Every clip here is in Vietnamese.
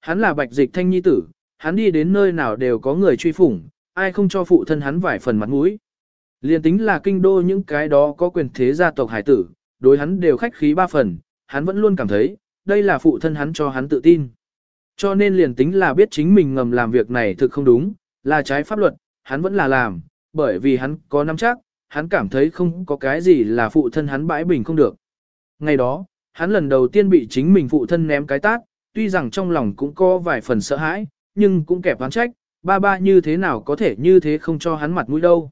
Hắn là bạch dịch thanh nhi tử, hắn đi đến nơi nào đều có người truy phủng, ai không cho phụ thân hắn vài phần mặt mũi. Liên tính là kinh đô những cái đó có quyền thế gia tộc hải tử, đối hắn đều khách khí ba phần, hắn vẫn luôn cảm thấy, đây là phụ thân hắn cho hắn tự tin. Cho nên liền tính là biết chính mình ngầm làm việc này thực không đúng, là trái pháp luật, hắn vẫn là làm, bởi vì hắn có nắm chắc, hắn cảm thấy không có cái gì là phụ thân hắn bãi bình không được. Ngày đó, hắn lần đầu tiên bị chính mình phụ thân ném cái tát, tuy rằng trong lòng cũng có vài phần sợ hãi, nhưng cũng kẹp hắn trách, ba ba như thế nào có thể như thế không cho hắn mặt mũi đâu.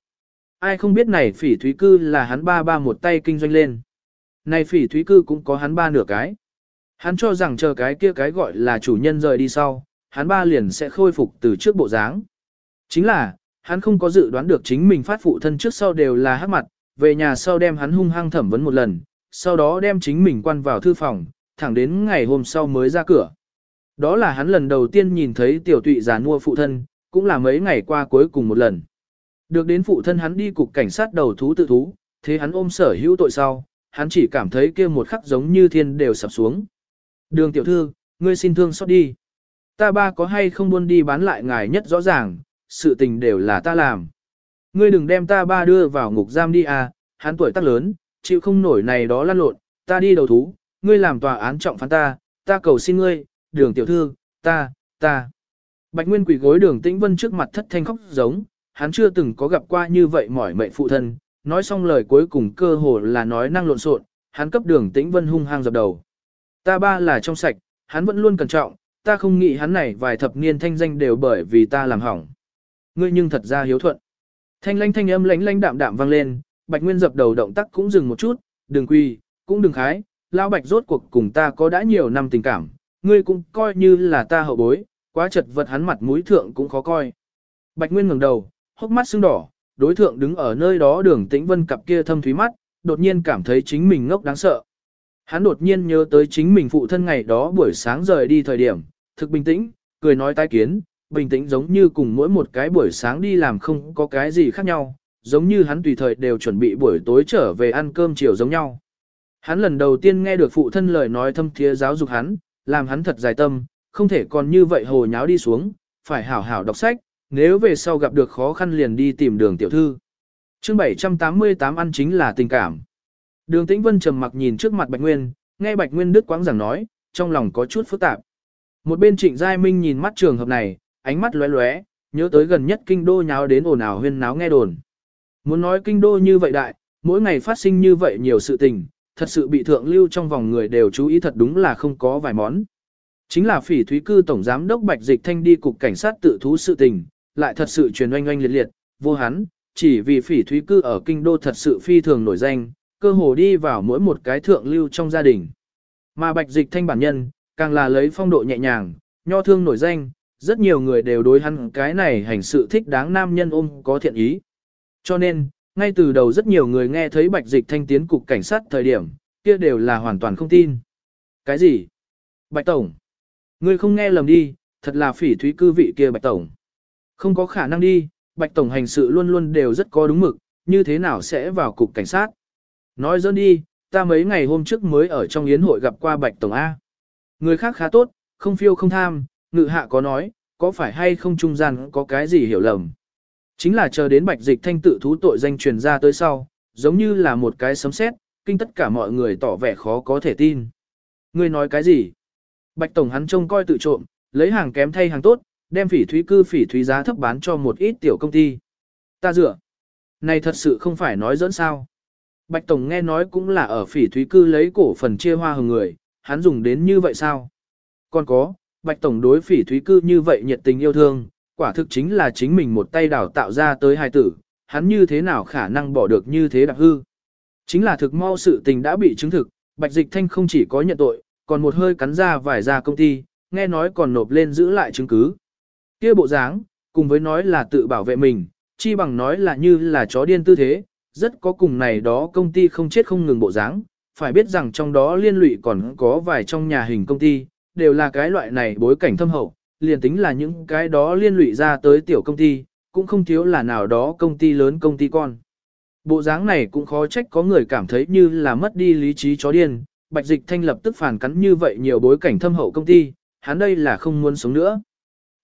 Ai không biết này phỉ thúy cư là hắn ba ba một tay kinh doanh lên. Này phỉ thúy cư cũng có hắn ba nửa cái. Hắn cho rằng chờ cái kia cái gọi là chủ nhân rời đi sau, hắn ba liền sẽ khôi phục từ trước bộ dáng. Chính là, hắn không có dự đoán được chính mình phát phụ thân trước sau đều là hắc mặt, về nhà sau đem hắn hung hăng thẩm vấn một lần, sau đó đem chính mình quan vào thư phòng, thẳng đến ngày hôm sau mới ra cửa. Đó là hắn lần đầu tiên nhìn thấy tiểu tụy già nua phụ thân, cũng là mấy ngày qua cuối cùng một lần. Được đến phụ thân hắn đi cục cảnh sát đầu thú tự thú, thế hắn ôm sở hữu tội sau, hắn chỉ cảm thấy kia một khắc giống như thiên đều sập xuống. Đường tiểu thư, ngươi xin thương xót đi. Ta ba có hay không buôn đi bán lại ngài nhất rõ ràng, sự tình đều là ta làm. Ngươi đừng đem ta ba đưa vào ngục giam đi à, hắn tuổi tác lớn, chịu không nổi này đó lăn lộn, ta đi đầu thú, ngươi làm tòa án trọng phán ta, ta cầu xin ngươi, đường tiểu thư, ta, ta. Bạch Nguyên quỷ gối đường tĩnh vân trước mặt thất thanh khóc giống, hắn chưa từng có gặp qua như vậy mỏi mệnh phụ thân, nói xong lời cuối cùng cơ hồ là nói năng lộn xộn, hắn cấp đường tĩnh vân hung hăng dập đầu. Ta ba là trong sạch, hắn vẫn luôn cẩn trọng, ta không nghĩ hắn này vài thập niên thanh danh đều bởi vì ta làm hỏng. Ngươi nhưng thật ra hiếu thuận. Thanh lanh thanh âm lánh lánh đạm đạm vang lên, Bạch Nguyên dập đầu động tác cũng dừng một chút, đừng quy, cũng đừng khái, lão Bạch rốt cuộc cùng ta có đã nhiều năm tình cảm, ngươi cũng coi như là ta hậu bối, quá chật vật hắn mặt mũi thượng cũng khó coi. Bạch Nguyên ngẩng đầu, hốc mắt sưng đỏ, đối thượng đứng ở nơi đó đường tĩnh vân cặp kia thâm thúy mắt, đột nhiên cảm thấy chính mình ngốc đáng sợ. Hắn đột nhiên nhớ tới chính mình phụ thân ngày đó buổi sáng rời đi thời điểm, thực bình tĩnh, cười nói tái kiến, bình tĩnh giống như cùng mỗi một cái buổi sáng đi làm không có cái gì khác nhau, giống như hắn tùy thời đều chuẩn bị buổi tối trở về ăn cơm chiều giống nhau. Hắn lần đầu tiên nghe được phụ thân lời nói thâm thiế giáo dục hắn, làm hắn thật dài tâm, không thể còn như vậy hồ nháo đi xuống, phải hảo hảo đọc sách, nếu về sau gặp được khó khăn liền đi tìm đường tiểu thư. chương 788 ăn chính là tình cảm. Đường Tĩnh Vân trầm mặc nhìn trước mặt Bạch Nguyên, nghe Bạch Nguyên Đức quãng giảng nói, trong lòng có chút phức tạp. Một bên Trịnh Giai Minh nhìn mắt trường hợp này, ánh mắt lóe lóe, nhớ tới gần nhất kinh đô nháo đến ồn ào huyên náo nghe đồn. Muốn nói kinh đô như vậy đại, mỗi ngày phát sinh như vậy nhiều sự tình, thật sự bị thượng lưu trong vòng người đều chú ý thật đúng là không có vài món. Chính là phỉ thúy cư tổng giám đốc Bạch Dịch Thanh đi cục cảnh sát tự thú sự tình, lại thật sự truyền oanh oanh liệt liệt, vô hắn, chỉ vì phỉ thúy cư ở kinh đô thật sự phi thường nổi danh, cơ hồ đi vào mỗi một cái thượng lưu trong gia đình. Mà Bạch Dịch Thanh bản nhân, càng là lấy phong độ nhẹ nhàng, nho thương nổi danh, rất nhiều người đều đối hắn cái này hành sự thích đáng nam nhân ôm có thiện ý. Cho nên, ngay từ đầu rất nhiều người nghe thấy Bạch Dịch Thanh tiến cục cảnh sát thời điểm, kia đều là hoàn toàn không tin. Cái gì? Bạch Tổng? Ngươi không nghe lầm đi, thật là phỉ thúy cư vị kia Bạch Tổng. Không có khả năng đi, Bạch Tổng hành sự luôn luôn đều rất có đúng mực, như thế nào sẽ vào cục cảnh sát. Nói dỡn đi, ta mấy ngày hôm trước mới ở trong yến hội gặp qua Bạch Tổng A. Người khác khá tốt, không phiêu không tham, ngự hạ có nói, có phải hay không trung gian có cái gì hiểu lầm. Chính là chờ đến Bạch Dịch Thanh tự thú tội danh truyền ra tới sau, giống như là một cái sấm sét, kinh tất cả mọi người tỏ vẻ khó có thể tin. Ngươi nói cái gì? Bạch Tổng hắn trông coi tự trộm, lấy hàng kém thay hàng tốt, đem phỉ thúy cư phỉ thúy giá thấp bán cho một ít tiểu công ty. Ta dựa. Này thật sự không phải nói dẫn sao. Bạch Tổng nghe nói cũng là ở phỉ thúy cư lấy cổ phần chia hoa hồng người, hắn dùng đến như vậy sao? Còn có, Bạch Tổng đối phỉ thúy cư như vậy nhiệt tình yêu thương, quả thực chính là chính mình một tay đào tạo ra tới hai tử, hắn như thế nào khả năng bỏ được như thế đặc hư. Chính là thực mau sự tình đã bị chứng thực, Bạch Dịch Thanh không chỉ có nhận tội, còn một hơi cắn ra vài ra công ty, nghe nói còn nộp lên giữ lại chứng cứ. kia bộ dáng, cùng với nói là tự bảo vệ mình, chi bằng nói là như là chó điên tư thế, rất có cùng này đó công ty không chết không ngừng bộ dáng, phải biết rằng trong đó liên lụy còn có vài trong nhà hình công ty, đều là cái loại này bối cảnh thâm hậu, liền tính là những cái đó liên lụy ra tới tiểu công ty, cũng không thiếu là nào đó công ty lớn công ty con. Bộ dáng này cũng khó trách có người cảm thấy như là mất đi lý trí chó điên, Bạch Dịch Thanh lập tức phản cắn như vậy nhiều bối cảnh thâm hậu công ty, hắn đây là không muốn sống nữa.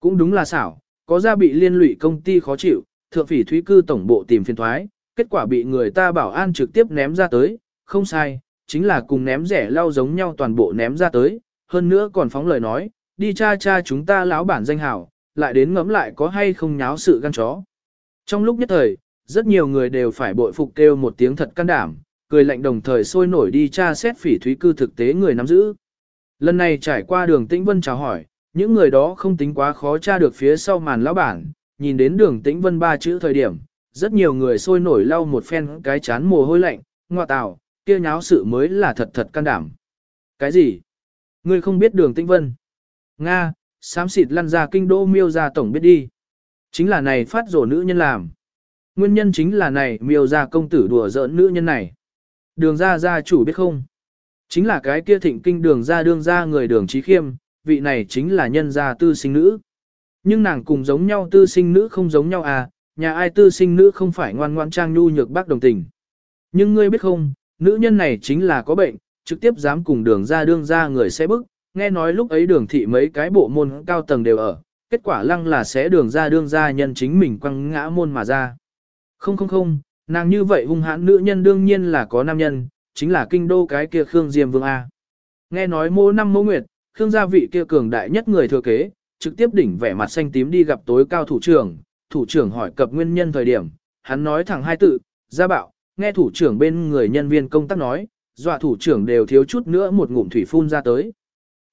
Cũng đúng là xảo, có ra bị liên lụy công ty khó chịu, thượng phỉ thúy cư tổng bộ tìm phiền thoái, kết quả bị người ta bảo an trực tiếp ném ra tới, không sai, chính là cùng ném rẻ lau giống nhau toàn bộ ném ra tới, hơn nữa còn phóng lời nói, đi cha cha chúng ta lão bản danh hảo, lại đến ngẫm lại có hay không nháo sự gan chó. Trong lúc nhất thời, rất nhiều người đều phải bội phục kêu một tiếng thật can đảm, cười lạnh đồng thời sôi nổi đi tra xét phỉ thúy cư thực tế người nắm giữ. Lần này trải qua đường Tĩnh Vân chào hỏi, những người đó không tính quá khó tra được phía sau màn lão bản, nhìn đến đường Tĩnh Vân ba chữ thời điểm, rất nhiều người sôi nổi lau một phen cái chán mồ hôi lạnh, ngoa tào, kia nháo sự mới là thật thật can đảm. Cái gì? Ngươi không biết đường Tĩnh Vân? Nga, xám xịt lăn ra kinh đô miêu ra tổng biết đi. Chính là này phát rổ nữ nhân làm. Nguyên nhân chính là này miêu ra công tử đùa giỡn nữ nhân này. Đường ra gia chủ biết không? Chính là cái kia thịnh kinh đường ra đương ra người đường trí khiêm, vị này chính là nhân gia tư sinh nữ. Nhưng nàng cùng giống nhau tư sinh nữ không giống nhau à, nhà ai tư sinh nữ không phải ngoan ngoan trang nhu nhược bác đồng tình. Nhưng ngươi biết không, nữ nhân này chính là có bệnh, trực tiếp dám cùng đường ra đương ra người sẽ bức, nghe nói lúc ấy đường thị mấy cái bộ môn cao tầng đều ở, kết quả lăng là sẽ đường ra đương ra nhân chính mình quăng ngã môn mà ra. Không không không, nàng như vậy hung hãn nữ nhân đương nhiên là có nam nhân, chính là kinh đô cái kia Khương Diêm Vương A. Nghe nói mô năm mô nguyệt, Khương gia vị kia cường đại nhất người thừa kế, trực tiếp đỉnh vẻ mặt xanh tím đi gặp tối cao thủ trưởng, thủ trưởng hỏi cập nguyên nhân thời điểm, hắn nói thẳng hai tự, gia bạo, nghe thủ trưởng bên người nhân viên công tác nói, dọa thủ trưởng đều thiếu chút nữa một ngụm thủy phun ra tới.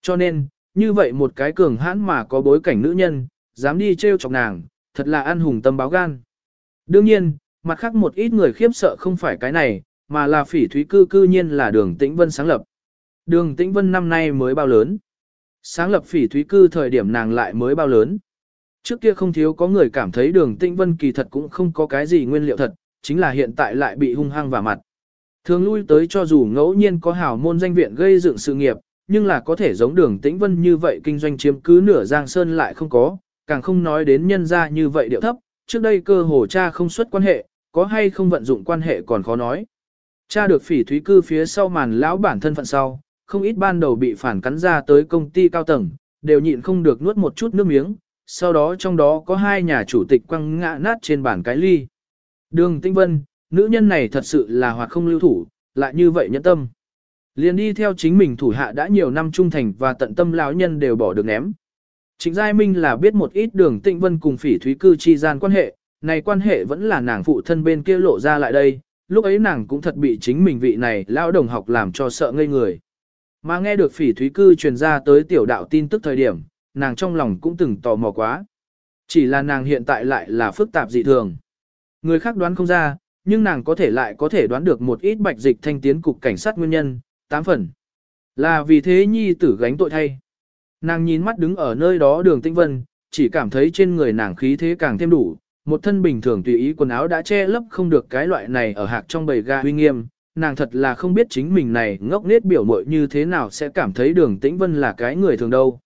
Cho nên, như vậy một cái cường hãn mà có bối cảnh nữ nhân, dám đi trêu chọc nàng, thật là ăn hùng tâm báo gan. Đương nhiên, mặt khác một ít người khiếp sợ không phải cái này, mà là phỉ thúy cư cư nhiên là đường tĩnh vân sáng lập. Đường tĩnh vân năm nay mới bao lớn. Sáng lập phỉ thúy cư thời điểm nàng lại mới bao lớn. Trước kia không thiếu có người cảm thấy đường tĩnh vân kỳ thật cũng không có cái gì nguyên liệu thật, chính là hiện tại lại bị hung hăng vào mặt. Thường lui tới cho dù ngẫu nhiên có hảo môn danh viện gây dựng sự nghiệp, nhưng là có thể giống đường tĩnh vân như vậy kinh doanh chiếm cứ nửa giang sơn lại không có, càng không nói đến nhân gia như vậy điệu thấp, trước đây cơ hồ cha không xuất quan hệ, có hay không vận dụng quan hệ còn khó nói. Cha được phỉ thúy cư phía sau màn lão bản thân phận sau, không ít ban đầu bị phản cắn ra tới công ty cao tầng, đều nhịn không được nuốt một chút nước miếng, sau đó trong đó có hai nhà chủ tịch quăng ngã nát trên bàn cái ly. Đường Tĩnh Vân, nữ nhân này thật sự là hoạt không lưu thủ, lại như vậy nhẫn tâm. Liền đi theo chính mình thủ hạ đã nhiều năm trung thành và tận tâm lão nhân đều bỏ được ném. Trịnh Giai Minh là biết một ít đường Tịnh Vân cùng phỉ thúy cư chi gian quan hệ, này quan hệ vẫn là nàng phụ thân bên kia lộ ra lại đây, lúc ấy nàng cũng thật bị chính mình vị này lão đồng học làm cho sợ ngây người. Mà nghe được phỉ thúy cư truyền ra tới tiểu đạo tin tức thời điểm, nàng trong lòng cũng từng tò mò quá. Chỉ là nàng hiện tại lại là phức tạp dị thường. Người khác đoán không ra, nhưng nàng có thể lại có thể đoán được một ít bạch dịch thanh tiến cục cảnh sát nguyên nhân, tám phần. Là vì thế nhi tử gánh tội thay. Nàng nhìn mắt đứng ở nơi đó đường Tĩnh vân, chỉ cảm thấy trên người nàng khí thế càng thêm đủ, một thân bình thường tùy ý quần áo đã che lấp không được cái loại này ở hạc trong bầy ga huy nghiêm, nàng thật là không biết chính mình này ngốc nết biểu mội như thế nào sẽ cảm thấy đường tĩnh vân là cái người thường đâu.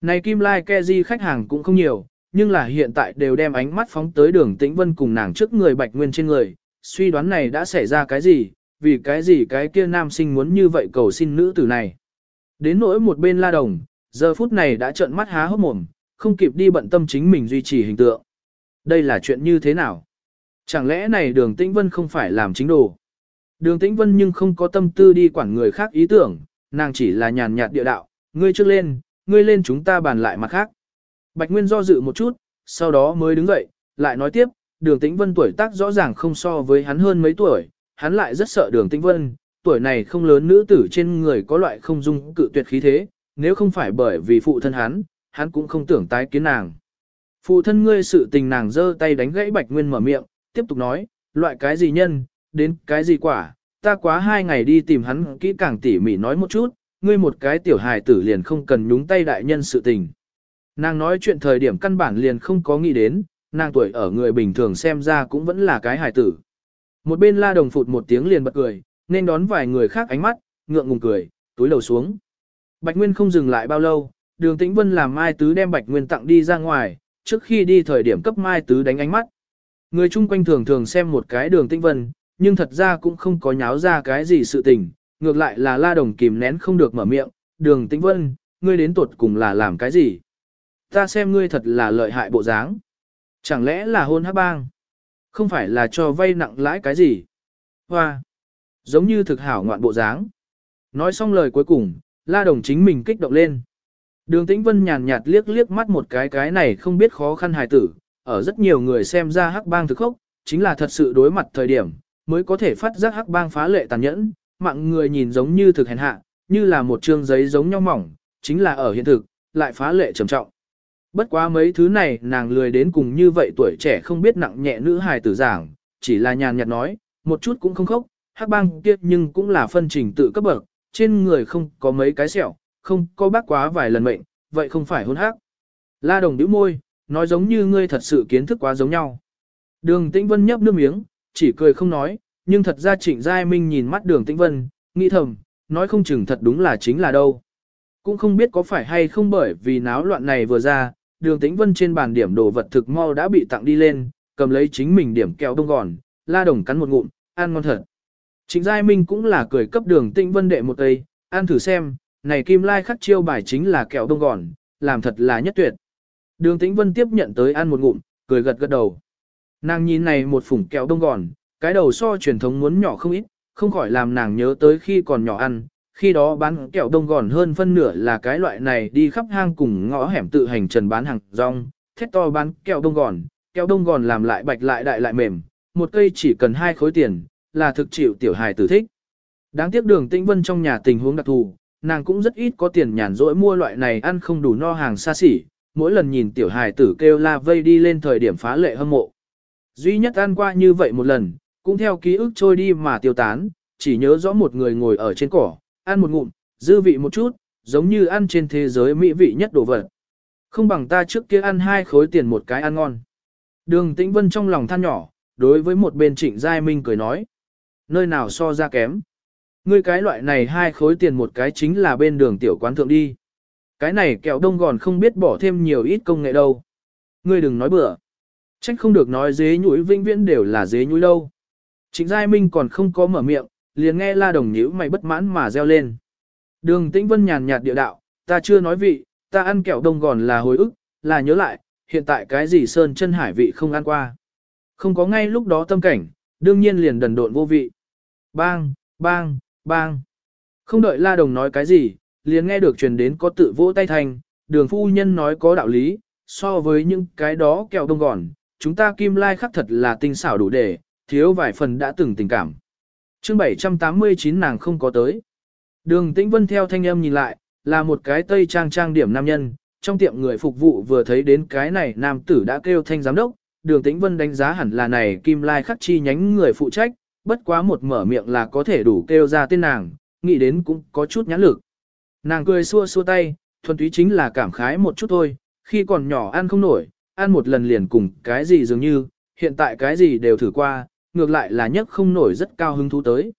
Này Kim Lai Keji khách hàng cũng không nhiều, nhưng là hiện tại đều đem ánh mắt phóng tới đường tĩnh vân cùng nàng trước người bạch nguyên trên người, suy đoán này đã xảy ra cái gì, vì cái gì cái kia nam sinh muốn như vậy cầu xin nữ tử này. Đến nỗi một bên la đồng, giờ phút này đã trợn mắt há hốc mồm, không kịp đi bận tâm chính mình duy trì hình tượng. Đây là chuyện như thế nào? Chẳng lẽ này đường tĩnh vân không phải làm chính đồ? Đường tĩnh vân nhưng không có tâm tư đi quản người khác ý tưởng, nàng chỉ là nhàn nhạt địa đạo, ngươi trước lên, ngươi lên chúng ta bàn lại mặt khác. Bạch Nguyên do dự một chút, sau đó mới đứng dậy, lại nói tiếp, đường tĩnh vân tuổi tác rõ ràng không so với hắn hơn mấy tuổi, hắn lại rất sợ đường tĩnh vân, tuổi này không lớn nữ tử trên người có loại không dung cự tuyệt khí thế, nếu không phải bởi vì phụ thân hắn, hắn cũng không tưởng tái kiến nàng. Phụ thân ngươi sự tình nàng giơ tay đánh gãy Bạch Nguyên mở miệng, tiếp tục nói, loại cái gì nhân, đến cái gì quả, ta quá hai ngày đi tìm hắn kỹ càng tỉ mỉ nói một chút, ngươi một cái tiểu hài tử liền không cần nhúng tay đại nhân sự tình. Nàng nói chuyện thời điểm căn bản liền không có nghĩ đến, nàng tuổi ở người bình thường xem ra cũng vẫn là cái hài tử. Một bên la đồng phụt một tiếng liền bật cười, nên đón vài người khác ánh mắt, ngượng ngùng cười, túi đầu xuống. Bạch Nguyên không dừng lại bao lâu, đường tĩnh vân làm Mai Tứ đem Bạch Nguyên tặng đi ra ngoài, trước khi đi thời điểm cấp Mai Tứ đánh ánh mắt. Người chung quanh thường thường xem một cái đường tĩnh vân, nhưng thật ra cũng không có nháo ra cái gì sự tình, ngược lại là la đồng kìm nén không được mở miệng, đường tĩnh vân, ngươi đến tuột cùng là làm cái gì? Ta xem ngươi thật là lợi hại bộ dáng. Chẳng lẽ là hôn hát bang? Không phải là cho vay nặng lãi cái gì? Hoa! Giống như thực hảo ngoạn bộ dáng. Nói xong lời cuối cùng, la đồng chính mình kích động lên. Đường tĩnh vân nhàn nhạt liếc liếc mắt một cái cái này không biết khó khăn hài tử, ở rất nhiều người xem ra hắc bang thực khốc, chính là thật sự đối mặt thời điểm, mới có thể phát giác hắc bang phá lệ tàn nhẫn, mạng người nhìn giống như thực hèn hạ, như là một trương giấy giống nhau mỏng, chính là ở hiện thực, lại phá lệ trầm trọng. Bất quá mấy thứ này nàng lười đến cùng như vậy tuổi trẻ không biết nặng nhẹ nữ hài tử giảng, chỉ là nhàn nhạt nói, một chút cũng không khóc hắc bang kia nhưng cũng là phân trình tự cấp bậc, trên người không có mấy cái sẹo, không có bác quá vài lần mệnh, vậy không phải hôn hắc. La đồng đĩu môi, nói giống như ngươi thật sự kiến thức quá giống nhau. Đường Tĩnh Vân nhấp nước miếng, chỉ cười không nói, nhưng thật ra Trịnh Giai Minh nhìn mắt đường Tĩnh Vân, nghĩ thầm, nói không chừng thật đúng là chính là đâu. Cũng không biết có phải hay không bởi vì náo loạn này vừa ra, đường Tĩnh Vân trên bàn điểm đồ vật thực mau đã bị tặng đi lên, cầm lấy chính mình điểm kẹo đông gòn, la đồng cắn một ngụm, ăn ngon thật. Trịnh Giai Minh cũng là cười cấp đường Tĩnh Vân đệ một tay, ăn thử xem, này kim lai khắc chiêu bài chính là kẹo đông gòn, làm thật là nhất tuyệt. Đường Tĩnh Vân tiếp nhận tới ăn một ngụm, cười gật gật đầu. Nàng nhìn này một phủng kẹo đông gòn, cái đầu so truyền thống muốn nhỏ không ít, không khỏi làm nàng nhớ tới khi còn nhỏ ăn, khi đó bán kẹo đông gòn hơn phân nửa là cái loại này đi khắp hang cùng ngõ hẻm tự hành trần bán hàng rong, thét to bán kẹo đông gòn, kẹo đông gòn làm lại bạch lại đại lại mềm, một cây chỉ cần hai khối tiền, là thực chịu tiểu hài tử thích. Đáng tiếc đường tĩnh vân trong nhà tình huống đặc thù, nàng cũng rất ít có tiền nhàn rỗi mua loại này ăn không đủ no hàng xa xỉ, mỗi lần nhìn tiểu hài tử kêu la vây đi lên thời điểm phá lệ hâm mộ. Duy nhất ăn qua như vậy một lần, cũng theo ký ức trôi đi mà tiêu tán, chỉ nhớ rõ một người ngồi ở trên cỏ, ăn một ngụm, dư vị một chút, giống như ăn trên thế giới mỹ vị nhất đồ vật. Không bằng ta trước kia ăn hai khối tiền một cái ăn ngon. Đường Tĩnh Vân trong lòng than nhỏ, đối với một bên Trịnh Giai Minh cười nói. Nơi nào so ra kém. Ngươi cái loại này hai khối tiền một cái chính là bên đường tiểu quán thượng đi. Cái này kẹo đông gòn không biết bỏ thêm nhiều ít công nghệ đâu. Ngươi đừng nói bừa. Trách không được nói dế nhũi vinh viễn đều là dế nhũi đâu. Trịnh Giai Minh còn không có mở miệng, liền nghe la đồng nhíu mày bất mãn mà reo lên. Đường Tĩnh Vân nhàn nhạt địa đạo, ta chưa nói vị, ta ăn kẹo đông gòn là hồi ức, là nhớ lại, hiện tại cái gì sơn chân hải vị không ăn qua. Không có ngay lúc đó tâm cảnh, đương nhiên liền đần độn vô vị. Bang, bang, bang. Không đợi la đồng nói cái gì, liền nghe được truyền đến có tự vỗ tay thành, đường phu nhân nói có đạo lý, so với những cái đó kẹo đông gòn, chúng ta kim lai khắc thật là tinh xảo đủ để, thiếu vài phần đã từng tình cảm chương 789 nàng không có tới. Đường Tĩnh Vân theo thanh âm nhìn lại, là một cái tây trang trang điểm nam nhân, trong tiệm người phục vụ vừa thấy đến cái này nam tử đã kêu thanh giám đốc, đường Tĩnh Vân đánh giá hẳn là này kim lai khắc chi nhánh người phụ trách, bất quá một mở miệng là có thể đủ kêu ra tên nàng, nghĩ đến cũng có chút nhãn lực. Nàng cười xua xua tay, thuần túy chính là cảm khái một chút thôi, khi còn nhỏ ăn không nổi, ăn một lần liền cùng cái gì dường như, hiện tại cái gì đều thử qua, ngược lại là nhất không nổi rất cao hứng thú tới.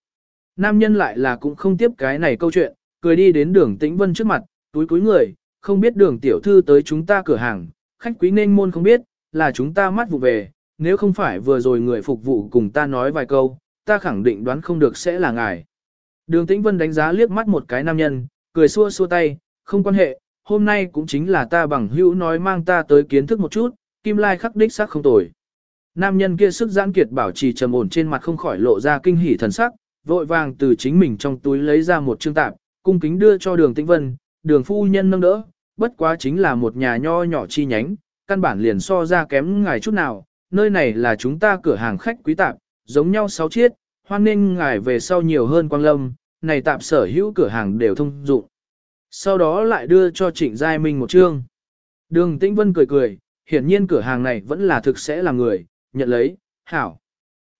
Nam nhân lại là cũng không tiếp cái này câu chuyện, cười đi đến đường tĩnh vân trước mặt, túi túi người, không biết đường tiểu thư tới chúng ta cửa hàng, khách quý nên môn không biết, là chúng ta mắt vụ về, nếu không phải vừa rồi người phục vụ cùng ta nói vài câu, ta khẳng định đoán không được sẽ là ngài. Đường tĩnh vân đánh giá liếc mắt một cái nam nhân, cười xua xua tay, không quan hệ, hôm nay cũng chính là ta bằng hữu nói mang ta tới kiến thức một chút, kim lai khắc đích xác không tồi. Nam nhân kia sức giãn kiệt bảo trì trầm ổn trên mặt không khỏi lộ ra kinh hỉ thần sắc, vội vàng từ chính mình trong túi lấy ra một chương tạp, cung kính đưa cho đường tĩnh vân, đường phu nhân nâng đỡ, bất quá chính là một nhà nho nhỏ chi nhánh, căn bản liền so ra kém ngài chút nào, nơi này là chúng ta cửa hàng khách quý tạp, giống nhau sáu chiết, hoan nên ngài về sau nhiều hơn quang lâm, này tạp sở hữu cửa hàng đều thông dụng. Sau đó lại đưa cho Trịnh Giai Minh một chương. Đường Tĩnh Vân cười cười, hiển nhiên cửa hàng này vẫn là thực sẽ là người, nhận lấy, hảo.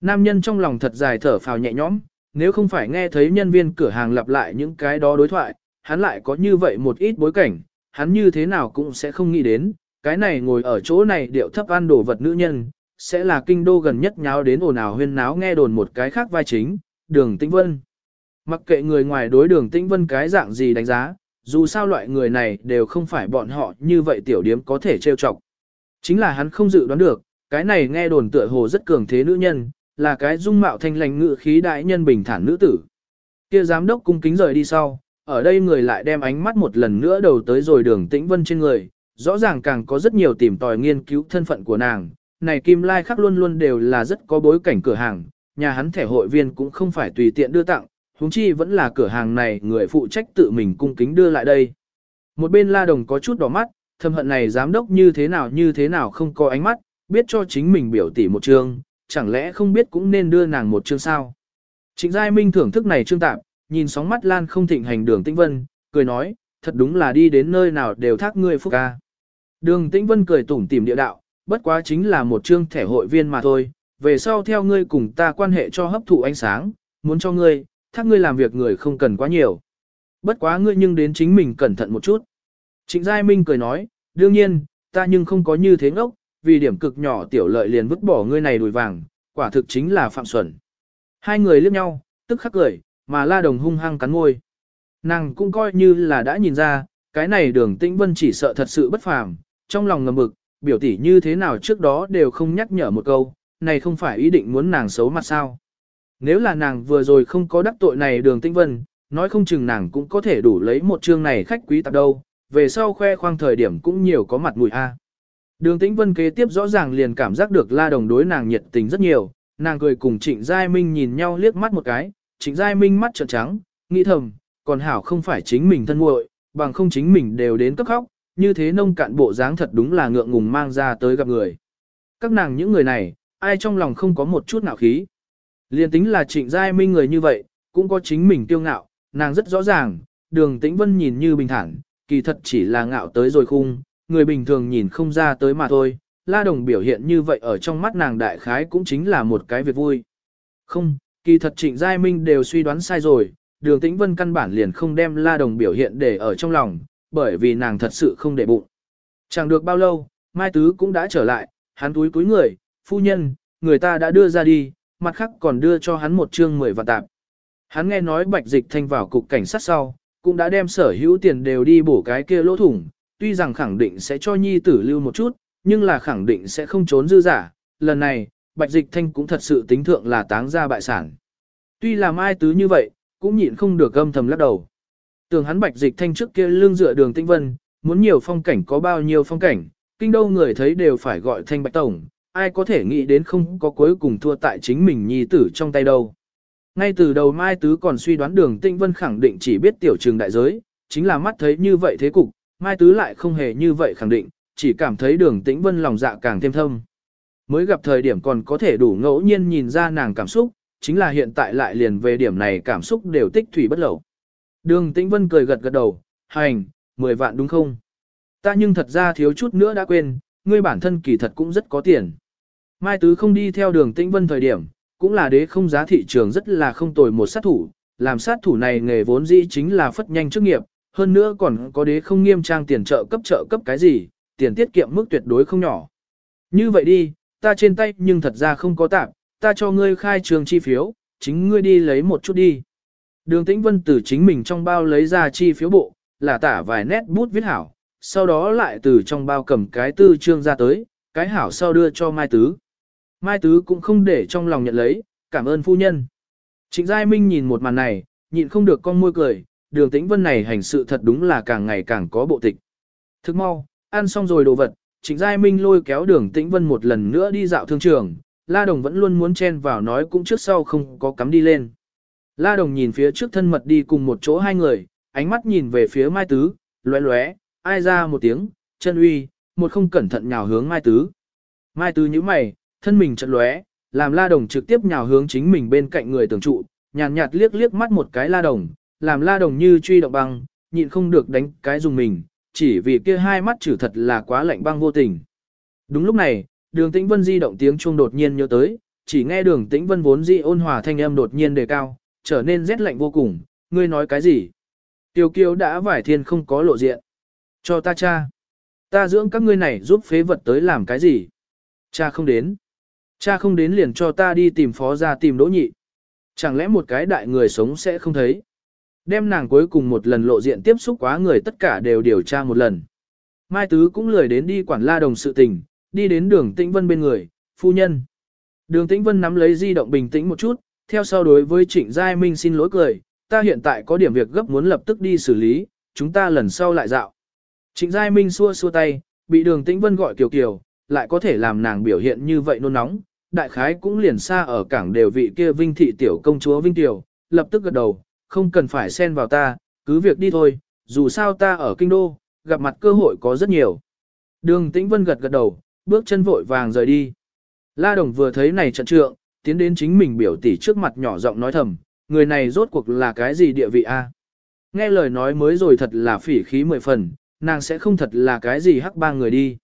Nam nhân trong lòng thật dài thở phào nhẹ nhõm, nếu không phải nghe thấy nhân viên cửa hàng lặp lại những cái đó đối thoại, hắn lại có như vậy một ít bối cảnh, hắn như thế nào cũng sẽ không nghĩ đến, cái này ngồi ở chỗ này điệu thấp ăn đồ vật nữ nhân, sẽ là kinh đô gần nhất nháo đến ồn ào huyên náo nghe đồn một cái khác vai chính, đường tĩnh vân. Mặc kệ người ngoài đối đường tĩnh vân cái dạng gì đánh giá, dù sao loại người này đều không phải bọn họ như vậy tiểu điếm có thể trêu chọc. Chính là hắn không dự đoán được, cái này nghe đồn tựa hồ rất cường thế nữ nhân, là cái dung mạo thanh lành ngự khí đại nhân bình thản nữ tử. Kia giám đốc cung kính rời đi sau, ở đây người lại đem ánh mắt một lần nữa đầu tới rồi đường tĩnh vân trên người, rõ ràng càng có rất nhiều tìm tòi nghiên cứu thân phận của nàng. Này Kim Lai khắc luôn luôn đều là rất có bối cảnh cửa hàng, nhà hắn thẻ hội viên cũng không phải tùy tiện đưa tặng, huống chi vẫn là cửa hàng này người phụ trách tự mình cung kính đưa lại đây. Một bên la đồng có chút đỏ mắt, thâm hận này giám đốc như thế nào như thế nào không có ánh mắt, biết cho chính mình biểu tỷ một chương, chẳng lẽ không biết cũng nên đưa nàng một chương sao. Trịnh Giai Minh thưởng thức này trương tạm, nhìn sóng mắt lan không thịnh hành đường tĩnh vân, cười nói, thật đúng là đi đến nơi nào đều thác ngươi phúc ca. Đường tĩnh vân cười tủm tỉm địa đạo, bất quá chính là một chương thẻ hội viên mà thôi, về sau theo ngươi cùng ta quan hệ cho hấp thụ ánh sáng, muốn cho ngươi, thác ngươi làm việc người không cần quá nhiều. Bất quá ngươi nhưng đến chính mình cẩn thận một chút. Trịnh Giai Minh cười nói, đương nhiên, ta nhưng không có như thế ngốc, vì điểm cực nhỏ tiểu lợi liền vứt bỏ ngươi này đùi vàng, quả thực chính là phạm xuẩn. Hai người liếc nhau, tức khắc cười, mà la đồng hung hăng cắn môi. Nàng cũng coi như là đã nhìn ra, cái này đường tĩnh vân chỉ sợ thật sự bất phàm, trong lòng ngầm mực biểu tỷ như thế nào trước đó đều không nhắc nhở một câu, này không phải ý định muốn nàng xấu mặt sao. Nếu là nàng vừa rồi không có đắc tội này đường tĩnh vân, nói không chừng nàng cũng có thể đủ lấy một chương này khách quý tạp đâu, về sau khoe khoang thời điểm cũng nhiều có mặt mũi a. Đường tĩnh vân kế tiếp rõ ràng liền cảm giác được la đồng đối nàng nhiệt tình rất nhiều, nàng cười cùng trịnh Giai Minh nhìn nhau liếc mắt một cái, trịnh Giai Minh mắt trợn trắng, nghĩ thầm, còn hảo không phải chính mình thân muội, bằng không chính mình đều đến cấp khóc, như thế nông cạn bộ dáng thật đúng là ngượng ngùng mang ra tới gặp người. Các nàng những người này, ai trong lòng không có một chút nào khí. Liên tính là trịnh giai minh người như vậy, cũng có chính mình tiêu ngạo, nàng rất rõ ràng, đường tĩnh vân nhìn như bình thản, kỳ thật chỉ là ngạo tới rồi khung, người bình thường nhìn không ra tới mà thôi. La Đồng biểu hiện như vậy ở trong mắt nàng đại khái cũng chính là một cái việc vui. Không, kỳ thật trịnh giai minh đều suy đoán sai rồi, đường tĩnh vân căn bản liền không đem La Đồng biểu hiện để ở trong lòng, bởi vì nàng thật sự không để bụng. Chẳng được bao lâu, Mai Tứ cũng đã trở lại, hắn túi túi người, phu nhân, người ta đã đưa ra đi, mặt khác còn đưa cho hắn một chương mười vạn tạp. Hắn nghe nói bạch dịch thanh vào cục cảnh sát sau, cũng đã đem sở hữu tiền đều đi bổ cái kia lỗ thủng, tuy rằng khẳng định sẽ cho nhi tử lưu một chút, nhưng là khẳng định sẽ không trốn dư giả. Lần này, bạch dịch thanh cũng thật sự tính thượng là táng ra bại sản. Tuy là mai tứ như vậy, cũng nhịn không được âm thầm lắc đầu. Tưởng hắn bạch dịch thanh trước kia lưng dựa đường tinh vân, muốn nhiều phong cảnh có bao nhiêu phong cảnh, kinh đâu người thấy đều phải gọi thanh bạch tổng, ai có thể nghĩ đến không có cuối cùng thua tại chính mình nhi tử trong tay đâu. Ngay từ đầu Mai Tứ còn suy đoán đường Tinh Vân khẳng định chỉ biết tiểu trường đại giới, chính là mắt thấy như vậy thế cục, Mai Tứ lại không hề như vậy khẳng định, chỉ cảm thấy đường Tĩnh Vân lòng dạ càng thêm thâm. Mới gặp thời điểm còn có thể đủ ngẫu nhiên nhìn ra nàng cảm xúc, chính là hiện tại lại liền về điểm này cảm xúc đều tích thủy bất lẩu. Đường Tĩnh Vân cười gật gật đầu, hành, 10 vạn đúng không? Ta nhưng thật ra thiếu chút nữa đã quên, ngươi bản thân kỳ thật cũng rất có tiền. Mai Tứ không đi theo đường Tĩnh Vân thời điểm, cũng là đế không giá thị trường rất là không tồi một sát thủ, làm sát thủ này nghề vốn dĩ chính là phất nhanh chức nghiệp, hơn nữa còn có đế không nghiêm trang tiền trợ cấp trợ cấp cái gì, tiền tiết kiệm mức tuyệt đối không nhỏ. Như vậy đi, ta trên tay nhưng thật ra không có tạm, ta cho ngươi khai trường chi phiếu, chính ngươi đi lấy một chút đi. Đường Tĩnh Vân từ chính mình trong bao lấy ra chi phiếu bộ, là tả vài nét bút viết hảo, sau đó lại từ trong bao cầm cái tư trương ra tới, cái hảo sau đưa cho Mai Tứ. Mai Tứ cũng không để trong lòng nhận lấy, cảm ơn phu nhân. Trịnh Giai Minh nhìn một màn này, nhịn không được con môi cười, đường tĩnh vân này hành sự thật đúng là càng ngày càng có bộ tịch. Thức mau, ăn xong rồi đồ vật, Trịnh Giai Minh lôi kéo đường tĩnh vân một lần nữa đi dạo thương trường, La Đồng vẫn luôn muốn chen vào nói cũng trước sau không có cắm đi lên. La Đồng nhìn phía trước thân mật đi cùng một chỗ hai người, ánh mắt nhìn về phía Mai Tứ, lóe lóe, ai ra một tiếng, chân uy, một không cẩn thận nhào hướng Mai Tứ. Mai Tứ như mày, thân mình chật lóe, làm La Đồng trực tiếp nhào hướng chính mình bên cạnh người tưởng trụ, nhàn nhạt, liếc liếc mắt một cái La Đồng, làm La Đồng như truy động băng, nhịn không được đánh cái dùng mình, chỉ vì kia hai mắt chử thật là quá lạnh băng vô tình. Đúng lúc này, đường tĩnh vân di động tiếng chuông đột nhiên nhớ tới, chỉ nghe đường tĩnh vân vốn di ôn hòa thanh âm đột nhiên đề cao, trở nên rét lạnh vô cùng, ngươi nói cái gì? Tiêu kiêu đã vải thiên không có lộ diện. Cho ta cha. Ta dưỡng các ngươi này giúp phế vật tới làm cái gì? Cha không đến. Cha không đến liền cho ta đi tìm phó ra tìm đỗ nhị. Chẳng lẽ một cái đại người sống sẽ không thấy? Đem nàng cuối cùng một lần lộ diện tiếp xúc quá người tất cả đều điều tra một lần. Mai Tứ cũng lười đến đi quản la đồng sự tình, đi đến đường Tĩnh Vân bên người, phu nhân. Đường Tĩnh Vân nắm lấy di động bình tĩnh một chút, theo sau đối với Trịnh Giai Minh xin lỗi cười, ta hiện tại có điểm việc gấp muốn lập tức đi xử lý, chúng ta lần sau lại dạo. Trịnh Giai Minh xua xua tay, bị đường tĩnh vân gọi kiều kiều, lại có thể làm nàng biểu hiện như vậy nôn nóng, đại khái cũng liền xa ở cảng đều vị kia vinh thị tiểu công chúa vinh tiểu, lập tức gật đầu, không cần phải xen vào ta, cứ việc đi thôi, dù sao ta ở kinh đô, gặp mặt cơ hội có rất nhiều. Đường tĩnh vân gật gật đầu, bước chân vội vàng rời đi. La Đồng vừa thấy này trận trượng, tiến đến chính mình biểu tỷ trước mặt nhỏ giọng nói thầm, người này rốt cuộc là cái gì địa vị a? Nghe lời nói mới rồi thật là phỉ khí mười phần, nàng sẽ không thật là cái gì hắc ba người đi.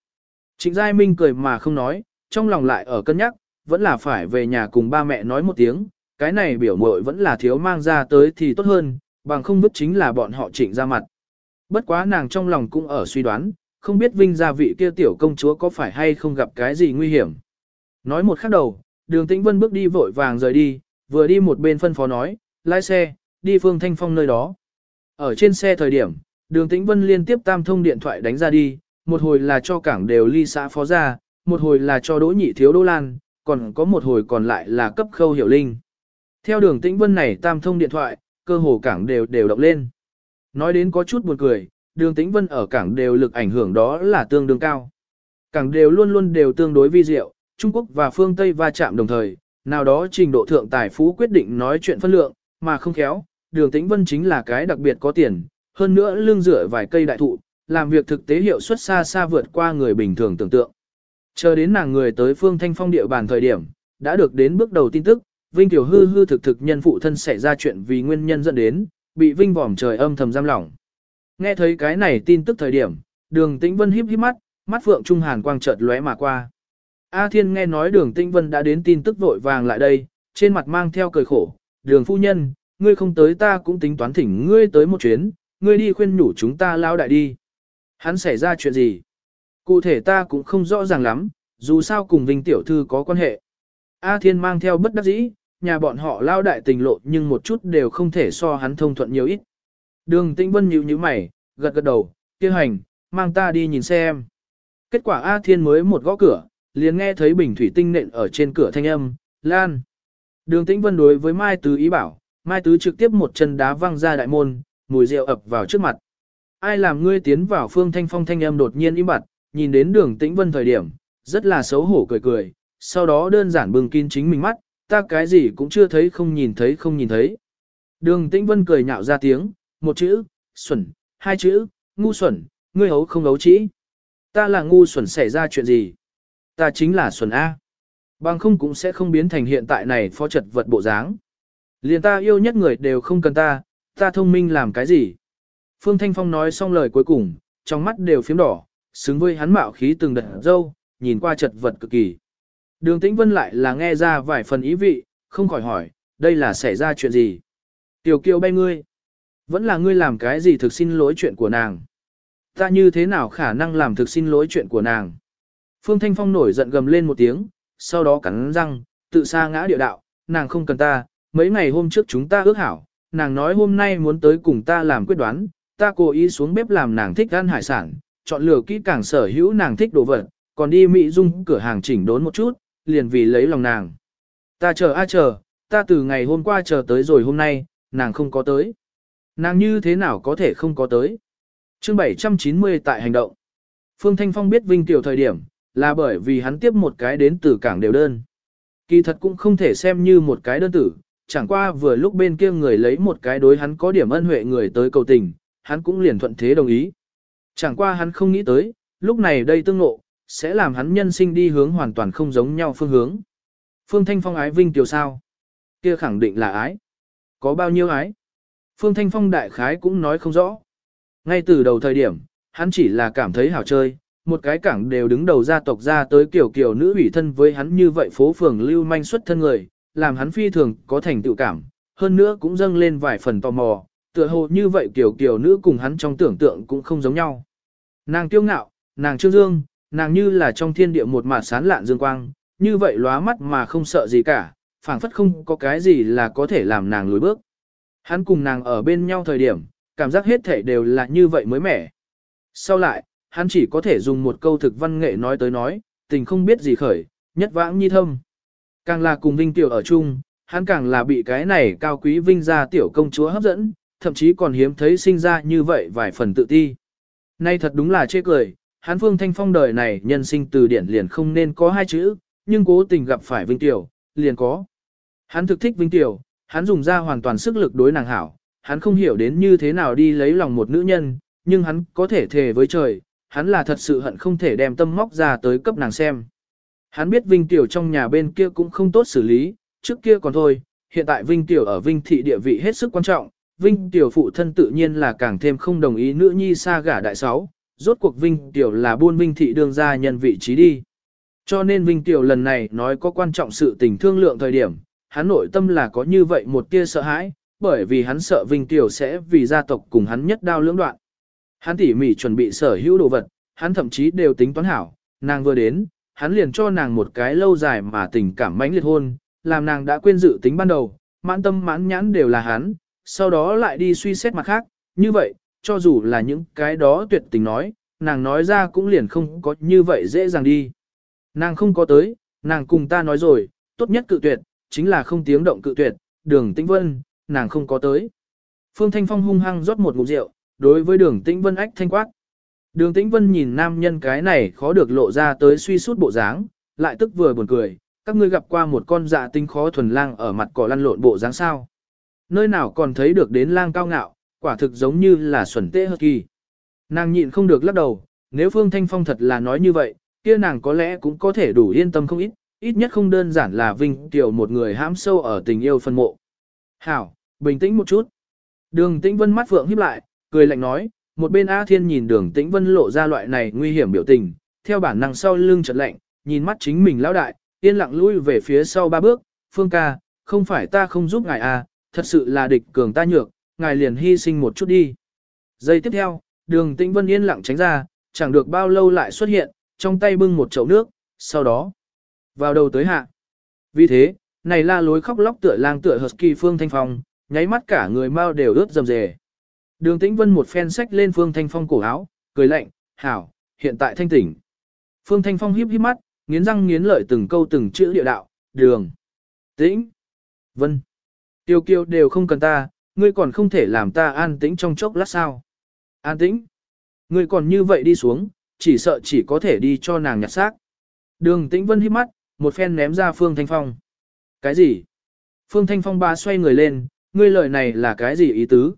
Trịnh Giai Minh cười mà không nói, trong lòng lại ở cân nhắc, vẫn là phải về nhà cùng ba mẹ nói một tiếng, cái này biểu muội vẫn là thiếu mang ra tới thì tốt hơn, bằng không bức chính là bọn họ trịnh ra mặt. Bất quá nàng trong lòng cũng ở suy đoán, không biết vinh gia vị kia tiểu công chúa có phải hay không gặp cái gì nguy hiểm. Nói một khắc đầu, đường tĩnh vân bước đi vội vàng rời đi, vừa đi một bên phân phó nói, lái xe, đi phương thanh phong nơi đó. Ở trên xe thời điểm, đường tĩnh vân liên tiếp tam thông điện thoại đánh ra đi, một hồi là cho cảng đều ly xã phó ra, một hồi là cho đỗ nhị thiếu đỗ lan, còn có một hồi còn lại là cấp khâu hiểu linh. Theo đường tĩnh vân này tam thông điện thoại, cơ hồ cảng đều đều động lên. Nói đến có chút buồn cười, đường tĩnh vân ở cảng đều lực ảnh hưởng đó là tương đương cao. Cảng đều luôn luôn đều tương đối vi diệu, Trung Quốc và phương Tây va chạm đồng thời, nào đó trình độ thượng tài phú quyết định nói chuyện phân lượng, mà không khéo, đường tĩnh vân chính là cái đặc biệt có tiền, hơn nữa lương rửa vài cây đại thụ, làm việc thực tế hiệu suất xa xa vượt qua người bình thường tưởng tượng. Chờ đến nàng người tới phương thanh phong địa bàn thời điểm, đã được đến bước đầu tin tức, Vinh Tiểu hư hư thực thực nhân phụ thân xảy ra chuyện vì nguyên nhân dẫn đến, bị Vinh vòm trời âm thầm giam lỏng. Nghe thấy cái này tin tức thời điểm, đường tĩnh vân híp híp mắt, mắt phượng trung hàn quang chợt lóe mà qua. A Thiên nghe nói đường tĩnh vân đã đến tin tức vội vàng lại đây, trên mặt mang theo cười khổ, đường phu nhân, ngươi không tới ta cũng tính toán thỉnh ngươi tới một chuyến, ngươi đi khuyên nhủ chúng ta lao đại đi. Hắn xảy ra chuyện gì? Cụ thể ta cũng không rõ ràng lắm, dù sao cùng Vinh Tiểu Thư có quan hệ. A Thiên mang theo bất đắc dĩ, nhà bọn họ lao đại tình lộ nhưng một chút đều không thể so hắn thông thuận nhiều ít. Đường Tĩnh Vân nhíu nhíu mày, gật gật đầu, kia hành, mang ta đi nhìn xem. Kết quả A Thiên mới một gõ cửa, liền nghe thấy bình thủy tinh nện ở trên cửa thanh âm, Lan. Đường Tĩnh Vân đối với Mai Tứ ý bảo, Mai Tứ trực tiếp một chân đá văng ra đại môn, mùi rượu ập vào trước mặt. Ai làm ngươi tiến vào phương thanh phong thanh âm đột nhiên im bặt, nhìn đến đường Tĩnh Vân thời điểm, rất là xấu hổ cười cười, sau đó đơn giản bừng kín chính mình mắt, ta cái gì cũng chưa thấy không nhìn thấy không nhìn thấy. Đường Tĩnh Vân cười nhạo ra tiếng, một chữ, xuẩn, hai chữ, ngu xuẩn, ngươi hấu không ấu trĩ. Ta là ngu xuẩn xảy ra chuyện gì? Ta chính là xuẩn A. Bằng không cũng sẽ không biến thành hiện tại này phó trật vật bộ dáng. Liền ta yêu nhất người đều không cần ta, ta thông minh làm cái gì? Phương Thanh Phong nói xong lời cuối cùng, trong mắt đều phím đỏ, xứng với hắn mạo khí từng đợt dâu, nhìn qua trật vật cực kỳ. Đường Tĩnh Vân lại là nghe ra vài phần ý vị, không khỏi hỏi, đây là xảy ra chuyện gì? Tiểu kiều bay ngươi. Vẫn là ngươi làm cái gì thực xin lỗi chuyện của nàng. Ta như thế nào khả năng làm thực xin lỗi chuyện của nàng. Phương Thanh Phong nổi giận gầm lên một tiếng, sau đó cắn răng, tự sa ngã địa đạo, nàng không cần ta, mấy ngày hôm trước chúng ta ước hảo, nàng nói hôm nay muốn tới cùng ta làm quyết đoán, ta cố ý xuống bếp làm nàng thích ăn hải sản, chọn lựa kỹ càng sở hữu nàng thích đồ vật, còn đi Mỹ Dung cửa hàng chỉnh đốn một chút, liền vì lấy lòng nàng. Ta chờ a chờ, ta từ ngày hôm qua chờ tới rồi hôm nay, nàng không có tới. Nàng như thế nào có thể không có tới? Chương 790 tại hành động. Phương Thanh Phong biết Vinh Tiểu thời điểm, là bởi vì hắn tiếp một cái đến từ cảng đều đơn. Kỳ thật cũng không thể xem như một cái đơn tử, chẳng qua vừa lúc bên kia người lấy một cái đối hắn có điểm ân huệ người tới cầu tình, hắn cũng liền thuận thế đồng ý. Chẳng qua hắn không nghĩ tới, lúc này đây tương ngộ, sẽ làm hắn nhân sinh đi hướng hoàn toàn không giống nhau phương hướng. Phương Thanh Phong ái Vinh Tiểu sao? Kia khẳng định là ái. Có bao nhiêu ái? Phương Thanh Phong đại khái cũng nói không rõ. Ngay từ đầu thời điểm, hắn chỉ là cảm thấy hảo chơi, một cái cảng đều đứng đầu gia tộc ra tới kiểu kiểu nữ ủy thân với hắn như vậy phố phường lưu manh xuất thân người, làm hắn phi thường có thành tựu cảm, hơn nữa cũng dâng lên vài phần tò mò, tựa hồ như vậy kiểu kiểu nữ cùng hắn trong tưởng tượng cũng không giống nhau. Nàng kiêu ngạo, nàng trương dương, nàng như là trong thiên địa một mạt sán lạn dương quang, như vậy lóa mắt mà không sợ gì cả, phảng phất không có cái gì là có thể làm nàng lùi bước. Hắn cùng nàng ở bên nhau thời điểm, cảm giác hết thể đều là như vậy mới mẻ. Sau lại, hắn chỉ có thể dùng một câu thực văn nghệ nói tới nói, tình không biết gì khởi, nhất vãng nhi thâm. Càng là cùng Vinh Tiểu ở chung, hắn càng là bị cái này cao quý vinh gia tiểu công chúa hấp dẫn, thậm chí còn hiếm thấy sinh ra như vậy vài phần tự ti. Nay thật đúng là chê cười, hắn Phương Thanh Phong đời này nhân sinh từ điển liền không nên có hai chữ, nhưng cố tình gặp phải Vinh Tiểu, liền có. Hắn thực thích Vinh Tiểu, hắn dùng ra hoàn toàn sức lực đối nàng hảo, hắn không hiểu đến như thế nào đi lấy lòng một nữ nhân, nhưng hắn có thể thề với trời, hắn là thật sự hận không thể đem tâm móc ra tới cấp nàng xem. Hắn biết Vinh Tiểu trong nhà bên kia cũng không tốt xử lý, trước kia còn thôi, hiện tại Vinh Tiểu ở Vinh Thị địa vị hết sức quan trọng, Vinh Tiểu phụ thân tự nhiên là càng thêm không đồng ý nữ nhi xa gả đại sáu, rốt cuộc Vinh Tiểu là buôn Vinh Thị đương ra nhân vị trí đi. Cho nên Vinh Tiểu lần này nói có quan trọng sự tình thương lượng thời điểm, hắn nội tâm là có như vậy một tia sợ hãi, bởi vì hắn sợ Vinh Tiểu sẽ vì gia tộc cùng hắn nhất đao lưỡng đoạn. Hắn tỉ mỉ chuẩn bị sở hữu đồ vật, hắn thậm chí đều tính toán hảo, nàng vừa đến, hắn liền cho nàng một cái lâu dài mà tình cảm mãnh liệt hôn, làm nàng đã quên dự tính ban đầu, mãn tâm mãn nhãn đều là hắn, sau đó lại đi suy xét mặt khác, như vậy, cho dù là những cái đó tuyệt tình nói, nàng nói ra cũng liền không có như vậy dễ dàng đi. Nàng không có tới, nàng cùng ta nói rồi, tốt nhất cự tuyệt, chính là không tiếng động cự tuyệt, đường tĩnh vân, nàng không có tới. Phương Thanh Phong hung hăng rót một ngụm rượu, đối với đường tĩnh vân ách thanh quát. Đường tĩnh vân nhìn nam nhân cái này khó được lộ ra tới suy sút bộ dáng, lại tức vừa buồn cười, các ngươi gặp qua một con dạ tinh khó thuần lang ở mặt cỏ lăn lộn bộ dáng sao. Nơi nào còn thấy được đến lang cao ngạo, quả thực giống như là xuẩn tê hợp kỳ. Nàng nhịn không được lắc đầu, nếu Phương Thanh Phong thật là nói như vậy, kia nàng có lẽ cũng có thể đủ yên tâm không ít, ít nhất không đơn giản là Vinh Tiểu một người hãm sâu ở tình yêu phân mộ. Hảo, bình tĩnh một chút. Đường Tĩnh Vân mắt phượng híp lại, cười lạnh nói, một bên A Thiên nhìn đường Tĩnh Vân lộ ra loại này nguy hiểm biểu tình, theo bản năng sau lưng chợt lạnh, nhìn mắt chính mình lão đại, yên lặng lui về phía sau ba bước, Phương ca, không phải ta không giúp ngài à, thật sự là địch cường ta nhược, ngài liền hy sinh một chút đi. Giây tiếp theo, đường tĩnh vân yên lặng tránh ra, chẳng được bao lâu lại xuất hiện, trong tay bưng một chậu nước, sau đó, vào đầu tới hạ. Vì thế, này la lối khóc lóc tựa lang tựa husky Phương Thanh Phong, nháy mắt cả người mau đều ướt dầm dề. Đường tĩnh vân một phen sách lên Phương Thanh Phong cổ áo, cười lạnh, hảo, hiện tại thanh tỉnh. Phương Thanh Phong híp híp mắt, nghiến răng nghiến lợi từng câu từng chữ địa đạo, đường, tĩnh, vân. Tiêu kiêu đều không cần ta, ngươi còn không thể làm ta an tĩnh trong chốc lát sao. An tĩnh. Ngươi còn như vậy đi xuống, chỉ sợ chỉ có thể đi cho nàng nhặt xác. Đường tĩnh vân hít mắt, một phen ném ra Phương Thanh Phong. Cái gì? Phương Thanh Phong ba xoay người lên, ngươi lời này là cái gì ý tứ?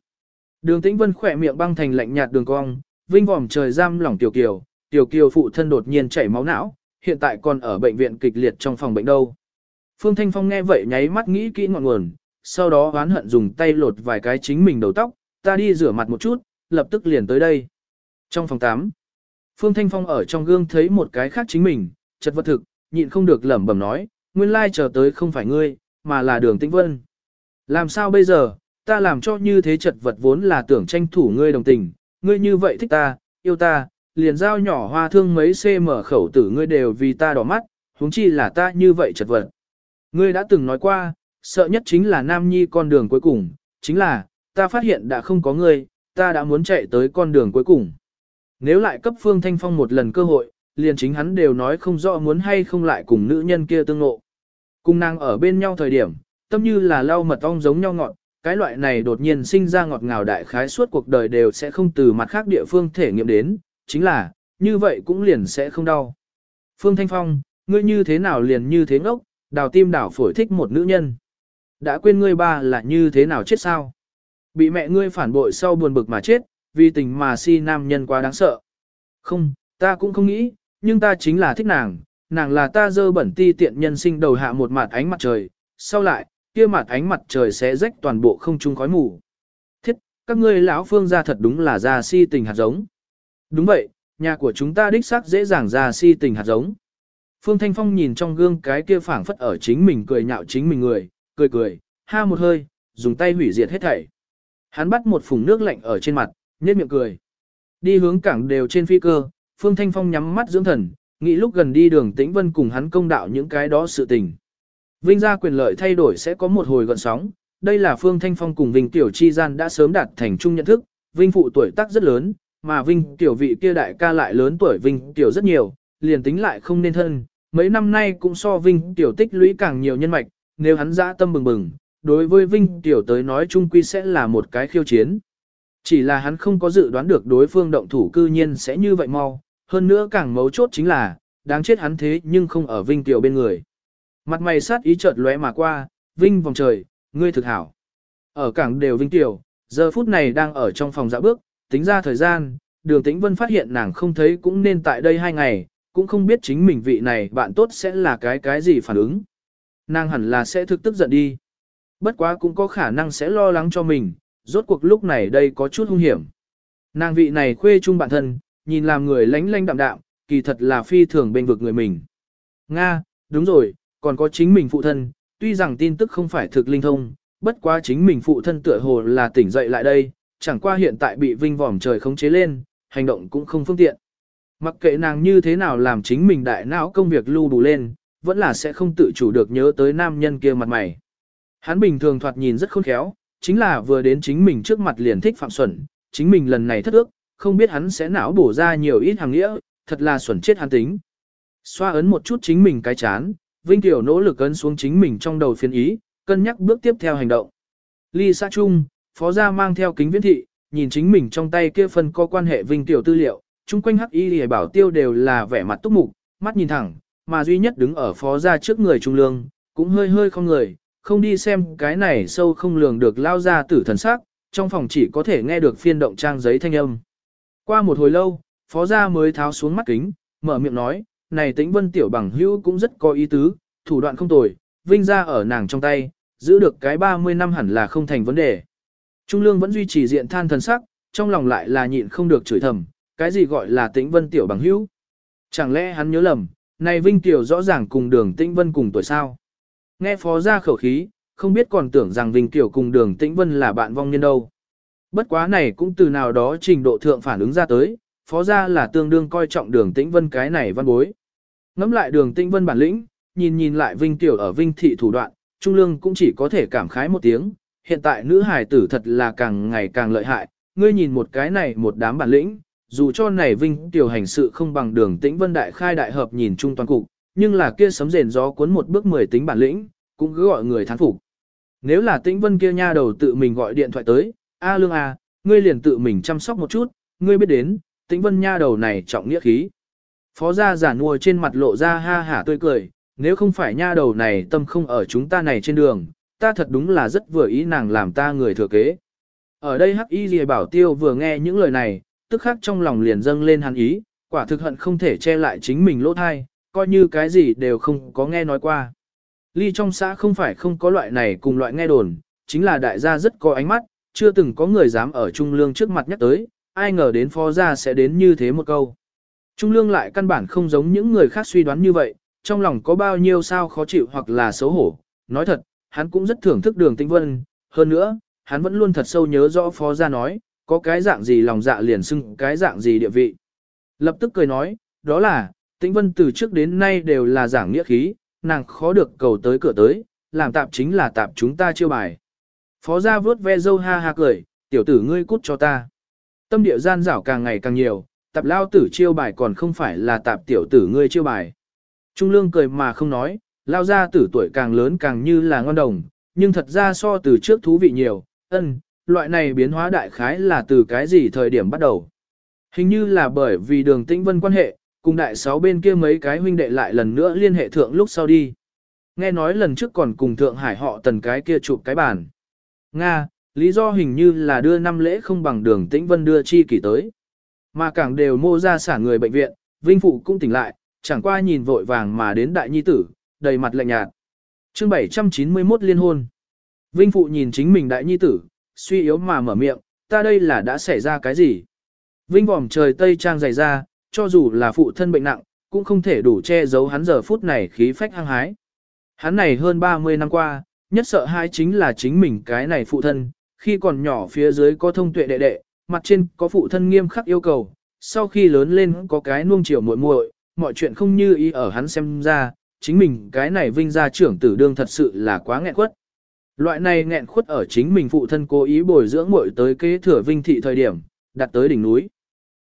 Đường tĩnh vân khỏe miệng băng thành lạnh nhạt đường cong, vinh vòm trời giam lỏng tiểu kiều, tiểu kiều phụ thân đột nhiên chảy máu não, hiện tại còn ở bệnh viện kịch liệt trong phòng bệnh đâu. Phương Thanh Phong nghe vậy nháy mắt nghĩ kỹ ngọn nguồn, sau đó oán hận dùng tay lột vài cái chính mình đầu tóc, ta đi rửa mặt một chút, lập tức liền tới đây. Trong phòng 8, Phương Thanh Phong ở trong gương thấy một cái khác chính mình, chật vật thực, nhịn không được lẩm bẩm nói, nguyên lai chờ tới không phải ngươi, mà là đường tĩnh vân. Làm sao bây giờ, ta làm cho như thế chật vật vốn là tưởng tranh thủ ngươi đồng tình, ngươi như vậy thích ta, yêu ta, liền giao nhỏ hoa thương mấy cm khẩu tử ngươi đều vì ta đỏ mắt, huống chi là ta như vậy chật vật. Ngươi đã từng nói qua, sợ nhất chính là Nam Nhi con đường cuối cùng, chính là, ta phát hiện đã không có ngươi, ta đã muốn chạy tới con đường cuối cùng. Nếu lại cấp Phương Thanh Phong một lần cơ hội, liền chính hắn đều nói không rõ muốn hay không lại cùng nữ nhân kia tương ngộ. Cùng nàng ở bên nhau thời điểm, tâm như là lau mật ong giống nhau ngọt, cái loại này đột nhiên sinh ra ngọt ngào đại khái suốt cuộc đời đều sẽ không từ mặt khác địa phương thể nghiệm đến, chính là, như vậy cũng liền sẽ không đau. Phương Thanh Phong, ngươi như thế nào liền như thế ngốc, đào tim đảo phổi thích một nữ nhân. Đã quên ngươi ba là như thế nào chết sao? Bị mẹ ngươi phản bội sau buồn bực mà chết, vì tình mà si nam nhân quá đáng sợ. Không, ta cũng không nghĩ, nhưng ta chính là thích nàng, nàng là ta dơ bẩn ti tiện nhân sinh đầu hạ một mặt ánh mặt trời, sau lại, kia mặt ánh mặt trời sẽ rách toàn bộ không trung khói mù. Thiết, các ngươi lão phương gia thật đúng là ra si tình hạt giống. Đúng vậy, nhà của chúng ta đích xác dễ dàng ra si tình hạt giống. Phương Thanh Phong nhìn trong gương cái kia phảng phất ở chính mình cười nhạo chính mình người, cười cười, ha một hơi, dùng tay hủy diệt hết thảy. Hắn bắt một phùng nước lạnh ở trên mặt, nhếch miệng cười. Đi hướng cảng đều trên phi cơ, Phương Thanh Phong nhắm mắt dưỡng thần, nghĩ lúc gần đi đường Tĩnh Vân cùng hắn công đạo những cái đó sự tình. Vinh gia quyền lợi thay đổi sẽ có một hồi gọn sóng, đây là Phương Thanh Phong cùng Vinh Tiểu Chi Gian đã sớm đạt thành chung nhận thức, Vinh phụ tuổi tác rất lớn, mà Vinh Tiểu vị kia đại ca lại lớn tuổi Vinh Tiểu rất nhiều, liền tính lại không nên thân, mấy năm nay cũng so Vinh Tiểu tích lũy càng nhiều nhân mạch, nếu hắn dã tâm bừng bừng, đối với Vinh Tiểu tới nói chung quy sẽ là một cái khiêu chiến. Chỉ là hắn không có dự đoán được đối phương động thủ cư nhiên sẽ như vậy mau, hơn nữa càng mấu chốt chính là, đáng chết hắn thế nhưng không ở Vinh Tiểu bên người. Mặt mày sát ý chợt lóe mà qua, Vinh vòng trời, ngươi thực hảo. Ở cảng đều Vinh Tiểu, giờ phút này đang ở trong phòng dạo bước, tính ra thời gian, đường tĩnh vân phát hiện nàng không thấy cũng nên tại đây hai ngày, cũng không biết chính mình vị này bạn tốt sẽ là cái cái gì phản ứng. Nàng hẳn là sẽ thực tức giận đi. Bất quá cũng có khả năng sẽ lo lắng cho mình, rốt cuộc lúc này đây có chút hung hiểm. Nàng vị này khuê chung bản thân, nhìn làm người lánh lánh đạm đạm, kỳ thật là phi thường bên vực người mình. Nga, đúng rồi, còn có chính mình phụ thân, tuy rằng tin tức không phải thực linh thông, bất quá chính mình phụ thân tựa hồ là tỉnh dậy lại đây, chẳng qua hiện tại bị vinh vòm trời khống chế lên, hành động cũng không phương tiện. Mặc kệ nàng như thế nào làm chính mình đại não công việc lưu đủ lên, vẫn là sẽ không tự chủ được nhớ tới nam nhân kia mặt mày. Hắn bình thường thoạt nhìn rất khôn khéo, chính là vừa đến chính mình trước mặt liền thích phạm xuẩn, chính mình lần này thất ước, không biết hắn sẽ não bổ ra nhiều ít hàng nghĩa, thật là xuẩn chết hắn tính. Xoa ấn một chút chính mình cái chán, Vinh Tiểu nỗ lực ấn xuống chính mình trong đầu phiên ý, cân nhắc bước tiếp theo hành động. Ly xã chung, phó gia mang theo kính viễn thị, nhìn chính mình trong tay kia phần có quan hệ Vinh Tiểu tư liệu, chung quanh hắc y bảo tiêu đều là vẻ mặt túc mục, mắt nhìn thẳng, mà duy nhất đứng ở phó gia trước người trung lương, cũng hơi hơi không người, không đi xem cái này sâu không lường được lao ra tử thần sắc, trong phòng chỉ có thể nghe được phiên động trang giấy thanh âm. Qua một hồi lâu, phó gia mới tháo xuống mắt kính, mở miệng nói, này tĩnh vân tiểu bằng hữu cũng rất có ý tứ, thủ đoạn không tồi, vinh ra ở nàng trong tay, giữ được cái 30 năm hẳn là không thành vấn đề. Trung lương vẫn duy trì diện than thần sắc, trong lòng lại là nhịn không được chửi thầm, cái gì gọi là tĩnh vân tiểu bằng hữu. Chẳng lẽ hắn nhớ lầm, này vinh tiểu rõ ràng cùng đường tĩnh vân cùng tuổi sao. Nghe phó ra khẩu khí, không biết còn tưởng rằng vinh tiểu cùng đường tĩnh vân là bạn vong nhân đâu. Bất quá này cũng từ nào đó trình độ thượng phản ứng ra tới, phó ra là tương đương coi trọng đường tĩnh vân cái này văn bối. Ngắm lại đường tĩnh vân bản lĩnh, nhìn nhìn lại vinh tiểu ở vinh thị thủ đoạn, trung lương cũng chỉ có thể cảm khái một tiếng, hiện tại nữ hài tử thật là càng ngày càng lợi hại, ngươi nhìn một cái này một đám bản lĩnh, dù cho này vinh tiểu hành sự không bằng đường tĩnh vân đại khai đại hợp nhìn chung toàn cục, nhưng là kia sấm rền gió cuốn một bước mười tính bản lĩnh, cũng cứ gọi người thán phục. Nếu là tĩnh vân kia nha đầu tự mình gọi điện thoại tới, A lương A, ngươi liền tự mình chăm sóc một chút, ngươi biết đến, tĩnh vân nha đầu này trọng nghĩa khí. Phó gia giả nuôi trên mặt lộ ra ha hả tươi cười, nếu không phải nha đầu này tâm không ở chúng ta này trên đường, ta thật đúng là rất vừa ý nàng làm ta người thừa kế. Ở đây Hắc Y Lìa Bảo Tiêu vừa nghe những lời này, tức khắc trong lòng liền dâng lên hàn ý, quả thực hận không thể che lại chính mình lỗ thai, coi như cái gì đều không có nghe nói qua. Ly trong xã không phải không có loại này cùng loại nghe đồn, chính là đại gia rất có ánh mắt, chưa từng có người dám ở Trung Lương trước mặt nhắc tới, ai ngờ đến phó gia sẽ đến như thế một câu. Trung Lương lại căn bản không giống những người khác suy đoán như vậy, trong lòng có bao nhiêu sao khó chịu hoặc là xấu hổ. Nói thật, hắn cũng rất thưởng thức đường tĩnh vân, hơn nữa, hắn vẫn luôn thật sâu nhớ rõ phó gia nói, có cái dạng gì lòng dạ liền xưng cái dạng gì địa vị. Lập tức cười nói, đó là, tĩnh vân từ trước đến nay đều là giảng nghĩa khí, nàng khó được cầu tới cửa tới, làm tạp chính là tạp chúng ta chiêu bài. Phó gia vớt ve dâu ha ha cười, tiểu tử ngươi cút cho ta. Tâm địa gian rảo càng ngày càng nhiều, tạp lao tử chiêu bài còn không phải là tạp tiểu tử ngươi chiêu bài. Trung lương cười mà không nói, lao gia tử tuổi càng lớn càng như là ngon đồng, nhưng thật ra so từ trước thú vị nhiều, ân, loại này biến hóa đại khái là từ cái gì thời điểm bắt đầu. Hình như là bởi vì đường tĩnh vân quan hệ, cùng đại sáu bên kia mấy cái huynh đệ lại lần nữa liên hệ thượng lúc sau đi. Nghe nói lần trước còn cùng thượng hải họ tần cái kia chụp cái bàn. Nga, lý do hình như là đưa năm lễ không bằng đường tĩnh vân đưa chi kỷ tới. Mà càng đều mô ra sản người bệnh viện, Vinh Phụ cũng tỉnh lại, chẳng qua nhìn vội vàng mà đến đại nhi tử, đầy mặt lạnh nhạt. chương 791 liên hôn. Vinh Phụ nhìn chính mình đại nhi tử, suy yếu mà mở miệng, ta đây là đã xảy ra cái gì? Vinh vòm trời tây trang dày ra, cho dù là phụ thân bệnh nặng, cũng không thể đủ che giấu hắn giờ phút này khí phách hăng hái. Hắn này hơn 30 năm qua, nhất sợ hai chính là chính mình cái này phụ thân, khi còn nhỏ phía dưới có thông tuệ đệ đệ, mặt trên có phụ thân nghiêm khắc yêu cầu, sau khi lớn lên có cái nuông chiều muội muội, mọi chuyện không như ý ở hắn xem ra, chính mình cái này vinh gia trưởng tử đương thật sự là quá nghẹn quất. Loại này nghẹn khuất ở chính mình phụ thân cố ý bồi dưỡng muội tới kế thừa vinh thị thời điểm, đặt tới đỉnh núi.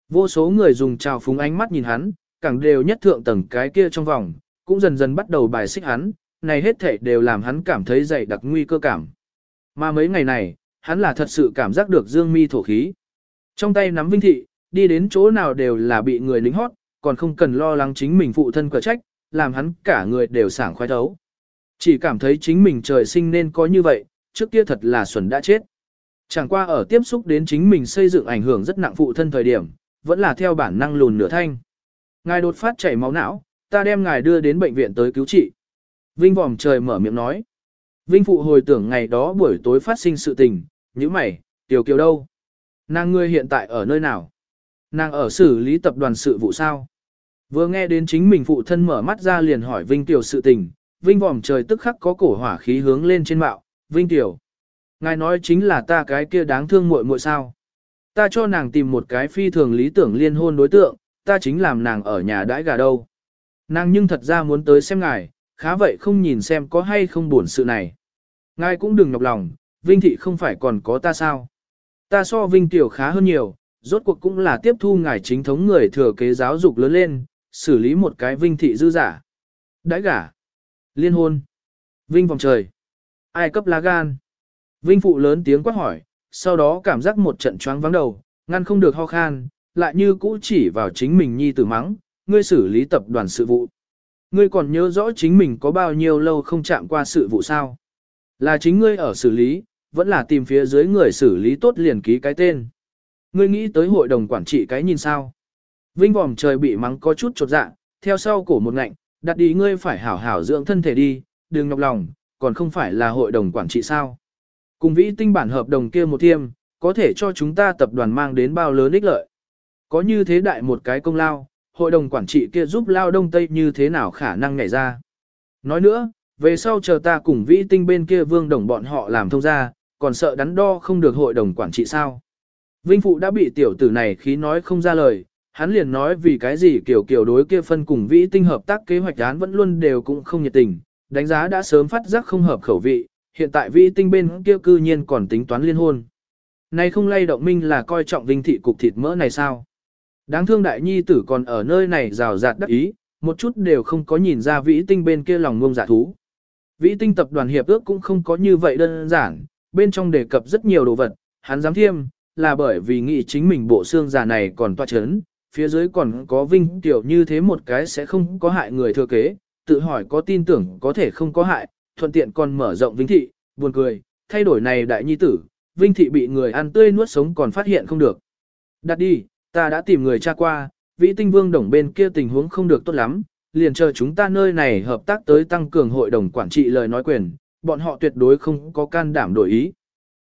Vô số người dùng trào phúng ánh mắt nhìn hắn, càng đều nhất thượng tầng cái kia trong vòng, cũng dần dần bắt đầu bài xích hắn, này hết thể đều làm hắn cảm thấy dày đặc nguy cơ cảm. Mà mấy ngày này, hắn là thật sự cảm giác được dương mi thổ khí. Trong tay nắm vinh thị, đi đến chỗ nào đều là bị người lính hót, còn không cần lo lắng chính mình phụ thân quả trách, làm hắn cả người đều sảng khoái thấu. Chỉ cảm thấy chính mình trời sinh nên có như vậy, trước kia thật là xuẩn đã chết. Chẳng qua ở tiếp xúc đến chính mình xây dựng ảnh hưởng rất nặng phụ thân thời điểm, vẫn là theo bản năng lùn nửa thanh. Ngài đột phát chảy máu não, ta đem ngài đưa đến bệnh viện tới cứu trị. Vinh vòm trời mở miệng nói. Vinh phụ hồi tưởng ngày đó buổi tối phát sinh sự tình, như mày, tiểu kiều đâu? Nàng ngươi hiện tại ở nơi nào? Nàng ở xử lý tập đoàn sự vụ sao? Vừa nghe đến chính mình phụ thân mở mắt ra liền hỏi Vinh Tiểu sự tình, Vinh vòm trời tức khắc có cổ hỏa khí hướng lên trên mạo, Vinh Tiểu. Ngài nói chính là ta cái kia đáng thương muội muội sao. Ta cho nàng tìm một cái phi thường lý tưởng liên hôn đối tượng, ta chính làm nàng ở nhà đãi gà đâu. Nàng nhưng thật ra muốn tới xem ngài, khá vậy không nhìn xem có hay không buồn sự này. Ngài cũng đừng nhọc lòng, Vinh Thị không phải còn có ta sao. Ta so Vinh Tiểu khá hơn nhiều, rốt cuộc cũng là tiếp thu ngài chính thống người thừa kế giáo dục lớn lên, xử lý một cái Vinh Thị dư giả. Đãi gả. Liên hôn. Vinh vòng trời. Ai cấp lá gan. Vinh phụ lớn tiếng quát hỏi, sau đó cảm giác một trận choáng vắng đầu, ngăn không được ho khan, lại như cũ chỉ vào chính mình nhi tử mắng, ngươi xử lý tập đoàn sự vụ. Ngươi còn nhớ rõ chính mình có bao nhiêu lâu không chạm qua sự vụ sao? Là chính ngươi ở xử lý, vẫn là tìm phía dưới người xử lý tốt liền ký cái tên. Ngươi nghĩ tới hội đồng quản trị cái nhìn sao? Vinh vòm trời bị mắng có chút chột dạ, theo sau cổ một ngạnh, đặt đi ngươi phải hảo hảo dưỡng thân thể đi, đừng nhọc lòng, còn không phải là hội đồng quản trị sao. Cùng vĩ tinh bản hợp đồng kia một thiêm, có thể cho chúng ta tập đoàn mang đến bao lớn ích lợi. Có như thế đại một cái công lao, hội đồng quản trị kia giúp lao đông tây như thế nào khả năng nhảy ra. Nói nữa, về sau chờ ta cùng vĩ tinh bên kia vương đồng bọn họ làm thông ra, còn sợ đắn đo không được hội đồng quản trị sao. Vinh Phụ đã bị tiểu tử này khí nói không ra lời, hắn liền nói vì cái gì kiểu kiểu đối kia phân cùng vĩ tinh hợp tác kế hoạch án vẫn luôn đều cũng không nhiệt tình, đánh giá đã sớm phát giác không hợp khẩu vị, hiện tại vĩ tinh bên kia cư nhiên còn tính toán liên hôn. Này không lay động minh là coi trọng vinh thị cục thịt mỡ này sao? Đáng thương đại nhi tử còn ở nơi này rào rạt đắc ý, một chút đều không có nhìn ra vĩ tinh bên kia lòng ngông giả thú. Vĩ tinh tập đoàn hiệp ước cũng không có như vậy đơn giản, bên trong đề cập rất nhiều đồ vật, hắn dám thiêm, là bởi vì nghĩ chính mình bộ xương già này còn toa chấn, phía dưới còn có vinh tiểu như thế một cái sẽ không có hại người thừa kế, tự hỏi có tin tưởng có thể không có hại, thuận tiện còn mở rộng vinh thị, buồn cười, thay đổi này đại nhi tử, vinh thị bị người ăn tươi nuốt sống còn phát hiện không được. Đặt đi, ta đã tìm người tra qua, vĩ tinh vương đồng bên kia tình huống không được tốt lắm, liền chờ chúng ta nơi này hợp tác tới tăng cường hội đồng quản trị lời nói quyền, bọn họ tuyệt đối không có can đảm đổi ý.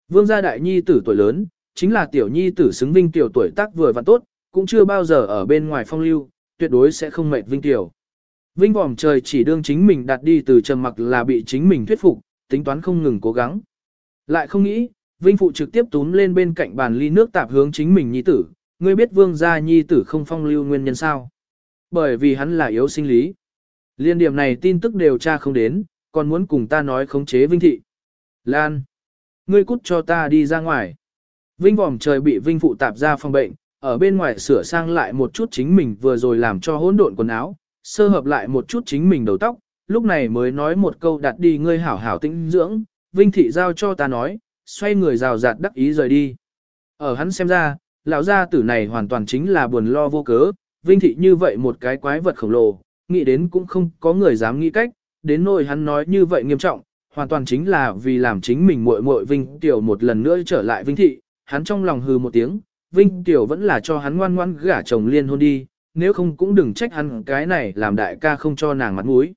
Vương gia đại nhi tử tuổi lớn, chính là tiểu nhi tử xứng vinh tiểu tuổi tác vừa và tốt, cũng chưa bao giờ ở bên ngoài phong lưu, tuyệt đối sẽ không mệt vinh tiểu. Vinh vòm trời chỉ đương chính mình đặt đi từ trầm mặc là bị chính mình thuyết phục, tính toán không ngừng cố gắng. Lại không nghĩ, Vinh phụ trực tiếp túm lên bên cạnh bàn ly nước tạp hướng chính mình nhi tử, ngươi biết vương gia nhi tử không phong lưu nguyên nhân sao? Bởi vì hắn là yếu sinh lý. Liên điểm này tin tức điều tra không đến, còn muốn cùng ta nói khống chế Vinh thị. Lan! Ngươi cút cho ta đi ra ngoài. Vinh vòm trời bị Vinh phụ tạp ra phòng bệnh, ở bên ngoài sửa sang lại một chút chính mình vừa rồi làm cho hỗn độn quần áo, sơ hợp lại một chút chính mình đầu tóc, lúc này mới nói một câu đặt đi ngươi hảo hảo tĩnh dưỡng, Vinh thị giao cho ta nói, xoay người rào rạt đắc ý rời đi. Ở hắn xem ra, lão gia tử này hoàn toàn chính là buồn lo vô cớ, Vinh thị như vậy một cái quái vật khổng lồ, nghĩ đến cũng không có người dám nghĩ cách, đến nỗi hắn nói như vậy nghiêm trọng, hoàn toàn chính là vì làm chính mình muội muội Vinh Tiểu một lần nữa trở lại Vinh thị, hắn trong lòng hừ một tiếng, Vinh Tiểu vẫn là cho hắn ngoan ngoan gả chồng liên hôn đi, nếu không cũng đừng trách hắn cái này làm đại ca không cho nàng mặt mũi.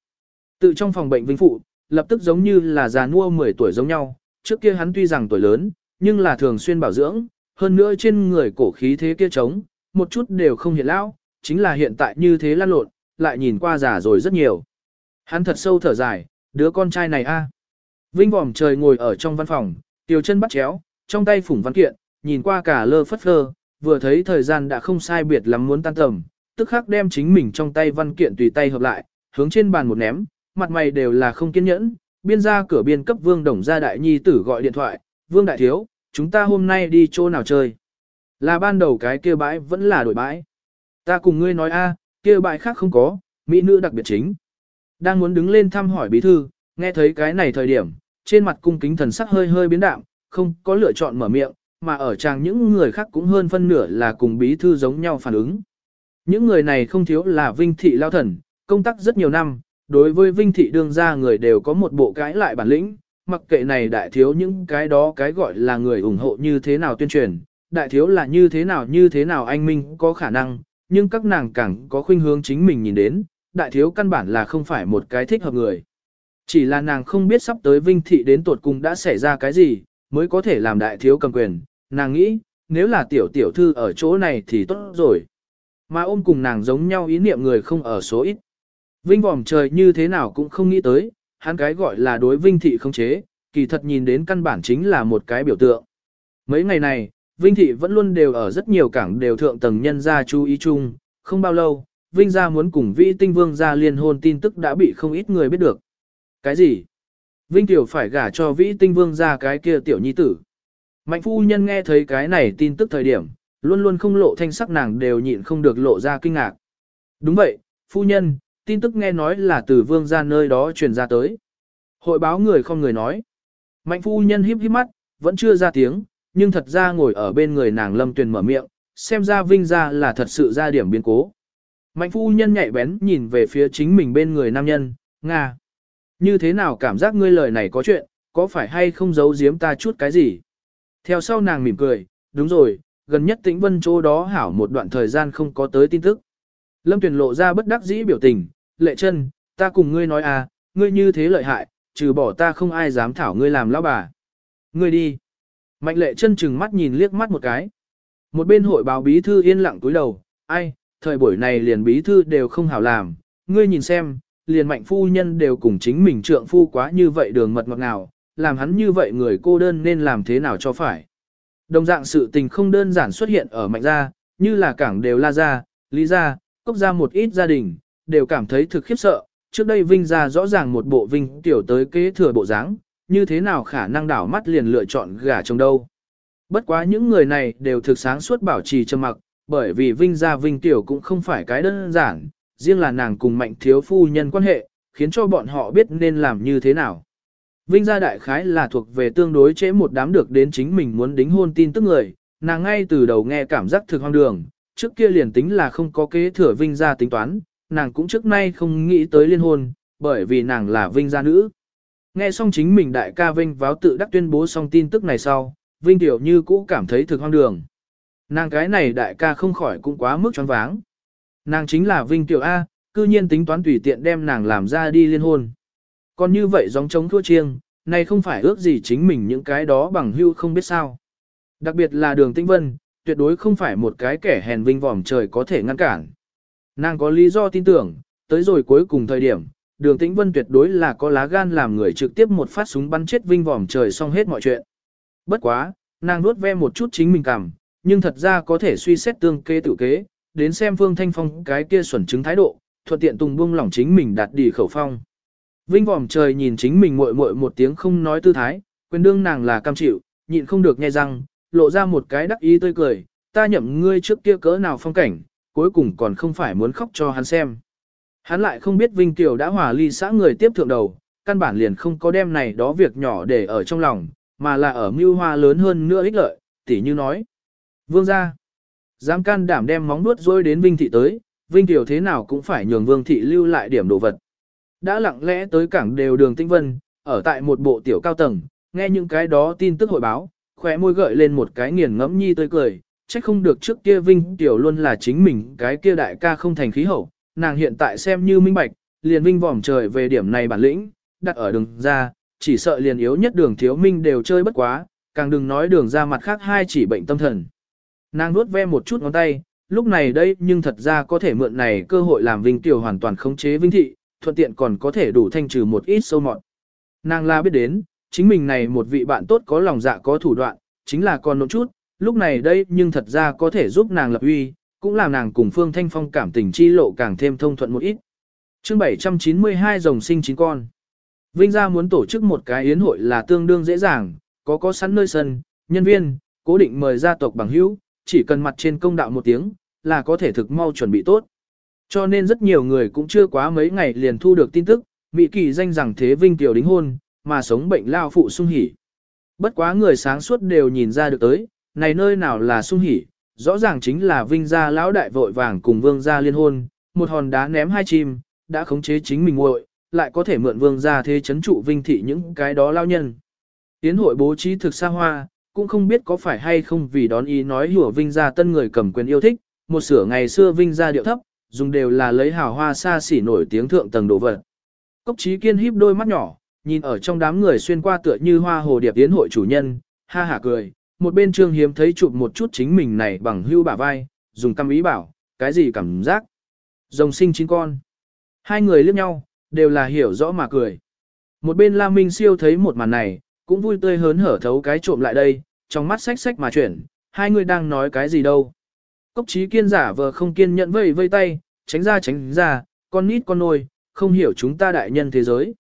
Tự trong phòng bệnh Vinh Phụ, lập tức giống như là già nua 10 tuổi giống nhau, trước kia hắn tuy rằng tuổi lớn, nhưng là thường xuyên bảo dưỡng, hơn nữa trên người cổ khí thế kia trống, một chút đều không hiện lão, chính là hiện tại như thế lan lộn, lại nhìn qua già rồi rất nhiều. Hắn thật sâu thở dài, đứa con trai này a. Vinh vòm trời ngồi ở trong văn phòng, tiểu chân bắt chéo, trong tay phủng văn kiện, nhìn qua cả lơ phất phơ, vừa thấy thời gian đã không sai biệt lắm muốn tan tầm, tức khắc đem chính mình trong tay văn kiện tùy tay hợp lại, hướng trên bàn một ném, mặt mày đều là không kiên nhẫn, biên ra cửa biên cấp vương đồng gia đại nhi tử gọi điện thoại, vương đại thiếu, chúng ta hôm nay đi chỗ nào chơi. Là ban đầu cái kia bãi vẫn là đổi bãi. Ta cùng ngươi nói a, kia bãi khác không có, mỹ nữ đặc biệt chính. Đang muốn đứng lên thăm hỏi bí thư, Nghe thấy cái này thời điểm, trên mặt cung kính thần sắc hơi hơi biến đạm, không có lựa chọn mở miệng, mà ở chàng những người khác cũng hơn phân nửa là cùng bí thư giống nhau phản ứng. Những người này không thiếu là vinh thị lao thần, công tác rất nhiều năm, đối với vinh thị đương gia người đều có một bộ cái lại bản lĩnh, mặc kệ này đại thiếu những cái đó cái gọi là người ủng hộ như thế nào tuyên truyền, đại thiếu là như thế nào như thế nào anh minh có khả năng, nhưng các nàng càng có khuynh hướng chính mình nhìn đến, đại thiếu căn bản là không phải một cái thích hợp người. Chỉ là nàng không biết sắp tới vinh thị đến tột cùng đã xảy ra cái gì, mới có thể làm đại thiếu cầm quyền, nàng nghĩ, nếu là tiểu tiểu thư ở chỗ này thì tốt rồi. Mà ôm cùng nàng giống nhau ý niệm người không ở số ít. Vinh vòm trời như thế nào cũng không nghĩ tới, hắn cái gọi là đối vinh thị không chế, kỳ thật nhìn đến căn bản chính là một cái biểu tượng. Mấy ngày này, Vinh thị vẫn luôn đều ở rất nhiều cảng đều thượng tầng nhân gia chú ý chung, không bao lâu, Vinh gia muốn cùng Vĩ Tinh Vương gia liên hôn tin tức đã bị không ít người biết được. Cái gì? Vinh tiểu phải gả cho Vĩ Tinh Vương gia cái kia tiểu nhi tử. Mạnh phu nhân nghe thấy cái này tin tức thời điểm, luôn luôn không lộ thanh sắc nàng đều nhịn không được lộ ra kinh ngạc. Đúng vậy, phu nhân, tin tức nghe nói là từ vương gia nơi đó truyền ra tới. Hội báo người không người nói. Mạnh phu nhân híp híp mắt, vẫn chưa ra tiếng, nhưng thật ra ngồi ở bên người nàng lâm tuyền mở miệng, xem ra vinh ra là thật sự ra điểm biến cố. Mạnh phu nhân nhạy bén nhìn về phía chính mình bên người nam nhân, Nga. Như thế nào cảm giác ngươi lời này có chuyện, có phải hay không giấu giếm ta chút cái gì? Theo sau nàng mỉm cười, đúng rồi, gần nhất tĩnh vân chỗ đó hảo một đoạn thời gian không có tới tin tức. Lâm Tuyền lộ ra bất đắc dĩ biểu tình, lệ chân, ta cùng ngươi nói à, ngươi như thế lợi hại, trừ bỏ ta không ai dám thảo ngươi làm lão bà. Ngươi đi. Mạnh lệ chân chừng mắt nhìn liếc mắt một cái. Một bên hội báo bí thư yên lặng túi đầu, ai, thời buổi này liền bí thư đều không hảo làm, ngươi nhìn xem, liền mạnh phu nhân đều cùng chính mình trượng phu quá như vậy đường mật ngọt nào, làm hắn như vậy người cô đơn nên làm thế nào cho phải. Đồng dạng sự tình không đơn giản xuất hiện ở mạnh gia, như là cảng đều la gia, lý gia, cốc gia một ít gia đình, đều cảm thấy thực khiếp sợ, trước đây vinh gia rõ ràng một bộ vinh tiểu tới kế thừa bộ dáng, như thế nào khả năng đảo mắt liền lựa chọn gả chồng đâu. Bất quá những người này đều thực sáng suốt bảo trì trầm mặc, bởi vì Vinh gia Vinh Tiểu cũng không phải cái đơn giản, riêng là nàng cùng mạnh thiếu phu nhân quan hệ, khiến cho bọn họ biết nên làm như thế nào. Vinh gia đại khái là thuộc về tương đối chế một đám được đến chính mình muốn đính hôn tin tức người, nàng ngay từ đầu nghe cảm giác thực hoang đường, trước kia liền tính là không có kế thừa Vinh gia tính toán, nàng cũng trước nay không nghĩ tới liên hôn, bởi vì nàng là Vinh gia nữ. Nghe xong chính mình đại ca Vinh váo tự đắc tuyên bố xong tin tức này sau, Vinh Tiểu như cũ cảm thấy thực hoang đường. Nàng cái này đại ca không khỏi cũng quá mức choáng váng. Nàng chính là Vinh Tiểu A, cư nhiên tính toán tùy tiện đem nàng làm ra đi liên hôn. Còn như vậy giống chống thua chiêng, này không phải ước gì chính mình những cái đó bằng hưu không biết sao. Đặc biệt là đường tinh vân, tuyệt đối không phải một cái kẻ hèn vinh vòm trời có thể ngăn cản. Nàng có lý do tin tưởng, tới rồi cuối cùng thời điểm, đường tĩnh vân tuyệt đối là có lá gan làm người trực tiếp một phát súng bắn chết vinh vòm trời xong hết mọi chuyện. Bất quá, nàng nuốt ve một chút chính mình cảm, nhưng thật ra có thể suy xét tương kế tự kế, đến xem Phương Thanh Phong cái kia xuẩn chứng thái độ, thuận tiện tùng buông lỏng chính mình đạt đi khẩu phong. Vinh vòm trời nhìn chính mình muội muội một tiếng không nói tư thái, quyền đương nàng là cam chịu, nhịn không được nghe răng, lộ ra một cái đắc ý tươi cười, ta nhậm ngươi trước kia cỡ nào phong cảnh, cuối cùng còn không phải muốn khóc cho hắn xem. Hắn lại không biết Vinh Kiều đã hòa ly xã người tiếp thượng đầu, căn bản liền không có đem này đó việc nhỏ để ở trong lòng, mà là ở mưu hoa lớn hơn nữa ích lợi, tỉ như nói. Vương ra, dám can đảm đem móng nuốt rôi đến Vinh Thị tới, Vinh Kiều thế nào cũng phải nhường Vương Thị lưu lại điểm đồ vật. Đã lặng lẽ tới cảng đều đường tinh vân, ở tại một bộ tiểu cao tầng, nghe những cái đó tin tức hội báo, khóe môi gợi lên một cái nghiền ngẫm nhi tươi cười, trách không được trước kia Vinh Tiểu luôn là chính mình cái kia đại ca không thành khí hậu, nàng hiện tại xem như minh bạch, liền Vinh vòm trời về điểm này bản lĩnh, đặt ở đường ra, chỉ sợ liền yếu nhất đường thiếu minh đều chơi bất quá, càng đừng nói đường ra mặt khác hai chỉ bệnh tâm thần. Nàng nuốt ve một chút ngón tay, lúc này đây nhưng thật ra có thể mượn này cơ hội làm Vinh Tiểu hoàn toàn khống chế Vinh Thị, thuận tiện còn có thể đủ thanh trừ một ít sâu mọt. Nàng la biết đến, chính mình này một vị bạn tốt có lòng dạ có thủ đoạn, chính là còn nỗ chút, lúc này đây nhưng thật ra có thể giúp nàng lập uy, cũng làm nàng cùng Phương Thanh Phong cảm tình chi lộ càng thêm thông thuận một ít. chương 792 rồng sinh chín con. Vinh gia muốn tổ chức một cái yến hội là tương đương dễ dàng, có có sẵn nơi sân, nhân viên, cố định mời gia tộc bằng hữu, chỉ cần mặt trên công đạo một tiếng, là có thể thực mau chuẩn bị tốt. Cho nên rất nhiều người cũng chưa quá mấy ngày liền thu được tin tức, Mỹ kỳ danh rằng thế vinh tiểu đính hôn, mà sống bệnh lao phụ sung hỉ. Bất quá người sáng suốt đều nhìn ra được tới, này nơi nào là sung hỉ, rõ ràng chính là vinh gia lão đại vội vàng cùng vương gia liên hôn, một hòn đá ném hai chim, đã khống chế chính mình muội, lại có thể mượn vương gia thế chấn trụ vinh thị những cái đó lao nhân. Tiến hội bố trí thực xa hoa, cũng không biết có phải hay không vì đón ý nói hủa vinh gia tân người cầm quyền yêu thích, một sửa ngày xưa vinh gia điệu thấp, dùng đều là lấy hào hoa xa xỉ nổi tiếng thượng tầng đồ vật. Cốc trí kiên híp đôi mắt nhỏ, nhìn ở trong đám người xuyên qua tựa như hoa hồ điệp tiến hội chủ nhân, ha hả cười, một bên trương hiếm thấy chụp một chút chính mình này bằng hưu bả vai, dùng căm ý bảo, cái gì cảm giác. Rồng sinh chín con. Hai người liếc nhau, đều là hiểu rõ mà cười. Một bên La Minh siêu thấy một màn này, cũng vui tươi hớn hở thấu cái trộm lại đây, trong mắt sách sách mà chuyển, hai người đang nói cái gì đâu. Cốc trí kiên giả vờ không kiên nhẫn vây vây tay, tránh ra tránh ra, con nít con nôi, không hiểu chúng ta đại nhân thế giới.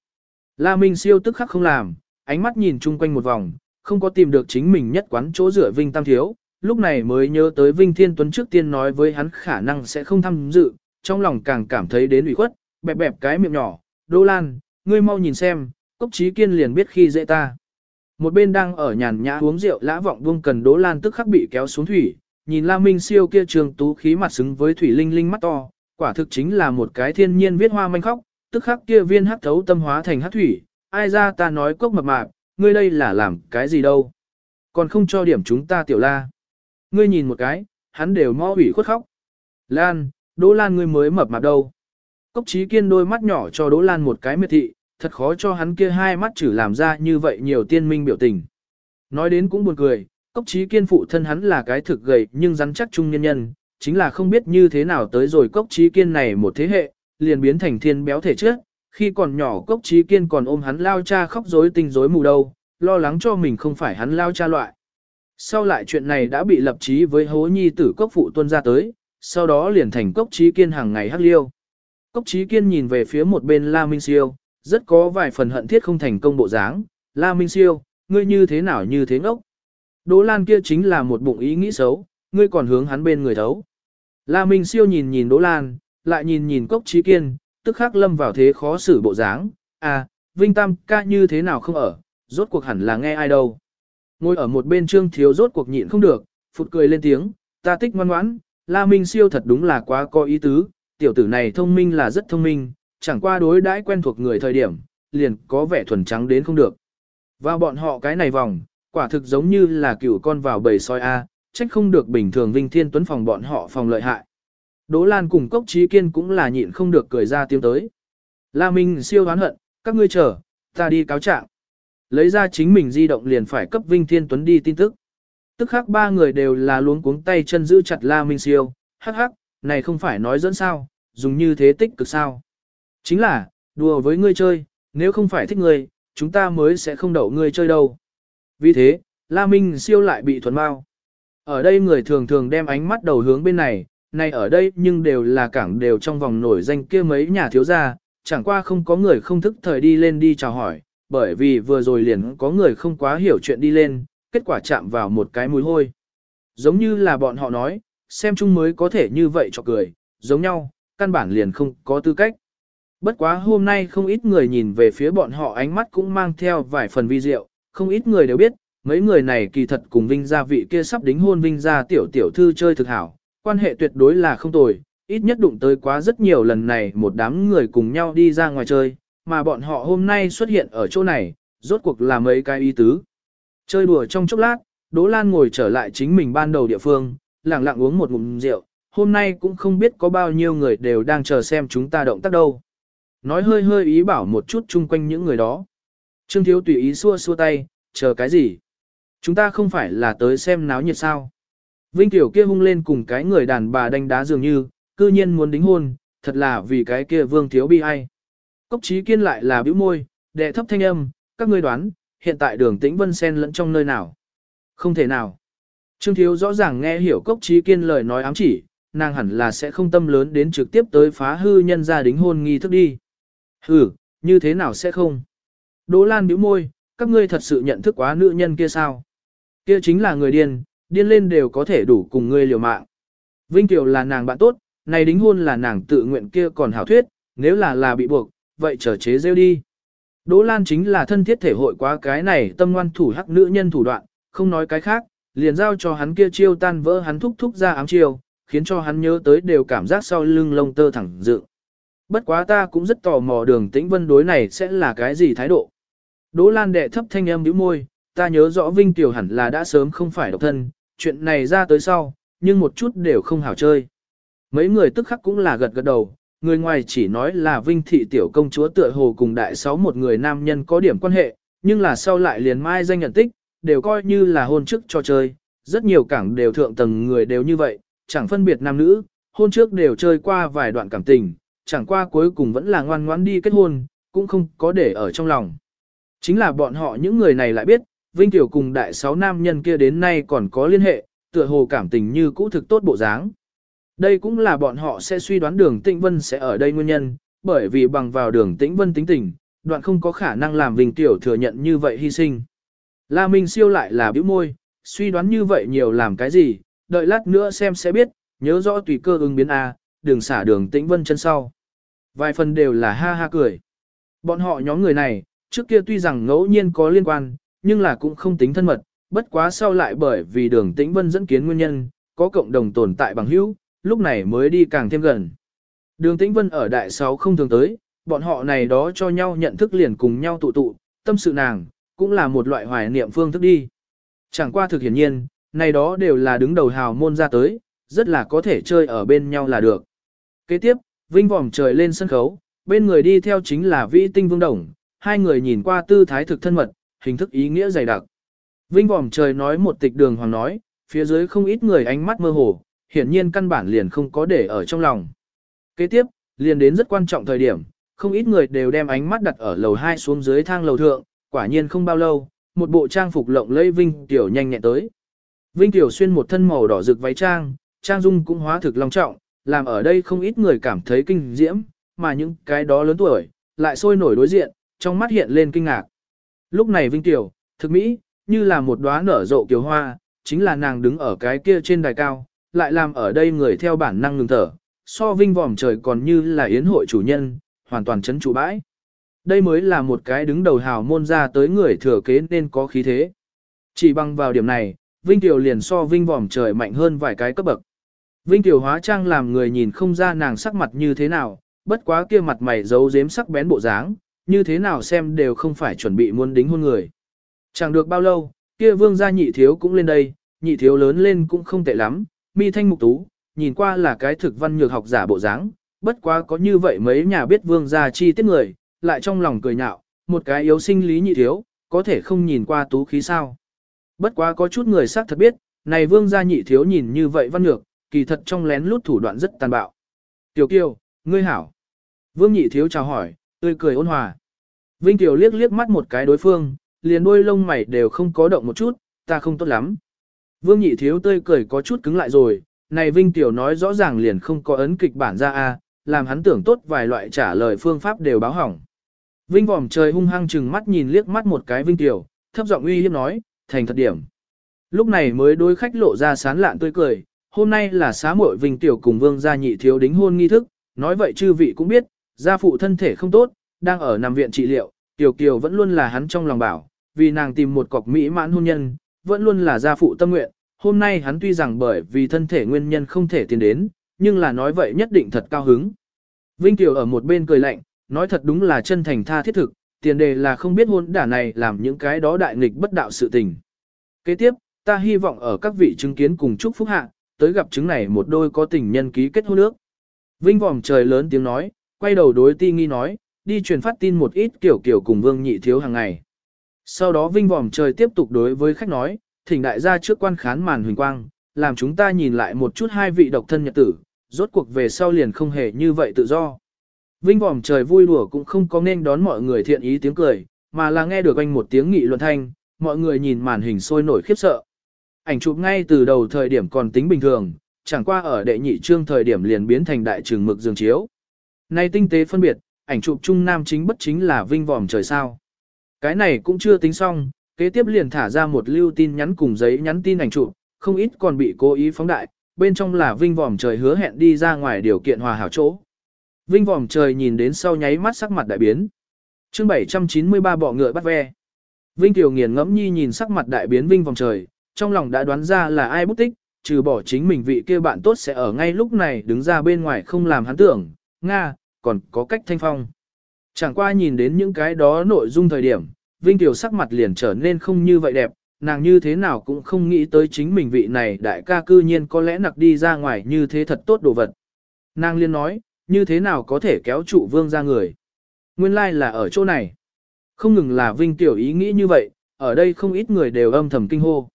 La Minh siêu tức khắc không làm, ánh mắt nhìn chung quanh một vòng, không có tìm được chính mình nhất quán chỗ rửa Vinh Tam Thiếu, lúc này mới nhớ tới Vinh Thiên Tuấn trước tiên nói với hắn khả năng sẽ không tham dự, trong lòng càng cảm thấy đến ủy khuất, bẹp bẹp cái miệng nhỏ, Đô Lan, ngươi mau nhìn xem, cốc trí kiên liền biết khi dễ ta. Một bên đang ở nhàn nhã uống rượu lã vọng buông cần Đỗ Lan tức khắc bị kéo xuống thủy, nhìn La Minh siêu kia trường tú khí mặt xứng với thủy linh linh mắt to, quả thực chính là một cái thiên nhiên viết hoa manh khóc, tức khắc kia viên hắc thấu tâm hóa thành hắc thủy, ai ra ta nói cốc mập mạp, ngươi đây là làm cái gì đâu? Còn không cho điểm chúng ta tiểu la. Ngươi nhìn một cái, hắn đều mo ủy khuất khóc. Lan, Đỗ Lan ngươi mới mập mạp đâu? Cốc trí kiên đôi mắt nhỏ cho Đỗ Lan một cái miệt thị, thật khó cho hắn kia hai mắt chử làm ra như vậy nhiều tiên minh biểu tình. Nói đến cũng buồn cười, cốc trí kiên phụ thân hắn là cái thực gầy nhưng rắn chắc trung nhân nhân, chính là không biết như thế nào tới rồi cốc trí kiên này một thế hệ, liền biến thành thiên béo thể trước, khi còn nhỏ cốc trí kiên còn ôm hắn lao cha khóc rối tinh rối mù đâu, lo lắng cho mình không phải hắn lao cha loại. Sau lại chuyện này đã bị lập trí với hố nhi tử cốc phụ tuân ra tới, sau đó liền thành cốc trí kiên hàng ngày hắc liêu. Cốc trí kiên nhìn về phía một bên La Minh Siêu, rất có vài phần hận thiết không thành công bộ dáng. La Minh Siêu, ngươi như thế nào như thế ngốc? Đỗ Lan kia chính là một bụng ý nghĩ xấu, ngươi còn hướng hắn bên người thấu. La Minh Siêu nhìn nhìn Đỗ Lan, lại nhìn nhìn Cốc Trí Kiên, tức khắc lâm vào thế khó xử bộ dáng. À, Vinh Tam ca như thế nào không ở, rốt cuộc hẳn là nghe ai đâu. Ngồi ở một bên trương thiếu rốt cuộc nhịn không được, phụt cười lên tiếng, ta tích ngoan ngoãn, La Minh Siêu thật đúng là quá có ý tứ, tiểu tử này thông minh là rất thông minh, chẳng qua đối đãi quen thuộc người thời điểm, liền có vẻ thuần trắng đến không được. Vào bọn họ cái này vòng, quả thực giống như là cựu con vào bầy soi A, trách không được bình thường Vinh Thiên Tuấn phòng bọn họ phòng lợi hại. Đỗ Lan cùng Cốc Trí Kiên cũng là nhịn không được cười ra tiếng tới. La Minh siêu hoán hận, các ngươi chờ, ta đi cáo trạng. Lấy ra chính mình di động liền phải cấp Vinh Thiên Tuấn đi tin tức. Tức khắc ba người đều là luống cuống tay chân giữ chặt La Minh siêu, hắc hắc, này không phải nói dẫn sao, dùng như thế tích cực sao. Chính là, đùa với ngươi chơi, nếu không phải thích ngươi, chúng ta mới sẽ không đậu ngươi chơi đâu. Vì thế, La Minh siêu lại bị thuần bao. Ở đây người thường thường đem ánh mắt đầu hướng bên này, này ở đây nhưng đều là cảng đều trong vòng nổi danh kia mấy nhà thiếu gia, chẳng qua không có người không thức thời đi lên đi chào hỏi, bởi vì vừa rồi liền có người không quá hiểu chuyện đi lên, kết quả chạm vào một cái mùi hôi. Giống như là bọn họ nói, xem chung mới có thể như vậy cho cười, giống nhau, căn bản liền không có tư cách. Bất quá hôm nay không ít người nhìn về phía bọn họ ánh mắt cũng mang theo vài phần vi diệu, không ít người đều biết, mấy người này kỳ thật cùng Vinh gia vị kia sắp đính hôn Vinh gia tiểu tiểu thư chơi thực hảo, quan hệ tuyệt đối là không tồi, ít nhất đụng tới quá rất nhiều lần này một đám người cùng nhau đi ra ngoài chơi, mà bọn họ hôm nay xuất hiện ở chỗ này, rốt cuộc là mấy cái ý tứ. Chơi đùa trong chốc lát, Đỗ Lan ngồi trở lại chính mình ban đầu địa phương, lặng lặng uống một ngụm rượu, hôm nay cũng không biết có bao nhiêu người đều đang chờ xem chúng ta động tác đâu. Nói hơi hơi ý bảo một chút chung quanh những người đó. Trương Thiếu tùy ý xua xua tay, chờ cái gì? Chúng ta không phải là tới xem náo nhiệt sao? Vinh Tiểu kia hung lên cùng cái người đàn bà đánh đá dường như, cư nhiên muốn đính hôn, thật là vì cái kia Vương Thiếu bi ai. Cốc trí kiên lại là bĩu môi, đệ thấp thanh âm, các ngươi đoán, hiện tại đường tĩnh vân sen lẫn trong nơi nào? Không thể nào. Trương Thiếu rõ ràng nghe hiểu cốc trí kiên lời nói ám chỉ, nàng hẳn là sẽ không tâm lớn đến trực tiếp tới phá hư nhân gia đính hôn nghi thức đi. Hừ, như thế nào sẽ không? Đỗ Lan bĩu môi, các ngươi thật sự nhận thức quá nữ nhân kia sao? Kia chính là người điên, điên lên đều có thể đủ cùng ngươi liều mạng. Vinh Kiều là nàng bạn tốt, này đính hôn là nàng tự nguyện kia còn hảo thuyết, nếu là là bị buộc, vậy trở chế rêu đi. Đỗ Lan chính là thân thiết thể hội quá cái này tâm ngoan thủ hắc nữ nhân thủ đoạn, không nói cái khác, liền giao cho hắn kia chiêu tan vỡ hắn thúc thúc ra ám chiêu, khiến cho hắn nhớ tới đều cảm giác sau lưng lông tơ thẳng dựng. Bất quá ta cũng rất tò mò đường tĩnh vân đối này sẽ là cái gì thái độ. Đỗ Lan đệ thấp thanh âm bĩu môi, ta nhớ rõ Vinh Tiểu hẳn là đã sớm không phải độc thân, chuyện này ra tới sau, nhưng một chút đều không hảo chơi. Mấy người tức khắc cũng là gật gật đầu, người ngoài chỉ nói là Vinh Thị Tiểu Công Chúa tựa hồ cùng đại sáu một người nam nhân có điểm quan hệ, nhưng là sau lại liền mai danh nhận tích, đều coi như là hôn trước cho chơi, rất nhiều cảng đều thượng tầng người đều như vậy, chẳng phân biệt nam nữ, hôn trước đều chơi qua vài đoạn cảm tình, chẳng qua cuối cùng vẫn là ngoan ngoãn đi kết hôn, cũng không có để ở trong lòng. Chính là bọn họ những người này lại biết, Vinh Tiểu cùng đại sáu nam nhân kia đến nay còn có liên hệ, tựa hồ cảm tình như cũ thực tốt bộ dáng. Đây cũng là bọn họ sẽ suy đoán đường Tĩnh Vân sẽ ở đây nguyên nhân, bởi vì bằng vào đường Tĩnh Vân tính tình, đoạn không có khả năng làm Vinh Tiểu thừa nhận như vậy hy sinh. La Minh siêu lại là biểu môi, suy đoán như vậy nhiều làm cái gì, đợi lát nữa xem sẽ biết, nhớ rõ tùy cơ ứng biến A, đường xả đường Tĩnh Vân chân sau. Vài phần đều là ha ha cười. Bọn họ nhóm người này, trước kia tuy rằng ngẫu nhiên có liên quan, nhưng là cũng không tính thân mật, bất quá sau lại bởi vì đường tĩnh vân dẫn kiến nguyên nhân, có cộng đồng tồn tại bằng hữu, lúc này mới đi càng thêm gần. Đường tĩnh vân ở đại sáu không thường tới, bọn họ này đó cho nhau nhận thức liền cùng nhau tụ tụ, tâm sự nàng, cũng là một loại hoài niệm phương thức đi. Chẳng qua thực hiển nhiên, này đó đều là đứng đầu hào môn ra tới, rất là có thể chơi ở bên nhau là được. Kế tiếp, Vinh vòm trời lên sân khấu, bên người đi theo chính là Vĩ Tinh Vương Đồng, hai người nhìn qua tư thái thực thân mật, hình thức ý nghĩa dày đặc. Vinh vòm trời nói một tịch đường hoàng nói, phía dưới không ít người ánh mắt mơ hồ, hiển nhiên căn bản liền không có để ở trong lòng. Kế tiếp, liền đến rất quan trọng thời điểm, không ít người đều đem ánh mắt đặt ở lầu 2 xuống dưới thang lầu thượng, quả nhiên không bao lâu, một bộ trang phục lộng lẫy Vinh Tiểu nhanh nhẹn tới. Vinh Tiểu xuyên một thân màu đỏ rực váy trang, trang dung cũng hóa thực long trọng, làm ở đây không ít người cảm thấy kinh diễm, mà những cái đó lớn tuổi, lại sôi nổi đối diện, trong mắt hiện lên kinh ngạc. Lúc này Vinh Tiểu, thực mỹ, như là một đóa nở rộ kiều hoa, chính là nàng đứng ở cái kia trên đài cao, lại làm ở đây người theo bản năng ngừng thở, so vinh vòm trời còn như là yến hội chủ nhân, hoàn toàn chấn chủ bãi. Đây mới là một cái đứng đầu hào môn ra tới người thừa kế nên có khí thế. Chỉ bằng vào điểm này, Vinh Tiểu liền so Vinh vòm trời mạnh hơn vài cái cấp bậc. Vinh Tiểu hóa trang làm người nhìn không ra nàng sắc mặt như thế nào, bất quá kia mặt mày giấu giếm sắc bén bộ dáng, như thế nào xem đều không phải chuẩn bị muốn đính hôn người. Chẳng được bao lâu, kia vương gia nhị thiếu cũng lên đây, nhị thiếu lớn lên cũng không tệ lắm, mi thanh mục tú, nhìn qua là cái thực văn nhược học giả bộ dáng, bất quá có như vậy mấy nhà biết vương gia chi tiết người, lại trong lòng cười nhạo, một cái yếu sinh lý nhị thiếu, có thể không nhìn qua tú khí sao. Bất quá có chút người xác thật biết, này vương gia nhị thiếu nhìn như vậy văn nhược, kỳ thật trong lén lút thủ đoạn rất tàn bạo. Tiểu kiều, ngươi hảo. Vương nhị thiếu chào hỏi, tươi cười ôn hòa. Vinh Tiểu liếc liếc mắt một cái đối phương, liền đôi lông mày đều không có động một chút, ta không tốt lắm. Vương nhị thiếu tươi cười có chút cứng lại rồi, này Vinh Tiểu nói rõ ràng liền không có ấn kịch bản ra a, làm hắn tưởng tốt vài loại trả lời phương pháp đều báo hỏng. Vinh vòm trời hung hăng chừng mắt nhìn liếc mắt một cái Vinh Tiểu, thấp giọng uy hiếp nói, thành thật điểm. Lúc này mới đối khách lộ ra sán lạn tươi cười, hôm nay là xá muội Vinh Tiểu cùng Vương gia nhị thiếu đính hôn nghi thức, nói vậy chư vị cũng biết, gia phụ thân thể không tốt, đang ở nằm viện trị liệu, Tiểu Kiều vẫn luôn là hắn trong lòng bảo, vì nàng tìm một cọc mỹ mãn hôn nhân, vẫn luôn là gia phụ tâm nguyện. Hôm nay hắn tuy rằng bởi vì thân thể nguyên nhân không thể tiến đến, nhưng là nói vậy nhất định thật cao hứng. Vinh Tiểu ở một bên cười lạnh, nói thật đúng là chân thành tha thiết thực, tiền đề là không biết hôn đả này làm những cái đó đại nghịch bất đạo sự tình. Kế tiếp, ta hy vọng ở các vị chứng kiến cùng chúc phúc hạ, tới gặp chứng này một đôi có tình nhân ký kết hôn nước. Vinh vòm trời lớn tiếng nói, quay đầu đối ti nghi nói, đi truyền phát tin một ít kiểu kiểu cùng vương nhị thiếu hàng ngày. Sau đó vinh vòm trời tiếp tục đối với khách nói, thỉnh đại gia trước quan khán màn huỳnh quang, làm chúng ta nhìn lại một chút hai vị độc thân nhật tử, rốt cuộc về sau liền không hề như vậy tự do. Vinh vòm trời vui đùa cũng không có nên đón mọi người thiện ý tiếng cười, mà là nghe được anh một tiếng nghị luận thanh, mọi người nhìn màn hình sôi nổi khiếp sợ. Ảnh chụp ngay từ đầu thời điểm còn tính bình thường, chẳng qua ở đệ nhị trương thời điểm liền biến thành đại trường mực dương chiếu. Nay tinh tế phân biệt, ảnh chụp trung nam chính bất chính là vinh vòm trời sao. Cái này cũng chưa tính xong, kế tiếp liền thả ra một lưu tin nhắn cùng giấy nhắn tin ảnh chụp, không ít còn bị cố ý phóng đại, bên trong là vinh vòm trời hứa hẹn đi ra ngoài điều kiện hòa hảo chỗ. Vinh vòm trời nhìn đến sau nháy mắt sắc mặt đại biến. chương 793 bọ ngựa bắt ve. Vinh Tiểu nghiền ngẫm nhi nhìn sắc mặt đại biến Vinh vòng trời, trong lòng đã đoán ra là ai bút tích, trừ bỏ chính mình vị kia bạn tốt sẽ ở ngay lúc này đứng ra bên ngoài không làm hắn tưởng, Nga, còn có cách thanh phong. Chẳng qua nhìn đến những cái đó nội dung thời điểm, Vinh Tiểu sắc mặt liền trở nên không như vậy đẹp, nàng như thế nào cũng không nghĩ tới chính mình vị này đại ca cư nhiên có lẽ nặc đi ra ngoài như thế thật tốt đồ vật. Nàng liên nói, như thế nào có thể kéo trụ vương ra người. Nguyên lai like là ở chỗ này. Không ngừng là Vinh Tiểu ý nghĩ như vậy, ở đây không ít người đều âm thầm kinh hô.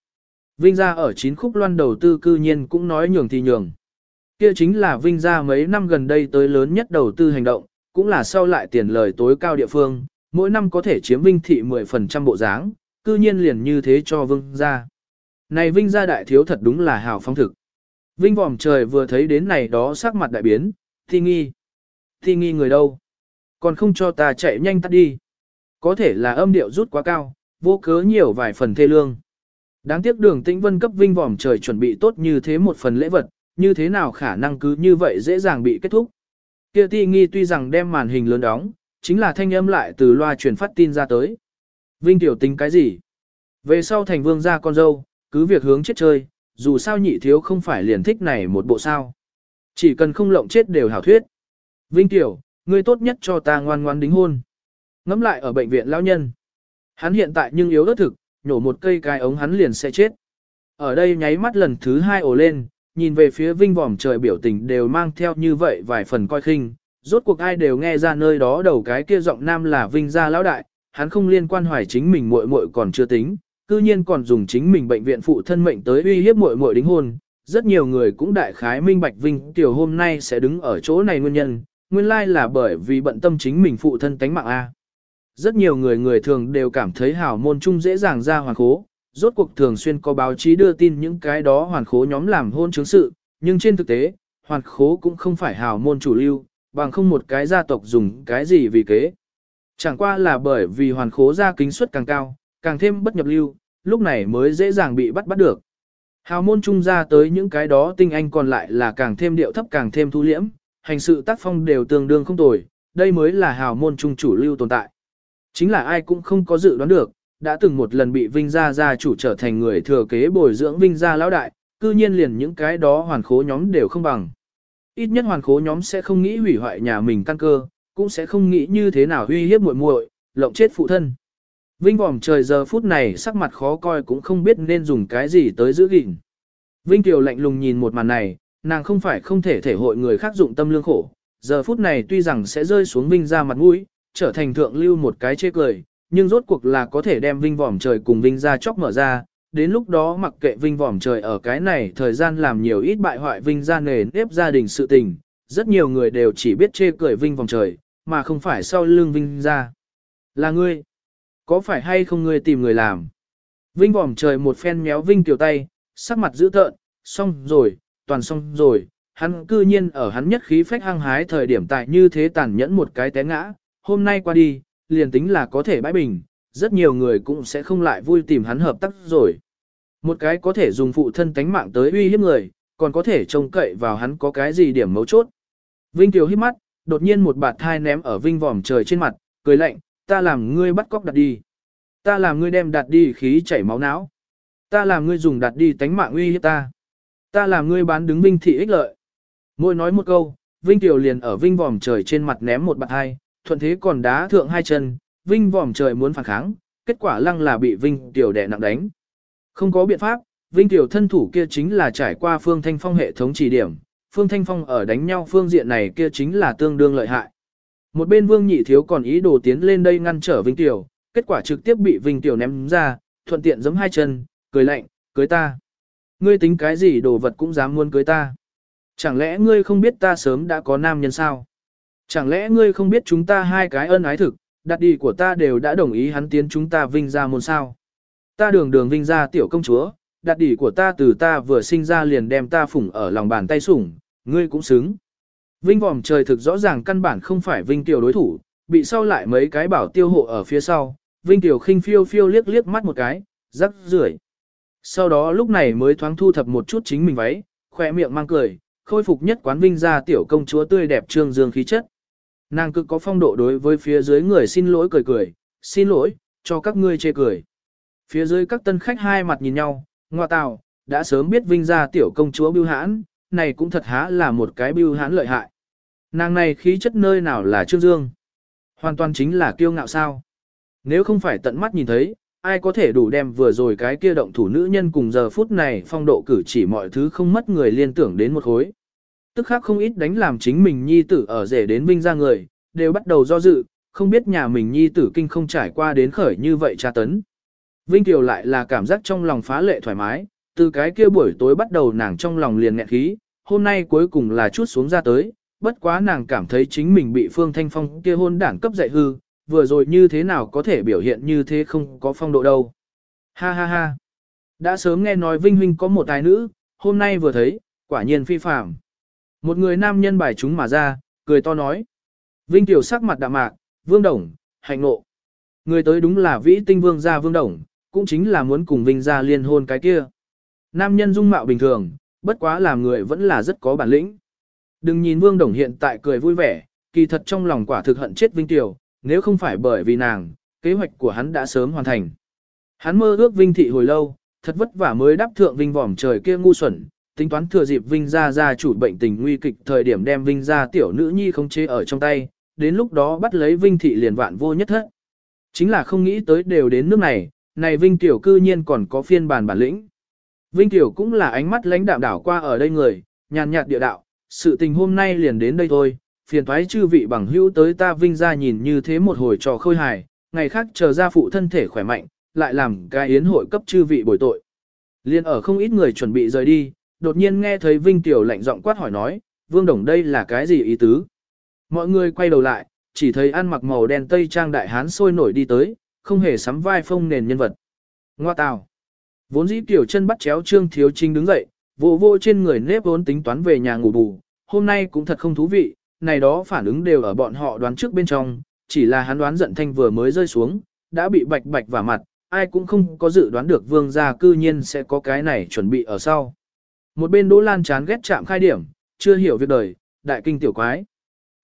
Vinh ra ở chín khúc loan đầu tư cư nhiên cũng nói nhường thì nhường. Kia chính là Vinh ra mấy năm gần đây tới lớn nhất đầu tư hành động, cũng là sau lại tiền lời tối cao địa phương, mỗi năm có thể chiếm Vinh thị 10% bộ dáng, cư nhiên liền như thế cho Vương ra. Này Vinh ra đại thiếu thật đúng là hào phong thực. Vinh vòm trời vừa thấy đến này đó sắc mặt đại biến, thi nghi. Thi nghi người đâu? Còn không cho ta chạy nhanh tắt đi. Có thể là âm điệu rút quá cao, vô cớ nhiều vài phần thê lương. Đáng tiếc đường tĩnh vân cấp vinh vòm trời chuẩn bị tốt như thế một phần lễ vật, như thế nào khả năng cứ như vậy dễ dàng bị kết thúc. Kia ti nghi tuy rằng đem màn hình lớn đóng, chính là thanh âm lại từ loa truyền phát tin ra tới. Vinh tiểu tính cái gì? Về sau thành vương ra con dâu, cứ việc hướng chết chơi, dù sao nhị thiếu không phải liền thích này một bộ sao. Chỉ cần không lộng chết đều hảo thuyết. Vinh tiểu, ngươi tốt nhất cho ta ngoan ngoan đính hôn. Ngắm lại ở bệnh viện lão nhân. Hắn hiện tại nhưng yếu ớt thực, nhổ một cây cái ống hắn liền sẽ chết. Ở đây nháy mắt lần thứ hai ổ lên, nhìn về phía vinh vòm trời biểu tình đều mang theo như vậy vài phần coi khinh. Rốt cuộc ai đều nghe ra nơi đó đầu cái kia giọng nam là vinh gia lão đại, hắn không liên quan hoài chính mình muội muội còn chưa tính, cư nhiên còn dùng chính mình bệnh viện phụ thân mệnh tới uy hiếp muội muội đính hôn. Rất nhiều người cũng đại khái minh bạch vinh tiểu hôm nay sẽ đứng ở chỗ này nguyên nhân, nguyên lai là bởi vì bận tâm chính mình phụ thân tánh mạng A. Rất nhiều người người thường đều cảm thấy hảo môn chung dễ dàng ra hoàng khố, rốt cuộc thường xuyên có báo chí đưa tin những cái đó hoàn khố nhóm làm hôn chứng sự, nhưng trên thực tế, hoàn khố cũng không phải hào môn chủ lưu, bằng không một cái gia tộc dùng cái gì vì kế. Chẳng qua là bởi vì hoàn khố gia kính suất càng cao, càng thêm bất nhập lưu, lúc này mới dễ dàng bị bắt bắt được. Hào môn trung ra tới những cái đó tinh anh còn lại là càng thêm điệu thấp càng thêm thu liễm, hành sự tác phong đều tương đương không tồi, đây mới là hào môn trung chủ lưu tồn tại. Chính là ai cũng không có dự đoán được, đã từng một lần bị Vinh Gia gia chủ trở thành người thừa kế bồi dưỡng Vinh Gia lão đại, cư nhiên liền những cái đó hoàn khố nhóm đều không bằng. Ít nhất hoàn khố nhóm sẽ không nghĩ hủy hoại nhà mình căn cơ, cũng sẽ không nghĩ như thế nào uy hiếp muội muội, lộng chết phụ thân. Vinh vòm trời giờ phút này sắc mặt khó coi cũng không biết nên dùng cái gì tới giữ gìn. Vinh Kiều lạnh lùng nhìn một màn này, nàng không phải không thể thể hội người khác dụng tâm lương khổ, giờ phút này tuy rằng sẽ rơi xuống Vinh ra mặt mũi, trở thành thượng lưu một cái chê cười, nhưng rốt cuộc là có thể đem Vinh vòm trời cùng Vinh ra chóc mở ra, đến lúc đó mặc kệ Vinh vòm trời ở cái này thời gian làm nhiều ít bại hoại Vinh ra nề nếp gia đình sự tình, rất nhiều người đều chỉ biết chê cười Vinh vòm trời, mà không phải sau lưng Vinh ra. Là ngươi. Có phải hay không ngươi tìm người làm? Vinh vòm trời một phen méo Vinh tiểu tay, sắc mặt dữ tợn, xong rồi, toàn xong rồi, hắn cư nhiên ở hắn nhất khí phách hăng hái thời điểm tại như thế tàn nhẫn một cái té ngã, hôm nay qua đi, liền tính là có thể bãi bình, rất nhiều người cũng sẽ không lại vui tìm hắn hợp tác rồi. Một cái có thể dùng phụ thân tánh mạng tới uy hiếp người, còn có thể trông cậy vào hắn có cái gì điểm mấu chốt. Vinh Kiều hít mắt, đột nhiên một bạt thai ném ở Vinh vòm trời trên mặt, cười lạnh, ta làm ngươi bắt cóc đặt đi. Ta làm ngươi đem đặt đi khí chảy máu não. Ta làm ngươi dùng đặt đi tánh mạng uy hiếp ta. Ta làm ngươi bán đứng Vinh thị ích lợi. Mỗi nói một câu, Vinh Kiều liền ở Vinh vòm trời trên mặt ném một bạt hai, thuận thế còn đá thượng hai chân, Vinh vòm trời muốn phản kháng, kết quả lăng là bị Vinh Tiểu đè nặng đánh. Không có biện pháp, Vinh Tiểu thân thủ kia chính là trải qua Phương Thanh Phong hệ thống chỉ điểm, Phương Thanh Phong ở đánh nhau phương diện này kia chính là tương đương lợi hại. Một bên Vương Nhị Thiếu còn ý đồ tiến lên đây ngăn trở Vinh Tiểu, kết quả trực tiếp bị Vinh Tiểu ném ra, thuận tiện giẫm hai chân, cười lạnh, cưới ta. Ngươi tính cái gì đồ vật cũng dám muốn cưới ta. Chẳng lẽ ngươi không biết ta sớm đã có nam nhân sao? Chẳng lẽ ngươi không biết chúng ta hai cái ân ái thực, đặt đi của ta đều đã đồng ý hắn tiến chúng ta vinh ra môn sao? Ta đường đường vinh ra tiểu công chúa, đặt đỉ của ta từ ta vừa sinh ra liền đem ta phủng ở lòng bàn tay sủng, ngươi cũng xứng. Vinh vòm trời thực rõ ràng căn bản không phải vinh tiểu đối thủ, bị sau lại mấy cái bảo tiêu hộ ở phía sau, vinh tiểu khinh phiêu phiêu liếc liếc mắt một cái, rắc rưởi. Sau đó lúc này mới thoáng thu thập một chút chính mình váy, khỏe miệng mang cười, khôi phục nhất quán vinh ra tiểu công chúa tươi đẹp trương dương khí chất. Nàng cực có phong độ đối với phía dưới người xin lỗi cười cười, xin lỗi, cho các ngươi chê cười. Phía dưới các tân khách hai mặt nhìn nhau, ngoa tào, đã sớm biết vinh ra tiểu công chúa bưu hãn, này cũng thật há là một cái bưu hãn lợi hại. Nàng này khí chất nơi nào là Trương Dương. Hoàn toàn chính là kiêu ngạo sao. Nếu không phải tận mắt nhìn thấy, ai có thể đủ đem vừa rồi cái kia động thủ nữ nhân cùng giờ phút này phong độ cử chỉ mọi thứ không mất người liên tưởng đến một khối. Tức khác không ít đánh làm chính mình nhi tử ở rể đến vinh ra người, đều bắt đầu do dự, không biết nhà mình nhi tử kinh không trải qua đến khởi như vậy tra tấn. Vinh Kiều lại là cảm giác trong lòng phá lệ thoải mái, từ cái kia buổi tối bắt đầu nàng trong lòng liền nghẹn khí, hôm nay cuối cùng là chút xuống ra tới, bất quá nàng cảm thấy chính mình bị Phương Thanh Phong kia hôn đảng cấp dạy hư, vừa rồi như thế nào có thể biểu hiện như thế không có phong độ đâu. Ha ha ha. Đã sớm nghe nói Vinh Huynh có một tài nữ, hôm nay vừa thấy, quả nhiên phi phạm. Một người nam nhân bài chúng mà ra, cười to nói. Vinh Tiểu sắc mặt đạm mạc, Vương Đồng, hạnh nộ. Người tới đúng là vĩ tinh vương gia Vương Đồng, cũng chính là muốn cùng Vinh gia liên hôn cái kia. Nam nhân dung mạo bình thường, bất quá làm người vẫn là rất có bản lĩnh. Đừng nhìn Vương Đồng hiện tại cười vui vẻ, kỳ thật trong lòng quả thực hận chết Vinh Tiểu, nếu không phải bởi vì nàng, kế hoạch của hắn đã sớm hoàn thành. Hắn mơ ước Vinh thị hồi lâu, thật vất vả mới đáp thượng Vinh vòm trời kia ngu xuẩn, tính toán thừa dịp Vinh gia gia chủ bệnh tình nguy kịch thời điểm đem Vinh gia tiểu nữ nhi không chế ở trong tay, đến lúc đó bắt lấy Vinh thị liền vạn vô nhất thất. Chính là không nghĩ tới đều đến nước này, này Vinh tiểu cư nhiên còn có phiên bản bản lĩnh. Vinh tiểu cũng là ánh mắt lãnh đạm đảo qua ở đây người, nhàn nhạt địa đạo, sự tình hôm nay liền đến đây thôi, phiền thoái chư vị bằng hữu tới ta Vinh gia nhìn như thế một hồi trò khôi hài, ngày khác chờ ra phụ thân thể khỏe mạnh, lại làm cái yến hội cấp chư vị bồi tội. Liên ở không ít người chuẩn bị rời đi, đột nhiên nghe thấy Vinh Tiểu lạnh giọng quát hỏi nói, Vương Đồng đây là cái gì ý tứ? Mọi người quay đầu lại, chỉ thấy ăn mặc màu đen tây trang đại hán sôi nổi đi tới, không hề sắm vai phông nền nhân vật. Ngoa tào. Vốn dĩ Tiểu chân bắt chéo Trương Thiếu Trinh đứng dậy, vô vô trên người nếp vốn tính toán về nhà ngủ bù, hôm nay cũng thật không thú vị, này đó phản ứng đều ở bọn họ đoán trước bên trong, chỉ là hắn đoán giận thanh vừa mới rơi xuống, đã bị bạch bạch vào mặt, ai cũng không có dự đoán được vương gia cư nhiên sẽ có cái này chuẩn bị ở sau. Một bên Đỗ Lan chán ghét chạm khai điểm, chưa hiểu việc đời, đại kinh tiểu quái.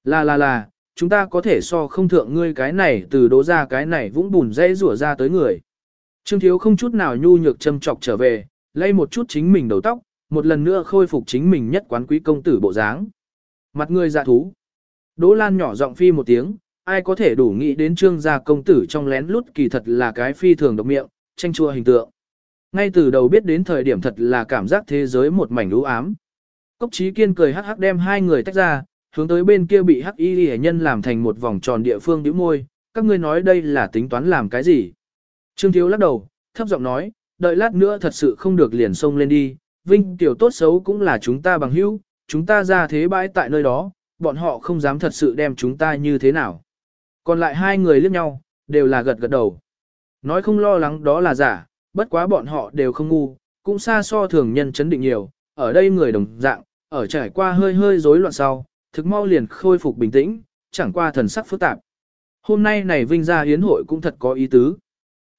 Là là là, chúng ta có thể so không thượng ngươi cái này từ đỗ ra cái này vũng bùn dây rủa ra tới người. Trương Thiếu không chút nào nhu nhược châm chọc trở về, lay một chút chính mình đầu tóc, một lần nữa khôi phục chính mình nhất quán quý công tử bộ dáng. Mặt người dạ thú. Đỗ Lan nhỏ giọng phi một tiếng, ai có thể đủ nghĩ đến trương gia công tử trong lén lút kỳ thật là cái phi thường độc miệng, tranh chua hình tượng. Ngay từ đầu biết đến thời điểm thật là cảm giác thế giới một mảnh u ám. Cốc trí kiên cười hắc hắc đem hai người tách ra, hướng tới bên kia bị hắc y hệ nhân làm thành một vòng tròn địa phương đĩu môi, các ngươi nói đây là tính toán làm cái gì. Trương Thiếu lắc đầu, thấp giọng nói, đợi lát nữa thật sự không được liền xông lên đi, Vinh tiểu tốt xấu cũng là chúng ta bằng hữu, chúng ta ra thế bãi tại nơi đó, bọn họ không dám thật sự đem chúng ta như thế nào. Còn lại hai người liếc nhau, đều là gật gật đầu. Nói không lo lắng đó là giả, bất quá bọn họ đều không ngu, cũng xa so thường nhân chấn định nhiều, ở đây người đồng dạng, ở trải qua hơi hơi rối loạn sau, thực mau liền khôi phục bình tĩnh, chẳng qua thần sắc phức tạp. Hôm nay này Vinh gia hiến hội cũng thật có ý tứ.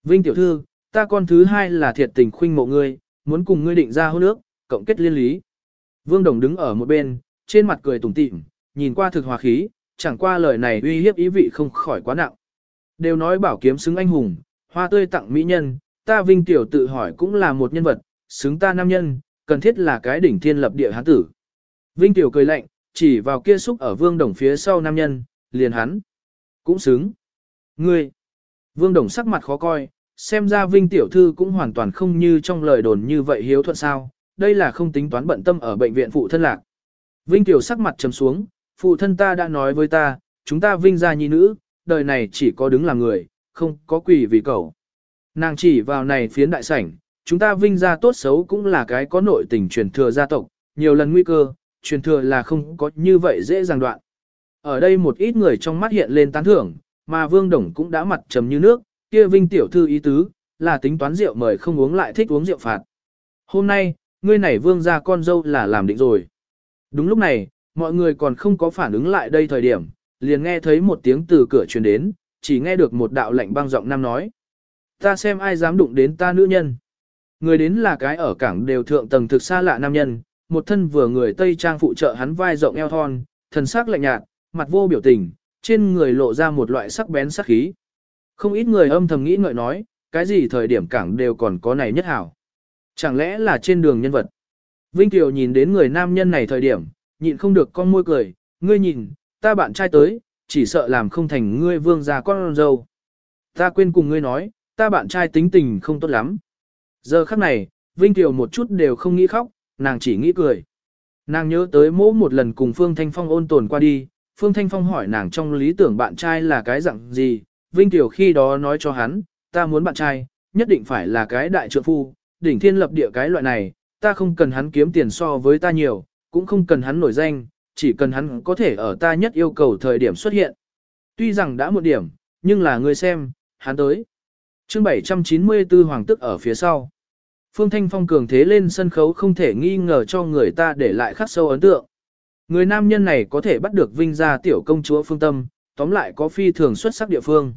Vinh tiểu thư, ta con thứ hai là thiệt tình khuynh mộ ngươi, muốn cùng ngươi định ra hôn ước, cộng kết liên lý. Vương Đồng đứng ở một bên, trên mặt cười tủm tỉm, nhìn qua thực hòa khí, chẳng qua lời này uy hiếp ý vị không khỏi quá nặng. Đều nói bảo kiếm xứng anh hùng, hoa tươi tặng mỹ nhân, ta vinh tiểu tự hỏi cũng là một nhân vật, xứng ta nam nhân, cần thiết là cái đỉnh thiên lập địa hán tử. Vinh tiểu cười lạnh, chỉ vào kia xúc ở vương đồng phía sau nam nhân, liền hắn. Cũng xứng. Ngươi. Vương đồng sắc mặt khó coi, xem ra vinh tiểu thư cũng hoàn toàn không như trong lời đồn như vậy hiếu thuận sao, đây là không tính toán bận tâm ở bệnh viện phụ thân lạc. Vinh tiểu sắc mặt trầm xuống, phụ thân ta đã nói với ta, chúng ta vinh gia nhi nữ, đời này chỉ có đứng làm người, không có quỷ vì cầu. Nàng chỉ vào này phiến đại sảnh, chúng ta vinh gia tốt xấu cũng là cái có nội tình truyền thừa gia tộc, nhiều lần nguy cơ, truyền thừa là không có như vậy dễ dàng đoạn. Ở đây một ít người trong mắt hiện lên tán thưởng, mà Vương Đồng cũng đã mặt trầm như nước, kia Vinh tiểu thư ý tứ, là tính toán rượu mời không uống lại thích uống rượu phạt. Hôm nay, ngươi này Vương gia con dâu là làm định rồi. Đúng lúc này, mọi người còn không có phản ứng lại đây thời điểm, liền nghe thấy một tiếng từ cửa truyền đến, chỉ nghe được một đạo lạnh băng giọng nam nói. Ta xem ai dám đụng đến ta nữ nhân. Người đến là cái ở cảng đều thượng tầng thực xa lạ nam nhân, một thân vừa người Tây Trang phụ trợ hắn vai rộng eo thon, thần sắc lạnh nhạt, mặt vô biểu tình, trên người lộ ra một loại sắc bén sắc khí. Không ít người âm thầm nghĩ ngợi nói, cái gì thời điểm cảng đều còn có này nhất hảo. Chẳng lẽ là trên đường nhân vật. Vinh Kiều nhìn đến người nam nhân này thời điểm, nhịn không được con môi cười, ngươi nhìn, ta bạn trai tới, chỉ sợ làm không thành ngươi vương gia con dâu. Ta quên cùng ngươi nói, ta bạn trai tính tình không tốt lắm. Giờ khắc này, Vinh Kiều một chút đều không nghĩ khóc, nàng chỉ nghĩ cười. Nàng nhớ tới mỗ một lần cùng Phương Thanh Phong ôn tồn qua đi, Phương Thanh Phong hỏi nàng trong lý tưởng bạn trai là cái dạng gì, Vinh Kiều khi đó nói cho hắn, ta muốn bạn trai, nhất định phải là cái đại trượng phu, đỉnh thiên lập địa cái loại này, ta không cần hắn kiếm tiền so với ta nhiều, cũng không cần hắn nổi danh, chỉ cần hắn có thể ở ta nhất yêu cầu thời điểm xuất hiện. Tuy rằng đã một điểm, nhưng là người xem, hắn tới chương 794 Hoàng tức ở phía sau. Phương Thanh Phong cường thế lên sân khấu không thể nghi ngờ cho người ta để lại khắc sâu ấn tượng. Người nam nhân này có thể bắt được vinh ra tiểu công chúa phương tâm, tóm lại có phi thường xuất sắc địa phương.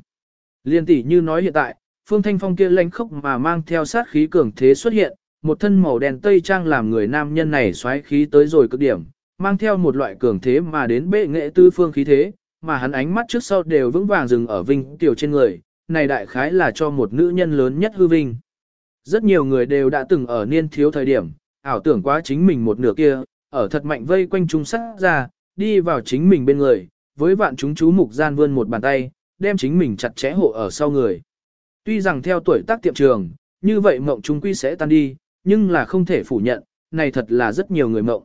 Liên tỷ như nói hiện tại, Phương Thanh Phong kia lanh khốc mà mang theo sát khí cường thế xuất hiện, một thân màu đen tây trang làm người nam nhân này xoáy khí tới rồi cực điểm, mang theo một loại cường thế mà đến bệ nghệ tư phương khí thế, mà hắn ánh mắt trước sau đều vững vàng dừng ở vinh tiểu trên người, này đại khái là cho một nữ nhân lớn nhất hư vinh. Rất nhiều người đều đã từng ở niên thiếu thời điểm, ảo tưởng quá chính mình một nửa kia, ở thật mạnh vây quanh trung sát ra, đi vào chính mình bên người, với vạn chúng chú mục gian vươn một bàn tay, đem chính mình chặt chẽ hộ ở sau người. Tuy rằng theo tuổi tác tiệm trường, như vậy mộng chúng quy sẽ tan đi, nhưng là không thể phủ nhận, này thật là rất nhiều người mộng.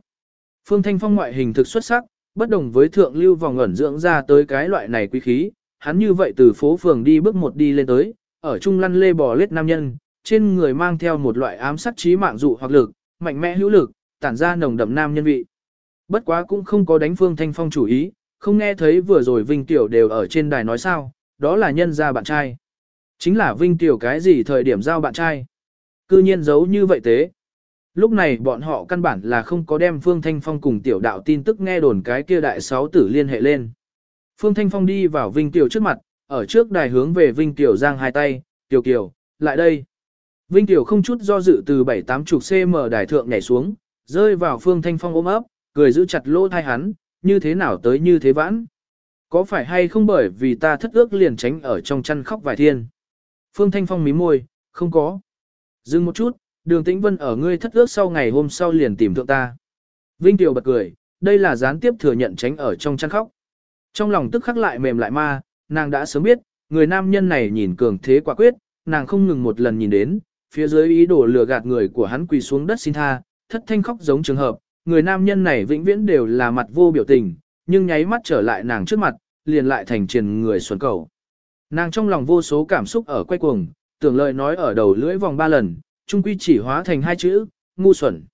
Phương Thanh Phong ngoại hình thực xuất sắc, bất đồng với thượng lưu vòng ẩn dưỡng ra tới cái loại này quý khí, hắn như vậy từ phố phường đi bước một đi lên tới, ở trung lăn lê bò lết nam nhân, trên người mang theo một loại ám sát trí mạng dụ hoặc lực, mạnh mẽ hữu lực, tản ra nồng đậm nam nhân vị. Bất quá cũng không có đánh Phương Thanh Phong chủ ý, không nghe thấy vừa rồi Vinh Tiểu đều ở trên đài nói sao, đó là nhân gia bạn trai. Chính là Vinh Tiểu cái gì thời điểm giao bạn trai. Cư nhiên giấu như vậy thế. Lúc này bọn họ căn bản là không có đem Phương Thanh Phong cùng tiểu đạo tin tức nghe đồn cái kia đại sáu tử liên hệ lên. Phương Thanh Phong đi vào Vinh Tiểu trước mặt, ở trước đài hướng về Vinh Tiểu giang hai tay, Tiểu Kiều, lại đây. Vinh Tiểu không chút do dự từ 7-8 chục cm đài thượng nhảy xuống, rơi vào Phương Thanh Phong ôm ấp, cười giữ chặt lỗ thai hắn, như thế nào tới như thế vãn. Có phải hay không bởi vì ta thất ước liền tránh ở trong chăn khóc vài thiên. Phương Thanh Phong mím môi, không có. Dừng một chút, đường tĩnh vân ở ngươi thất ước sau ngày hôm sau liền tìm thượng ta. Vinh Tiểu bật cười, đây là gián tiếp thừa nhận tránh ở trong chăn khóc. Trong lòng tức khắc lại mềm lại ma, nàng đã sớm biết, người nam nhân này nhìn cường thế quả quyết, nàng không ngừng một lần nhìn đến, phía dưới ý đồ lừa gạt người của hắn quỳ xuống đất xin tha, thất thanh khóc giống trường hợp, người nam nhân này vĩnh viễn đều là mặt vô biểu tình, nhưng nháy mắt trở lại nàng trước mặt, liền lại thành triền người xuẩn cầu. Nàng trong lòng vô số cảm xúc ở quay cuồng, tưởng lời nói ở đầu lưỡi vòng ba lần, trung quy chỉ hóa thành hai chữ, ngu xuẩn.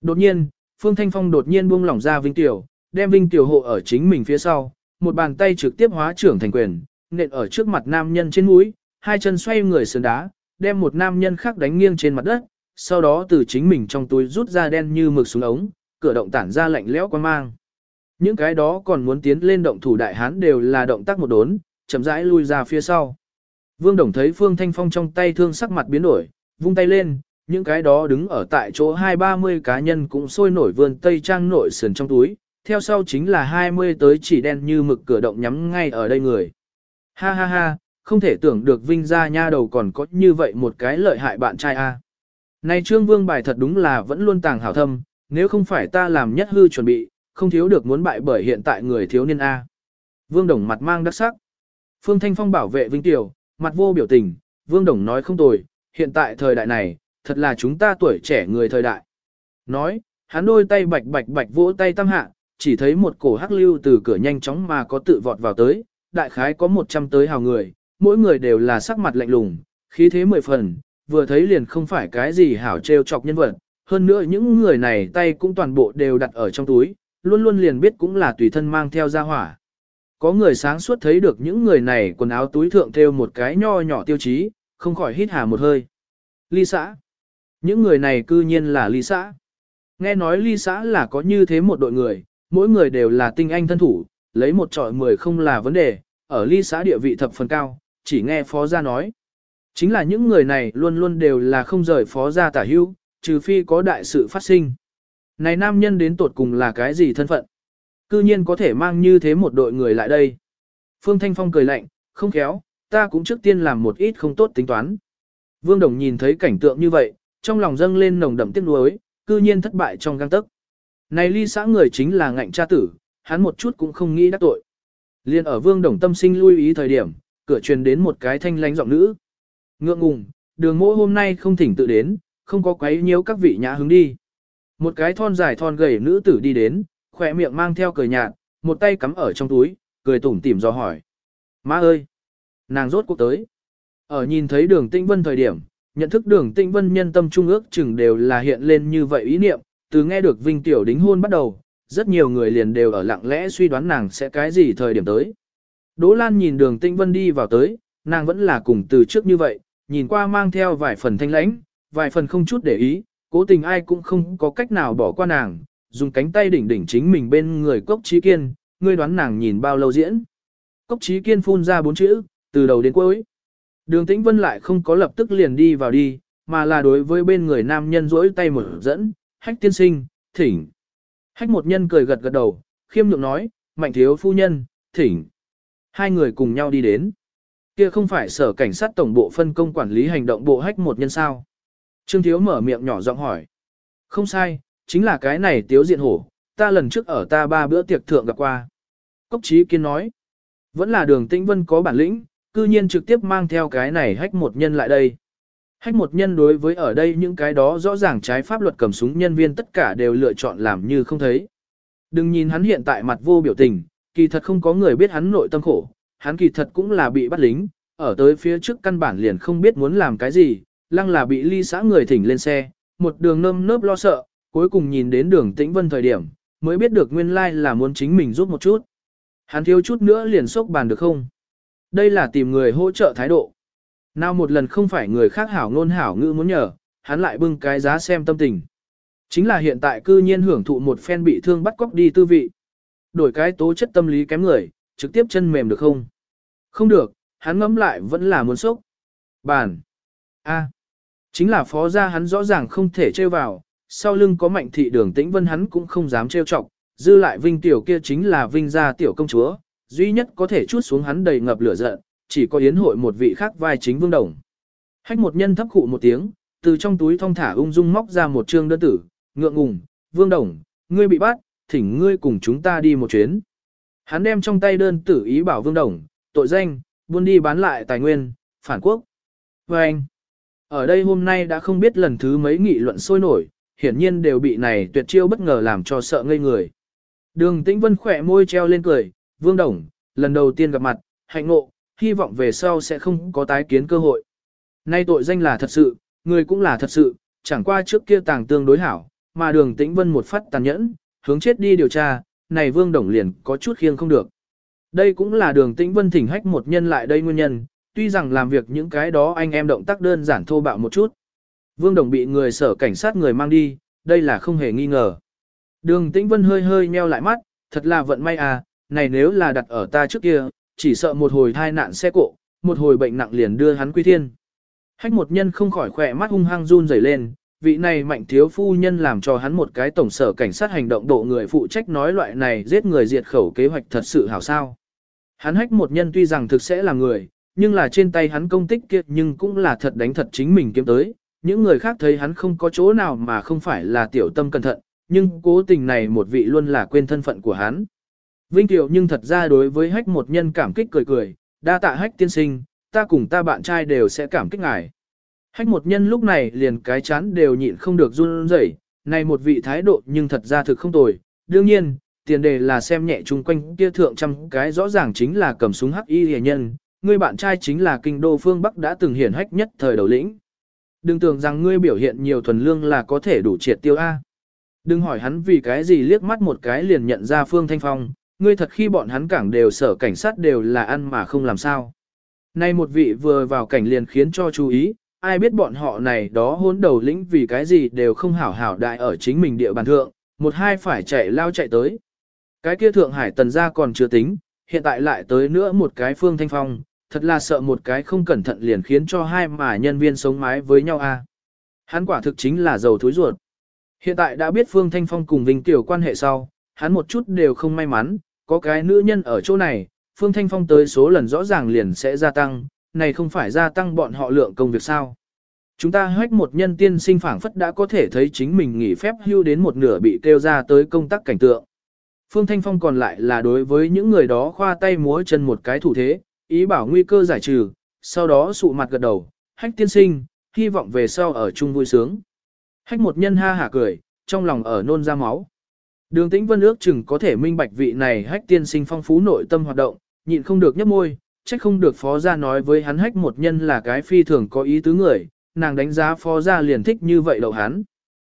Đột nhiên, Phương Thanh Phong đột nhiên buông lỏng ra Vinh Tiểu, đem Vinh Tiểu hộ ở chính mình phía sau, một bàn tay trực tiếp hóa trưởng thành quyền, nện ở trước mặt nam nhân trên mũi, hai chân xoay người sườn đá, đem một nam nhân khác đánh nghiêng trên mặt đất, sau đó từ chính mình trong túi rút ra đen như mực xuống ống, cửa động tản ra lạnh lẽo quan mang. Những cái đó còn muốn tiến lên động thủ đại hán đều là động tác một đốn, chậm rãi lui ra phía sau. Vương Đồng thấy Phương Thanh Phong trong tay thương sắc mặt biến đổi, vung tay lên, những cái đó đứng ở tại chỗ hai ba mươi cá nhân cũng sôi nổi vươn tây trang nội sườn trong túi, theo sau chính là 20 tới chỉ đen như mực cửa động nhắm ngay ở đây người. Ha ha ha, không thể tưởng được Vinh gia nha đầu còn có như vậy một cái lợi hại bạn trai a. Này Trương Vương bài thật đúng là vẫn luôn tàng hảo thâm, nếu không phải ta làm nhất hư chuẩn bị, không thiếu được muốn bại bởi hiện tại người thiếu niên A. Vương Đồng mặt mang đắc sắc. Phương Thanh Phong bảo vệ Vinh Tiểu, mặt vô biểu tình, Vương Đồng nói không tồi, hiện tại thời đại này, thật là chúng ta tuổi trẻ người thời đại. Nói, hắn đôi tay bạch bạch bạch vỗ tay tam hạ, chỉ thấy một cổ hắc lưu từ cửa nhanh chóng mà có tự vọt vào tới, đại khái có 100 tới hào người, mỗi người đều là sắc mặt lạnh lùng, khí thế mười phần, vừa thấy liền không phải cái gì hảo trêu chọc nhân vật, hơn nữa những người này tay cũng toàn bộ đều đặt ở trong túi, luôn luôn liền biết cũng là tùy thân mang theo ra hỏa. Có người sáng suốt thấy được những người này quần áo túi thượng theo một cái nho nhỏ tiêu chí, không khỏi hít hà một hơi. Ly xã. Những người này cư nhiên là ly xã. Nghe nói ly xã là có như thế một đội người, mỗi người đều là tinh anh thân thủ, lấy một trọi mười không là vấn đề, ở ly xã địa vị thập phần cao, chỉ nghe phó gia nói. Chính là những người này luôn luôn đều là không rời phó gia tả hưu, trừ phi có đại sự phát sinh. Này nam nhân đến tột cùng là cái gì thân phận? Cư nhiên có thể mang như thế một đội người lại đây. Phương Thanh Phong cười lạnh, không khéo, ta cũng trước tiên làm một ít không tốt tính toán. Vương Đồng nhìn thấy cảnh tượng như vậy, trong lòng dâng lên nồng đậm tiếc nuối, cư nhiên thất bại trong gang tấc. Này ly xã người chính là ngạnh cha tử, hắn một chút cũng không nghĩ đắc tội. Liên ở Vương Đồng tâm sinh lui ý thời điểm, cửa truyền đến một cái thanh lánh giọng nữ. Ngượng ngùng, đường mỗ hôm nay không thỉnh tự đến, không có quấy nhiễu các vị nhã hứng đi. Một cái thon dài thon gầy nữ tử đi đến, khỏe miệng mang theo cười nhạt, một tay cắm ở trong túi, cười tủm tỉm do hỏi. Má ơi! Nàng rốt cuộc tới. Ở nhìn thấy đường tinh vân thời điểm, nhận thức đường tinh vân nhân tâm trung ước chừng đều là hiện lên như vậy ý niệm, từ nghe được Vinh Tiểu đính hôn bắt đầu, rất nhiều người liền đều ở lặng lẽ suy đoán nàng sẽ cái gì thời điểm tới. Đỗ Lan nhìn đường tinh vân đi vào tới, nàng vẫn là cùng từ trước như vậy, nhìn qua mang theo vài phần thanh lãnh, vài phần không chút để ý, cố tình ai cũng không có cách nào bỏ qua nàng, dùng cánh tay đỉnh đỉnh chính mình bên người cốc trí kiên, ngươi đoán nàng nhìn bao lâu diễn. Cốc trí kiên phun ra bốn chữ, từ đầu đến cuối. Đường tĩnh vân lại không có lập tức liền đi vào đi, mà là đối với bên người nam nhân rỗi tay mở dẫn, hách tiên sinh, thỉnh. Hách một nhân cười gật gật đầu, khiêm nhượng nói, mạnh thiếu phu nhân, thỉnh. Hai người cùng nhau đi đến. Kia không phải sở cảnh sát tổng bộ phân công quản lý hành động bộ hách một nhân sao. Trương thiếu mở miệng nhỏ giọng hỏi. Không sai, chính là cái này tiếu diện hổ, ta lần trước ở ta ba bữa tiệc thượng gặp qua. Cốc trí kiên nói. Vẫn là đường tĩnh vân có bản lĩnh, cư nhiên trực tiếp mang theo cái này hách một nhân lại đây. Hách một nhân đối với ở đây những cái đó rõ ràng trái pháp luật cầm súng nhân viên tất cả đều lựa chọn làm như không thấy. Đừng nhìn hắn hiện tại mặt vô biểu tình, kỳ thật không có người biết hắn nội tâm khổ, hắn kỳ thật cũng là bị bắt lính, ở tới phía trước căn bản liền không biết muốn làm cái gì, lăng là bị ly xã người thỉnh lên xe, một đường nơm nớp lo sợ, cuối cùng nhìn đến đường tĩnh vân thời điểm, mới biết được nguyên lai là muốn chính mình giúp một chút. Hắn thiếu chút nữa liền sốc bàn được không? Đây là tìm người hỗ trợ thái độ. Nào một lần không phải người khác hảo ngôn hảo ngữ muốn nhờ, hắn lại bưng cái giá xem tâm tình. Chính là hiện tại cư nhiên hưởng thụ một phen bị thương bắt cóc đi tư vị. Đổi cái tố chất tâm lý kém người, trực tiếp chân mềm được không? Không được, hắn ngẫm lại vẫn là muốn sốc. Bản, A. Chính là phó gia hắn rõ ràng không thể trêu vào, sau lưng có mạnh thị đường tĩnh vân hắn cũng không dám trêu chọc, dư lại vinh tiểu kia chính là vinh gia tiểu công chúa, duy nhất có thể chút xuống hắn đầy ngập lửa giận, chỉ có yến hội một vị khác vai chính vương đồng. Hách một nhân thấp khụ một tiếng, từ trong túi thong thả ung dung móc ra một trương đơn tử, ngượng ngùng, vương đồng, ngươi bị bắt, thỉnh ngươi cùng chúng ta đi một chuyến. Hắn đem trong tay đơn tử ý bảo vương đồng, tội danh, buôn đi bán lại tài nguyên, phản quốc. Và anh, ở đây hôm nay đã không biết lần thứ mấy nghị luận sôi nổi, hiển nhiên đều bị này tuyệt chiêu bất ngờ làm cho sợ ngây người. Đường Tĩnh Vân khỏe môi treo lên cười, Vương Đồng, lần đầu tiên gặp mặt, hạnh ngộ, hy vọng về sau sẽ không có tái kiến cơ hội. Nay tội danh là thật sự, người cũng là thật sự, chẳng qua trước kia tàng tương đối hảo, mà đường Tĩnh Vân một phát tàn nhẫn, hướng chết đi điều tra, này Vương Đồng liền có chút khiêng không được. Đây cũng là đường Tĩnh Vân thỉnh hách một nhân lại đây nguyên nhân, tuy rằng làm việc những cái đó anh em động tác đơn giản thô bạo một chút. Vương Đồng bị người sở cảnh sát người mang đi, đây là không hề nghi ngờ. Đường Tĩnh Vân hơi hơi meo lại mắt, thật là vận may à, này nếu là đặt ở ta trước kia, chỉ sợ một hồi thai nạn xe cộ, một hồi bệnh nặng liền đưa hắn quy thiên. Hách một nhân không khỏi khỏe mắt hung hăng run rẩy lên, vị này mạnh thiếu phu nhân làm cho hắn một cái tổng sở cảnh sát hành động độ người phụ trách nói loại này giết người diệt khẩu kế hoạch thật sự hảo sao. Hắn hách một nhân tuy rằng thực sẽ là người, nhưng là trên tay hắn công tích kia nhưng cũng là thật đánh thật chính mình kiếm tới. Những người khác thấy hắn không có chỗ nào mà không phải là tiểu tâm cẩn thận, nhưng cố tình này một vị luôn là quên thân phận của hắn. Vinh Tiểu nhưng thật ra đối với hách một nhân cảm kích cười cười, đa tạ hách tiên sinh, ta cùng ta bạn trai đều sẽ cảm kích ngài. Hách một nhân lúc này liền cái chán đều nhịn không được run rẩy, này một vị thái độ nhưng thật ra thực không tồi. Đương nhiên, tiền đề là xem nhẹ chung quanh kia thượng trăm cái rõ ràng chính là cầm súng hắc y hề nhân, ngươi bạn trai chính là kinh đô phương Bắc đã từng hiển hách nhất thời đầu lĩnh. Đừng tưởng rằng ngươi biểu hiện nhiều thuần lương là có thể đủ triệt tiêu A. Đừng hỏi hắn vì cái gì liếc mắt một cái liền nhận ra Phương Thanh Phong, ngươi thật khi bọn hắn cảng đều sở cảnh sát đều là ăn mà không làm sao. Nay một vị vừa vào cảnh liền khiến cho chú ý, ai biết bọn họ này đó hôn đầu lĩnh vì cái gì đều không hảo hảo đại ở chính mình địa bàn thượng, một hai phải chạy lao chạy tới. Cái kia Thượng Hải tần gia còn chưa tính, hiện tại lại tới nữa một cái Phương Thanh Phong, thật là sợ một cái không cẩn thận liền khiến cho hai mà nhân viên sống mái với nhau a. Hắn quả thực chính là dầu thối ruột. Hiện tại đã biết Phương Thanh Phong cùng Vinh Tiểu quan hệ sau, hắn một chút đều không may mắn, có cái nữ nhân ở chỗ này, Phương Thanh Phong tới số lần rõ ràng liền sẽ gia tăng, này không phải gia tăng bọn họ lượng công việc sao. Chúng ta hách một nhân tiên sinh phảng phất đã có thể thấy chính mình nghỉ phép hưu đến một nửa bị kêu ra tới công tác cảnh tượng. Phương Thanh Phong còn lại là đối với những người đó khoa tay múa chân một cái thủ thế, ý bảo nguy cơ giải trừ, sau đó sụ mặt gật đầu, hách tiên sinh, hy vọng về sau ở chung vui sướng. Hách một nhân ha hả cười, trong lòng ở nôn ra máu. Đường tĩnh vân ước chừng có thể minh bạch vị này hách tiên sinh phong phú nội tâm hoạt động, nhịn không được nhấp môi, trách không được phó gia nói với hắn hách một nhân là cái phi thường có ý tứ người, nàng đánh giá phó gia liền thích như vậy đậu hắn.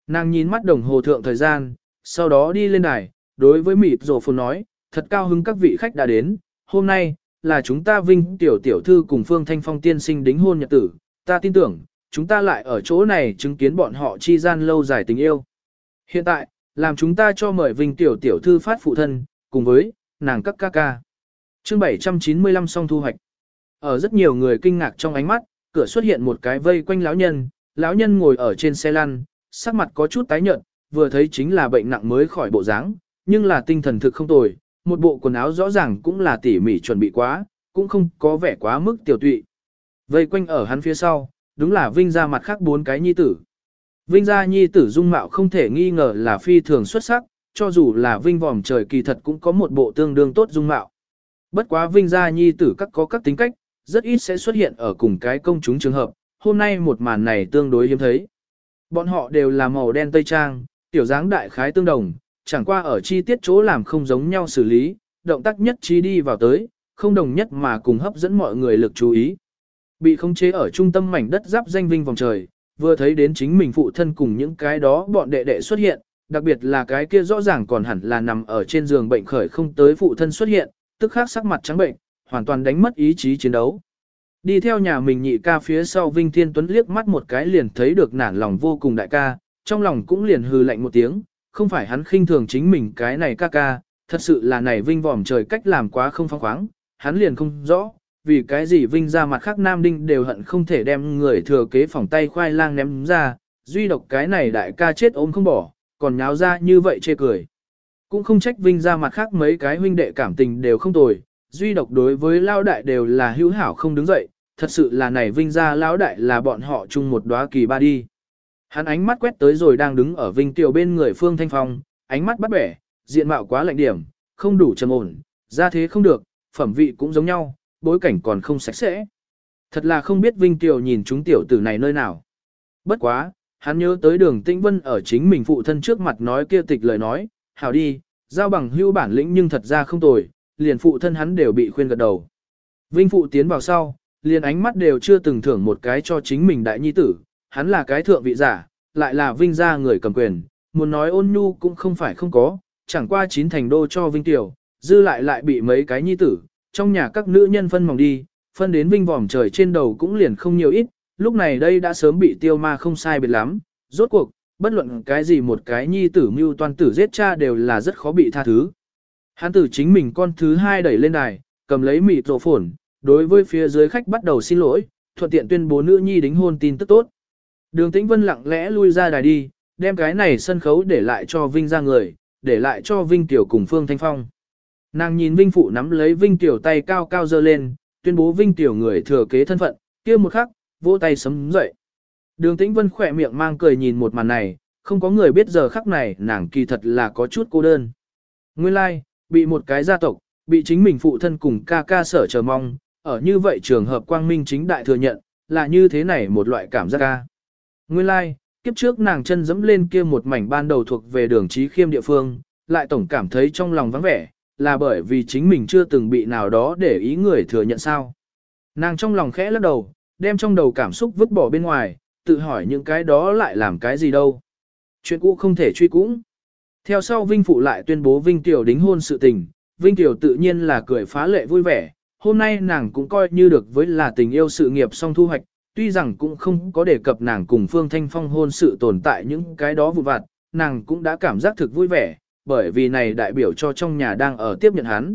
Nàng nhìn mắt đồng hồ thượng thời gian, sau đó đi lên đài, đối với mịt rổ phồn nói, thật cao hứng các vị khách đã đến, hôm nay, là chúng ta vinh tiểu tiểu thư cùng Phương Thanh Phong tiên sinh đính hôn nhật tử, ta tin tưởng, chúng ta lại ở chỗ này chứng kiến bọn họ chi gian lâu dài tình yêu. Hiện tại, làm chúng ta cho mời vinh tiểu tiểu thư phát phụ thân, cùng với, nàng các ca ca. Chương 795 song thu hoạch. Ở rất nhiều người kinh ngạc trong ánh mắt, cửa xuất hiện một cái vây quanh lão nhân, lão nhân ngồi ở trên xe lăn, sắc mặt có chút tái nhợt, vừa thấy chính là bệnh nặng mới khỏi bộ dáng, nhưng là tinh thần thực không tồi, một bộ quần áo rõ ràng cũng là tỉ mỉ chuẩn bị quá, cũng không có vẻ quá mức tiểu tụy. Vây quanh ở hắn phía sau, đúng là Vinh ra mặt khác bốn cái nhi tử. Vinh gia nhi tử dung mạo không thể nghi ngờ là phi thường xuất sắc, cho dù là Vinh vòm trời kỳ thật cũng có một bộ tương đương tốt dung mạo. Bất quá Vinh gia nhi tử các có các tính cách, rất ít sẽ xuất hiện ở cùng cái công chúng trường hợp, hôm nay một màn này tương đối hiếm thấy. Bọn họ đều là màu đen tây trang, tiểu dáng đại khái tương đồng, chẳng qua ở chi tiết chỗ làm không giống nhau xử lý, động tác nhất trí đi vào tới, không đồng nhất mà cùng hấp dẫn mọi người lực chú ý. Bị khống chế ở trung tâm mảnh đất giáp danh vinh vòng trời, vừa thấy đến chính mình phụ thân cùng những cái đó bọn đệ đệ xuất hiện, đặc biệt là cái kia rõ ràng còn hẳn là nằm ở trên giường bệnh khởi không tới phụ thân xuất hiện, tức khắc sắc mặt trắng bệnh, hoàn toàn đánh mất ý chí chiến đấu. Đi theo nhà mình nhị ca phía sau Vinh Thiên Tuấn liếc mắt một cái liền thấy được nản lòng vô cùng đại ca, trong lòng cũng liền hừ lạnh một tiếng, không phải hắn khinh thường chính mình cái này ca ca, thật sự là này Vinh vòm trời cách làm quá không phong khoáng, hắn liền không rõ, vì cái gì Vinh ra mặt khác Nam Đinh đều hận không thể đem người thừa kế phòng tay khoai lang ném ra, duy độc cái này đại ca chết ôm không bỏ, còn nháo ra như vậy chê cười. Cũng không trách Vinh ra mặt khác mấy cái huynh đệ cảm tình đều không tồi, duy độc đối với lao đại đều là hữu hảo không đứng dậy, thật sự là này Vinh ra lao đại là bọn họ chung một đóa kỳ ba đi. Hắn ánh mắt quét tới rồi đang đứng ở Vinh Tiểu bên người Phương Thanh Phong, ánh mắt bắt bẻ, diện mạo quá lạnh điểm, không đủ trầm ổn, ra thế không được, phẩm vị cũng giống nhau, bối cảnh còn không sạch sẽ. Thật là không biết Vinh Tiểu nhìn chúng tiểu tử này nơi nào. Bất quá, hắn nhớ tới đường Tĩnh Vân ở chính mình phụ thân trước mặt nói kia tịch lời nói, hảo đi, giao bằng hưu bản lĩnh nhưng thật ra không tồi, liền phụ thân hắn đều bị khuyên gật đầu. Vinh phụ tiến vào sau, liền ánh mắt đều chưa từng thưởng một cái cho chính mình đại nhi tử, hắn là cái thượng vị giả, lại là Vinh gia người cầm quyền, muốn nói ôn nhu cũng không phải không có, chẳng qua chín thành đô cho Vinh tiểu, dư lại lại bị mấy cái nhi tử, trong nhà các nữ nhân phân mỏng đi, phân đến Vinh vòm trời trên đầu cũng liền không nhiều ít, lúc này đây đã sớm bị tiêu ma không sai biệt lắm, rốt cuộc, bất luận cái gì một cái nhi tử mưu toàn tử giết cha đều là rất khó bị tha thứ. Hắn tử chính mình con thứ hai đẩy lên đài, cầm lấy mịt rộ phổn, đối với phía dưới khách bắt đầu xin lỗi, thuận tiện tuyên bố nữ nhi đính hôn tin tức tốt. Đường Tĩnh Vân lặng lẽ lui ra đài đi, đem cái này sân khấu để lại cho Vinh ra người, để lại cho Vinh Tiểu cùng Phương Thanh Phong. Nàng nhìn Vinh Phụ nắm lấy Vinh Tiểu tay cao cao dơ lên, tuyên bố Vinh Tiểu người thừa kế thân phận, kia một khắc, vỗ tay sấm dậy. Đường Tĩnh Vân khỏe miệng mang cười nhìn một màn này, không có người biết giờ khắc này nàng kỳ thật là có chút cô đơn. Nguyên lai, like, bị một cái gia tộc, bị chính mình phụ thân cùng ca ca sở chờ mong, ở như vậy trường hợp quang minh chính đại thừa nhận, là như thế này một loại cảm giác ca. Nguyên lai, like, kiếp trước nàng chân dẫm lên kia một mảnh ban đầu thuộc về đường trí khiêm địa phương, lại tổng cảm thấy trong lòng vắng vẻ, là bởi vì chính mình chưa từng bị nào đó để ý người thừa nhận sao. Nàng trong lòng khẽ lắc đầu, đem trong đầu cảm xúc vứt bỏ bên ngoài, tự hỏi những cái đó lại làm cái gì đâu. Chuyện cũ không thể truy cũng. Theo sau Vinh Phụ lại tuyên bố Vinh Tiểu đính hôn sự tình, Vinh Tiểu tự nhiên là cười phá lệ vui vẻ, hôm nay nàng cũng coi như được với là tình yêu sự nghiệp song thu hoạch, tuy rằng cũng không có đề cập nàng cùng Phương Thanh Phong hôn sự tồn tại những cái đó vụ vặt, nàng cũng đã cảm giác thực vui vẻ, bởi vì này đại biểu cho trong nhà đang ở tiếp nhận hắn.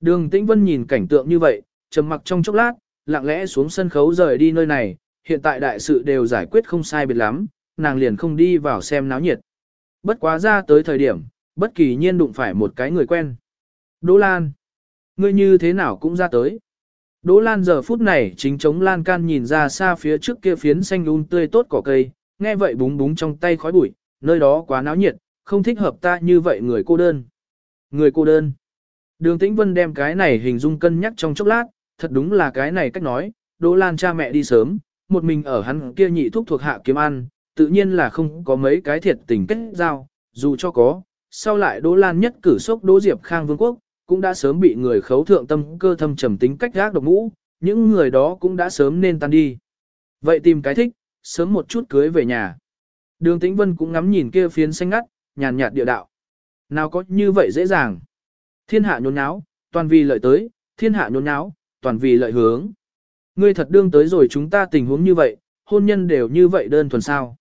Đường Tĩnh Vân nhìn cảnh tượng như vậy, trầm mặc trong chốc lát, lặng lẽ xuống sân khấu rời đi nơi này, hiện tại đại sự đều giải quyết không sai biệt lắm, nàng liền không đi vào xem náo nhiệt. Bất quá ra tới thời điểm, bất kỳ nhiên đụng phải một cái người quen. Đỗ Lan. ngươi như thế nào cũng ra tới. Đỗ Lan giờ phút này chính chống lan can nhìn ra xa phía trước kia phiến xanh un tươi tốt cỏ cây, nghe vậy búng búng trong tay khói bụi, nơi đó quá náo nhiệt, không thích hợp ta như vậy người cô đơn. Người cô đơn. Đường Tĩnh Vân đem cái này hình dung cân nhắc trong chốc lát, thật đúng là cái này cách nói, Đỗ Lan cha mẹ đi sớm, một mình ở hắn kia nhị thúc thuộc hạ kiếm ăn, tự nhiên là không có mấy cái thiệt tình kết giao, dù cho có, sau lại Đỗ Lan nhất cử sốc Đỗ Diệp Khang Vương quốc, cũng đã sớm bị người khấu thượng tâm cơ thâm trầm tính cách gác độc ngũ, những người đó cũng đã sớm nên tan đi. Vậy tìm cái thích, sớm một chút cưới về nhà. Đường Tĩnh Vân cũng ngắm nhìn kia phiến xanh ngắt, nhàn nhạt địa đạo. Nào có như vậy dễ dàng. Thiên hạ nhốn nháo, toàn vì lợi tới, thiên hạ nhốn nháo, toàn vì lợi hướng. Ngươi thật đương tới rồi chúng ta tình huống như vậy, hôn nhân đều như vậy đơn thuần sao.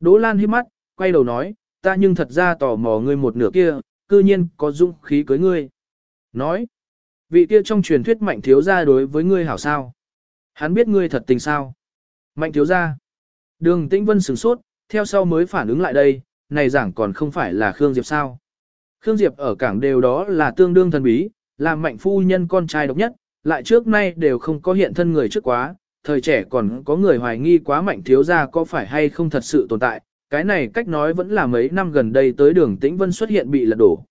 Đỗ Lan hít mắt, quay đầu nói, ta nhưng thật ra tò mò ngươi một nửa kia, cư nhiên có dũng khí cưới ngươi. Nói, vị kia trong truyền thuyết mạnh thiếu gia đối với ngươi hảo sao. Hắn biết ngươi thật tình sao. Mạnh thiếu gia. Đường Tĩnh Vân sửng sốt, theo sau mới phản ứng lại đây, này giảng còn không phải là Khương Diệp sao. Khương Diệp ở cảng đều đó là tương đương thần bí, là mạnh phu nhân con trai độc nhất, lại trước nay đều không có hiện thân người trước quá, thời trẻ còn có người hoài nghi quá mạnh thiếu gia có phải hay không thật sự tồn tại, cái này cách nói vẫn là mấy năm gần đây tới đường Tĩnh Vân xuất hiện bị lật đổ.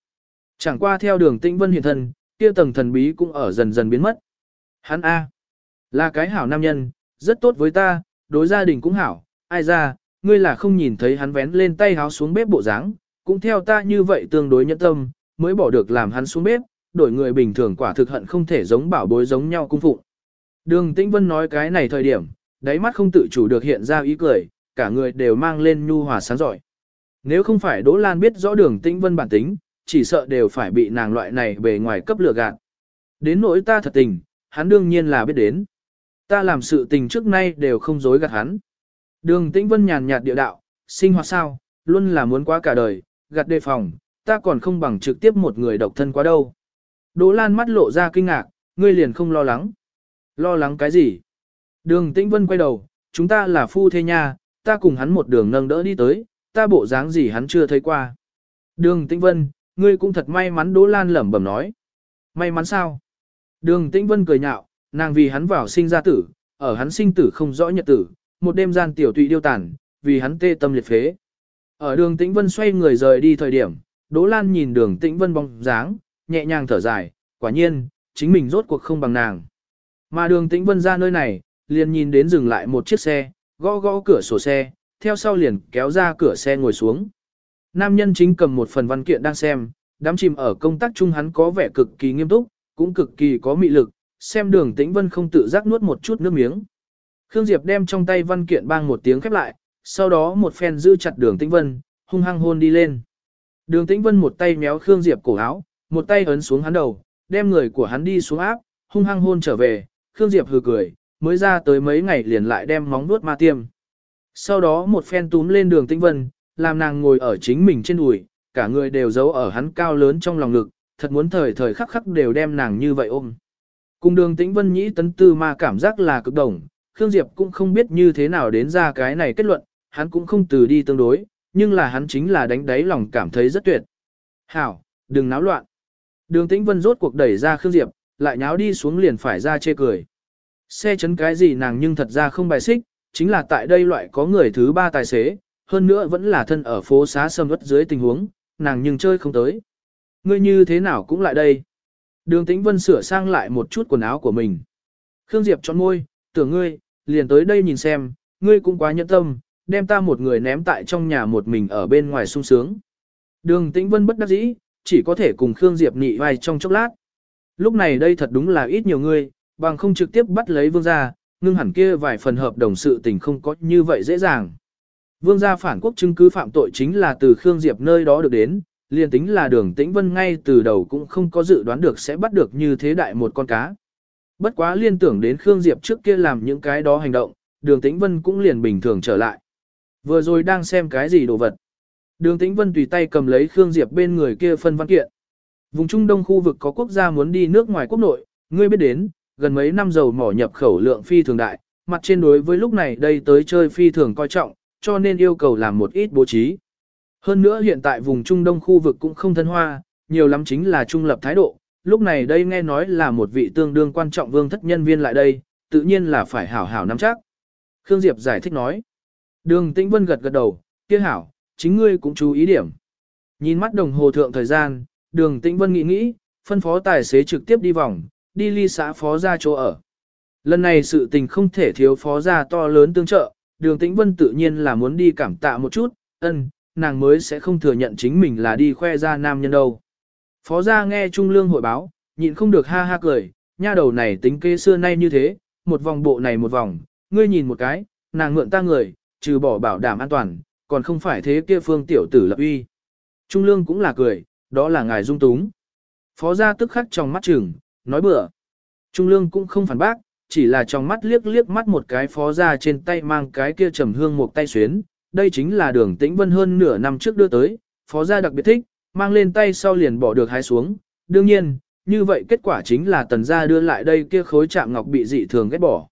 Chẳng qua theo đường Tĩnh Vân hiện thân, kia tầng thần bí cũng ở dần dần biến mất. Hắn A. Là cái hảo nam nhân, rất tốt với ta, đối gia đình cũng hảo, ai ra, ngươi là không nhìn thấy hắn vén lên tay háo xuống bếp bộ dáng, cũng theo ta như vậy tương đối nhẫn tâm, mới bỏ được làm hắn xuống bếp, đổi người bình thường quả thực hận không thể giống bảo bối giống nhau cung phụng. Đường Tĩnh Vân nói cái này thời điểm, đáy mắt không tự chủ được hiện ra ý cười, cả người đều mang lên nhu hòa sáng giỏi. Nếu không phải Đỗ Lan biết rõ đường Tĩnh Vân bản tính, chỉ sợ đều phải bị nàng loại này bề ngoài cấp lừa gạt. Đến nỗi ta thật tình, hắn đương nhiên là biết đến. Ta làm sự tình trước nay đều không dối gạt hắn. Đường Tĩnh Vân nhàn nhạt địa đạo, sinh hoạt sao, luôn là muốn quá cả đời, gạt đề phòng, ta còn không bằng trực tiếp một người độc thân quá đâu. Đỗ Lan mắt lộ ra kinh ngạc, ngươi liền không lo lắng. Lo lắng cái gì? Đường Tĩnh Vân quay đầu, chúng ta là phu thê nha, ta cùng hắn một đường nâng đỡ đi tới, ta bộ dáng gì hắn chưa thấy qua. Đường Tĩnh Vân, ngươi cũng thật may mắn Đỗ Lan lẩm bẩm nói. May mắn sao? Đường Tĩnh Vân cười nhạo, nàng vì hắn vào sinh ra tử, ở hắn sinh tử không rõ nhật tử, một đêm gian tiểu tụy điêu tàn, vì hắn tê tâm liệt phế. Ở đường Tĩnh Vân xoay người rời đi thời điểm, Đỗ Lan nhìn đường Tĩnh Vân bóng dáng, nhẹ nhàng thở dài, quả nhiên, chính mình rốt cuộc không bằng nàng. Mà đường Tĩnh Vân ra nơi này, liền nhìn đến dừng lại một chiếc xe, gõ gõ cửa sổ xe, theo sau liền kéo ra cửa xe ngồi xuống. Nam nhân chính cầm một phần văn kiện đang xem, đám chìm ở công tác chung hắn có vẻ cực kỳ nghiêm túc, cũng cực kỳ có mị lực, xem đường tĩnh vân không tự giác nuốt một chút nước miếng. Khương Diệp đem trong tay văn kiện bang một tiếng khép lại, sau đó một phen giữ chặt đường tĩnh vân, hung hăng hôn đi lên. Đường tĩnh vân một tay méo Khương Diệp cổ áo, một tay ấn xuống hắn đầu, đem người của hắn đi xuống áp, hung hăng hôn trở về, Khương Diệp hừ cười, mới ra tới mấy ngày liền lại đem móng nuốt ma tiêm. Sau đó một phen túm lên đường tĩnh vân, làm nàng ngồi ở chính mình trên đùi, cả người đều giấu ở hắn cao lớn trong lòng ngực, thật muốn thời thời khắc khắc đều đem nàng như vậy ôm. Cùng đường tĩnh vân nhĩ tấn tư ma cảm giác là cực đồng, Khương Diệp cũng không biết như thế nào đến ra cái này kết luận, hắn cũng không từ đi tương đối, nhưng là hắn chính là đánh đáy lòng cảm thấy rất tuyệt. Hảo, đừng náo loạn. Đường tĩnh vân rốt cuộc đẩy ra Khương Diệp, lại nháo đi xuống liền phải ra chê cười. Xe chấn cái gì nàng nhưng thật ra không bài xích, chính là tại đây loại có người thứ ba tài xế, hơn nữa vẫn là thân ở phố xá sầm ớt dưới tình huống, nàng nhưng chơi không tới. Ngươi như thế nào cũng lại đây. Đường Tĩnh Vân sửa sang lại một chút quần áo của mình. Khương Diệp chọn môi, tưởng ngươi, liền tới đây nhìn xem, ngươi cũng quá nhẫn tâm, đem ta một người ném tại trong nhà một mình ở bên ngoài sung sướng. Đường Tĩnh Vân bất đắc dĩ, chỉ có thể cùng Khương Diệp nị vai trong chốc lát. Lúc này đây thật đúng là ít nhiều người, bằng không trực tiếp bắt lấy vương gia, ngưng hẳn kia vài phần hợp đồng sự tình không có như vậy dễ dàng. Vương gia phản quốc chứng cứ phạm tội chính là từ Khương Diệp nơi đó được đến, liền tính là đường tĩnh vân ngay từ đầu cũng không có dự đoán được sẽ bắt được như thế đại một con cá. Bất quá liên tưởng đến Khương Diệp trước kia làm những cái đó hành động, đường tĩnh vân cũng liền bình thường trở lại. Vừa rồi đang xem cái gì đồ vật. Đường tĩnh vân tùy tay cầm lấy Khương Diệp bên người kia phân văn kiện. Vùng Trung Đông khu vực có quốc gia muốn đi nước ngoài quốc nội, ngươi biết đến, gần mấy năm dầu mỏ nhập khẩu lượng phi thường đại, mặt trên đối với lúc này đây tới chơi phi thường coi trọng, cho nên yêu cầu làm một ít bố trí. Hơn nữa hiện tại vùng Trung Đông khu vực cũng không thân hoa, nhiều lắm chính là trung lập thái độ, lúc này đây nghe nói là một vị tương đương quan trọng vương thất nhân viên lại đây, tự nhiên là phải hảo hảo nắm chắc. Khương Diệp giải thích nói. Đường Tĩnh Vân gật gật đầu, kia hảo, chính ngươi cũng chú ý điểm. Nhìn mắt đồng hồ thượng thời gian, đường Tĩnh Vân nghĩ nghĩ, phân phó tài xế trực tiếp đi vòng, đi ly xã phó ra chỗ ở. Lần này sự tình không thể thiếu phó gia to lớn tương trợ, đường tĩnh vân tự nhiên là muốn đi cảm tạ một chút, ân, nàng mới sẽ không thừa nhận chính mình là đi khoe ra nam nhân đâu. Phó gia nghe Trung Lương hội báo, nhịn không được ha ha cười, nha đầu này tính kế xưa nay như thế, một vòng bộ này một vòng, ngươi nhìn một cái, nàng mượn ta người, trừ bỏ bảo đảm an toàn, còn không phải thế kia phương tiểu tử lập uy. Trung Lương cũng là cười, đó là ngài dung túng. Phó gia tức khắc trong mắt chừng, nói bừa. Trung Lương cũng không phản bác, chỉ là trong mắt liếc liếc mắt một cái phó gia trên tay mang cái kia trầm hương một tay xuyến, đây chính là đường tĩnh vân hơn nửa năm trước đưa tới, phó gia đặc biệt thích, mang lên tay sau liền bỏ được hái xuống, đương nhiên, như vậy kết quả chính là tần gia đưa lại đây kia khối chạm ngọc bị dị thường ghét bỏ.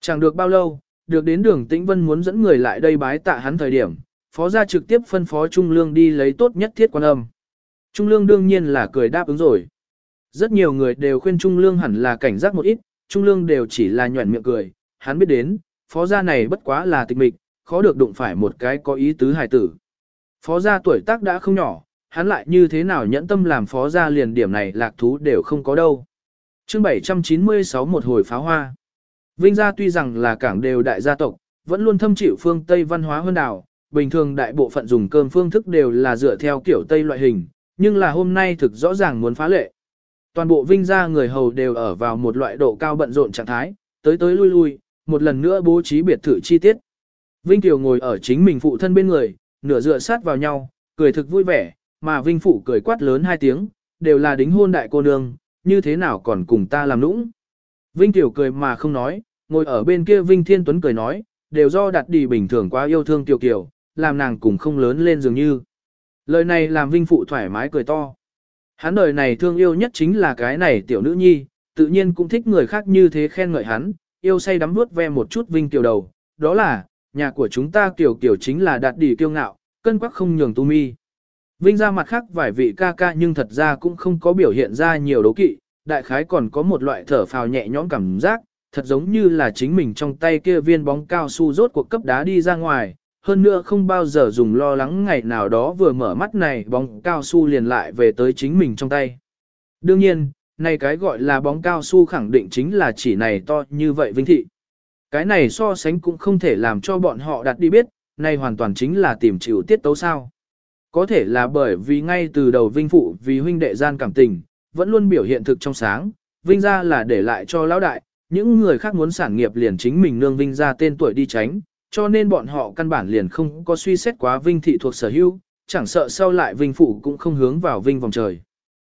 Chẳng được bao lâu, được đến đường tĩnh vân muốn dẫn người lại đây bái tạ hắn thời điểm, phó gia trực tiếp phân phó Trung Lương đi lấy tốt nhất thiết quan âm. Trung Lương đương nhiên là cười đáp ứng rồi. Rất nhiều người đều khuyên Trung Lương hẳn là cảnh giác một ít, Trung Lương đều chỉ là nhuẩn miệng cười, hắn biết đến, phó gia này bất quá là tịch mịch, khó được đụng phải một cái có ý tứ hài tử. Phó gia tuổi tác đã không nhỏ, hắn lại như thế nào nhẫn tâm làm phó gia liền điểm này lạc thú đều không có đâu. chương 796 một hồi pháo hoa. Vinh gia tuy rằng là cảng đều đại gia tộc, vẫn luôn thâm chịu phương Tây văn hóa hơn đảo, bình thường đại bộ phận dùng cơm phương thức đều là dựa theo kiểu Tây loại hình, nhưng là hôm nay thực rõ ràng muốn phá lệ. Toàn bộ vinh gia người hầu đều ở vào một loại độ cao bận rộn trạng thái, tới tới lui lui, một lần nữa bố trí biệt thự chi tiết. Vinh Kiều ngồi ở chính mình phụ thân bên người, nửa dựa sát vào nhau, cười thực vui vẻ, mà Vinh phụ cười quát lớn hai tiếng, đều là đính hôn đại cô nương, như thế nào còn cùng ta làm nũng. Vinh tiểu cười mà không nói, ngồi ở bên kia Vinh Thiên Tuấn cười nói, đều do đặt đi bình thường quá yêu thương tiểu Kiều, làm nàng cùng không lớn lên dường như. Lời này làm Vinh phụ thoải mái cười to. Hắn đời này thương yêu nhất chính là cái này tiểu nữ nhi, tự nhiên cũng thích người khác như thế khen ngợi hắn, yêu say đắm vuốt ve một chút vinh tiểu đầu, đó là, nhà của chúng ta tiểu Kiều chính là đạt đi kiêu ngạo, cân quắc không nhường tu mi. Vinh ra mặt khác vài vị ca ca nhưng thật ra cũng không có biểu hiện ra nhiều đấu kỵ, đại khái còn có một loại thở phào nhẹ nhõm cảm giác, thật giống như là chính mình trong tay kia viên bóng cao su rốt cuộc cấp đá đi ra ngoài, hơn nữa không bao giờ dùng lo lắng ngày nào đó vừa mở mắt này bóng cao su liền lại về tới chính mình trong tay. Đương nhiên, này cái gọi là bóng cao su khẳng định chính là chỉ này to như vậy vinh thị. Cái này so sánh cũng không thể làm cho bọn họ đặt đi biết, này hoàn toàn chính là tìm chịu tiết tấu sao. Có thể là bởi vì ngay từ đầu vinh phụ vì huynh đệ gian cảm tình, vẫn luôn biểu hiện thực trong sáng, vinh ra là để lại cho lão đại, những người khác muốn sản nghiệp liền chính mình nương vinh ra tên tuổi đi tránh, cho nên bọn họ căn bản liền không có suy xét quá vinh thị thuộc sở hữu, chẳng sợ sau lại vinh phụ cũng không hướng vào vinh vòng trời.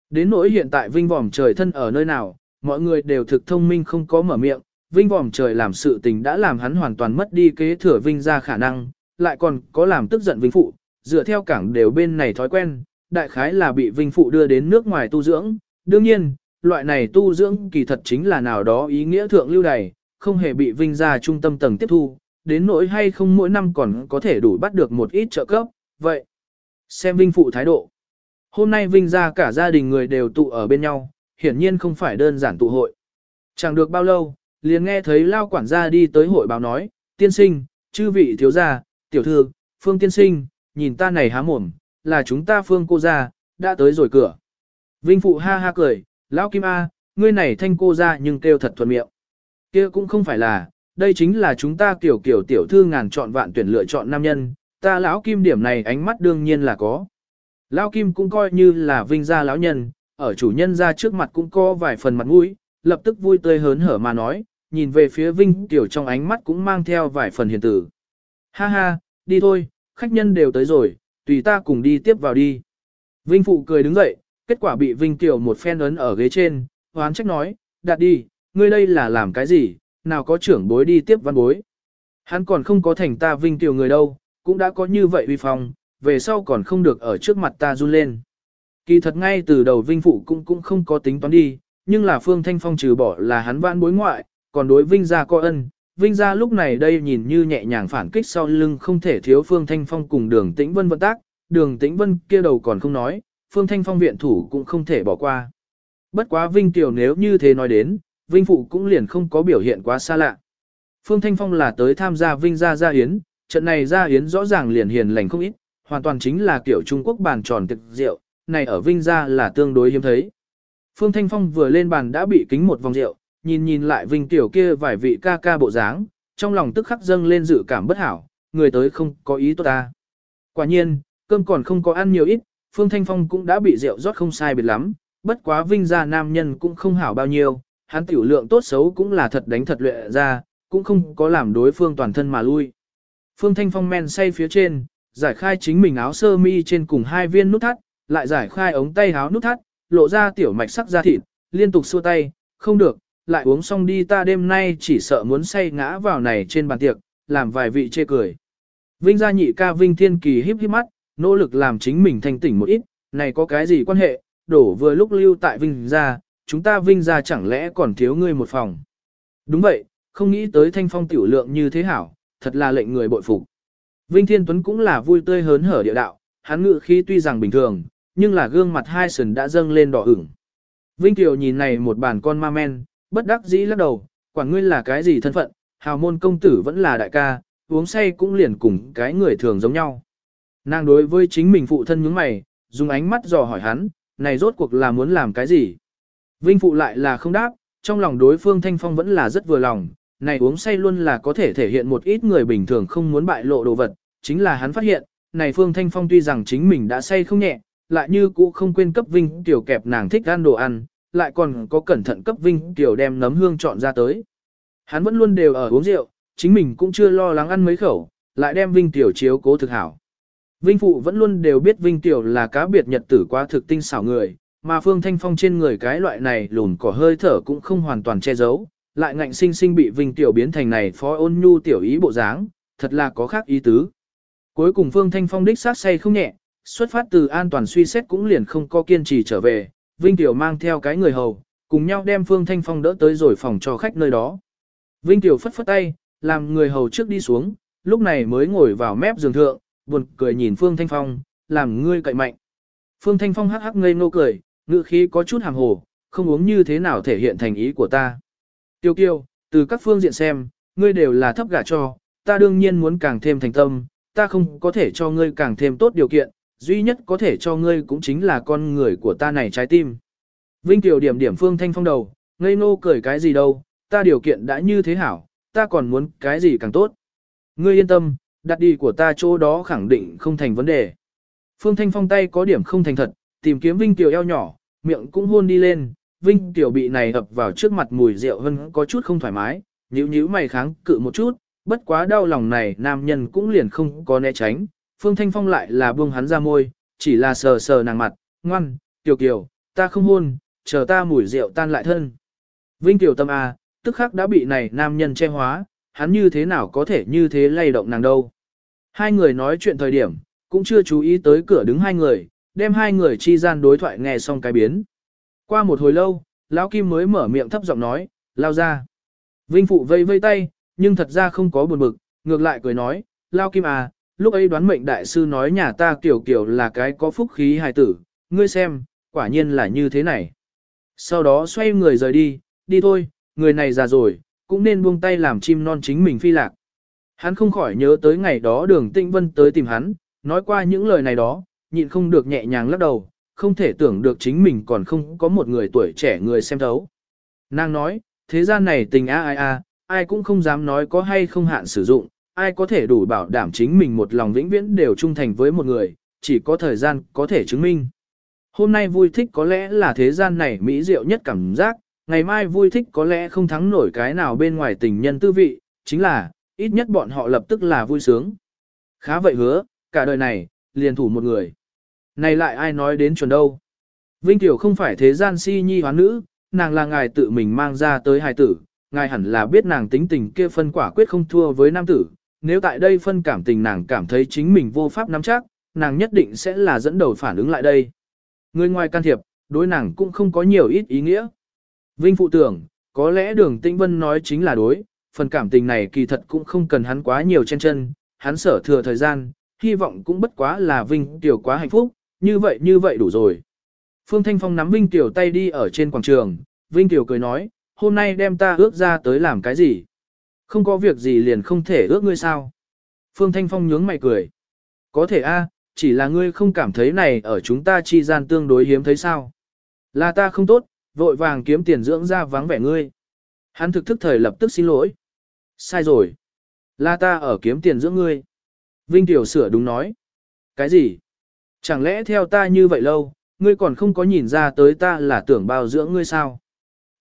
Đến nỗi hiện tại vinh vòng trời thân ở nơi nào, mọi người đều thực thông minh không có mở miệng, vinh vòng trời làm sự tình đã làm hắn hoàn toàn mất đi kế thừa vinh ra khả năng, lại còn có làm tức giận vinh phụ, dựa theo cảng đều bên này thói quen, đại khái là bị vinh phụ đưa đến nước ngoài tu dưỡng, đương nhiên, loại này tu dưỡng kỳ thật chính là nào đó ý nghĩa thượng lưu đày, không hề bị vinh ra trung tâm tầng tiếp thu, đến nỗi hay không mỗi năm còn có thể đủ bắt được một ít trợ cấp, vậy. Xem Vinh phụ thái độ. Hôm nay Vinh ra cả gia đình người đều tụ ở bên nhau, hiển nhiên không phải đơn giản tụ hội. Chẳng được bao lâu, liền nghe thấy lao quản gia đi tới hội báo nói, tiên sinh, chư vị thiếu gia, tiểu thư, phương tiên sinh, nhìn ta này há mồm, là chúng ta phương cô gia, đã tới rồi cửa. Vinh phụ ha ha cười, lão kim A, ngươi này thanh cô gia nhưng kêu thật thuận miệng. kia cũng không phải là, đây chính là chúng ta kiểu kiểu tiểu thư ngàn chọn vạn tuyển lựa chọn nam nhân, ta lão kim điểm này ánh mắt đương nhiên là có. Lão kim cũng coi như là vinh gia lão nhân, ở chủ nhân ra trước mặt cũng có vài phần mặt mũi, lập tức vui tươi hớn hở mà nói, nhìn về phía vinh tiểu trong ánh mắt cũng mang theo vài phần hiền tử. Ha ha, đi thôi, khách nhân đều tới rồi, tùy ta cùng đi tiếp vào đi. Vinh phụ cười đứng dậy, kết quả bị vinh tiểu một phen ấn ở ghế trên, hoán trách nói, đặt đi, ngươi đây là làm cái gì, nào có trưởng bối đi tiếp văn bối. Hắn còn không có thành ta vinh tiểu người đâu, cũng đã có như vậy uy phong, về sau còn không được ở trước mặt ta run lên. Kỳ thật ngay từ đầu vinh phụ cũng cũng không có tính toán đi, nhưng là Phương Thanh Phong trừ bỏ là hắn vãn bối ngoại, còn đối vinh gia có ân. Vinh gia lúc này đây nhìn như nhẹ nhàng phản kích sau lưng không thể thiếu Phương Thanh Phong cùng đường tĩnh vân vận tác, đường tĩnh vân kia đầu còn không nói, Phương Thanh Phong viện thủ cũng không thể bỏ qua. Bất quá Vinh Tiểu nếu như thế nói đến, Vinh Phụ cũng liền không có biểu hiện quá xa lạ. Phương Thanh Phong là tới tham gia Vinh gia gia yến, trận này gia yến rõ ràng liền hiền lành không ít, hoàn toàn chính là kiểu Trung Quốc bàn tròn thực rượu, này ở Vinh gia là tương đối hiếm thấy. Phương Thanh Phong vừa lên bàn đã bị kính một vòng rượu, nhìn nhìn lại Vinh Tiểu kia vài vị ca ca bộ dáng, trong lòng tức khắc dâng lên dự cảm bất hảo, người tới không có ý tốt ta. Quả nhiên, cơm còn không có ăn nhiều ít, Phương Thanh Phong cũng đã bị rượu rót không sai biệt lắm, bất quá Vinh gia nam nhân cũng không hảo bao nhiêu, hắn tiểu lượng tốt xấu cũng là thật đánh thật luyện ra, cũng không có làm đối phương toàn thân mà lui. Phương Thanh Phong men say phía trên, giải khai chính mình áo sơ mi trên cùng hai viên nút thắt, lại giải khai ống tay áo nút thắt, lộ ra tiểu mạch sắc da thịt, liên tục xua tay, không được, lại uống xong đi ta đêm nay chỉ sợ muốn say ngã vào này trên bàn tiệc, làm vài vị chê cười. Vinh gia nhị ca Vinh Thiên Kỳ híp híp mắt, nỗ lực làm chính mình thanh tỉnh một ít, này có cái gì quan hệ, đổ vừa lúc lưu tại Vinh gia, chúng ta Vinh gia chẳng lẽ còn thiếu ngươi một phòng. Đúng vậy, không nghĩ tới thanh phong tiểu lượng như thế hảo, thật là lệnh người bội phục. Vinh Thiên Tuấn cũng là vui tươi hớn hở địa đạo, hắn ngự khí tuy rằng bình thường, nhưng là gương mặt hai sừng đã dâng lên đỏ ửng. Vinh Tiểu nhìn này một bàn con ma men, bất đắc dĩ lắc đầu, quản ngươi là cái gì thân phận, hào môn công tử vẫn là đại ca, uống say cũng liền cùng cái người thường giống nhau. Nàng đối với chính mình phụ thân nhướng mày, dùng ánh mắt dò hỏi hắn, này rốt cuộc là muốn làm cái gì? Vinh phụ lại là không đáp, trong lòng đối phương Thanh Phong vẫn là rất vừa lòng, này uống say luôn là có thể thể hiện một ít người bình thường không muốn bại lộ đồ vật, chính là hắn phát hiện, này Phương Thanh Phong tuy rằng chính mình đã say không nhẹ, lại như cũ không quên cấp Vinh Tiểu kẹp nàng thích ăn đồ ăn, lại còn có cẩn thận cấp Vinh Tiểu đem nấm hương chọn ra tới. Hắn vẫn luôn đều ở uống rượu, chính mình cũng chưa lo lắng ăn mấy khẩu, lại đem Vinh Tiểu chiếu cố thực hảo. Vinh Phụ vẫn luôn đều biết Vinh Tiểu là cá biệt nhật tử quá thực tinh xảo người, mà Phương Thanh Phong trên người cái loại này lùn cỏ hơi thở cũng không hoàn toàn che giấu, lại ngạnh sinh sinh bị Vinh Tiểu biến thành này phó ôn nhu tiểu ý bộ dáng, thật là có khác ý tứ. Cuối cùng Phương Thanh Phong đích sát say không nhẹ, xuất phát từ an toàn suy xét cũng liền không có kiên trì trở về, Vinh Tiểu mang theo cái người hầu, cùng nhau đem Phương Thanh Phong đỡ tới rồi phòng cho khách nơi đó. Vinh Tiểu phất phất tay, làm người hầu trước đi xuống, lúc này mới ngồi vào mép giường thượng, buồn cười nhìn Phương Thanh Phong, làm ngươi cậy mạnh. Phương Thanh Phong hắc hắc ngây ngô cười, ngữ khí có chút hàng hồ, không uống như thế nào thể hiện thành ý của ta. Tiêu kiêu, từ các phương diện xem, ngươi đều là thấp gả cho, ta đương nhiên muốn càng thêm thành tâm, ta không có thể cho ngươi càng thêm tốt điều kiện, duy nhất có thể cho ngươi cũng chính là con người của ta này trái tim. Vinh Tiểu điểm điểm Phương Thanh Phong đầu, ngây ngô cười cái gì đâu, ta điều kiện đã như thế hảo, ta còn muốn cái gì càng tốt. Ngươi yên tâm, đặt đi của ta chỗ đó khẳng định không thành vấn đề. Phương Thanh Phong tay có điểm không thành thật, tìm kiếm Vinh Tiểu eo nhỏ, miệng cũng hôn đi lên, Vinh Tiểu bị này ập vào trước mặt mùi rượu hơn có chút không thoải mái, nhíu nhíu mày kháng cự một chút, bất quá đau lòng này nam nhân cũng liền không có né tránh, Phương Thanh Phong lại là buông hắn ra môi, chỉ là sờ sờ nàng mặt, ngoan, Tiểu Kiều, ta không hôn, chờ ta mùi rượu tan lại thân. Vinh Tiểu tâm à, tức khắc đã bị này nam nhân che hóa, hắn như thế nào có thể như thế lay động nàng đâu. Hai người nói chuyện thời điểm, cũng chưa chú ý tới cửa đứng hai người, đem hai người chi gian đối thoại nghe xong cái biến. Qua một hồi lâu, Lão Kim mới mở miệng thấp giọng nói, lao ra. Vinh Phụ vây vây tay, nhưng thật ra không có buồn bực, ngược lại cười nói, Lao Kim à, lúc ấy đoán mệnh đại sư nói nhà ta kiểu kiểu là cái có phúc khí hài tử, ngươi xem, quả nhiên là như thế này. Sau đó xoay người rời đi, đi thôi, người này già rồi, cũng nên buông tay làm chim non chính mình phi lạc. Hắn không khỏi nhớ tới ngày đó đường tinh vân tới tìm hắn, nói qua những lời này đó, nhịn không được nhẹ nhàng lắc đầu, không thể tưởng được chính mình còn không có một người tuổi trẻ người xem thấu. Nàng nói, thế gian này tình a ai a, ai cũng không dám nói có hay không hạn sử dụng, ai có thể đủ bảo đảm chính mình một lòng vĩnh viễn đều trung thành với một người, chỉ có thời gian có thể chứng minh. Hôm nay vui thích có lẽ là thế gian này mỹ diệu nhất cảm giác, ngày mai vui thích có lẽ không thắng nổi cái nào bên ngoài tình nhân tư vị, chính là, ít nhất bọn họ lập tức là vui sướng. Khá vậy hứa, cả đời này, liền thủ một người. Này lại ai nói đến chuẩn đâu. Vinh Tiểu không phải thế gian si nhi hoán nữ, nàng là ngài tự mình mang ra tới hài tử, ngài hẳn là biết nàng tính tình kia phân quả quyết không thua với nam tử, nếu tại đây phân cảm tình nàng cảm thấy chính mình vô pháp nắm chắc, nàng nhất định sẽ là dẫn đầu phản ứng lại đây. Người ngoài can thiệp, đối nàng cũng không có nhiều ít ý nghĩa. Vinh phụ tưởng, có lẽ đường tĩnh vân nói chính là đối, phần cảm tình này kỳ thật cũng không cần hắn quá nhiều chen chân, hắn sở thừa thời gian, hy vọng cũng bất quá là Vinh tiểu quá hạnh phúc, như vậy như vậy đủ rồi. Phương Thanh Phong nắm Vinh Tiểu tay đi ở trên quảng trường, Vinh Tiểu cười nói, hôm nay đem ta ước ra tới làm cái gì? Không có việc gì liền không thể ước ngươi sao? Phương Thanh Phong nhướng mày cười. Có thể a, chỉ là ngươi không cảm thấy này ở chúng ta chi gian tương đối hiếm thấy sao? Là ta không tốt, vội vàng kiếm tiền dưỡng ra vắng vẻ ngươi. Hắn thực thức thời lập tức xin lỗi. Sai rồi. Là ta ở kiếm tiền dưỡng ngươi. Vinh Tiểu sửa đúng nói. Cái gì? Chẳng lẽ theo ta như vậy lâu, ngươi còn không có nhìn ra tới ta là tưởng bao dưỡng ngươi sao?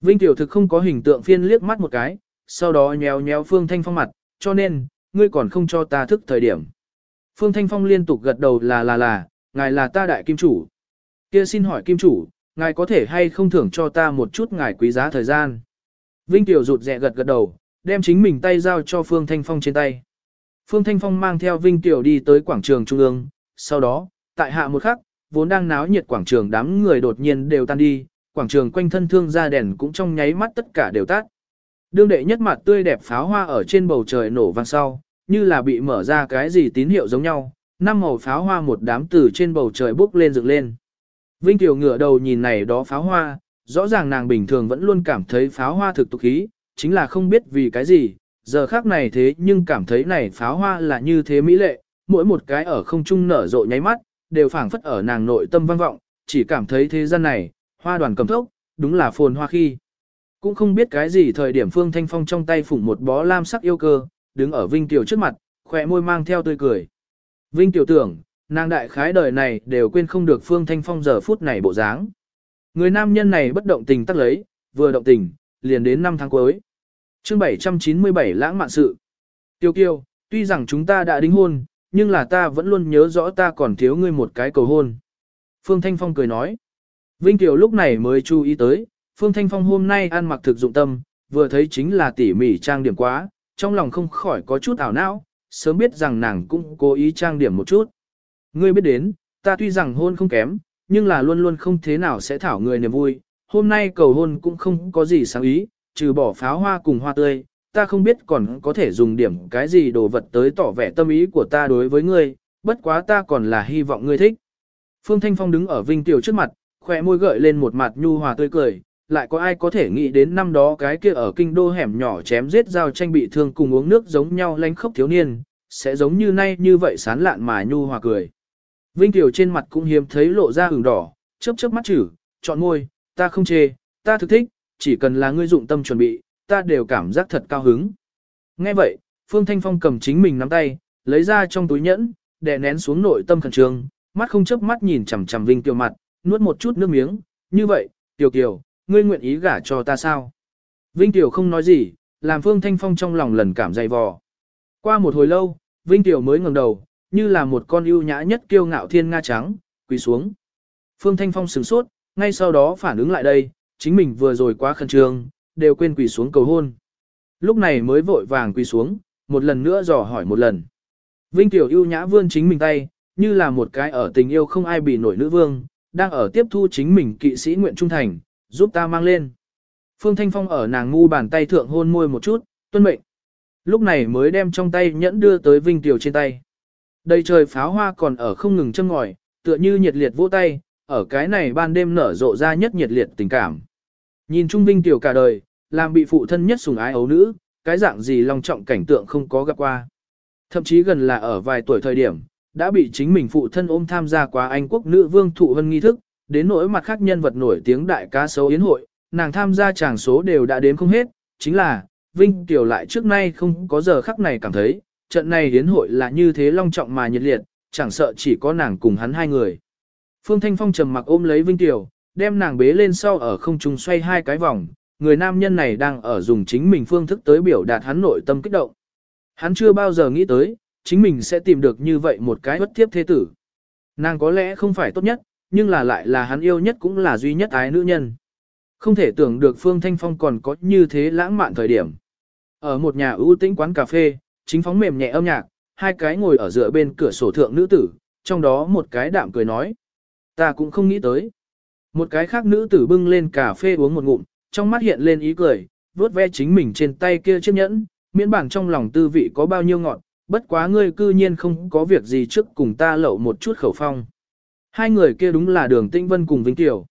Vinh Tiểu thực không có hình tượng phiên liếc mắt một cái, sau đó nhéo nhéo Phương Thanh Phong mặt, cho nên, ngươi còn không cho ta thức thời điểm. Phương Thanh Phong liên tục gật đầu là là là, ngài là ta đại kim chủ. Kia xin hỏi kim chủ, ngài có thể hay không thưởng cho ta một chút ngài quý giá thời gian. Vinh Tiểu rụt rẹ gật gật đầu, đem chính mình tay giao cho Phương Thanh Phong trên tay. Phương Thanh Phong mang theo Vinh Tiểu đi tới quảng trường trung ương, sau đó, tại hạ một khắc, vốn đang náo nhiệt quảng trường đám người đột nhiên đều tan đi, quảng trường quanh thân thương ra đèn cũng trong nháy mắt tất cả đều tắt. Đương đệ nhất mặt tươi đẹp pháo hoa ở trên bầu trời nổ vang sau, như là bị mở ra cái gì tín hiệu giống nhau, năm màu pháo hoa một đám từ trên bầu trời bốc lên dựng lên. Vinh Tiểu ngửa đầu nhìn này đó pháo hoa, rõ ràng nàng bình thường vẫn luôn cảm thấy pháo hoa thực tục khí, chính là không biết vì cái gì, giờ khác này thế nhưng cảm thấy này pháo hoa là như thế mỹ lệ, mỗi một cái ở không trung nở rộ nháy mắt, đều phảng phất ở nàng nội tâm vang vọng, chỉ cảm thấy thế gian này, hoa đoàn cầm thốc, đúng là phồn hoa khi. Cũng không biết cái gì thời điểm Phương Thanh Phong trong tay phủng một bó lam sắc yêu cơ, đứng ở Vinh Tiểu trước mặt, khỏe môi mang theo tươi cười. Vinh Tiểu tưởng, nàng đại khái đời này đều quên không được Phương Thanh Phong giờ phút này bộ dáng. Người nam nhân này bất động tình tắt lấy, vừa động tình, liền đến năm tháng cuối. chương 797 lãng mạn sự. Tiêu kiêu, tuy rằng chúng ta đã đính hôn, nhưng là ta vẫn luôn nhớ rõ ta còn thiếu ngươi một cái cầu hôn. Phương Thanh Phong cười nói. Vinh Tiểu lúc này mới chú ý tới, Phương Thanh Phong hôm nay ăn mặc thực dụng tâm, vừa thấy chính là tỉ mỉ trang điểm quá, trong lòng không khỏi có chút ảo não, sớm biết rằng nàng cũng cố ý trang điểm một chút. Ngươi biết đến, ta tuy rằng hôn không kém, nhưng là luôn luôn không thế nào sẽ thảo người niềm vui, hôm nay cầu hôn cũng không có gì sáng ý, trừ bỏ pháo hoa cùng hoa tươi, ta không biết còn có thể dùng điểm cái gì đồ vật tới tỏ vẻ tâm ý của ta đối với ngươi, bất quá ta còn là hy vọng ngươi thích. Phương Thanh Phong đứng ở Vinh Tiểu trước mặt, khỏe môi gợi lên một mặt nhu hòa tươi cười, lại có ai có thể nghĩ đến năm đó cái kia ở kinh đô hẻm nhỏ chém giết giao tranh bị thương cùng uống nước giống nhau lánh khốc thiếu niên, sẽ giống như nay như vậy sán lạn mà nhu hòa cười. Vinh Tiểu trên mặt cũng hiếm thấy lộ ra ửng đỏ, chớp chớp mắt chữ, chọn môi, ta không chê, ta thực thích, chỉ cần là ngươi dụng tâm chuẩn bị, ta đều cảm giác thật cao hứng. Nghe vậy, Phương Thanh Phong cầm chính mình nắm tay, lấy ra trong túi nhẫn, đè nén xuống nội tâm khẩn trương, mắt không chớp mắt nhìn chằm chằm Vinh Tiểu mặt, nuốt một chút nước miếng, như vậy, Tiểu Kiều, ngươi nguyện ý gả cho ta sao? Vinh Tiểu không nói gì, làm Phương Thanh Phong trong lòng lần cảm dày vò. Qua một hồi lâu, Vinh Tiểu mới ngẩng đầu, như là một con ưu nhã nhất kiêu ngạo thiên nga trắng, quỳ xuống. Phương Thanh Phong sửng sốt, ngay sau đó phản ứng lại đây, chính mình vừa rồi quá khẩn trương, đều quên quỳ xuống cầu hôn. Lúc này mới vội vàng quỳ xuống, một lần nữa dò hỏi một lần. Vinh Tiểu ưu nhã vươn chính mình tay, như là một cái ở tình yêu không ai bị nổi nữ vương, đang ở tiếp thu chính mình kỵ sĩ nguyện trung thành, giúp ta mang lên. Phương Thanh Phong ở nàng ngu bàn tay thượng hôn môi một chút, tuân mệnh. Lúc này mới đem trong tay nhẫn đưa tới Vinh Tiểu trên tay. Đầy trời pháo hoa còn ở không ngừng châm ngòi, tựa như nhiệt liệt vỗ tay, ở cái này ban đêm nở rộ ra nhất nhiệt liệt tình cảm. Nhìn Trung Vinh Tiểu cả đời, làm bị phụ thân nhất sùng ái ấu nữ, cái dạng gì long trọng cảnh tượng không có gặp qua. Thậm chí gần là ở vài tuổi thời điểm, đã bị chính mình phụ thân ôm tham gia quá Anh quốc nữ vương thụ hân nghi thức, đến nỗi mặt khác nhân vật nổi tiếng đại cá sấu yến hội, nàng tham gia tràng số đều đã đến không hết, chính là, Vinh Tiểu lại trước nay không có giờ khắc này cảm thấy, trận này yến hội là như thế long trọng mà nhiệt liệt, chẳng sợ chỉ có nàng cùng hắn hai người. Phương Thanh Phong trầm mặc ôm lấy Vinh Tiểu, đem nàng bế lên sau ở không trung xoay hai cái vòng, người nam nhân này đang ở dùng chính mình phương thức tới biểu đạt hắn nội tâm kích động. Hắn chưa bao giờ nghĩ tới, chính mình sẽ tìm được như vậy một cái bất tiếp thế tử. Nàng có lẽ không phải tốt nhất, nhưng là lại là hắn yêu nhất cũng là duy nhất ái nữ nhân. Không thể tưởng được Phương Thanh Phong còn có như thế lãng mạn thời điểm. Ở một nhà ưu tĩnh quán cà phê, chính phóng mềm nhẹ âm nhạc, hai cái ngồi ở giữa bên cửa sổ thượng nữ tử, trong đó một cái đạm cười nói. Ta cũng không nghĩ tới. Một cái khác nữ tử bưng lên cà phê uống một ngụm, trong mắt hiện lên ý cười, vuốt ve chính mình trên tay kia chiếc nhẫn, miễn bản trong lòng tư vị có bao nhiêu ngọn bất quá ngươi cư nhiên không có việc gì trước cùng ta lậu một chút khẩu phong. Hai người kia đúng là đường Tĩnh Vân cùng Vinh Tiểu.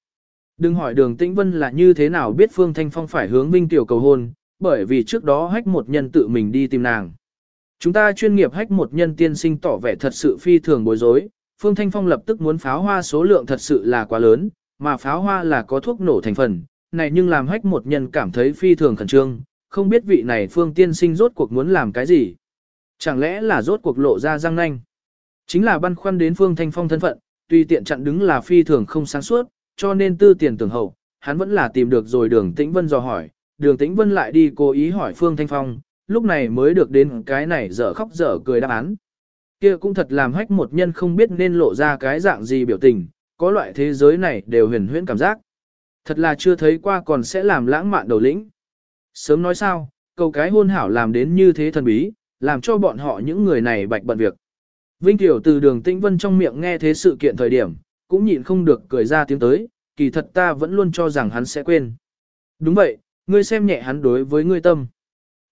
Đừng hỏi đường Tĩnh Vân là như thế nào biết Phương Thanh Phong phải hướng Vinh Tiểu cầu hôn, bởi vì trước đó hách một nhân tự mình đi tìm nàng. Chúng ta chuyên nghiệp hách một nhân tiên sinh tỏ vẻ thật sự phi thường bối rối, Phương Thanh Phong lập tức muốn pháo hoa số lượng thật sự là quá lớn, mà pháo hoa là có thuốc nổ thành phần, này nhưng làm hách một nhân cảm thấy phi thường khẩn trương, không biết vị này Phương tiên sinh rốt cuộc muốn làm cái gì. Chẳng lẽ là rốt cuộc lộ ra răng nanh? Chính là băn khoăn đến Phương Thanh Phong thân phận, tuy tiện chặn đứng là phi thường không sáng suốt, cho nên tư tiền tưởng hậu, hắn vẫn là tìm được rồi đường Tĩnh Vân dò hỏi, đường Tĩnh Vân lại đi cố ý hỏi Phương Thanh Phong, lúc này mới được đến cái này dở khóc dở cười đáp án. Kia cũng thật làm hách một nhân không biết nên lộ ra cái dạng gì biểu tình, có loại thế giới này đều huyền huyễn cảm giác. Thật là chưa thấy qua còn sẽ làm lãng mạn đầu lĩnh. Sớm nói sao, cầu cái hôn hảo làm đến như thế thần bí, làm cho bọn họ những người này bạch bận việc. Vinh Tiểu từ đường Tĩnh Vân trong miệng nghe thế sự kiện thời điểm, cũng nhịn không được cười ra tiếng tới, kỳ thật ta vẫn luôn cho rằng hắn sẽ quên. Đúng vậy, ngươi xem nhẹ hắn đối với ngươi tâm.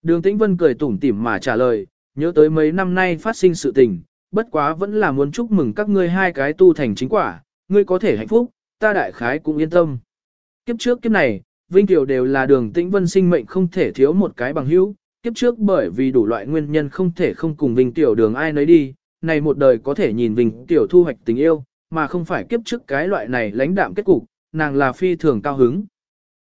Đường Tĩnh Vân cười tủm tỉm mà trả lời, nhớ tới mấy năm nay phát sinh sự tình, bất quá vẫn là muốn chúc mừng các ngươi hai cái tu thành chính quả, ngươi có thể hạnh phúc, ta đại khái cũng yên tâm. Kiếp trước kiếp này, Vinh Kiều đều là đường Tĩnh Vân sinh mệnh không thể thiếu một cái bằng hữu, kiếp trước bởi vì đủ loại nguyên nhân không thể không cùng Vinh Tiểu đường ai nấy đi, này một đời có thể nhìn Vinh Tiểu thu hoạch tình yêu, mà không phải kiếp trước cái loại này lãnh đạm kết cục, nàng là phi thường cao hứng.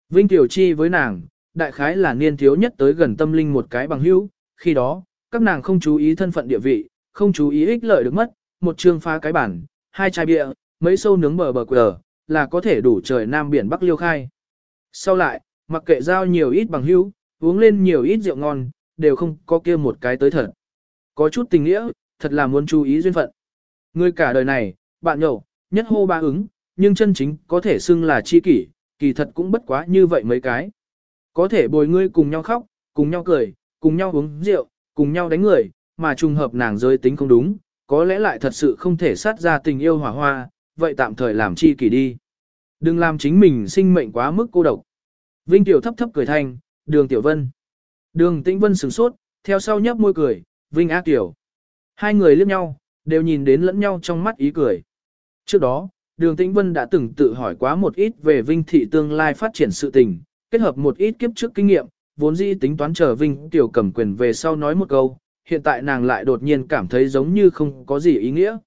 Vinh Tiểu Chi với nàng, đại khái là niên thiếu nhất tới gần tâm linh một cái bằng hữu, khi đó, các nàng không chú ý thân phận địa vị, không chú ý ích lợi được mất, một chương phá cái bản, hai chai bia, mấy sâu nướng bờ bờ quờ, là có thể đủ trời nam biển bắc liêu khai. Sau lại, mặc kệ giao nhiều ít bằng hữu, uống lên nhiều ít rượu ngon, đều không có kia một cái tới thật. Có chút tình nghĩa, thật là muốn chú ý duyên phận. Người cả đời này, bạn nhậu, nhất hô ba ứng, nhưng chân chính có thể xưng là chi kỷ, kỳ thật cũng bất quá như vậy mấy cái. Có thể bồi ngươi cùng nhau khóc, cùng nhau cười, cùng nhau uống rượu, cùng nhau đánh người, mà trùng hợp nàng giới tính không đúng, có lẽ lại thật sự không thể sát ra tình yêu hỏa hoa, vậy tạm thời làm chi kỷ đi. Đừng làm chính mình sinh mệnh quá mức cô độc. Vinh Tiểu thấp thấp cười thanh, đường Tiểu Vân. Đường Tĩnh Vân sửng sốt, theo sau nhấp môi cười, Vinh Ác Tiểu. Hai người liếc nhau, đều nhìn đến lẫn nhau trong mắt ý cười. Trước đó, đường Tĩnh Vân đã từng tự hỏi quá một ít về Vinh Thị tương lai phát triển sự tình, kết hợp một ít kiếp trước kinh nghiệm, vốn dĩ tính toán chờ Vinh Tiểu cầm quyền về sau nói một câu, hiện tại nàng lại đột nhiên cảm thấy giống như không có gì ý nghĩa.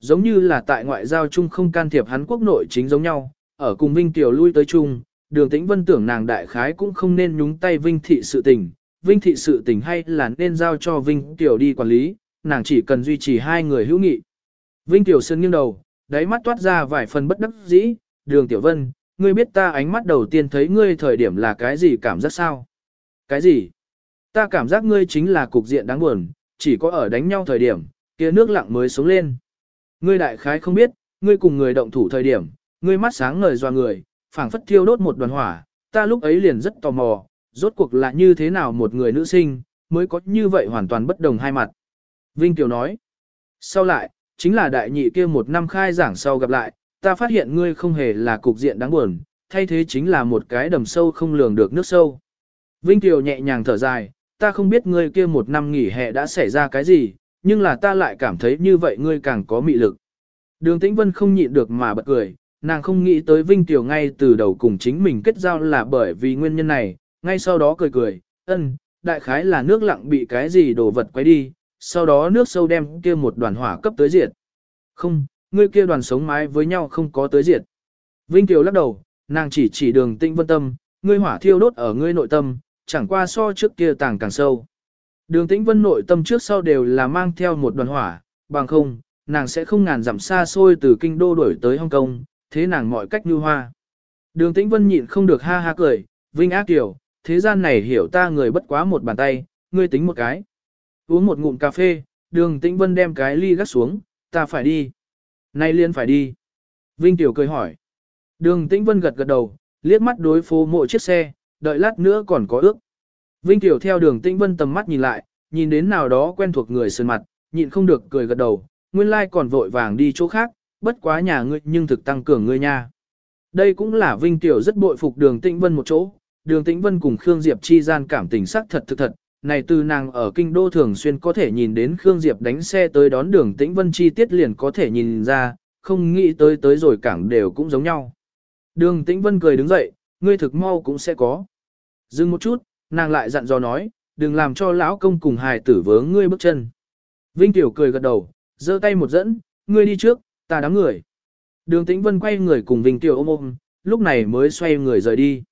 Giống như là tại ngoại giao chung không can thiệp hắn quốc nội chính giống nhau, ở cùng Vinh Tiểu lui tới chung, đường tĩnh vân tưởng nàng đại khái cũng không nên nhúng tay Vinh Thị sự tình, Vinh Thị sự tình hay là nên giao cho Vinh Tiểu đi quản lý, nàng chỉ cần duy trì hai người hữu nghị. Vinh Tiểu Sơn nghiêng đầu, đáy mắt toát ra vài phần bất đắc dĩ, đường Tiểu Vân, ngươi biết ta ánh mắt đầu tiên thấy ngươi thời điểm là cái gì cảm giác sao? Cái gì? Ta cảm giác ngươi chính là cục diện đáng buồn, chỉ có ở đánh nhau thời điểm, kia nước lặng mới sống lên. Ngươi đại khái không biết, ngươi cùng người động thủ thời điểm, ngươi mắt sáng ngời doa người, phảng phất thiêu đốt một đoàn hỏa, ta lúc ấy liền rất tò mò, rốt cuộc là như thế nào một người nữ sinh, mới có như vậy hoàn toàn bất đồng hai mặt. Vinh Kiều nói, sau lại, chính là đại nhị kia một năm khai giảng sau gặp lại, ta phát hiện ngươi không hề là cục diện đáng buồn, thay thế chính là một cái đầm sâu không lường được nước sâu. Vinh Kiều nhẹ nhàng thở dài, ta không biết ngươi kia một năm nghỉ hè đã xảy ra cái gì, nhưng là ta lại cảm thấy như vậy ngươi càng có mị lực. Đường Tĩnh Vân không nhịn được mà bật cười, nàng không nghĩ tới Vinh Tiểu ngay từ đầu cùng chính mình kết giao là bởi vì nguyên nhân này, ngay sau đó cười cười, ân, đại khái là nước lặng bị cái gì đổ vật quay đi, sau đó nước sâu đem kia một đoàn hỏa cấp tới diệt. Không, ngươi kia đoàn sống mái với nhau không có tới diệt. Vinh kiều lắc đầu, nàng chỉ chỉ đường Tĩnh Vân tâm, ngươi hỏa thiêu đốt ở ngươi nội tâm, chẳng qua so trước kia tàng càng sâu. Đường Tĩnh Vân nội tâm trước sau đều là mang theo một đoàn hỏa, bằng không, nàng sẽ không ngàn dặm xa xôi từ kinh đô đuổi tới Hong Kong, thế nàng mọi cách như hoa. Đường Tĩnh Vân nhịn không được ha ha cười, vinh ác tiểu, thế gian này hiểu ta người bất quá một bàn tay, ngươi tính một cái. Uống một ngụm cà phê, đường Tĩnh Vân đem cái ly gắt xuống, ta phải đi. Nay liên phải đi. Vinh Tiểu cười hỏi. Đường Tĩnh Vân gật gật đầu, liếc mắt đối phố mộ chiếc xe, đợi lát nữa còn có ước. Vinh Tiểu theo đường Tĩnh Vân tầm mắt nhìn lại, nhìn đến nào đó quen thuộc người sơn mặt, nhịn không được cười gật đầu, nguyên lai like còn vội vàng đi chỗ khác, bất quá nhà ngươi nhưng thực tăng cường ngươi nha. Đây cũng là Vinh Tiểu rất bội phục đường Tĩnh Vân một chỗ, đường Tĩnh Vân cùng Khương Diệp chi gian cảm tình sắc thật thực thật, này từ nàng ở kinh đô thường xuyên có thể nhìn đến Khương Diệp đánh xe tới đón đường Tĩnh Vân chi tiết liền có thể nhìn ra, không nghĩ tới tới rồi cảng đều cũng giống nhau. Đường Tĩnh Vân cười đứng dậy, ngươi thực mau cũng sẽ có. Dừng một chút, nàng lại dặn dò nói, đừng làm cho lão công cùng hài tử vướng ngươi bước chân. Vinh Tiểu cười gật đầu, giơ tay một dẫn, ngươi đi trước, ta đám người. Đường Tĩnh Vân quay người cùng Vinh Tiểu ôm ôm, lúc này mới xoay người rời đi.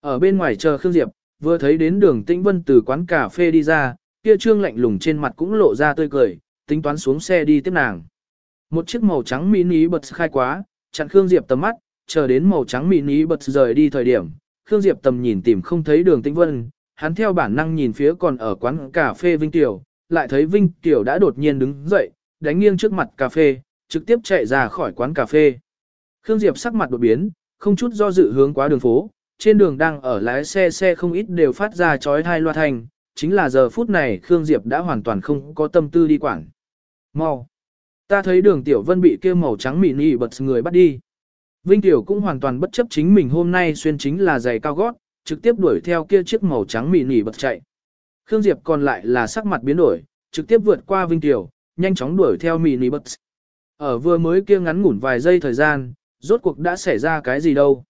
Ở bên ngoài chờ Khương Diệp, vừa thấy đến đường Tĩnh Vân từ quán cà phê đi ra, kia trương lạnh lùng trên mặt cũng lộ ra tươi cười, tính toán xuống xe đi tiếp nàng. Một chiếc màu trắng mini bật khai quá, chặn Khương Diệp tầm mắt, chờ đến màu trắng mini bật rời đi thời điểm, Khương Diệp tầm nhìn tìm không thấy đường Tĩnh Vân, hắn theo bản năng nhìn phía còn ở quán cà phê Vinh Tiểu, lại thấy Vinh Tiểu đã đột nhiên đứng dậy, đánh nghiêng trước mặt cà phê, trực tiếp chạy ra khỏi quán cà phê. Khương Diệp sắc mặt đột biến, không chút do dự hướng qua đường phố, trên đường đang ở lái xe xe không ít đều phát ra chói tai loa thành, chính là giờ phút này Khương Diệp đã hoàn toàn không có tâm tư đi quản. Mau! Ta thấy đường Tiểu Vân bị kia màu trắng mịn y bật người bắt đi. Vinh Tiểu cũng hoàn toàn bất chấp chính mình hôm nay xuyên chính là giày cao gót, trực tiếp đuổi theo kia chiếc màu trắng mịn y bật chạy. Khương Diệp còn lại là sắc mặt biến đổi, trực tiếp vượt qua Vinh Tiểu, nhanh chóng đuổi theo mịn y bật. Ở vừa mới kia ngắn ngủn vài giây thời gian, rốt cuộc đã xảy ra cái gì đâu.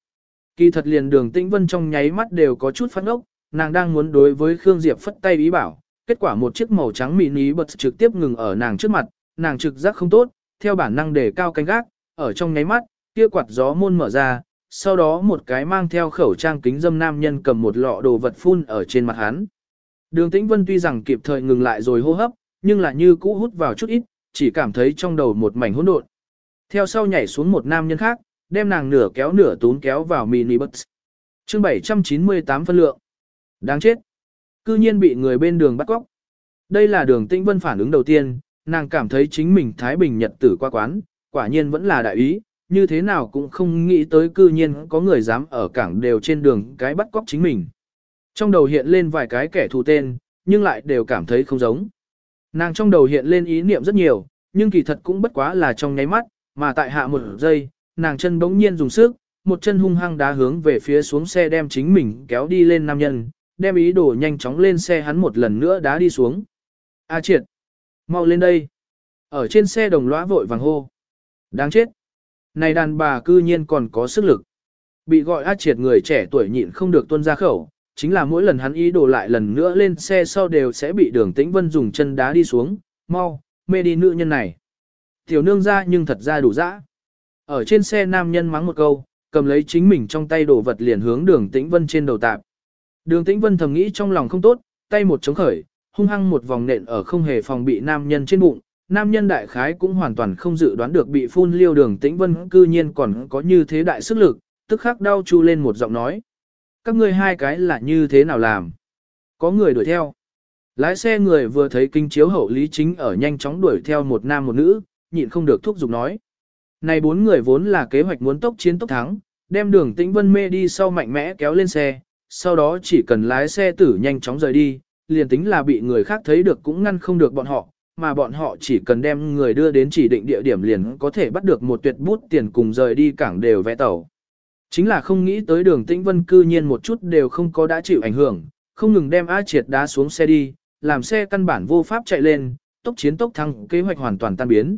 Kỳ thật liền đường tĩnh vân trong nháy mắt đều có chút phát ốc, nàng đang muốn đối với Khương Diệp phất tay ý bảo, kết quả một chiếc màu trắng mini bật trực tiếp ngừng ở nàng trước mặt, nàng trực giác không tốt, theo bản năng để cao canh gác, ở trong nháy mắt, kia quạt gió môn mở ra, sau đó một cái mang theo khẩu trang kính dâm nam nhân cầm một lọ đồ vật phun ở trên mặt hắn. Đường Tĩnh Vân tuy rằng kịp thời ngừng lại rồi hô hấp, nhưng là như cũ hút vào chút ít, chỉ cảm thấy trong đầu một mảnh hỗn độn. Theo sau nhảy xuống một nam nhân khác, đem nàng nửa kéo nửa tún kéo vào mini bus. Chương 798 phân lượng. Đáng chết. Cư nhiên bị người bên đường bắt cóc. Đây là đường tĩnh vân phản ứng đầu tiên, nàng cảm thấy chính mình Thái Bình Nhật tử qua quán, quả nhiên vẫn là đại ý, như thế nào cũng không nghĩ tới cư nhiên có người dám ở cảng đều trên đường cái bắt cóc chính mình. Trong đầu hiện lên vài cái kẻ thù tên, nhưng lại đều cảm thấy không giống. Nàng trong đầu hiện lên ý niệm rất nhiều, nhưng kỳ thật cũng bất quá là trong nháy mắt, mà tại hạ một giây, nàng chân bỗng nhiên dùng sức, một chân hung hăng đá hướng về phía xuống xe đem chính mình kéo đi lên nam nhân, đem ý đồ nhanh chóng lên xe hắn một lần nữa đá đi xuống. A triệt! Mau lên đây! Ở trên xe đồng lõa vội vàng hô. Đáng chết! Này đàn bà cư nhiên còn có sức lực. Bị gọi A triệt người trẻ tuổi nhịn không được tuân ra khẩu, chính là mỗi lần hắn ý đồ lại lần nữa lên xe sau đều sẽ bị đường tĩnh vân dùng chân đá đi xuống, mau, mê đi nữ nhân này. Tiểu nương ra nhưng thật ra đủ dã. Ở trên xe nam nhân mắng một câu, cầm lấy chính mình trong tay đồ vật liền hướng đường tĩnh vân trên đầu tạp. Đường tĩnh vân thầm nghĩ trong lòng không tốt, tay một chống khởi, hung hăng một vòng nện ở không hề phòng bị nam nhân trên bụng. Nam nhân đại khái cũng hoàn toàn không dự đoán được bị phun liêu đường tĩnh vân cư nhiên còn có như thế đại sức lực, tức khắc đau chu lên một giọng nói. Các ngươi hai cái là như thế nào làm? Có người đuổi theo. Lái xe người vừa thấy kinh chiếu hậu lý chính ở nhanh chóng đuổi theo một nam một nữ, nhịn không được thúc giục nói. Này bốn người vốn là kế hoạch muốn tốc chiến tốc thắng, đem đường tĩnh vân mê đi sau mạnh mẽ kéo lên xe, sau đó chỉ cần lái xe tử nhanh chóng rời đi, liền tính là bị người khác thấy được cũng ngăn không được bọn họ, mà bọn họ chỉ cần đem người đưa đến chỉ định địa điểm liền có thể bắt được một tuyệt bút tiền cùng rời đi cảng đều vẽ tàu. Chính là không nghĩ tới đường tĩnh vân cư nhiên một chút đều không có đã chịu ảnh hưởng, không ngừng đem A triệt đá xuống xe đi, làm xe căn bản vô pháp chạy lên, tốc chiến tốc thắng kế hoạch hoàn toàn tan biến.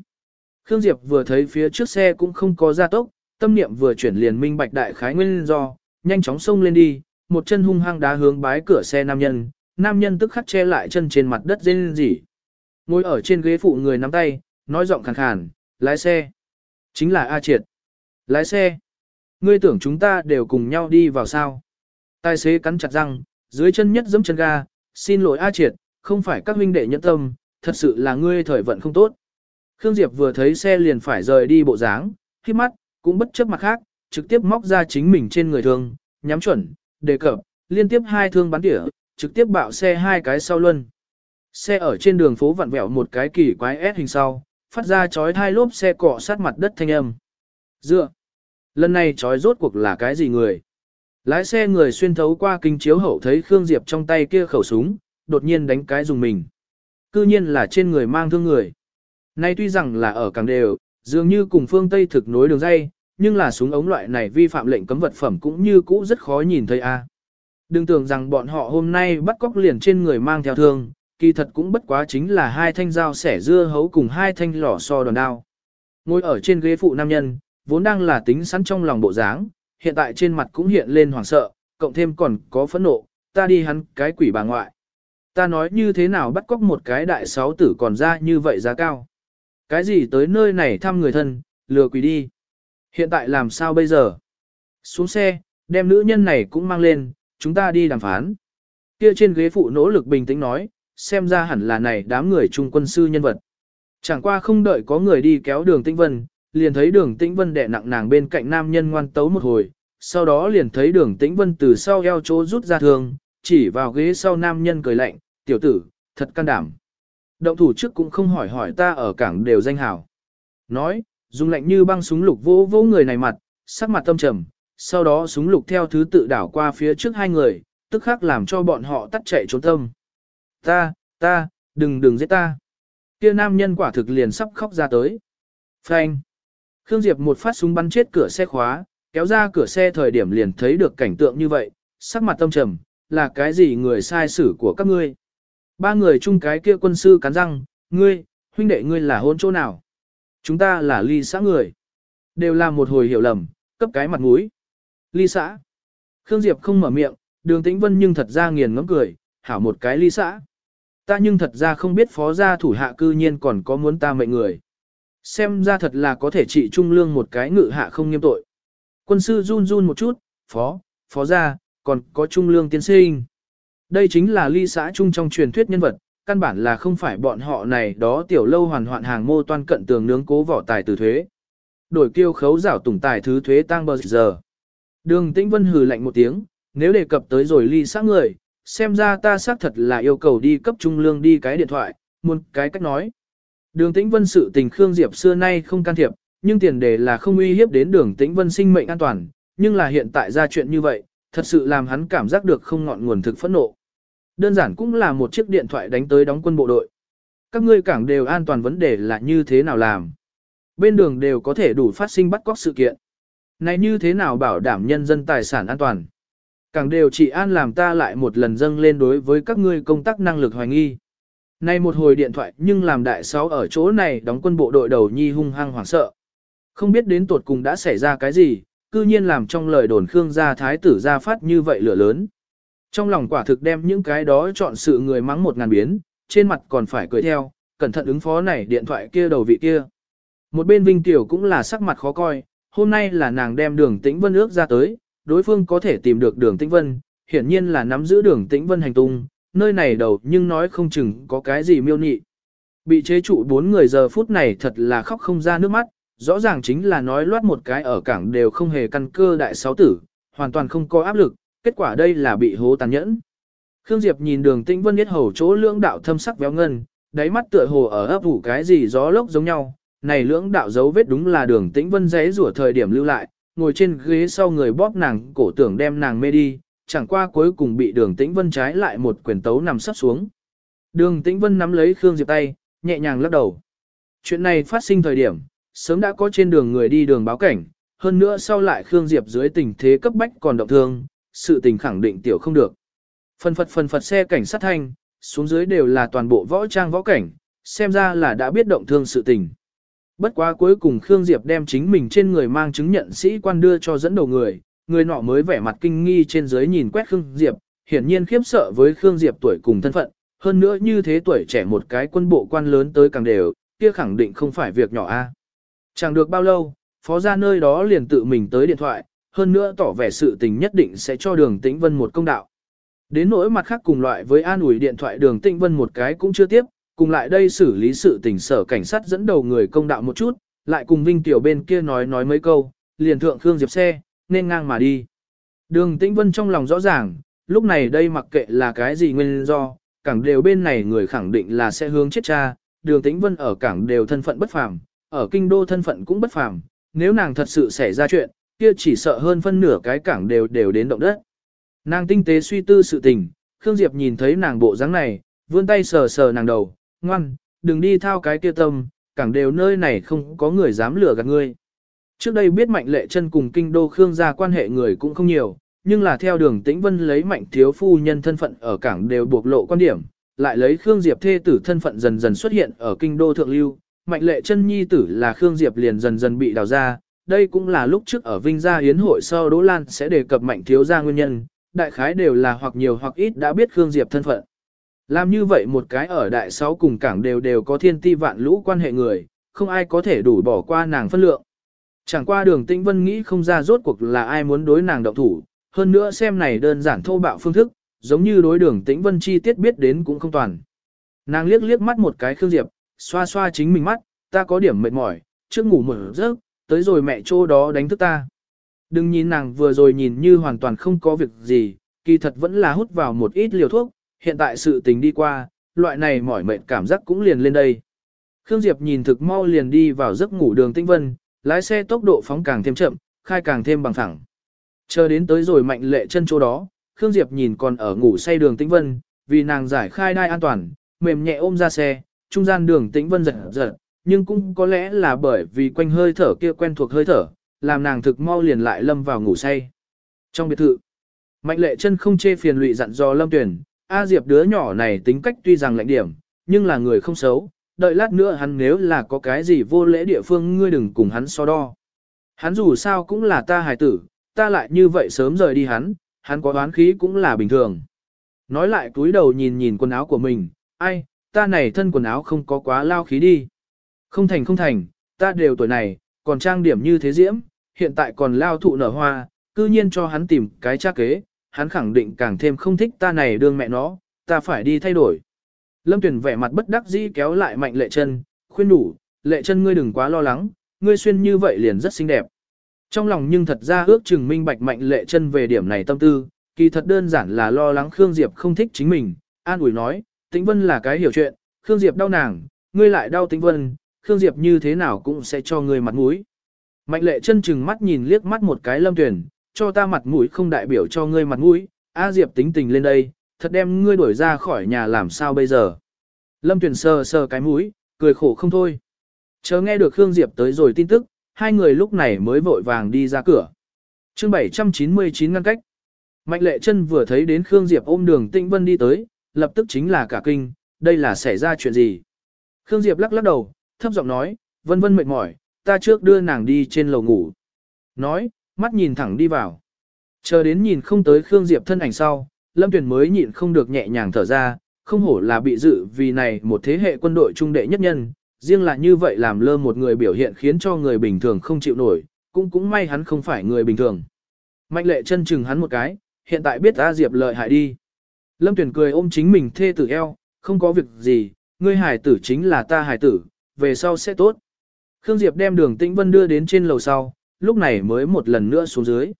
Khương Diệp vừa thấy phía trước xe cũng không có gia tốc, tâm niệm vừa chuyển liền minh bạch đại khái nguyên do, nhanh chóng xông lên đi, một chân hung hăng đá hướng bái cửa xe nam nhân, nam nhân tức khắc che lại chân trên mặt đất rên rỉ. Ngồi ở trên ghế phụ người nắm tay, nói giọng khàn khàn, lái xe. Chính là A Triệt. Lái xe. Ngươi tưởng chúng ta đều cùng nhau đi vào sao. Tài xế cắn chặt răng, dưới chân nhất giẫm chân ga, xin lỗi A Triệt, không phải các huynh đệ nhẫn tâm, thật sự là ngươi thời vận không tốt. Khương Diệp vừa thấy xe liền phải rời đi bộ dáng, khi mắt, cũng bất chấp mặt khác, trực tiếp móc ra chính mình trên người thương, nhắm chuẩn, đề cập, liên tiếp hai thương bắn tỉa, trực tiếp bạo xe hai cái sau luân. Xe ở trên đường phố vặn vẹo một cái kỳ quái S hình sau, phát ra chói thai lốp xe cọ sát mặt đất thanh âm. Dựa. Lần này chói rốt cuộc là cái gì người? Lái xe người xuyên thấu qua kinh chiếu hậu thấy Khương Diệp trong tay kia khẩu súng, đột nhiên đánh cái dùng mình. Cư nhiên là trên người mang thương người. Nay tuy rằng là ở càng đều, dường như cùng phương Tây thực nối đường dây, nhưng là súng ống loại này vi phạm lệnh cấm vật phẩm cũng như cũ rất khó nhìn thấy a. Đừng tưởng rằng bọn họ hôm nay bắt cóc liền trên người mang theo thương, kỳ thật cũng bất quá chính là hai thanh dao sẻ dưa hấu cùng hai thanh lò so đòn đao. Ngồi ở trên ghế phụ nam nhân, vốn đang là tính sẵn trong lòng bộ dáng, hiện tại trên mặt cũng hiện lên hoảng sợ, cộng thêm còn có phẫn nộ, ta đi hắn cái quỷ bà ngoại. Ta nói như thế nào bắt cóc một cái đại sáu tử còn ra như vậy giá cao. Cái gì tới nơi này thăm người thân, lừa quỷ đi. Hiện tại làm sao bây giờ? Xuống xe, đem nữ nhân này cũng mang lên, chúng ta đi đàm phán. Kia trên ghế phụ nỗ lực bình tĩnh nói, xem ra hẳn là này đám người trung quân sư nhân vật. Chẳng qua không đợi có người đi kéo đường tĩnh vân, liền thấy đường tĩnh vân đè nặng nàng bên cạnh nam nhân ngoan tấu một hồi, sau đó liền thấy đường tĩnh vân từ sau eo chỗ rút ra thường, chỉ vào ghế sau nam nhân cười lạnh, tiểu tử, thật can đảm. Động thủ trước cũng không hỏi hỏi ta ở cảng đều danh hảo. Nói, dùng lạnh như băng súng lục vỗ vỗ người này mặt, sắc mặt tâm trầm, sau đó súng lục theo thứ tự đảo qua phía trước hai người, tức khắc làm cho bọn họ tắt chạy trốn tâm. Ta, ta, đừng đừng giết ta. Kia nam nhân quả thực liền sắp khóc ra tới. Phanh. Khương Diệp một phát súng bắn chết cửa xe khóa, kéo ra cửa xe thời điểm liền thấy được cảnh tượng như vậy, sắc mặt tâm trầm, là cái gì người sai xử của các ngươi. Ba người chung cái kia quân sư cắn răng, ngươi, huynh đệ ngươi là hôn chỗ nào? Chúng ta là ly xã người. Đều là một hồi hiểu lầm, cấp cái mặt mũi. Ly xã. Khương Diệp không mở miệng, đường tĩnh vân nhưng thật ra nghiền ngẫm cười, hảo một cái ly xã. Ta nhưng thật ra không biết phó gia thủ hạ cư nhiên còn có muốn ta mệnh người. Xem ra thật là có thể trị trung lương một cái ngự hạ không nghiêm tội. Quân sư run run một chút, phó, phó gia, còn có trung lương tiến sinh. Đây chính là ly xã chung trong truyền thuyết nhân vật, căn bản là không phải bọn họ này đó tiểu lâu hoàn hoạn hàng mô toan cận tường nướng cố vỏ tài từ thuế. Đổi kiêu khấu giảo tùng tài thứ thuế tăng bờ giờ. Đường Tĩnh Vân hừ lạnh một tiếng, nếu đề cập tới rồi ly xã người, xem ra ta xác thật là yêu cầu đi cấp trung lương đi cái điện thoại, muốn cái cách nói. Đường Tĩnh Vân sự tình Khương Diệp xưa nay không can thiệp, nhưng tiền đề là không uy hiếp đến đường Tĩnh Vân sinh mệnh an toàn, nhưng là hiện tại ra chuyện như vậy, thật sự làm hắn cảm giác được không ngọn nguồn thực phẫn nộ. Đơn giản cũng là một chiếc điện thoại đánh tới đóng quân bộ đội. Các ngươi cảng đều an toàn vấn đề là như thế nào làm. Bên đường đều có thể đủ phát sinh bắt cóc sự kiện. Này như thế nào bảo đảm nhân dân tài sản an toàn. Càng đều chỉ an làm ta lại một lần dâng lên đối với các ngươi công tác năng lực hoài nghi. Nay một hồi điện thoại nhưng làm đại sáu ở chỗ này đóng quân bộ đội đầu nhi hung hăng hoảng sợ. Không biết đến tuột cùng đã xảy ra cái gì, cư nhiên làm trong lời đồn Khương gia thái tử ra phát như vậy lửa lớn. Trong lòng quả thực đem những cái đó chọn sự người mắng một ngàn biến, trên mặt còn phải cười theo, cẩn thận ứng phó này điện thoại kia đầu vị kia. Một bên Vinh Tiểu cũng là sắc mặt khó coi, hôm nay là nàng đem đường tĩnh vân ước ra tới, đối phương có thể tìm được đường tĩnh vân, hiển nhiên là nắm giữ đường tĩnh vân hành tung, nơi này đầu nhưng nói không chừng có cái gì miêu nhị. Bị chế trụ bốn người giờ phút này thật là khóc không ra nước mắt, rõ ràng chính là nói loát một cái ở cảng đều không hề căn cơ đại sáu tử, hoàn toàn không có áp lực, kết quả đây là bị hố tàn nhẫn. Khương Diệp nhìn đường tĩnh vân biết hầu chỗ lưỡng đạo thâm sắc véo ngân, đáy mắt tựa hồ ở ấp ủ cái gì gió lốc giống nhau, này lưỡng đạo dấu vết đúng là đường tĩnh vân giấy rủa thời điểm lưu lại, ngồi trên ghế sau người bóp nàng cổ tưởng đem nàng mê đi, chẳng qua cuối cùng bị đường tĩnh vân trái lại một quyền tấu nằm sắp xuống. Đường tĩnh vân nắm lấy Khương Diệp tay, nhẹ nhàng lắc đầu. Chuyện này phát sinh thời điểm, sớm đã có trên đường người đi đường báo cảnh, hơn nữa sau lại Khương Diệp dưới tình thế cấp bách còn động thương, sự tình khẳng định tiểu không được. Phần phật phần phật xe cảnh sát thanh, xuống dưới đều là toàn bộ võ trang võ cảnh, xem ra là đã biết động thương sự tình. Bất quá cuối cùng Khương Diệp đem chính mình trên người mang chứng nhận sĩ quan đưa cho dẫn đầu người, người nọ mới vẻ mặt kinh nghi trên dưới nhìn quét Khương Diệp, hiển nhiên khiếp sợ với Khương Diệp tuổi cùng thân phận, hơn nữa như thế tuổi trẻ một cái quân bộ quan lớn tới càng đều, kia khẳng định không phải việc nhỏ a. Chẳng được bao lâu, phó ra nơi đó liền tự mình tới điện thoại, hơn nữa tỏ vẻ sự tình nhất định sẽ cho đường tĩnh vân một công đạo. Đến nỗi mặt khác cùng loại với an ủi điện thoại đường tĩnh vân một cái cũng chưa tiếp, cùng lại đây xử lý sự tình sở cảnh sát dẫn đầu người công đạo một chút, lại cùng Vinh Tiểu bên kia nói nói mấy câu, liền thượng Khương Diệp xe, nên ngang mà đi. Đường Tĩnh Vân trong lòng rõ ràng, lúc này đây mặc kệ là cái gì nguyên do, cảng đều bên này người khẳng định là sẽ hướng chết cha, đường Tĩnh Vân ở cảng đều thân phận bất phàm, ở kinh đô thân phận cũng bất phàm, nếu nàng thật sự xảy ra chuyện, kia chỉ sợ hơn phân nửa cái cảng đều đều đến động đất. Nàng tinh tế suy tư sự tình, Khương Diệp nhìn thấy nàng bộ dáng này, vươn tay sờ sờ nàng đầu, ngoan, đừng đi thao cái kia tâm, cảng đều nơi này không có người dám lừa gạt ngươi. Trước đây biết mạnh lệ chân cùng kinh đô Khương gia quan hệ người cũng không nhiều, nhưng là theo đường tĩnh vân lấy mạnh thiếu phu nhân thân phận ở cảng đều buộc lộ quan điểm, lại lấy Khương Diệp thê tử thân phận dần dần xuất hiện ở kinh đô thượng lưu, mạnh lệ chân nhi tử là Khương Diệp liền dần dần bị đào ra, đây cũng là lúc trước ở Vinh Gia Hiến hội sau Đỗ Lan sẽ đề cập mạnh thiếu gia nguyên nhân, đại khái đều là hoặc nhiều hoặc ít đã biết Khương Diệp thân phận. Làm như vậy một cái ở đại sáu cùng cảng đều đều có thiên ti vạn lũ quan hệ người, không ai có thể đủ bỏ qua nàng phân lượng. Chẳng qua đường tĩnh vân nghĩ không ra rốt cuộc là ai muốn đối nàng động thủ, hơn nữa xem này đơn giản thô bạo phương thức, giống như đối đường tĩnh vân chi tiết biết đến cũng không toàn. Nàng liếc liếc mắt một cái Khương Diệp, xoa xoa chính mình mắt, ta có điểm mệt mỏi, trước ngủ một giấc, tới rồi mẹ chỗ đó đánh thức ta. Đừng nhìn nàng vừa rồi nhìn như hoàn toàn không có việc gì, kỳ thật vẫn là hút vào một ít liều thuốc, hiện tại sự tình đi qua, loại này mỏi mệt cảm giác cũng liền lên đây. Khương Diệp nhìn thực mau liền đi vào giấc ngủ đường tinh vân, lái xe tốc độ phóng càng thêm chậm, khai càng thêm bằng thẳng. Chờ đến tới rồi mạnh lệ chân chỗ đó, Khương Diệp nhìn còn ở ngủ say đường tinh vân, vì nàng giải khai đai an toàn, mềm nhẹ ôm ra xe, trung gian đường tĩnh vân giật giật, nhưng cũng có lẽ là bởi vì quanh hơi thở kia quen thuộc hơi thở, làm nàng thực mau liền lại lâm vào ngủ say. Trong biệt thự, mạnh lệ chân không chê phiền lụy dặn dò lâm tuyển, A Diệp đứa nhỏ này tính cách tuy rằng lạnh điểm, nhưng là người không xấu, đợi lát nữa hắn nếu là có cái gì vô lễ địa phương ngươi đừng cùng hắn so đo. Hắn dù sao cũng là ta hài tử, ta lại như vậy sớm rời đi hắn, hắn có đoán khí cũng là bình thường. Nói lại túi đầu nhìn nhìn quần áo của mình, ai, ta này thân quần áo không có quá lao khí đi. Không thành không thành, ta đều tuổi này, còn trang điểm như thế diễm, hiện tại còn lao thụ nở hoa, cư nhiên cho hắn tìm cái cha kế, hắn khẳng định càng thêm không thích ta này đương mẹ nó, ta phải đi thay đổi. Lâm Tuyền vẻ mặt bất đắc dĩ kéo lại mạnh lệ chân, khuyên đủ, lệ chân ngươi đừng quá lo lắng, ngươi xuyên như vậy liền rất xinh đẹp. Trong lòng nhưng thật ra ước chừng minh bạch mạnh lệ chân về điểm này tâm tư, kỳ thật đơn giản là lo lắng Khương Diệp không thích chính mình, an ủi nói, Tĩnh Vân là cái hiểu chuyện, Khương Diệp đau nàng, ngươi lại đau Tĩnh Vân, Khương Diệp như thế nào cũng sẽ cho ngươi mặt mũi. Mạnh lệ chân chừng mắt nhìn liếc mắt một cái lâm tuyển, cho ta mặt mũi không đại biểu cho ngươi mặt mũi, A Diệp tính tình lên đây, thật đem ngươi đuổi ra khỏi nhà làm sao bây giờ. Lâm tuyển sờ sờ cái mũi, cười khổ không thôi. Chờ nghe được Khương Diệp tới rồi tin tức, hai người lúc này mới vội vàng đi ra cửa. chương 799 ngăn cách. Mạnh lệ chân vừa thấy đến Khương Diệp ôm đường Tĩnh Vân đi tới, lập tức chính là cả kinh, đây là xảy ra chuyện gì. Khương Diệp lắc lắc đầu, thấp giọng nói, Vân Vân mệt mỏi, ta trước đưa nàng đi trên lầu ngủ. Nói, mắt nhìn thẳng đi vào. Chờ đến nhìn không tới Khương Diệp thân ảnh sau, Lâm Tuyền mới nhịn không được nhẹ nhàng thở ra, không hổ là bị dự vì này một thế hệ quân đội trung đệ nhất nhân, riêng là như vậy làm lơ một người biểu hiện khiến cho người bình thường không chịu nổi, cũng cũng may hắn không phải người bình thường. Mạnh lệ chân chừng hắn một cái, hiện tại biết A Diệp lợi hại đi. Lâm Tuyền cười ôm chính mình thê tử eo, không có việc gì, ngươi hải tử chính là ta hải tử, về sau sẽ tốt. Khương Diệp đem đường Tĩnh Vân đưa đến trên lầu sau, lúc này mới một lần nữa xuống dưới.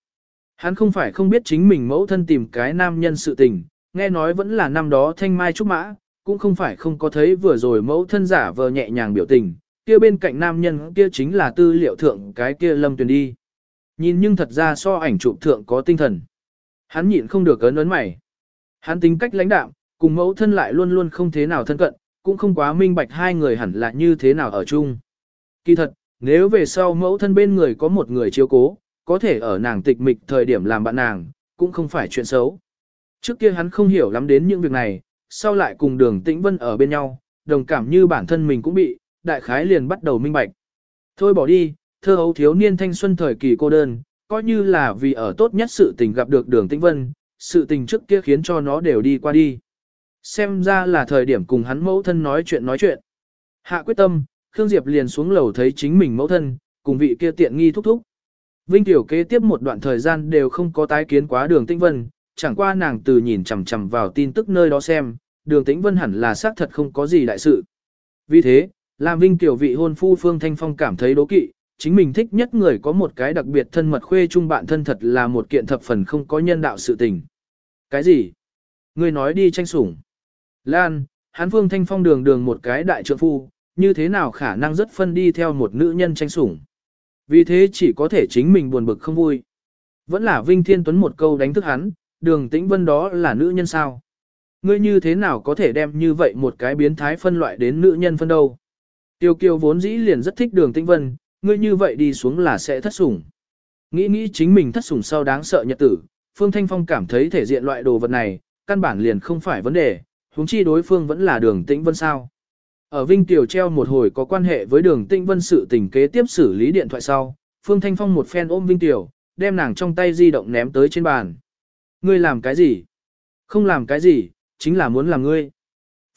Hắn không phải không biết chính mình mẫu thân tìm cái nam nhân sự tình, nghe nói vẫn là năm đó thanh mai trúc mã, cũng không phải không có thấy vừa rồi mẫu thân giả vờ nhẹ nhàng biểu tình, kia bên cạnh nam nhân kia chính là tư liệu thượng cái kia lâm tuyền đi. Nhìn nhưng thật ra so ảnh chụp thượng có tinh thần. Hắn nhịn không được ấn ấn mày. Hắn tính cách lãnh đạm, cùng mẫu thân lại luôn luôn không thế nào thân cận, cũng không quá minh bạch hai người hẳn là như thế nào ở chung. Kỳ thật, nếu về sau mẫu thân bên người có một người chiếu cố, có thể ở nàng tịch mịch thời điểm làm bạn nàng, cũng không phải chuyện xấu. Trước kia hắn không hiểu lắm đến những việc này, sau lại cùng đường tĩnh vân ở bên nhau, đồng cảm như bản thân mình cũng bị, đại khái liền bắt đầu minh bạch. Thôi bỏ đi, thơ hấu thiếu niên thanh xuân thời kỳ cô đơn, coi như là vì ở tốt nhất sự tình gặp được đường tĩnh vân, sự tình trước kia khiến cho nó đều đi qua đi. Xem ra là thời điểm cùng hắn mẫu thân nói chuyện nói chuyện. Hạ quyết tâm, Khương Diệp liền xuống lầu thấy chính mình mẫu thân, cùng vị kia tiện nghi thúc thúc. Vinh Tiểu kế tiếp một đoạn thời gian đều không có tái kiến quá đường Tĩnh Vân, chẳng qua nàng từ nhìn chằm chằm vào tin tức nơi đó xem, đường Tĩnh Vân hẳn là xác thật không có gì đại sự. Vì thế, làm Vinh Tiểu vị hôn phu Phương Thanh Phong cảm thấy đố kỵ, chính mình thích nhất người có một cái đặc biệt thân mật khuê chung bạn thân thật là một kiện thập phần không có nhân đạo sự tình. Cái gì? ngươi nói đi tranh sủng. Lan, hắn vương Thanh Phong đường đường một cái đại trượng phu, như thế nào khả năng rất phân đi theo một nữ nhân tranh sủng. Vì thế chỉ có thể chính mình buồn bực không vui. Vẫn là Vinh Thiên Tuấn một câu đánh thức hắn, đường tĩnh vân đó là nữ nhân sao. Ngươi như thế nào có thể đem như vậy một cái biến thái phân loại đến nữ nhân phân đâu. Tiêu kiều vốn dĩ liền rất thích đường tĩnh vân, ngươi như vậy đi xuống là sẽ thất sủng. Nghĩ nghĩ chính mình thất sủng sau đáng sợ nhật tử, Phương Thanh Phong cảm thấy thể diện loại đồ vật này, căn bản liền không phải vấn đề, huống chi đối phương vẫn là đường tĩnh vân sao. Ở Vinh Tiểu treo một hồi có quan hệ với đường Tĩnh Vân sự tình kế tiếp xử lý điện thoại sau, Phương Thanh Phong một phen ôm Vinh Tiểu, đem nàng trong tay di động ném tới trên bàn. Ngươi làm cái gì? Không làm cái gì, chính là muốn làm ngươi.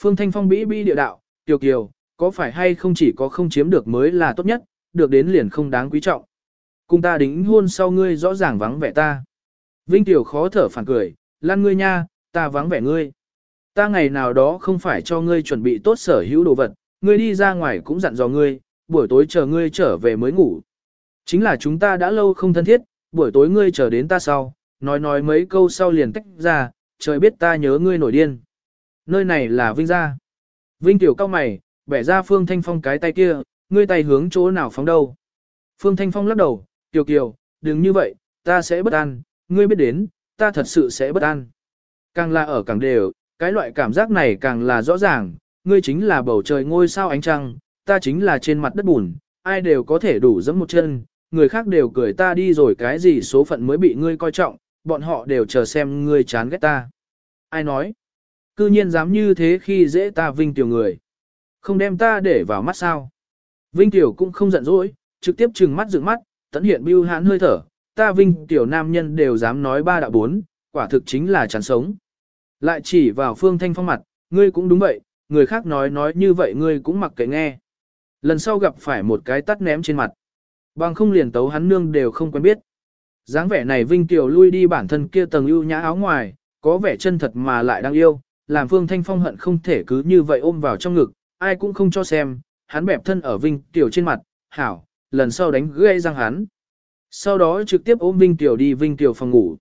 Phương Thanh Phong bĩ bĩ địa đạo, Tiểu Kiều, có phải hay không chỉ có không chiếm được mới là tốt nhất, được đến liền không đáng quý trọng. Cùng ta đính hôn sau ngươi rõ ràng vắng vẻ ta. Vinh Tiểu khó thở phản cười, lan ngươi nha, ta vắng vẻ ngươi. Ta ngày nào đó không phải cho ngươi chuẩn bị tốt sở hữu đồ vật, ngươi đi ra ngoài cũng dặn dò ngươi, buổi tối chờ ngươi trở về mới ngủ. Chính là chúng ta đã lâu không thân thiết, buổi tối ngươi chờ đến ta sau, nói nói mấy câu sau liền tách ra, trời biết ta nhớ ngươi nổi điên. Nơi này là Vinh gia. Vinh tiểu cao mày, bẻ ra Phương Thanh Phong cái tay kia, ngươi tay hướng chỗ nào phóng đâu. Phương Thanh Phong lắc đầu, Kiều Kiều, đừng như vậy, ta sẽ bất an, ngươi biết đến, ta thật sự sẽ bất an. Càng là ở càng đều, cái loại cảm giác này càng là rõ ràng, ngươi chính là bầu trời ngôi sao ánh trăng, ta chính là trên mặt đất bùn, ai đều có thể đủ dẫm một chân, người khác đều cười ta đi rồi cái gì số phận mới bị ngươi coi trọng, bọn họ đều chờ xem ngươi chán ghét ta. Ai nói? Cư nhiên dám như thế khi dễ ta vinh tiểu người. Không đem ta để vào mắt sao? Vinh tiểu cũng không giận dỗi, trực tiếp trừng mắt dựng mắt, tận hiện bưu hãn hơi thở, ta vinh tiểu nam nhân đều dám nói ba đạo bốn, quả thực chính là chán sống. Lại chỉ vào phương thanh phong mặt, ngươi cũng đúng vậy, người khác nói nói như vậy ngươi cũng mặc kệ nghe. Lần sau gặp phải một cái tắt ném trên mặt. Bằng không liền tấu hắn nương đều không quen biết. dáng vẻ này Vinh Tiểu lui đi bản thân kia tầng ưu nhã áo ngoài, có vẻ chân thật mà lại đang yêu, làm Phương Thanh Phong hận không thể cứ như vậy ôm vào trong ngực, ai cũng không cho xem, hắn bẹp thân ở Vinh Tiểu trên mặt, hảo, lần sau đánh gây răng hắn. Sau đó trực tiếp ôm Vinh Tiểu đi Vinh Tiểu phòng ngủ.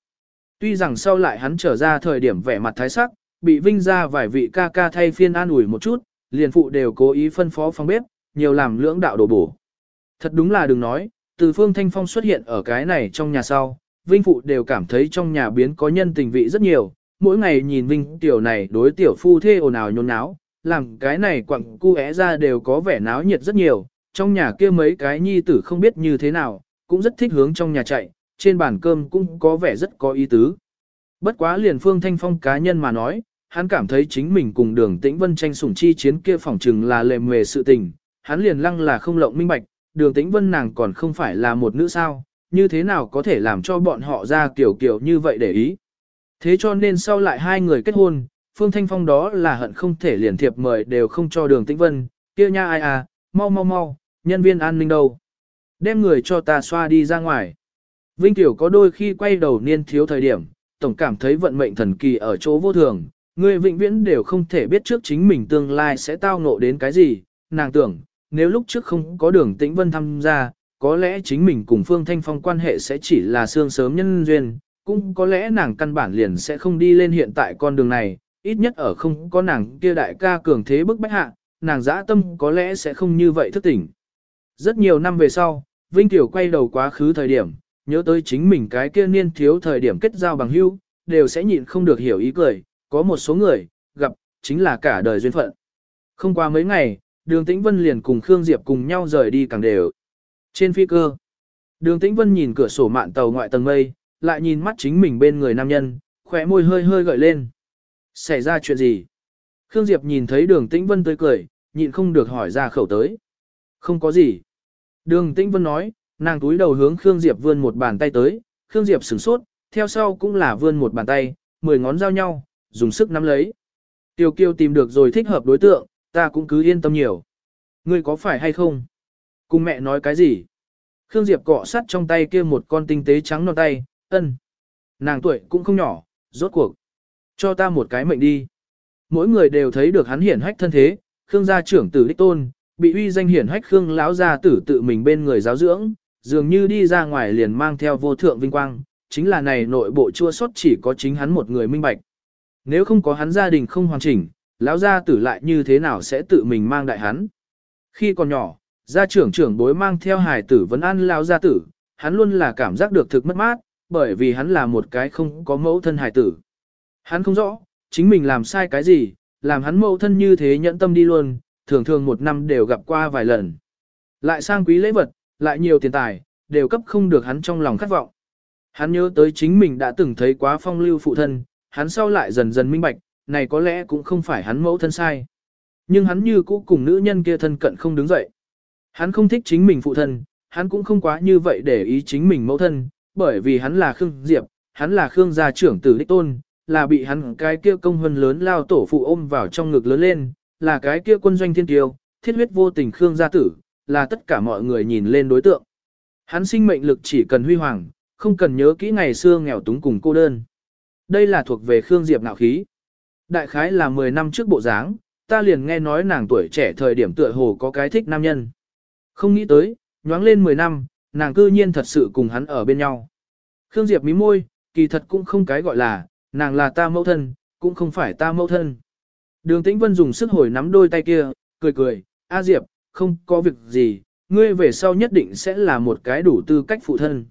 Tuy rằng sau lại hắn trở ra thời điểm vẻ mặt thái sắc, bị Vinh ra vài vị ca ca thay phiên an ủi một chút, liền phụ đều cố ý phân phó phòng bếp, nhiều làm lưỡng đạo đổ bổ. Thật đúng là đừng nói, từ phương thanh phong xuất hiện ở cái này trong nhà sau, Vinh Phụ đều cảm thấy trong nhà biến có nhân tình vị rất nhiều, mỗi ngày nhìn Vinh tiểu này đối tiểu phu thê ồn ào nhốn náo, làm cái này quặng cu é ra đều có vẻ náo nhiệt rất nhiều, trong nhà kia mấy cái nhi tử không biết như thế nào, cũng rất thích hướng trong nhà chạy, trên bàn cơm cũng có vẻ rất có ý tứ. Bất quá liền phương thanh phong cá nhân mà nói, hắn cảm thấy chính mình cùng đường tĩnh vân tranh sủng chi chiến kia phỏng trừng là lề mề sự tình, hắn liền lăng là không lộng minh bạch, đường tĩnh vân nàng còn không phải là một nữ sao, như thế nào có thể làm cho bọn họ ra kiểu kiểu như vậy để ý. Thế cho nên sau lại hai người kết hôn, Phương Thanh Phong đó là hận không thể liền thiệp mời đều không cho đường tĩnh vân, kia nha ai à, mau mau mau, nhân viên an ninh đâu. Đem người cho ta xoa đi ra ngoài. Vinh Tiểu có đôi khi quay đầu niên thiếu thời điểm, tổng cảm thấy vận mệnh thần kỳ ở chỗ vô thường, người vĩnh viễn đều không thể biết trước chính mình tương lai sẽ tao ngộ đến cái gì, nàng tưởng, nếu lúc trước không có đường tĩnh vân tham gia, có lẽ chính mình cùng Phương Thanh Phong quan hệ sẽ chỉ là xương sớm nhân duyên, cũng có lẽ nàng căn bản liền sẽ không đi lên hiện tại con đường này, ít nhất ở không có nàng kia đại ca cường thế bức bách hạ, nàng dã tâm có lẽ sẽ không như vậy thức tỉnh. Rất nhiều năm về sau, Vinh Tiểu quay đầu quá khứ thời điểm, nhớ tới chính mình cái kia niên thiếu thời điểm kết giao bằng hữu, đều sẽ nhịn không được hiểu ý cười, có một số người, gặp, chính là cả đời duyên phận. Không qua mấy ngày, đường tĩnh vân liền cùng Khương Diệp cùng nhau rời đi càng đều. Trên phi cơ, đường tĩnh vân nhìn cửa sổ mạn tàu ngoại tầng mây, lại nhìn mắt chính mình bên người nam nhân, khỏe môi hơi hơi gợi lên. Xảy ra chuyện gì? Khương Diệp nhìn thấy đường tĩnh vân tươi cười, nhịn không được hỏi ra khẩu tới. Không có gì. Đường tĩnh vân nói, nàng túi đầu hướng Khương Diệp vươn một bàn tay tới, Khương Diệp sửng sốt, theo sau cũng là vươn một bàn tay, mười ngón giao nhau, dùng sức nắm lấy. Tiêu kiêu tìm được rồi thích hợp đối tượng, ta cũng cứ yên tâm nhiều. Ngươi có phải hay không? Cùng mẹ nói cái gì? Khương Diệp cọ sắt trong tay kia một con tinh tế trắng non tay, ân. Nàng tuổi cũng không nhỏ, rốt cuộc. Cho ta một cái mệnh đi. Mỗi người đều thấy được hắn hiển hách thân thế, Khương gia trưởng tử đích tôn, bị uy danh hiển hách Khương lão gia tử tự mình bên người giáo dưỡng, dường như đi ra ngoài liền mang theo vô thượng vinh quang, chính là này nội bộ chua sót chỉ có chính hắn một người minh bạch. Nếu không có hắn gia đình không hoàn chỉnh, lão gia tử lại như thế nào sẽ tự mình mang đại hắn. Khi còn nhỏ, gia trưởng trưởng bối mang theo hài tử vấn an lão gia tử, hắn luôn là cảm giác được thực mất mát, bởi vì hắn là một cái không có mẫu thân hài tử. Hắn không rõ, chính mình làm sai cái gì, làm hắn mẫu thân như thế nhẫn tâm đi luôn, thường thường một năm đều gặp qua vài lần. Lại sang quý lễ vật, lại nhiều tiền tài, đều cấp không được hắn trong lòng khát vọng. Hắn nhớ tới chính mình đã từng thấy quá phong lưu phụ thân, hắn sau lại dần dần minh bạch, này có lẽ cũng không phải hắn mẫu thân sai. Nhưng hắn như cũ cùng nữ nhân kia thân cận không đứng dậy. Hắn không thích chính mình phụ thân, hắn cũng không quá như vậy để ý chính mình mẫu thân, bởi vì hắn là Khương Diệp, hắn là Khương gia trưởng tử đích tôn, là bị hắn cái kia công hân lớn lao tổ phụ ôm vào trong ngực lớn lên, là cái kia quân doanh thiên tiêu, thiết huyết vô tình Khương gia tử, là tất cả mọi người nhìn lên đối tượng. Hắn sinh mệnh lực chỉ cần huy hoàng, không cần nhớ kỹ ngày xưa nghèo túng cùng cô đơn. Đây là thuộc về Khương Diệp nạo khí. Đại khái là 10 năm trước bộ dáng, ta liền nghe nói nàng tuổi trẻ thời điểm tựa hồ có cái thích nam nhân. Không nghĩ tới, nhoáng lên 10 năm, nàng cư nhiên thật sự cùng hắn ở bên nhau. Khương Diệp mí môi, kỳ thật cũng không cái gọi là, nàng là ta mẫu thân, cũng không phải ta mẫu thân. Đường Tĩnh Vân dùng sức hồi nắm đôi tay kia, cười cười, A Diệp, không có việc gì, ngươi về sau nhất định sẽ là một cái đủ tư cách phụ thân.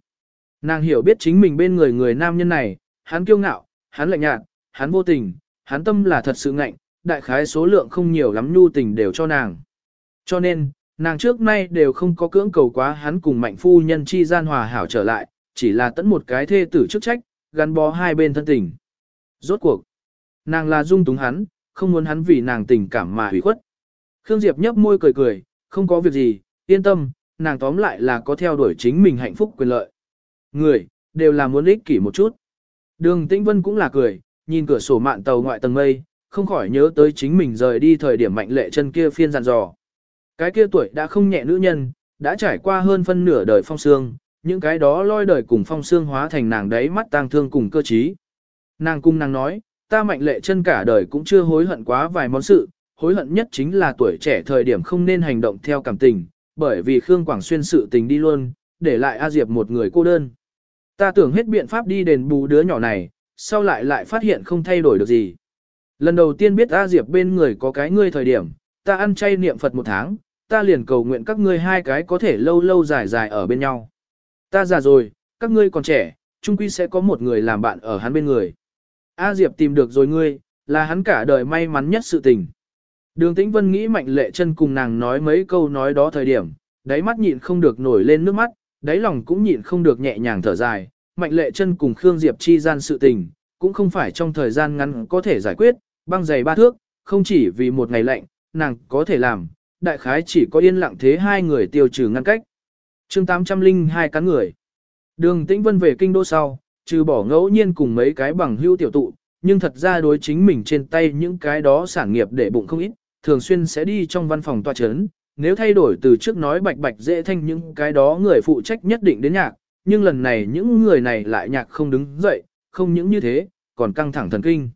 Nàng hiểu biết chính mình bên người người nam nhân này, hắn kiêu ngạo, hắn lạnh nhạt, hắn vô tình, hắn tâm là thật sự ngạnh, đại khái số lượng không nhiều lắm nhu tình đều cho nàng. Cho nên, nàng trước nay đều không có cưỡng cầu quá hắn cùng mạnh phu nhân chi gian hòa hảo trở lại, chỉ là tận một cái thê tử chức trách, gắn bó hai bên thân tình. Rốt cuộc, nàng là dung túng hắn, không muốn hắn vì nàng tình cảm mà hủy khuất. Khương Diệp nhấp môi cười cười, không có việc gì, yên tâm, nàng tóm lại là có theo đuổi chính mình hạnh phúc quyền lợi. Người, đều là muốn ích kỷ một chút. Đường Tĩnh Vân cũng là cười, nhìn cửa sổ mạn tàu ngoại tầng mây, không khỏi nhớ tới chính mình rời đi thời điểm mạnh lệ chân kia phiên dặn dò. Cái kia tuổi đã không nhẹ nữ nhân, đã trải qua hơn phân nửa đời phong xương, những cái đó lôi đời cùng phong xương hóa thành nàng đấy mắt tang thương cùng cơ trí. Nàng cung nàng nói, ta mạnh lệ chân cả đời cũng chưa hối hận quá vài món sự, hối hận nhất chính là tuổi trẻ thời điểm không nên hành động theo cảm tình, bởi vì Khương Quảng Xuyên sự tình đi luôn, để lại A Diệp một người cô đơn. Ta tưởng hết biện pháp đi đền bù đứa nhỏ này, sau lại lại phát hiện không thay đổi được gì. Lần đầu tiên biết A Diệp bên người có cái ngươi thời điểm, ta ăn chay niệm Phật một tháng, ta liền cầu nguyện các ngươi hai cái có thể lâu lâu dài dài ở bên nhau. Ta già rồi, các ngươi còn trẻ, chung quy sẽ có một người làm bạn ở hắn bên người. A Diệp tìm được rồi ngươi, là hắn cả đời may mắn nhất sự tình. Đường Tĩnh Vân nghĩ mạnh lệ chân cùng nàng nói mấy câu nói đó thời điểm, đáy mắt nhịn không được nổi lên nước mắt, đáy lòng cũng nhịn không được nhẹ nhàng thở dài, mạnh lệ chân cùng Khương Diệp chi gian sự tình, cũng không phải trong thời gian ngắn có thể giải quyết, băng dày ba thước, không chỉ vì một ngày lạnh, nàng có thể làm, đại khái chỉ có yên lặng thế hai người tiêu trừ ngăn cách. chương 802 cán người. Đường Tĩnh Vân về kinh đô sau, trừ bỏ ngẫu nhiên cùng mấy cái bằng hưu tiểu tụ, nhưng thật ra đối chính mình trên tay những cái đó sản nghiệp để bụng không ít, thường xuyên sẽ đi trong văn phòng tòa chấn, nếu thay đổi từ trước nói bạch bạch dễ thanh những cái đó người phụ trách nhất định đến nhạc, nhưng lần này những người này lại nhạc không đứng dậy, không những như thế, còn căng thẳng thần kinh.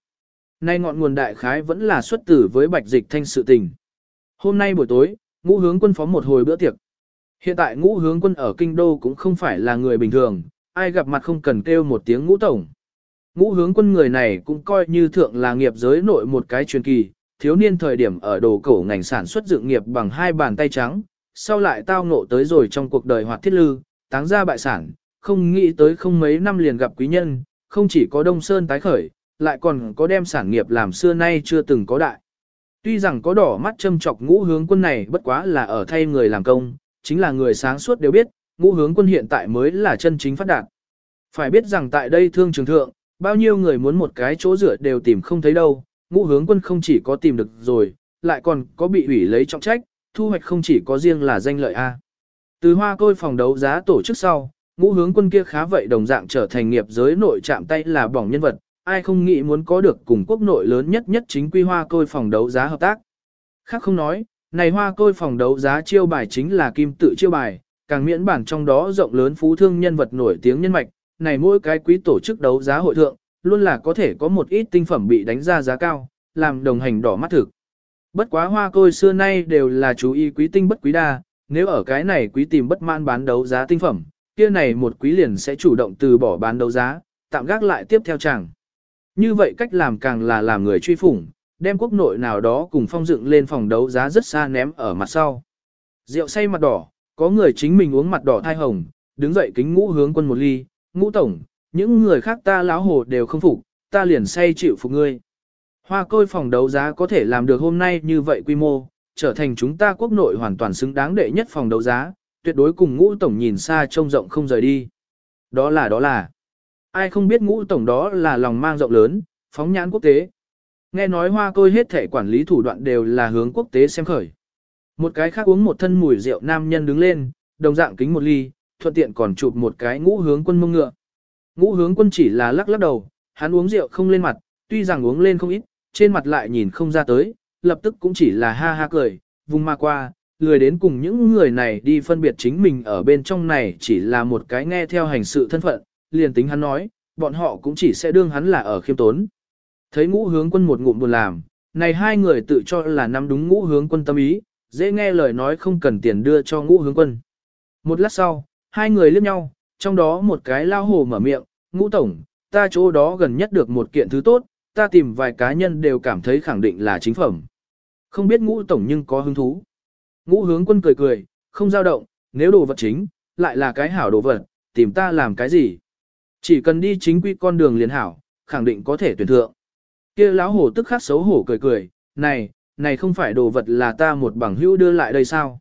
Nay ngọn nguồn đại khái vẫn là xuất tử với bạch dịch thanh sự tình. Hôm nay buổi tối, ngũ hướng quân phó một hồi bữa tiệc. Hiện tại ngũ hướng quân ở kinh đô cũng không phải là người bình thường, ai gặp mặt không cần kêu một tiếng ngũ tổng. Ngũ hướng quân người này cũng coi như thượng là nghiệp giới nội một cái truyền kỳ, thiếu niên thời điểm ở đồ cổ ngành sản xuất dựng nghiệp bằng hai bàn tay trắng, sau lại tao ngộ tới rồi trong cuộc đời hoạt thiết lư, táng ra bại sản, không nghĩ tới không mấy năm liền gặp quý nhân, không chỉ có Đông Sơn tái khởi, lại còn có đem sản nghiệp làm xưa nay chưa từng có đại. Tuy rằng có đỏ mắt châm chọc ngũ hướng quân này bất quá là ở thay người làm công, chính là người sáng suốt đều biết, ngũ hướng quân hiện tại mới là chân chính phát đạt. Phải biết rằng tại đây thương trường thượng, bao nhiêu người muốn một cái chỗ rửa đều tìm không thấy đâu, ngũ hướng quân không chỉ có tìm được rồi, lại còn có bị ủy lấy trọng trách, thu hoạch không chỉ có riêng là danh lợi A. Từ hoa côi phòng đấu giá tổ chức sau, ngũ hướng quân kia khá vậy đồng dạng trở thành nghiệp giới nội chạm tay là bỏng nhân vật, ai không nghĩ muốn có được cùng quốc nội lớn nhất nhất chính quy hoa côi phòng đấu giá hợp tác. Khác không nói, này hoa côi phòng đấu giá chiêu bài chính là kim tự chiêu bài, càng miễn bản trong đó rộng lớn phú thương nhân vật nổi tiếng nhân mạch, này mỗi cái quý tổ chức đấu giá hội thượng, luôn là có thể có một ít tinh phẩm bị đánh ra giá cao, làm đồng hành đỏ mắt thực. Bất quá hoa côi xưa nay đều là chú ý quý tinh bất quý đa, nếu ở cái này quý tìm bất mãn bán đấu giá tinh phẩm, kia này một quý liền sẽ chủ động từ bỏ bán đấu giá, tạm gác lại tiếp theo chẳng. Như vậy cách làm càng là làm người truy phủng, đem quốc nội nào đó cùng phong dựng lên phòng đấu giá rất xa ném ở mặt sau. Rượu say mặt đỏ, có người chính mình uống mặt đỏ thai hồng, đứng dậy kính ngũ hướng quân một ly, ngũ tổng, những người khác ta láo hồ đều không phục, ta liền say chịu phục ngươi. Hoa côi phòng đấu giá có thể làm được hôm nay như vậy quy mô, trở thành chúng ta quốc nội hoàn toàn xứng đáng đệ nhất phòng đấu giá, tuyệt đối cùng ngũ tổng nhìn xa trông rộng không rời đi. Đó là đó là. Ai không biết ngũ tổng đó là lòng mang rộng lớn, phóng nhãn quốc tế. Nghe nói hoa côi hết thể quản lý thủ đoạn đều là hướng quốc tế xem khởi. Một cái khác uống một thân mùi rượu nam nhân đứng lên, đồng dạng kính một ly, thuận tiện còn chụp một cái ngũ hướng quân mông ngựa. Ngũ hướng quân chỉ là lắc lắc đầu, hắn uống rượu không lên mặt, tuy rằng uống lên không ít, trên mặt lại nhìn không ra tới, lập tức cũng chỉ là ha ha cười, vùng ma qua, lười đến cùng những người này đi phân biệt chính mình ở bên trong này chỉ là một cái nghe theo hành sự thân phận, liền tính hắn nói, bọn họ cũng chỉ sẽ đương hắn là ở khiêm tốn. Thấy ngũ hướng quân một ngụm buồn làm, này hai người tự cho là nắm đúng ngũ hướng quân tâm ý, dễ nghe lời nói không cần tiền đưa cho ngũ hướng quân. Một lát sau, hai người liếc nhau, trong đó một cái lao hồ mở miệng, ngũ tổng, ta chỗ đó gần nhất được một kiện thứ tốt, ta tìm vài cá nhân đều cảm thấy khẳng định là chính phẩm. Không biết ngũ tổng nhưng có hứng thú. Ngũ hướng quân cười cười, không dao động, nếu đồ vật chính, lại là cái hảo đồ vật, tìm ta làm cái gì. Chỉ cần đi chính quy con đường liền hảo, khẳng định có thể tuyển thượng. kia lão hổ tức khắc xấu hổ cười cười, này, này không phải đồ vật là ta một bằng hữu đưa lại đây sao.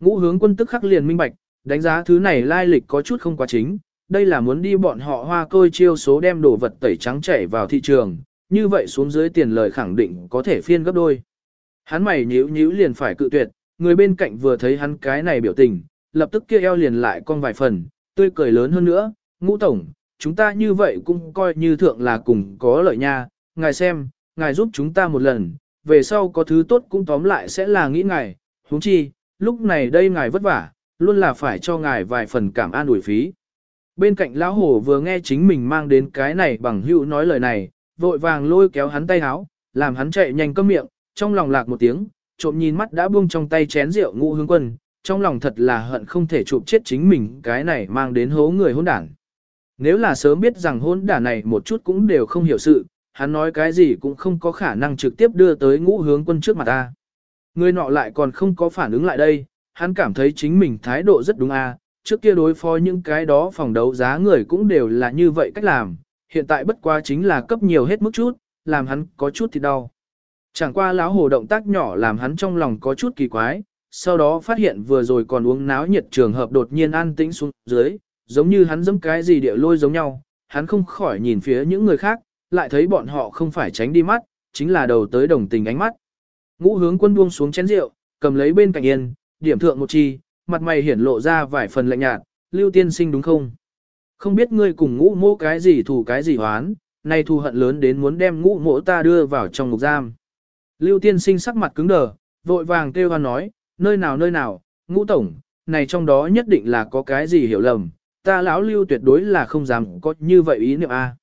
Ngũ hướng quân tức khắc liền minh bạch, đánh giá thứ này lai lịch có chút không quá chính, đây là muốn đi bọn họ hoa côi chiêu số đem đồ vật tẩy trắng chảy vào thị trường, như vậy xuống dưới tiền lời khẳng định có thể phiên gấp đôi. Hắn mày nhíu nhíu liền phải cự tuyệt, người bên cạnh vừa thấy hắn cái này biểu tình, lập tức kia eo liền lại con vài phần, tươi cười lớn hơn nữa, ngũ tổng, chúng ta như vậy cũng coi như thượng là cùng có lợi nha, ngài xem, ngài giúp chúng ta một lần, về sau có thứ tốt cũng tóm lại sẽ là nghĩ ngài, huống chi, lúc này đây ngài vất vả, luôn là phải cho ngài vài phần cảm an ủi phí. Bên cạnh lão hổ vừa nghe chính mình mang đến cái này bằng hữu nói lời này, vội vàng lôi kéo hắn tay háo, làm hắn chạy nhanh cơm miệng, trong lòng lạc một tiếng, trộm nhìn mắt đã buông trong tay chén rượu ngũ hướng quân, trong lòng thật là hận không thể chụp chết chính mình cái này mang đến hố người hôn đảng. Nếu là sớm biết rằng hôn đảng này một chút cũng đều không hiểu sự, hắn nói cái gì cũng không có khả năng trực tiếp đưa tới ngũ hướng quân trước mặt ta. Người nọ lại còn không có phản ứng lại đây, hắn cảm thấy chính mình thái độ rất đúng a. trước kia đối phó những cái đó phòng đấu giá người cũng đều là như vậy cách làm, hiện tại bất quá chính là cấp nhiều hết mức chút, làm hắn có chút thì đau. Chẳng qua láo hồ động tác nhỏ làm hắn trong lòng có chút kỳ quái, sau đó phát hiện vừa rồi còn uống náo nhiệt trường hợp đột nhiên an tĩnh xuống dưới, giống như hắn giẫm cái gì địa lôi giống nhau, hắn không khỏi nhìn phía những người khác, lại thấy bọn họ không phải tránh đi mắt, chính là đầu tới đồng tình ánh mắt. Ngũ hướng quân buông xuống chén rượu, cầm lấy bên cạnh yên, điểm thượng một chi, mặt mày hiển lộ ra vài phần lạnh nhạt, lưu tiên sinh đúng không? Không biết ngươi cùng ngũ mỗ cái gì thù cái gì hoán, nay thù hận lớn đến muốn đem ngũ mỗ ta đưa vào trong ngục giam. Lưu tiên sinh sắc mặt cứng đờ, vội vàng kêu hoan nói, nơi nào nơi nào, ngũ tổng, này trong đó nhất định là có cái gì hiểu lầm, ta lão lưu tuyệt đối là không dám có như vậy ý niệm a.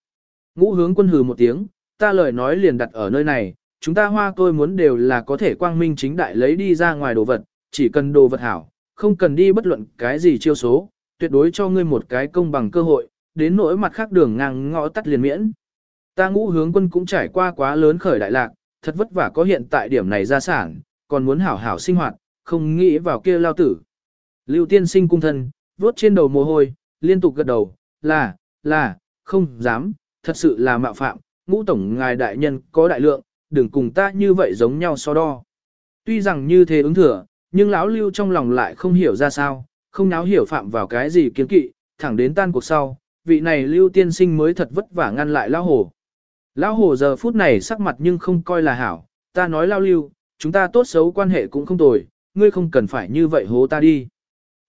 Ngũ hướng quân hừ một tiếng, ta lời nói liền đặt ở nơi này, chúng ta hoa tôi muốn đều là có thể quang minh chính đại lấy đi ra ngoài đồ vật, chỉ cần đồ vật hảo, không cần đi bất luận cái gì chiêu số, tuyệt đối cho ngươi một cái công bằng cơ hội, đến nỗi mặt khác đường ngang ngõ tắt liền miễn. Ta ngũ hướng quân cũng trải qua quá lớn khởi đại lạc, thật vất vả có hiện tại điểm này ra sản, còn muốn hảo hảo sinh hoạt, không nghĩ vào kia lao tử. Lưu tiên sinh cung thân, vuốt trên đầu mồ hôi, liên tục gật đầu, là, là, không dám, thật sự là mạo phạm, ngũ tổng ngài đại nhân có đại lượng, đừng cùng ta như vậy giống nhau so đo. Tuy rằng như thế ứng thừa, nhưng lão lưu trong lòng lại không hiểu ra sao, không náo hiểu phạm vào cái gì kiến kỵ, thẳng đến tan cuộc sau, vị này lưu tiên sinh mới thật vất vả ngăn lại lão hồ. Lão hồ giờ phút này sắc mặt nhưng không coi là hảo, ta nói lao lưu, chúng ta tốt xấu quan hệ cũng không tồi, ngươi không cần phải như vậy hố ta đi.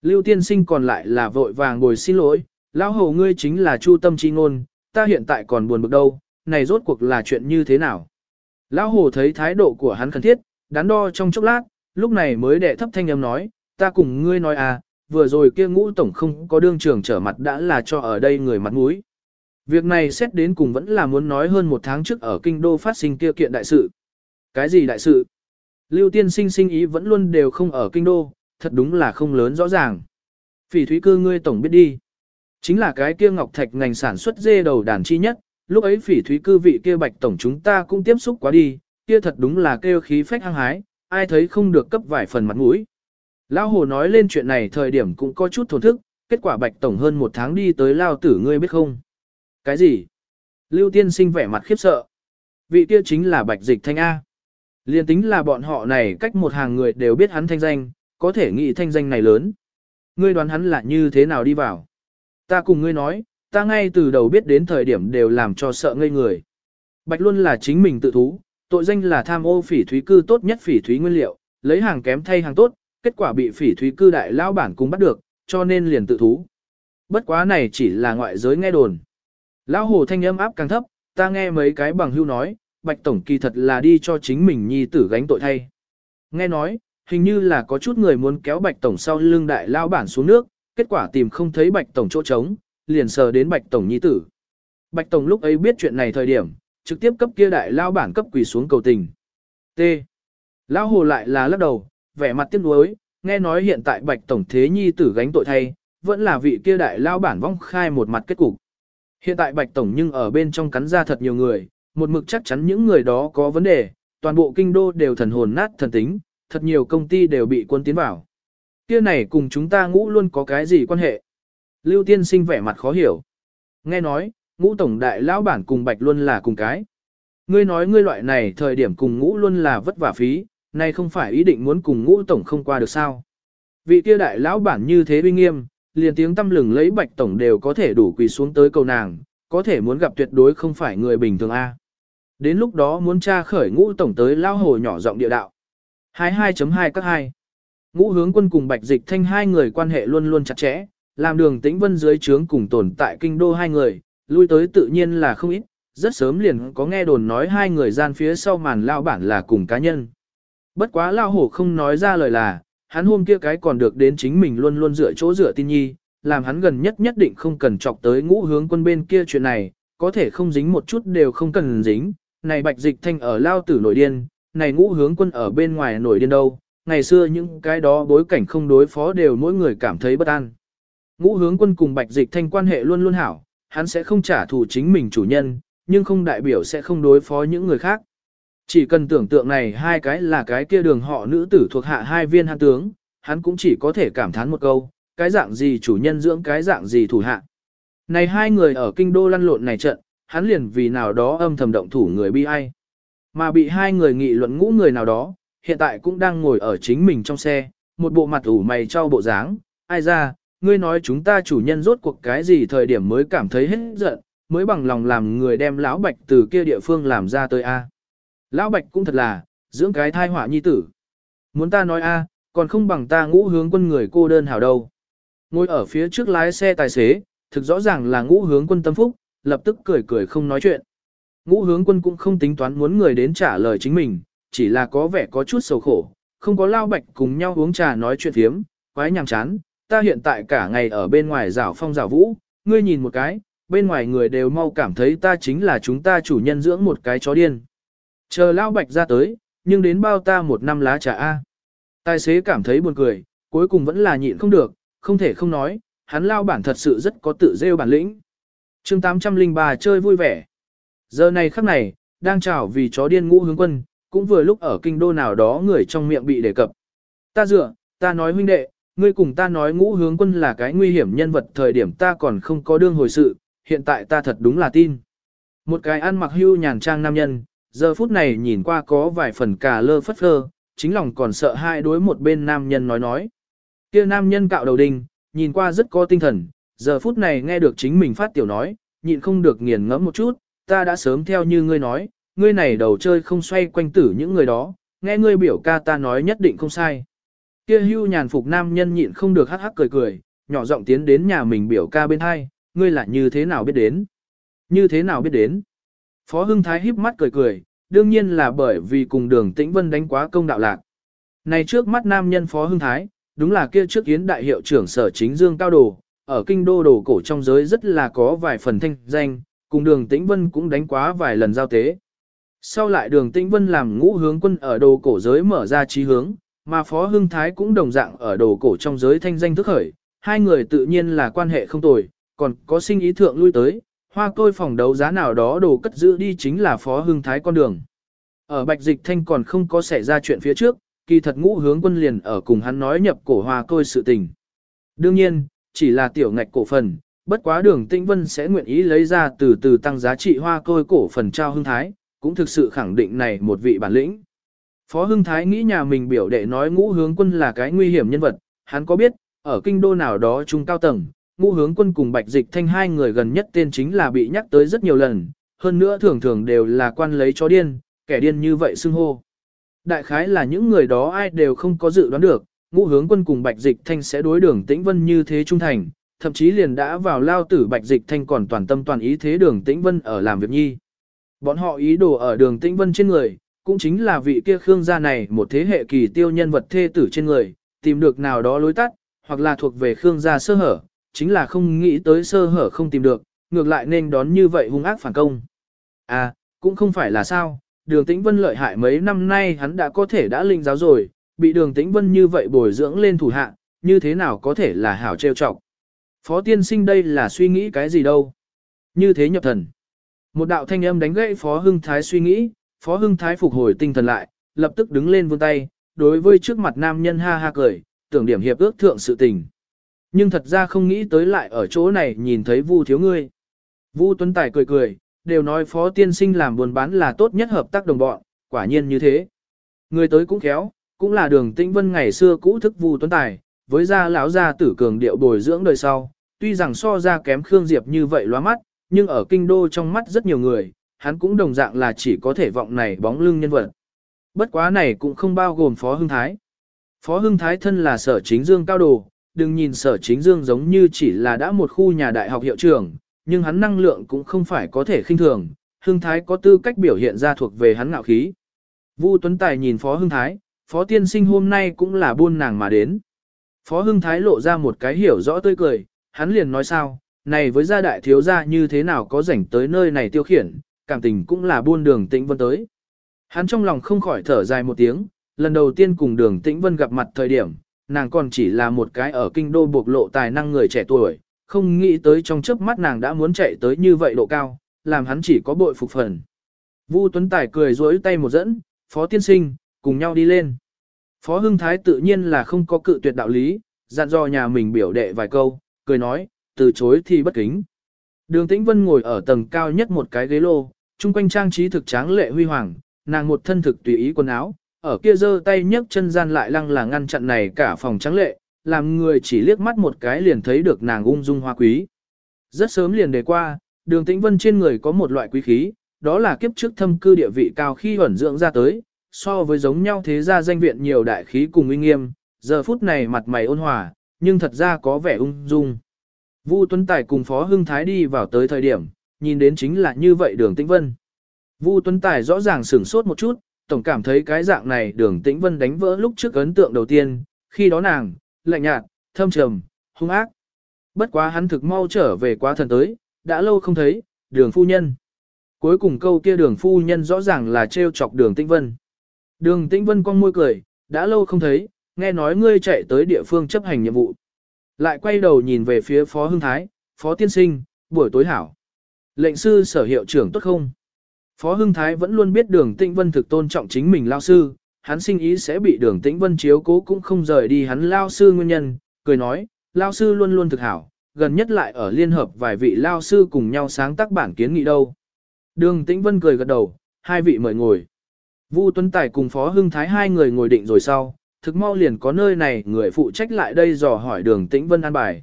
Lưu tiên sinh còn lại là vội vàng bồi xin lỗi, lão hồ ngươi chính là chu tâm chi ngôn, ta hiện tại còn buồn bực đâu, này rốt cuộc là chuyện như thế nào. Lão hồ thấy thái độ của hắn khẩn thiết, đắn đo trong chốc lát, lúc này mới đệ thấp thanh âm nói, ta cùng ngươi nói à, vừa rồi kia ngũ tổng không có đương trường trở mặt đã là cho ở đây người mặt mũi. Việc này xét đến cùng vẫn là muốn nói hơn một tháng trước ở kinh đô phát sinh kia kiện đại sự. Cái gì đại sự? Lưu tiên sinh sinh ý vẫn luôn đều không ở kinh đô, thật đúng là không lớn rõ ràng. Phỉ thúy cư ngươi tổng biết đi. Chính là cái kia ngọc thạch ngành sản xuất dê đầu đàn chi nhất, lúc ấy phỉ thúy cư vị kia bạch tổng chúng ta cũng tiếp xúc quá đi, kia thật đúng là kêu khí phách hăng hái, ai thấy không được cấp vài phần mặt mũi. Lão Hồ nói lên chuyện này thời điểm cũng có chút thổn thức, kết quả Bạch Tổng hơn một tháng đi tới Lao Tử ngươi biết không? Cái gì? Lưu Tiên sinh vẻ mặt khiếp sợ. Vị kia chính là Bạch Dịch Thanh A. Liên tính là bọn họ này cách một hàng người đều biết hắn thanh danh, có thể nghĩ thanh danh này lớn. Ngươi đoán hắn là như thế nào đi vào? Ta cùng ngươi nói, ta ngay từ đầu biết đến thời điểm đều làm cho sợ ngây người. Bạch luôn là chính mình tự thú, tội danh là tham ô phỉ thúy cư tốt nhất phỉ thúy nguyên liệu, lấy hàng kém thay hàng tốt, kết quả bị phỉ thúy cư đại lao bản cùng bắt được, cho nên liền tự thú. Bất quá này chỉ là ngoại giới nghe đồn. Lão hồ thanh âm áp càng thấp, ta nghe mấy cái bằng hưu nói, bạch tổng kỳ thật là đi cho chính mình nhi tử gánh tội thay. Nghe nói, hình như là có chút người muốn kéo bạch tổng sau lưng đại lao bản xuống nước, kết quả tìm không thấy bạch tổng chỗ trống, liền sờ đến bạch tổng nhi tử. Bạch tổng lúc ấy biết chuyện này thời điểm, trực tiếp cấp kia đại lao bản cấp quỳ xuống cầu tình. T. Lão hồ lại là lắc đầu, vẻ mặt tiếc nuối, nghe nói hiện tại bạch tổng thế nhi tử gánh tội thay, vẫn là vị kia đại lao bản vong khai một mặt kết cục. Hiện tại bạch tổng nhưng ở bên trong cắn ra thật nhiều người, một mực chắc chắn những người đó có vấn đề, toàn bộ kinh đô đều thần hồn nát thần tính, thật nhiều công ty đều bị quân tiến vào. Kia này cùng chúng ta ngũ luôn có cái gì quan hệ? Lưu tiên sinh vẻ mặt khó hiểu. Nghe nói, ngũ tổng đại lão bản cùng bạch luôn là cùng cái. Ngươi nói ngươi loại này thời điểm cùng ngũ luôn là vất vả phí, nay không phải ý định muốn cùng ngũ tổng không qua được sao. Vị kia đại lão bản như thế uy nghiêm, liền tiếng tâm lừng lấy bạch tổng đều có thể đủ quỳ xuống tới cầu nàng, có thể muốn gặp tuyệt đối không phải người bình thường A. Đến lúc đó muốn tra khởi ngũ tổng tới lao hồ nhỏ giọng địa đạo. 22.2 các hai. Ngũ hướng quân cùng bạch dịch thanh hai người quan hệ luôn luôn chặt chẽ, làm đường tĩnh vân dưới trướng cùng tồn tại kinh đô hai người, lui tới tự nhiên là không ít, rất sớm liền có nghe đồn nói hai người gian phía sau màn lao bản là cùng cá nhân. Bất quá lao hổ không nói ra lời là, hắn hôm kia cái còn được đến chính mình luôn luôn dựa chỗ dựa tin nhi, làm hắn gần nhất nhất định không cần chọc tới ngũ hướng quân bên kia chuyện này, có thể không dính một chút đều không cần dính, này bạch dịch thanh ở lao tử nổi điên, này ngũ hướng quân ở bên ngoài nổi điên đâu, ngày xưa những cái đó bối cảnh không đối phó đều mỗi người cảm thấy bất an. Ngũ hướng quân cùng bạch dịch thanh quan hệ luôn luôn hảo, hắn sẽ không trả thù chính mình chủ nhân, nhưng không đại biểu sẽ không đối phó những người khác. Chỉ cần tưởng tượng này hai cái là cái kia đường họ nữ tử thuộc hạ hai viên hắn tướng, hắn cũng chỉ có thể cảm thán một câu, cái dạng gì chủ nhân dưỡng cái dạng gì thủ hạ. Này hai người ở kinh đô lăn lộn này trận, hắn liền vì nào đó âm thầm động thủ người bi ai. Mà bị hai người nghị luận ngũ người nào đó, hiện tại cũng đang ngồi ở chính mình trong xe, một bộ mặt ủ mày cho bộ dáng, ai ra, ngươi nói chúng ta chủ nhân rốt cuộc cái gì thời điểm mới cảm thấy hết giận, mới bằng lòng làm người đem lão bạch từ kia địa phương làm ra tới a. Lão bạch cũng thật là, dưỡng cái thai họa nhi tử. Muốn ta nói a, còn không bằng ta ngũ hướng quân người cô đơn hảo đâu. Ngồi ở phía trước lái xe tài xế, thực rõ ràng là ngũ hướng quân tâm phúc, lập tức cười cười không nói chuyện. Ngũ hướng quân cũng không tính toán muốn người đến trả lời chính mình, chỉ là có vẻ có chút sầu khổ, không có lao bạch cùng nhau uống trà nói chuyện thiếm, quái nhàm chán, ta hiện tại cả ngày ở bên ngoài rảo phong rảo vũ, ngươi nhìn một cái, bên ngoài người đều mau cảm thấy ta chính là chúng ta chủ nhân dưỡng một cái chó điên. Chờ lao bạch ra tới, nhưng đến bao ta một năm lá trà A. Tài xế cảm thấy buồn cười, cuối cùng vẫn là nhịn không được, không thể không nói, hắn lao bản thật sự rất có tự rêu bản lĩnh. chương 803 chơi vui vẻ. Giờ này khắc này, đang chào vì chó điên ngũ hướng quân, cũng vừa lúc ở kinh đô nào đó người trong miệng bị đề cập. Ta dựa, ta nói huynh đệ, ngươi cùng ta nói ngũ hướng quân là cái nguy hiểm nhân vật thời điểm ta còn không có đương hồi sự, hiện tại ta thật đúng là tin. Một cái ăn mặc hưu nhàn trang nam nhân, giờ phút này nhìn qua có vài phần cà lơ phất phơ, chính lòng còn sợ hai đối một bên nam nhân nói nói. kia nam nhân cạo đầu đinh, nhìn qua rất có tinh thần, giờ phút này nghe được chính mình phát tiểu nói, nhịn không được nghiền ngẫm một chút, ta đã sớm theo như ngươi nói, ngươi này đầu chơi không xoay quanh tử những người đó, nghe ngươi biểu ca ta nói nhất định không sai. Kia hưu nhàn phục nam nhân nhịn không được hắc hắc cười cười, nhỏ giọng tiến đến nhà mình biểu ca bên hai, ngươi là như thế nào biết đến? Như thế nào biết đến? Phó Hưng Thái híp mắt cười cười, đương nhiên là bởi vì cùng đường tĩnh vân đánh quá công đạo lạc. Này trước mắt nam nhân Phó Hưng Thái, đúng là kia trước yến đại hiệu trưởng sở chính Dương Cao Đồ, ở kinh đô đồ cổ trong giới rất là có vài phần thanh danh, cùng đường tĩnh vân cũng đánh quá vài lần giao tế. Sau lại đường tĩnh vân làm ngũ hướng quân ở đồ cổ giới mở ra trí hướng, mà Phó Hưng Thái cũng đồng dạng ở đồ cổ trong giới thanh danh thức khởi, hai người tự nhiên là quan hệ không tồi, còn có sinh ý thượng lui tới, hoa côi phòng đấu giá nào đó đồ cất giữ đi chính là Phó Hưng Thái con đường. Ở Bạch Dịch Thanh còn không có xảy ra chuyện phía trước, kỳ thật ngũ hướng quân liền ở cùng hắn nói nhập cổ hoa côi sự tình. Đương nhiên, chỉ là tiểu ngạch cổ phần, bất quá đường tĩnh vân sẽ nguyện ý lấy ra từ từ tăng giá trị hoa côi cổ phần trao hưng thái, cũng thực sự khẳng định này một vị bản lĩnh. Phó Hưng Thái nghĩ nhà mình biểu đệ nói ngũ hướng quân là cái nguy hiểm nhân vật, hắn có biết, ở kinh đô nào đó trung cao tầng, ngũ hướng quân cùng bạch dịch thanh hai người gần nhất tên chính là bị nhắc tới rất nhiều lần, hơn nữa thường thường đều là quan lấy chó điên, kẻ điên như vậy xưng hô. Đại khái là những người đó ai đều không có dự đoán được, ngũ hướng quân cùng Bạch Dịch Thanh sẽ đối đường Tĩnh Vân như thế trung thành, thậm chí liền đã vào lao tử Bạch Dịch Thanh còn toàn tâm toàn ý thế đường Tĩnh Vân ở làm việc nhi. Bọn họ ý đồ ở đường Tĩnh Vân trên người, cũng chính là vị kia Khương gia này một thế hệ kỳ tiêu nhân vật thê tử trên người, tìm được nào đó lối tắt, hoặc là thuộc về Khương gia sơ hở, chính là không nghĩ tới sơ hở không tìm được, ngược lại nên đón như vậy hung ác phản công. À, cũng không phải là sao, đường tĩnh vân lợi hại mấy năm nay hắn đã có thể đã linh giáo rồi, bị đường tĩnh vân như vậy bồi dưỡng lên thủ hạ, như thế nào có thể là hảo trêu chọc. Phó tiên sinh đây là suy nghĩ cái gì đâu. Như thế nhập thần. Một đạo thanh âm đánh gãy Phó Hưng Thái suy nghĩ, Phó Hưng Thái phục hồi tinh thần lại, lập tức đứng lên vươn tay, đối với trước mặt nam nhân ha ha cười, tưởng điểm hiệp ước thượng sự tình. Nhưng thật ra không nghĩ tới lại ở chỗ này nhìn thấy Vu thiếu ngươi. Vu Tuấn Tài cười cười, đều nói phó tiên sinh làm buôn bán là tốt nhất hợp tác đồng bọn, quả nhiên như thế. Người tới cũng khéo, cũng là đường tĩnh vân ngày xưa cũ thức Vu Tuấn Tài, với gia lão gia tử cường điệu bồi dưỡng đời sau, tuy rằng so ra kém Khương Diệp như vậy loa mắt, nhưng ở kinh đô trong mắt rất nhiều người, hắn cũng đồng dạng là chỉ có thể vọng này bóng lưng nhân vật. Bất quá này cũng không bao gồm Phó Hưng Thái. Phó Hưng Thái thân là sở chính dương cao đồ, đừng nhìn sở chính dương giống như chỉ là đã một khu nhà đại học hiệu trưởng, nhưng hắn năng lượng cũng không phải có thể khinh thường, Hưng Thái có tư cách biểu hiện ra thuộc về hắn ngạo khí. Vu Tuấn Tài nhìn Phó Hưng Thái, Phó Tiên Sinh hôm nay cũng là buôn nàng mà đến. Phó Hưng Thái lộ ra một cái hiểu rõ tươi cười, hắn liền nói sao, này với gia đại thiếu gia như thế nào có rảnh tới nơi này tiêu khiển, cảm tình cũng là buôn đường tĩnh vân tới. Hắn trong lòng không khỏi thở dài một tiếng, lần đầu tiên cùng đường tĩnh vân gặp mặt thời điểm, nàng còn chỉ là một cái ở kinh đô bộc lộ tài năng người trẻ tuổi, không nghĩ tới trong chớp mắt nàng đã muốn chạy tới như vậy độ cao, làm hắn chỉ có bội phục phần. Vu Tuấn Tài cười dối tay một dẫn, Phó Tiên Sinh, cùng nhau đi lên. Phó Hưng Thái tự nhiên là không có cự tuyệt đạo lý, dặn dò nhà mình biểu đệ vài câu, cười nói, từ chối thì bất kính. Đường Tĩnh Vân ngồi ở tầng cao nhất một cái ghế lô, chung quanh trang trí thực tráng lệ huy hoàng, nàng một thân thực tùy ý quần áo, ở kia giơ tay nhấc chân gian lại lăng là ngăn chặn này cả phòng trắng lệ, làm người chỉ liếc mắt một cái liền thấy được nàng ung dung hoa quý. Rất sớm liền đề qua, đường tĩnh vân trên người có một loại quý khí, đó là kiếp trước thâm cư địa vị cao khi ẩn dưỡng ra tới, so với giống nhau thế gia danh viện nhiều đại khí cùng uy nghiêm, giờ phút này mặt mày ôn hòa, nhưng thật ra có vẻ ung dung. Vu Tuấn Tài cùng Phó Hưng Thái đi vào tới thời điểm, nhìn đến chính là như vậy đường tĩnh vân. Vu Tuấn Tài rõ ràng sửng sốt một chút, tổng cảm thấy cái dạng này đường tĩnh vân đánh vỡ lúc trước ấn tượng đầu tiên, khi đó nàng, lạnh nhạt, thâm trầm, hung ác. Bất quá hắn thực mau trở về quá thần tới, đã lâu không thấy, đường phu nhân. Cuối cùng câu kia đường phu nhân rõ ràng là trêu chọc đường tĩnh vân. Đường tĩnh vân con môi cười, đã lâu không thấy, nghe nói ngươi chạy tới địa phương chấp hành nhiệm vụ. Lại quay đầu nhìn về phía phó hưng thái, phó tiên sinh, buổi tối hảo. Lệnh sư sở hiệu trưởng tốt không? Phó Hưng Thái vẫn luôn biết đường Tĩnh Vân thực tôn trọng chính mình lao sư, hắn sinh ý sẽ bị đường Tĩnh Vân chiếu cố cũng không rời đi hắn lao sư nguyên nhân, cười nói, lao sư luôn luôn thực hảo, gần nhất lại ở liên hợp vài vị lao sư cùng nhau sáng tác bản kiến nghị đâu. Đường Tĩnh Vân cười gật đầu, hai vị mời ngồi. Vu Tuấn Tài cùng Phó Hưng Thái hai người ngồi định rồi sau, thực mau liền có nơi này người phụ trách lại đây dò hỏi đường Tĩnh Vân an bài.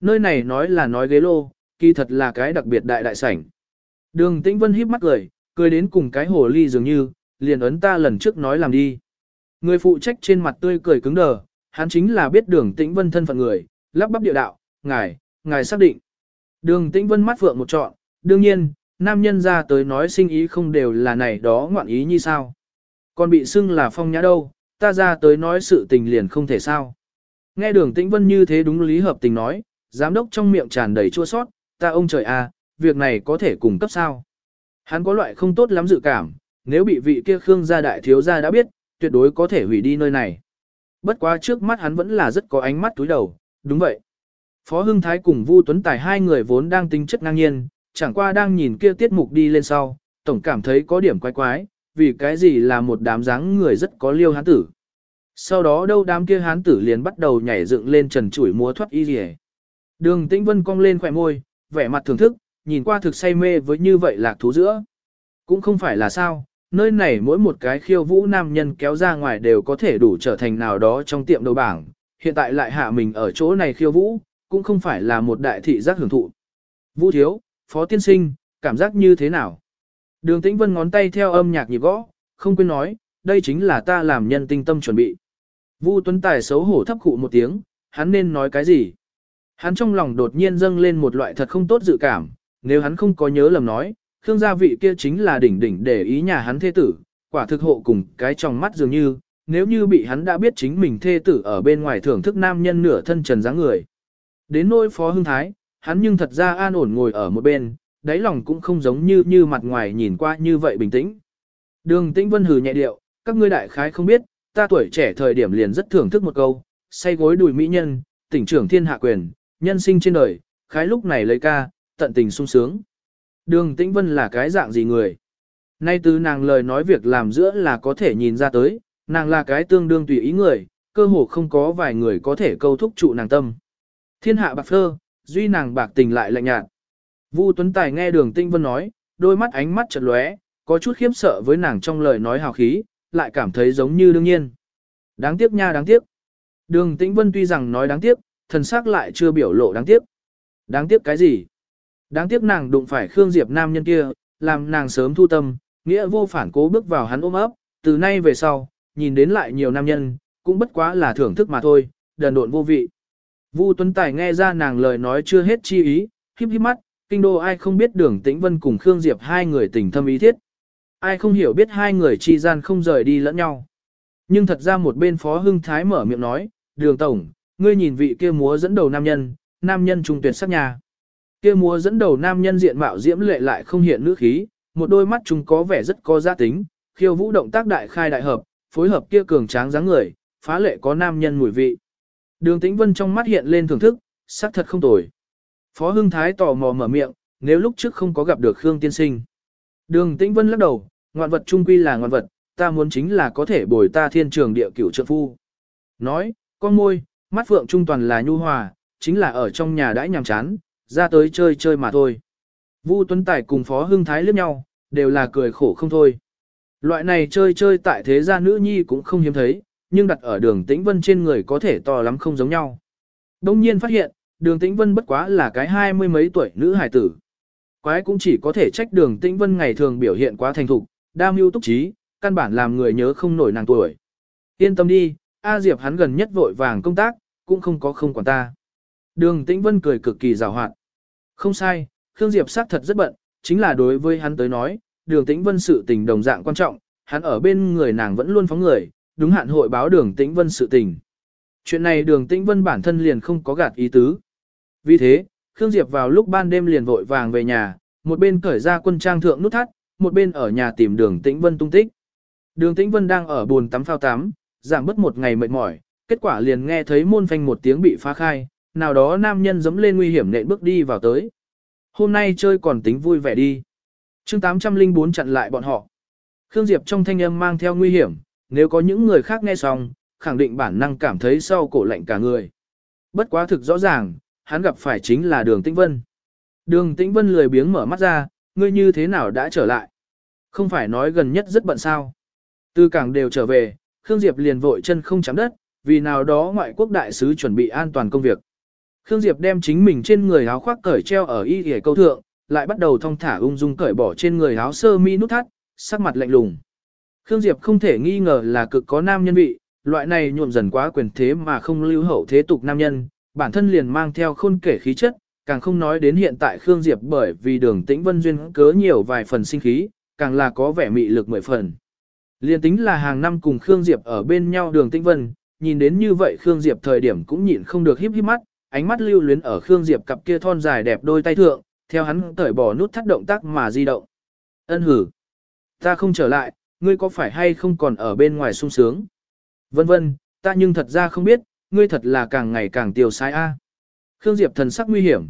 Nơi này nói là nói ghế lô, kỳ thật là cái đặc biệt đại đại sảnh. Đường Tĩnh Vân híp mắt cười, cười đến cùng cái hồ ly dường như, liền ấn ta lần trước nói làm đi. Người phụ trách trên mặt tươi cười cứng đờ, hắn chính là biết đường tĩnh vân thân phận người, lắp bắp địa đạo, ngài, ngài xác định. Đường tĩnh vân mắt phượng một trọn, đương nhiên, nam nhân ra tới nói sinh ý không đều là này đó ngoạn ý như sao. Còn bị xưng là phong nhã đâu, ta ra tới nói sự tình liền không thể sao. Nghe đường tĩnh vân như thế đúng lý hợp tình nói, giám đốc trong miệng tràn đầy chua sót, ta ông trời à, việc này có thể cung cấp sao. Hắn có loại không tốt lắm dự cảm, nếu bị vị kia Khương gia đại thiếu gia đã biết, tuyệt đối có thể hủy đi nơi này. Bất quá trước mắt hắn vẫn là rất có ánh mắt túi đầu, đúng vậy. Phó Hưng Thái cùng Vu Tuấn Tài hai người vốn đang tính chất ngang nhiên, chẳng qua đang nhìn kia tiết mục đi lên sau, tổng cảm thấy có điểm quái quái, vì cái gì là một đám dáng người rất có liêu hán tử. Sau đó đâu đám kia hán tử liền bắt đầu nhảy dựng lên trần chủi múa thoát y rỉ. Đường Tĩnh Vân cong lên khỏe môi, vẻ mặt thưởng thức, nhìn qua thực say mê với như vậy lạc thú giữa. Cũng không phải là sao, nơi này mỗi một cái khiêu vũ nam nhân kéo ra ngoài đều có thể đủ trở thành nào đó trong tiệm đầu bảng, hiện tại lại hạ mình ở chỗ này khiêu vũ, cũng không phải là một đại thị giác hưởng thụ. Vũ thiếu, phó tiên sinh, cảm giác như thế nào? Đường tĩnh vân ngón tay theo âm nhạc nhịp gõ, không quên nói, đây chính là ta làm nhân tinh tâm chuẩn bị. Vu Tuấn Tài xấu hổ thấp khụ một tiếng, hắn nên nói cái gì? Hắn trong lòng đột nhiên dâng lên một loại thật không tốt dự cảm, nếu hắn không có nhớ lầm nói, Khương gia vị kia chính là đỉnh đỉnh để ý nhà hắn thế tử, quả thực hộ cùng cái trong mắt dường như, nếu như bị hắn đã biết chính mình thê tử ở bên ngoài thưởng thức nam nhân nửa thân trần dáng người. Đến nỗi phó hưng thái, hắn nhưng thật ra an ổn ngồi ở một bên, đáy lòng cũng không giống như như mặt ngoài nhìn qua như vậy bình tĩnh. Đường tĩnh vân hừ nhẹ điệu, các ngươi đại khái không biết, ta tuổi trẻ thời điểm liền rất thưởng thức một câu, say gối đùi mỹ nhân, tỉnh trưởng thiên hạ quyền, nhân sinh trên đời, khái lúc này lấy ca, tận tình sung sướng. Đường tĩnh vân là cái dạng gì người? Nay từ nàng lời nói việc làm giữa là có thể nhìn ra tới, nàng là cái tương đương tùy ý người, cơ hồ không có vài người có thể câu thúc trụ nàng tâm. Thiên hạ bạc phơ, duy nàng bạc tình lại lạnh nhạt. Vu Tuấn Tài nghe đường tinh vân nói, đôi mắt ánh mắt chợt lóe, có chút khiếp sợ với nàng trong lời nói hào khí, lại cảm thấy giống như đương nhiên. Đáng tiếc nha đáng tiếc. Đường Tĩnh Vân tuy rằng nói đáng tiếc, thần sắc lại chưa biểu lộ đáng tiếc. Đáng tiếc cái gì? Đáng tiếc nàng đụng phải Khương Diệp nam nhân kia, làm nàng sớm thu tâm, nghĩa vô phản cố bước vào hắn ôm ấp, từ nay về sau, nhìn đến lại nhiều nam nhân, cũng bất quá là thưởng thức mà thôi, đần độn vô vị. Vu Tuấn Tài nghe ra nàng lời nói chưa hết chi ý, híp híp mắt, kinh đô ai không biết đường tĩnh vân cùng Khương Diệp hai người tình thâm ý thiết. Ai không hiểu biết hai người chi gian không rời đi lẫn nhau. Nhưng thật ra một bên Phó Hưng Thái mở miệng nói, đường tổng, ngươi nhìn vị kia múa dẫn đầu nam nhân, nam nhân trung tuyệt sắc nhà. Kia múa dẫn đầu nam nhân diện mạo diễm lệ lại không hiện nữ khí, một đôi mắt chúng có vẻ rất có giá tính, khiêu vũ động tác đại khai đại hợp, phối hợp kia cường tráng dáng người, phá lệ có nam nhân mùi vị. Đường Tĩnh Vân trong mắt hiện lên thưởng thức, sắc thật không tồi. Phó Hưng Thái tò mò mở miệng, nếu lúc trước không có gặp được Khương Tiên Sinh. Đường Tĩnh Vân lắc đầu, ngoạn vật trung quy là ngoạn vật, ta muốn chính là có thể bồi ta thiên trường địa cửu trợ phu. Nói, con môi, mắt phượng trung toàn là nhu hòa, chính là ở trong nhà đãi nhàm chán, ra tới chơi chơi mà thôi. Vu Tuấn Tài cùng Phó Hưng Thái liếc nhau, đều là cười khổ không thôi. Loại này chơi chơi tại thế gia nữ nhi cũng không hiếm thấy, nhưng đặt ở đường tĩnh vân trên người có thể to lắm không giống nhau. Đông nhiên phát hiện, đường tĩnh vân bất quá là cái hai mươi mấy tuổi nữ hài tử. Quái cũng chỉ có thể trách đường tĩnh vân ngày thường biểu hiện quá thành thục, đam mưu túc trí, căn bản làm người nhớ không nổi nàng tuổi. Yên tâm đi, A Diệp hắn gần nhất vội vàng công tác, cũng không có không quản ta. Đường tĩnh vân cười cực kỳ rào hoạt. Không sai, Khương Diệp xác thật rất bận, chính là đối với hắn tới nói, đường tĩnh vân sự tình đồng dạng quan trọng, hắn ở bên người nàng vẫn luôn phóng người, đúng hạn hội báo đường tĩnh vân sự tình. Chuyện này đường tĩnh vân bản thân liền không có gạt ý tứ. Vì thế, Khương Diệp vào lúc ban đêm liền vội vàng về nhà, một bên cởi ra quân trang thượng nút thắt, một bên ở nhà tìm đường tĩnh vân tung tích. Đường tĩnh vân đang ở buồn tắm phao tắm, giảm bớt một ngày mệt mỏi, kết quả liền nghe thấy môn phanh một tiếng bị phá khai, nào đó nam nhân dẫm lên nguy hiểm nện bước đi vào tới. Hôm nay chơi còn tính vui vẻ đi. chương 804 chặn lại bọn họ. Khương Diệp trong thanh âm mang theo nguy hiểm, nếu có những người khác nghe xong, khẳng định bản năng cảm thấy sau cổ lạnh cả người. Bất quá thực rõ ràng, hắn gặp phải chính là đường Tĩnh Vân. Đường Tĩnh Vân lười biếng mở mắt ra, ngươi như thế nào đã trở lại? Không phải nói gần nhất rất bận sao? Từ cảng đều trở về, Khương Diệp liền vội chân không chạm đất, vì nào đó ngoại quốc đại sứ chuẩn bị an toàn công việc. Khương Diệp đem chính mình trên người áo khoác cởi treo ở y hề câu thượng, lại bắt đầu thong thả ung dung cởi bỏ trên người áo sơ mi nút thắt, sắc mặt lạnh lùng. Khương Diệp không thể nghi ngờ là cực có nam nhân vị, loại này nhuộm dần quá quyền thế mà không lưu hậu thế tục nam nhân, bản thân liền mang theo khôn kể khí chất, càng không nói đến hiện tại Khương Diệp bởi vì đường tĩnh vân duyên cớ nhiều vài phần sinh khí, càng là có vẻ mị lực mười phần. Liên tính là hàng năm cùng Khương Diệp ở bên nhau đường tĩnh vân, nhìn đến như vậy Khương Diệp thời điểm cũng nhịn không được híp híp mắt, ánh mắt lưu luyến ở Khương Diệp cặp kia thon dài đẹp đôi tay thượng, theo hắn cởi bỏ nút thắt động tác mà di động. Ân hử. Ta không trở lại, ngươi có phải hay không còn ở bên ngoài sung sướng? Vân vân, ta nhưng thật ra không biết, ngươi thật là càng ngày càng tiêu sai a. Khương Diệp thần sắc nguy hiểm.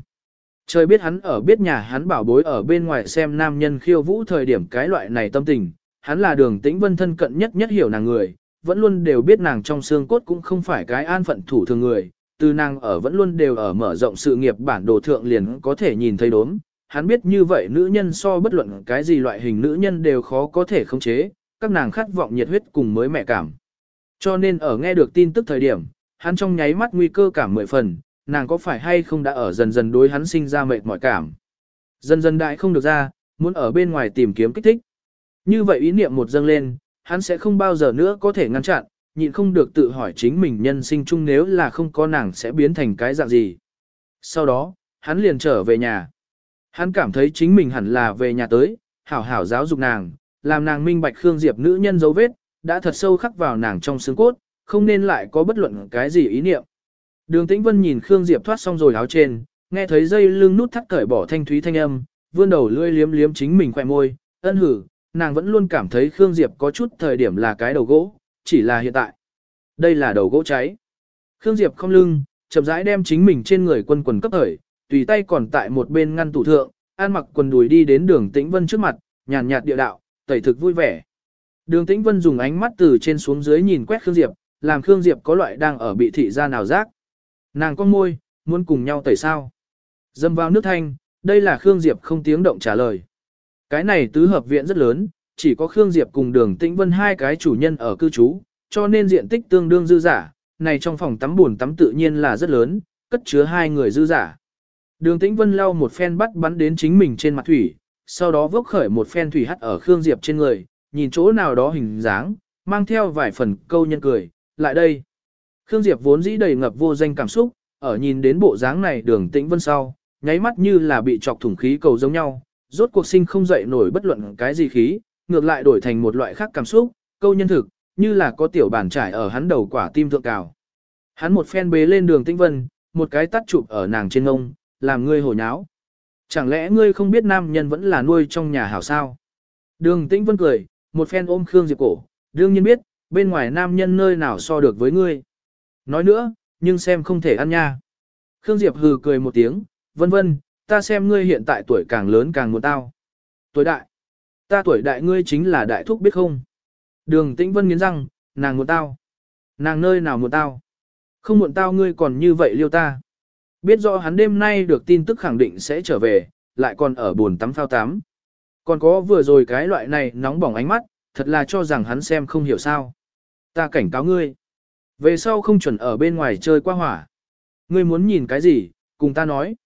Trời biết hắn ở biết nhà hắn bảo bối ở bên ngoài xem nam nhân khiêu vũ thời điểm cái loại này tâm tình, hắn là đường tĩnh vân thân cận nhất nhất hiểu nàng người, vẫn luôn đều biết nàng trong xương cốt cũng không phải cái an phận thủ thường người, từ nàng ở vẫn luôn đều ở mở rộng sự nghiệp bản đồ thượng liền có thể nhìn thấy đốm. Hắn biết như vậy nữ nhân so bất luận cái gì loại hình nữ nhân đều khó có thể khống chế, các nàng khát vọng nhiệt huyết cùng mới mẹ cảm. Cho nên ở nghe được tin tức thời điểm, hắn trong nháy mắt nguy cơ cảm mười phần, nàng có phải hay không đã ở dần dần đối hắn sinh ra mệt mỏi cảm. Dần dần đại không được ra, muốn ở bên ngoài tìm kiếm kích thích. Như vậy ý niệm một dâng lên, hắn sẽ không bao giờ nữa có thể ngăn chặn, nhịn không được tự hỏi chính mình nhân sinh chung nếu là không có nàng sẽ biến thành cái dạng gì. Sau đó, hắn liền trở về nhà. Hắn cảm thấy chính mình hẳn là về nhà tới, hảo hảo giáo dục nàng, làm nàng minh bạch Khương Diệp nữ nhân dấu vết, đã thật sâu khắc vào nàng trong xương cốt, không nên lại có bất luận cái gì ý niệm. Đường Tĩnh Vân nhìn Khương Diệp thoát xong rồi áo trên, nghe thấy dây lưng nút thắt cởi bỏ thanh thúy thanh âm, vươn đầu lưỡi liếm liếm chính mình khỏe môi, ân hử, nàng vẫn luôn cảm thấy Khương Diệp có chút thời điểm là cái đầu gỗ, chỉ là hiện tại. Đây là đầu gỗ cháy. Khương Diệp không lưng, chậm rãi đem chính mình trên người quân quần cấp thời, tùy tay còn tại một bên ngăn tủ thượng, an mặc quần đùi đi đến đường Tĩnh Vân trước mặt, nhàn nhạt địa đạo, tẩy thực vui vẻ. Đường Tĩnh Vân dùng ánh mắt từ trên xuống dưới nhìn quét Khương Diệp, làm Khương Diệp có loại đang ở bị thị ra nào giác. Nàng con môi, muốn cùng nhau tẩy sao. Dâm vào nước thanh, đây là Khương Diệp không tiếng động trả lời. Cái này tứ hợp viện rất lớn, chỉ có Khương Diệp cùng đường Tĩnh Vân hai cái chủ nhân ở cư trú, cho nên diện tích tương đương dư giả, này trong phòng tắm buồn tắm tự nhiên là rất lớn, cất chứa hai người dư giả. Đường Tĩnh Vân lau một phen bắt bắn đến chính mình trên mặt thủy, sau đó vốc khởi một phen thủy hắt ở Khương Diệp trên người, nhìn chỗ nào đó hình dáng, mang theo vài phần câu nhân cười, lại đây. Khương Diệp vốn dĩ đầy ngập vô danh cảm xúc, ở nhìn đến bộ dáng này đường tĩnh vân sau, nháy mắt như là bị chọc thủng khí cầu giống nhau, rốt cuộc sinh không dậy nổi bất luận cái gì khí, ngược lại đổi thành một loại khác cảm xúc, câu nhân thực, như là có tiểu bản trải ở hắn đầu quả tim thượng cào. Hắn một phen bế lên đường tĩnh vân, một cái tắt chụp ở nàng trên ngông, làm ngươi hồi nháo. Chẳng lẽ ngươi không biết nam nhân vẫn là nuôi trong nhà hảo sao? Đường tĩnh vân cười, một phen ôm Khương Diệp cổ, đương nhiên biết, bên ngoài nam nhân nơi nào so được với ngươi. Nói nữa, nhưng xem không thể ăn nha. Khương Diệp hừ cười một tiếng, vân vân, ta xem ngươi hiện tại tuổi càng lớn càng muốn tao. Tuổi đại. Ta tuổi đại ngươi chính là đại thúc biết không? Đường tĩnh vân nghiến răng, nàng muốn tao. Nàng nơi nào muốn tao? Không muộn tao ngươi còn như vậy liêu ta. Biết rõ hắn đêm nay được tin tức khẳng định sẽ trở về, lại còn ở buồn tắm phao tắm. Còn có vừa rồi cái loại này nóng bỏng ánh mắt, thật là cho rằng hắn xem không hiểu sao. Ta cảnh cáo ngươi. Về sau không chuẩn ở bên ngoài chơi qua hỏa. Ngươi muốn nhìn cái gì, cùng ta nói.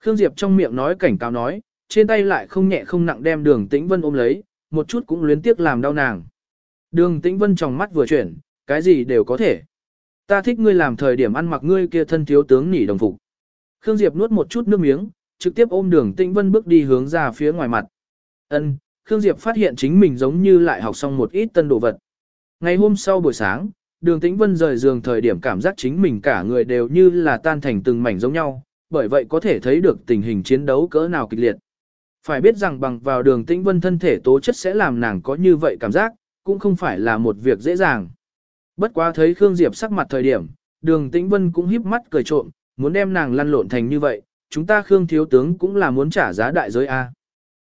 Khương Diệp trong miệng nói cảnh cáo nói, trên tay lại không nhẹ không nặng đem đường tĩnh vân ôm lấy, một chút cũng luyến tiếc làm đau nàng. Đường tĩnh vân trong mắt vừa chuyển, cái gì đều có thể. Ta thích ngươi làm thời điểm ăn mặc ngươi kia thân thiếu tướng nỉ đồng phục. Khương Diệp nuốt một chút nước miếng, trực tiếp ôm đường tĩnh vân bước đi hướng ra phía ngoài mặt. Ân, Khương Diệp phát hiện chính mình giống như lại học xong một ít tân đồ vật. Ngày hôm sau buổi sáng, đường tĩnh vân rời giường thời điểm cảm giác chính mình cả người đều như là tan thành từng mảnh giống nhau, bởi vậy có thể thấy được tình hình chiến đấu cỡ nào kịch liệt. Phải biết rằng bằng vào đường tĩnh vân thân thể tố chất sẽ làm nàng có như vậy cảm giác, cũng không phải là một việc dễ dàng. Bất quá thấy Khương Diệp sắc mặt thời điểm, đường tĩnh vân cũng híp mắt cười trộm, muốn đem nàng lăn lộn thành như vậy, chúng ta Khương thiếu tướng cũng là muốn trả giá đại giới A.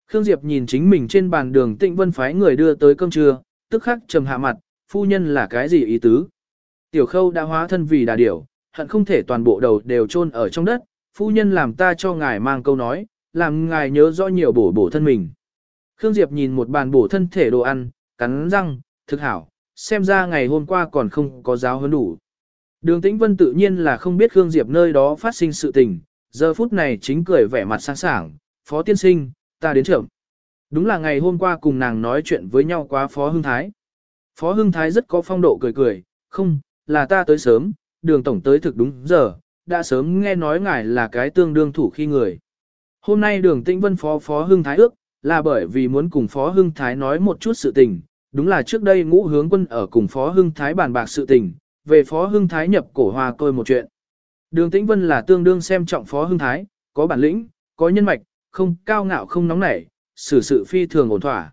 Khương Diệp nhìn chính mình trên bàn đường tĩnh vân phái người đưa tới cơm trưa, tức khắc trầm hạ mặt, phu nhân là cái gì ý tứ? Tiểu khâu đã hóa thân vì đà điểu, hận không thể toàn bộ đầu đều chôn ở trong đất, phu nhân làm ta cho ngài mang câu nói, làm ngài nhớ rõ nhiều bổ bổ thân mình. Khương Diệp nhìn một bàn bổ thân thể đồ ăn, cắn răng, thực hảo, xem ra ngày hôm qua còn không có giáo hơn đủ. Đường Tĩnh Vân tự nhiên là không biết Khương Diệp nơi đó phát sinh sự tình, giờ phút này chính cười vẻ mặt sáng sảng, phó tiên sinh, ta đến trưởng. Đúng là ngày hôm qua cùng nàng nói chuyện với nhau quá phó hưng thái. Phó hưng thái rất có phong độ cười cười, không, là ta tới sớm, đường tổng tới thực đúng giờ, đã sớm nghe nói ngài là cái tương đương thủ khi người. Hôm nay đường tĩnh vân phó phó hưng thái ước, là bởi vì muốn cùng phó hưng thái nói một chút sự tình, đúng là trước đây ngũ hướng quân ở cùng phó hưng thái bàn bạc sự tình, về phó hưng thái nhập cổ hòa tôi một chuyện. Đường tĩnh vân là tương đương xem trọng phó hưng thái, có bản lĩnh, có nhân mạch, không cao ngạo không nóng nảy, xử sự phi thường ổn thỏa.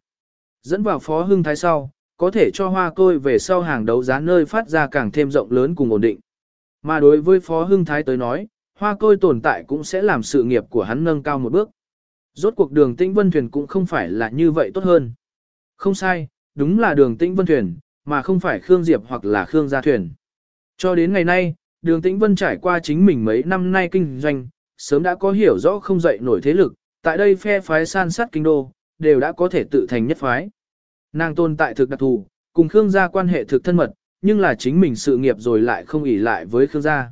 Dẫn vào phó hưng thái sau, có thể cho hoa côi về sau hàng đấu giá nơi phát ra càng thêm rộng lớn cùng ổn định. Mà đối với phó hưng thái tới nói, hoa côi tồn tại cũng sẽ làm sự nghiệp của hắn nâng cao một bước. Rốt cuộc đường tĩnh vân thuyền cũng không phải là như vậy tốt hơn. Không sai, đúng là đường tĩnh vân thuyền, mà không phải Khương Diệp hoặc là Khương gia thuyền. Cho đến ngày nay, đường tĩnh vân trải qua chính mình mấy năm nay kinh doanh, sớm đã có hiểu rõ không dậy nổi thế lực, tại đây phe phái san sát kinh đô, đều đã có thể tự thành nhất phái. Nàng tồn tại thực đặc thù, cùng Khương gia quan hệ thực thân mật, nhưng là chính mình sự nghiệp rồi lại không ỷ lại với Khương gia.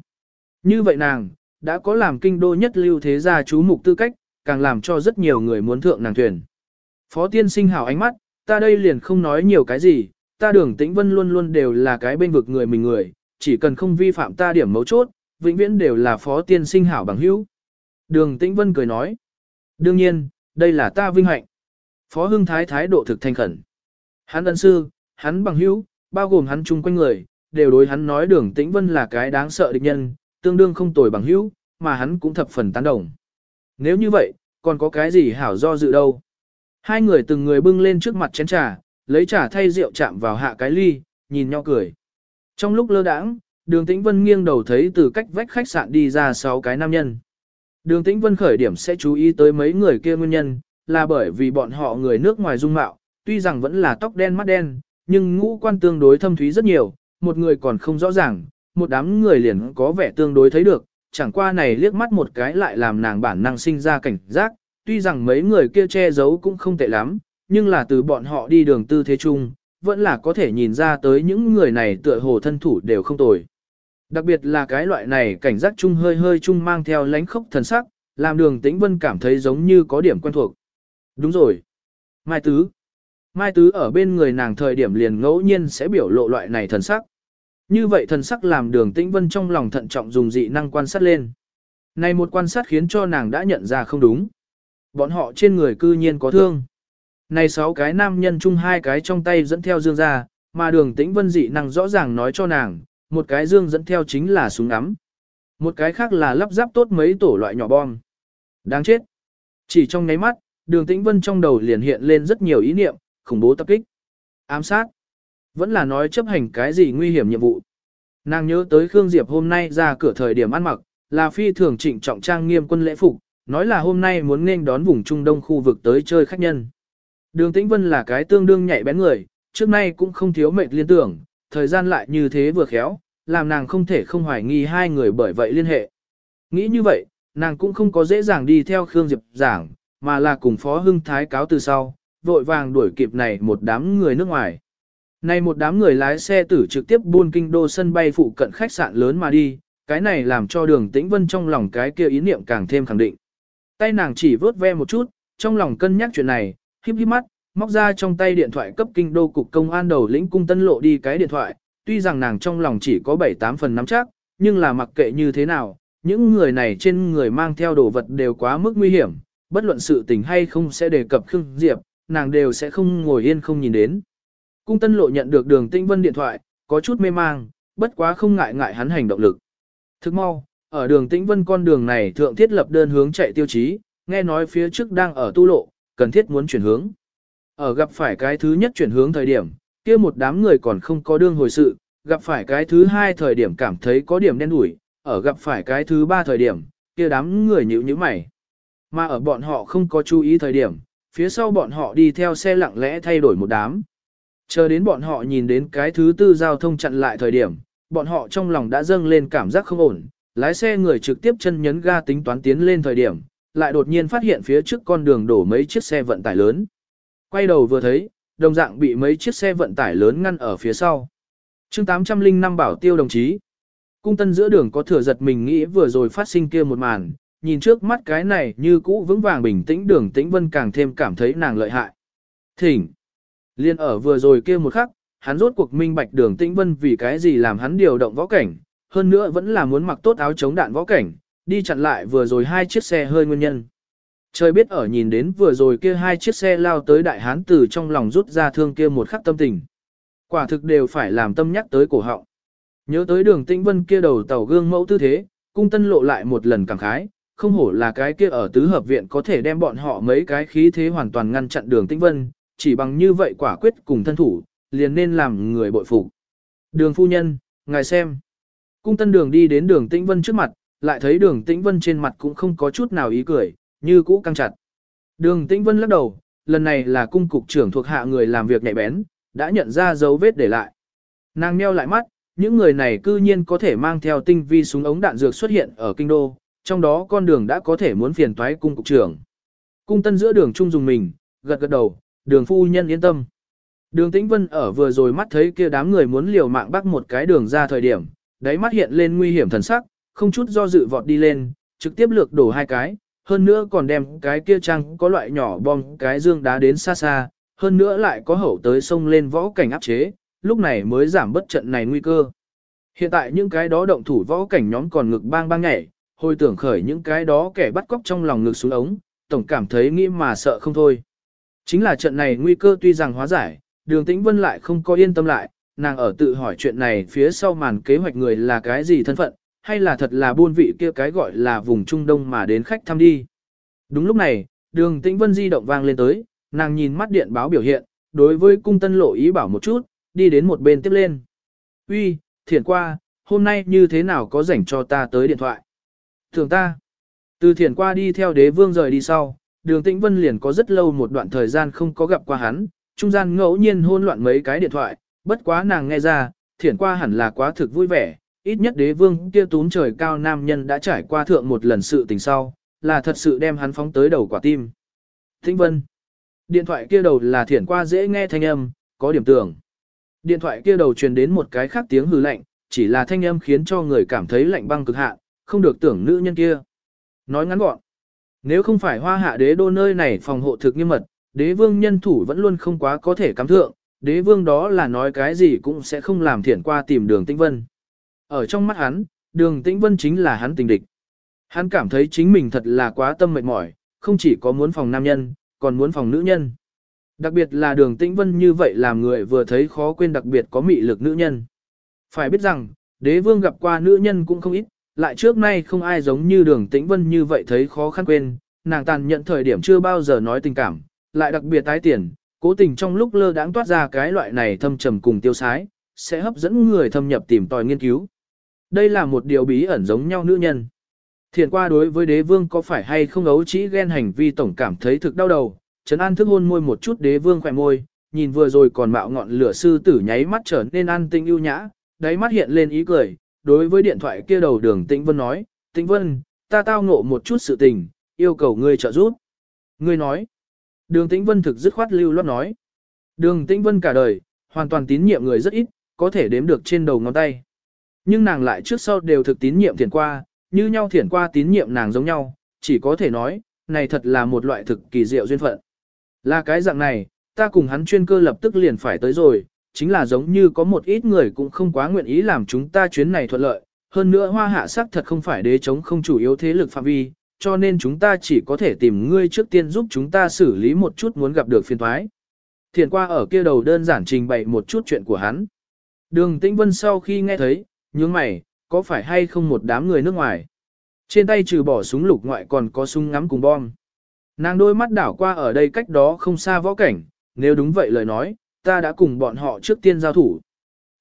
Như vậy nàng, đã có làm kinh đô nhất lưu thế gia chú mục tư cách, càng làm cho rất nhiều người muốn thượng nàng thuyền. Phó tiên sinh hào ánh mắt, ta đây liền không nói nhiều cái gì, ta đường tĩnh vân luôn luôn đều là cái bên vực người mình người, chỉ cần không vi phạm ta điểm mấu chốt, vĩnh viễn đều là phó tiên sinh hảo bằng hữu. Đường tĩnh vân cười nói. Đương nhiên, đây là ta vinh hạnh. Phó hưng thái thái độ thực thanh khẩn. Hắn ân sư, hắn bằng hữu, bao gồm hắn chung quanh người, đều đối hắn nói đường tĩnh vân là cái đáng sợ địch nhân, tương đương không tồi bằng hữu, mà hắn cũng thập phần tán đồng. Nếu như vậy, còn có cái gì hảo do dự đâu. Hai người từng người bưng lên trước mặt chén trà, lấy trà thay rượu chạm vào hạ cái ly, nhìn nhau cười. Trong lúc lơ đãng, đường tĩnh vân nghiêng đầu thấy từ cách vách khách sạn đi ra sáu cái nam nhân. Đường tĩnh vân khởi điểm sẽ chú ý tới mấy người kia nguyên nhân, là bởi vì bọn họ người nước ngoài dung mạo, tuy rằng vẫn là tóc đen mắt đen, nhưng ngũ quan tương đối thâm thúy rất nhiều, một người còn không rõ ràng, một đám người liền có vẻ tương đối thấy được, chẳng qua này liếc mắt một cái lại làm nàng bản năng sinh ra cảnh giác, tuy rằng mấy người kia che giấu cũng không tệ lắm, nhưng là từ bọn họ đi đường tư thế chung, vẫn là có thể nhìn ra tới những người này tựa hồ thân thủ đều không tồi. Đặc biệt là cái loại này cảnh giác chung hơi hơi chung mang theo lánh khốc thần sắc, làm đường tĩnh vân cảm thấy giống như có điểm quen thuộc. Đúng rồi. Mai Tứ. Mai Tứ ở bên người nàng thời điểm liền ngẫu nhiên sẽ biểu lộ loại này thần sắc. Như vậy thần sắc làm đường tĩnh vân trong lòng thận trọng dùng dị năng quan sát lên. Này một quan sát khiến cho nàng đã nhận ra không đúng. Bọn họ trên người cư nhiên có thương. Này sáu cái nam nhân chung hai cái trong tay dẫn theo dương ra, mà đường tĩnh vân dị năng rõ ràng nói cho nàng, một cái dương dẫn theo chính là súng ngắm. Một cái khác là lắp ráp tốt mấy tổ loại nhỏ bom. Đáng chết. Chỉ trong nháy mắt, đường tĩnh vân trong đầu liền hiện lên rất nhiều ý niệm, khủng bố tập kích. Ám sát. Vẫn là nói chấp hành cái gì nguy hiểm nhiệm vụ. Nàng nhớ tới Khương Diệp hôm nay ra cửa thời điểm ăn mặc, là phi thường trịnh trọng trang nghiêm quân lễ phục, nói là hôm nay muốn nên đón vùng Trung Đông khu vực tới chơi khách nhân. Đường Tĩnh Vân là cái tương đương nhạy bén người, trước nay cũng không thiếu mệt liên tưởng, thời gian lại như thế vừa khéo, làm nàng không thể không hoài nghi hai người bởi vậy liên hệ. Nghĩ như vậy, nàng cũng không có dễ dàng đi theo Khương Diệp giảng, mà là cùng Phó Hưng Thái cáo từ sau, vội vàng đuổi kịp này một đám người nước ngoài. Này một đám người lái xe tử trực tiếp buôn kinh đô sân bay phụ cận khách sạn lớn mà đi, cái này làm cho đường tĩnh vân trong lòng cái kia ý niệm càng thêm khẳng định. Tay nàng chỉ vớt ve một chút, trong lòng cân nhắc chuyện này, híp híp mắt, móc ra trong tay điện thoại cấp kinh đô cục công an đầu lĩnh cung tân lộ đi cái điện thoại, tuy rằng nàng trong lòng chỉ có 7-8 phần nắm chắc, nhưng là mặc kệ như thế nào, những người này trên người mang theo đồ vật đều quá mức nguy hiểm, bất luận sự tình hay không sẽ đề cập Khương Diệp, nàng đều sẽ không ngồi yên không nhìn đến. Cung tân lộ nhận được đường tinh vân điện thoại, có chút mê mang, bất quá không ngại ngại hắn hành động lực. Thức mau, ở đường tĩnh vân con đường này thượng thiết lập đơn hướng chạy tiêu chí, nghe nói phía trước đang ở tu lộ, cần thiết muốn chuyển hướng. Ở gặp phải cái thứ nhất chuyển hướng thời điểm, kia một đám người còn không có đương hồi sự, gặp phải cái thứ hai thời điểm cảm thấy có điểm đen đủi, ở gặp phải cái thứ ba thời điểm, kia đám người nhíu nhíu mày. Mà ở bọn họ không có chú ý thời điểm, phía sau bọn họ đi theo xe lặng lẽ thay đổi một đám. Chờ đến bọn họ nhìn đến cái thứ tư giao thông chặn lại thời điểm, bọn họ trong lòng đã dâng lên cảm giác không ổn, lái xe người trực tiếp chân nhấn ga tính toán tiến lên thời điểm, lại đột nhiên phát hiện phía trước con đường đổ mấy chiếc xe vận tải lớn. Quay đầu vừa thấy, đồng dạng bị mấy chiếc xe vận tải lớn ngăn ở phía sau. chương 805 bảo tiêu đồng chí. Cung tân giữa đường có thừa giật mình nghĩ vừa rồi phát sinh kia một màn, nhìn trước mắt cái này như cũ vững vàng bình tĩnh đường tĩnh vân càng thêm cảm thấy nàng lợi hại. Thỉnh. Liên ở vừa rồi kia một khắc, hắn rốt cuộc minh bạch đường tĩnh vân vì cái gì làm hắn điều động võ cảnh, hơn nữa vẫn là muốn mặc tốt áo chống đạn võ cảnh, đi chặn lại vừa rồi hai chiếc xe hơi nguyên nhân. Trời biết ở nhìn đến vừa rồi kia hai chiếc xe lao tới đại hán từ trong lòng rút ra thương kia một khắc tâm tình. Quả thực đều phải làm tâm nhắc tới cổ họng. Nhớ tới đường tĩnh vân kia đầu tàu gương mẫu tư thế, cung tân lộ lại một lần cảm khái, không hổ là cái kia ở tứ hợp viện có thể đem bọn họ mấy cái khí thế hoàn toàn ngăn chặn đường tĩnh vân, chỉ bằng như vậy quả quyết cùng thân thủ, liền nên làm người bội phục. Đường phu nhân, ngài xem. Cung tân đường đi đến đường tĩnh vân trước mặt, lại thấy đường tĩnh vân trên mặt cũng không có chút nào ý cười, như cũ căng chặt. Đường tĩnh vân lắc đầu, lần này là cung cục trưởng thuộc hạ người làm việc nhạy bén, đã nhận ra dấu vết để lại. Nàng meo lại mắt, những người này cư nhiên có thể mang theo tinh vi súng ống đạn dược xuất hiện ở kinh đô, trong đó con đường đã có thể muốn phiền toái cung cục trưởng. Cung tân giữa đường trung dùng mình, gật gật đầu, đường phu nhân yên tâm. Đường tĩnh vân ở vừa rồi mắt thấy kia đám người muốn liều mạng bắt một cái đường ra thời điểm, đáy mắt hiện lên nguy hiểm thần sắc, không chút do dự vọt đi lên, trực tiếp lược đổ hai cái, hơn nữa còn đem cái kia trang có loại nhỏ bom cái dương đá đến xa xa, hơn nữa lại có hậu tới sông lên võ cảnh áp chế, lúc này mới giảm bất trận này nguy cơ. Hiện tại những cái đó động thủ võ cảnh nhóm còn ngực bang bang nhảy, hồi tưởng khởi những cái đó kẻ bắt cóc trong lòng ngực xuống ống, tổng cảm thấy nghĩ mà sợ không thôi. Chính là trận này nguy cơ tuy rằng hóa giải, đường tĩnh vân lại không có yên tâm lại, nàng ở tự hỏi chuyện này phía sau màn kế hoạch người là cái gì thân phận, hay là thật là buôn vị kia cái gọi là vùng Trung Đông mà đến khách thăm đi. Đúng lúc này, đường tĩnh vân di động vang lên tới, nàng nhìn mắt điện báo biểu hiện, đối với cung tân lộ ý bảo một chút, đi đến một bên tiếp lên. Uy, thiện qua, hôm nay như thế nào có rảnh cho ta tới điện thoại? Thường ta, từ thiền qua đi theo đế vương rời đi sau, đường tĩnh vân liền có rất lâu một đoạn thời gian không có gặp qua hắn, trung gian ngẫu nhiên hôn loạn mấy cái điện thoại, bất quá nàng nghe ra, Thiển qua hẳn là quá thực vui vẻ, ít nhất đế vương kia túm trời cao nam nhân đã trải qua thượng một lần sự tình sau, là thật sự đem hắn phóng tới đầu quả tim. Tĩnh vân, điện thoại kia đầu là Thiển qua dễ nghe thanh âm, có điểm tưởng. Điện thoại kia đầu truyền đến một cái khác tiếng hư lạnh, chỉ là thanh âm khiến cho người cảm thấy lạnh băng cực hạn, không được tưởng nữ nhân kia. Nói ngắn gọn, nếu không phải hoa hạ đế đô nơi này phòng hộ thực nghiêm mật, đế vương nhân thủ vẫn luôn không quá có thể cắm thượng, đế vương đó là nói cái gì cũng sẽ không làm thiện qua tìm đường tĩnh vân. Ở trong mắt hắn, đường tĩnh vân chính là hắn tình địch. Hắn cảm thấy chính mình thật là quá tâm mệt mỏi, không chỉ có muốn phòng nam nhân, còn muốn phòng nữ nhân. Đặc biệt là đường tĩnh vân như vậy làm người vừa thấy khó quên đặc biệt có mị lực nữ nhân. Phải biết rằng, đế vương gặp qua nữ nhân cũng không ít, lại trước nay không ai giống như đường tĩnh vân như vậy thấy khó khăn quên, nàng tàn nhận thời điểm chưa bao giờ nói tình cảm, lại đặc biệt tái tiền, cố tình trong lúc lơ đãng toát ra cái loại này thâm trầm cùng tiêu sái, sẽ hấp dẫn người thâm nhập tìm tòi nghiên cứu. Đây là một điều bí ẩn giống nhau nữ nhân. Thiền qua đối với đế vương có phải hay không ấu chỉ ghen hành vi tổng cảm thấy thực đau đầu, Trấn An thức hôn môi một chút đế vương khỏe môi, nhìn vừa rồi còn mạo ngọn lửa sư tử nháy mắt trở nên an tinh ưu nhã, đáy mắt hiện lên ý cười, đối với điện thoại kia đầu đường Tĩnh Vân nói, Tĩnh Vân, ta tao ngộ một chút sự tình, yêu cầu ngươi trợ giúp. Ngươi nói, đường Tĩnh Vân thực dứt khoát lưu loát nói. Đường Tĩnh Vân cả đời, hoàn toàn tín nhiệm người rất ít, có thể đếm được trên đầu ngón tay. Nhưng nàng lại trước sau đều thực tín nhiệm thiền qua, như nhau thiền qua tín nhiệm nàng giống nhau, chỉ có thể nói, này thật là một loại thực kỳ diệu duyên phận. Là cái dạng này, ta cùng hắn chuyên cơ lập tức liền phải tới rồi, chính là giống như có một ít người cũng không quá nguyện ý làm chúng ta chuyến này thuận lợi, hơn nữa hoa hạ sắc thật không phải đế chống không chủ yếu thế lực phạm vi, cho nên chúng ta chỉ có thể tìm ngươi trước tiên giúp chúng ta xử lý một chút muốn gặp được phiên thoái. Thiền qua ở kia đầu đơn giản trình bày một chút chuyện của hắn. Đường Tĩnh Vân sau khi nghe thấy, nhướng mày, có phải hay không một đám người nước ngoài? Trên tay trừ bỏ súng lục ngoại còn có súng ngắm cùng bom. Nàng đôi mắt đảo qua ở đây cách đó không xa võ cảnh, nếu đúng vậy lời nói, ta đã cùng bọn họ trước tiên giao thủ.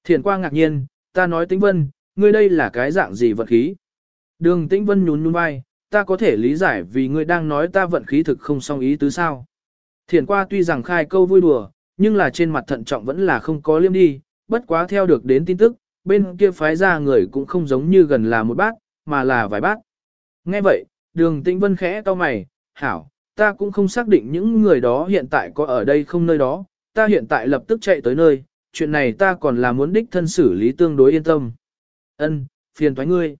Thiền qua ngạc nhiên, ta nói tĩnh vân, ngươi đây là cái dạng gì vận khí? Đường tĩnh vân nhún nhún vai, ta có thể lý giải vì ngươi đang nói ta vận khí thực không song ý tứ sao. Thiền qua tuy rằng khai câu vui đùa, nhưng là trên mặt thận trọng vẫn là không có liêm đi, bất quá theo được đến tin tức, bên kia phái ra người cũng không giống như gần là một bác, mà là vài bác. Nghe vậy, đường tĩnh vân khẽ to mày, hảo, ta cũng không xác định những người đó hiện tại có ở đây không nơi đó, ta hiện tại lập tức chạy tới nơi, chuyện này ta còn là muốn đích thân xử lý tương đối yên tâm. Ân, phiền thoái ngươi.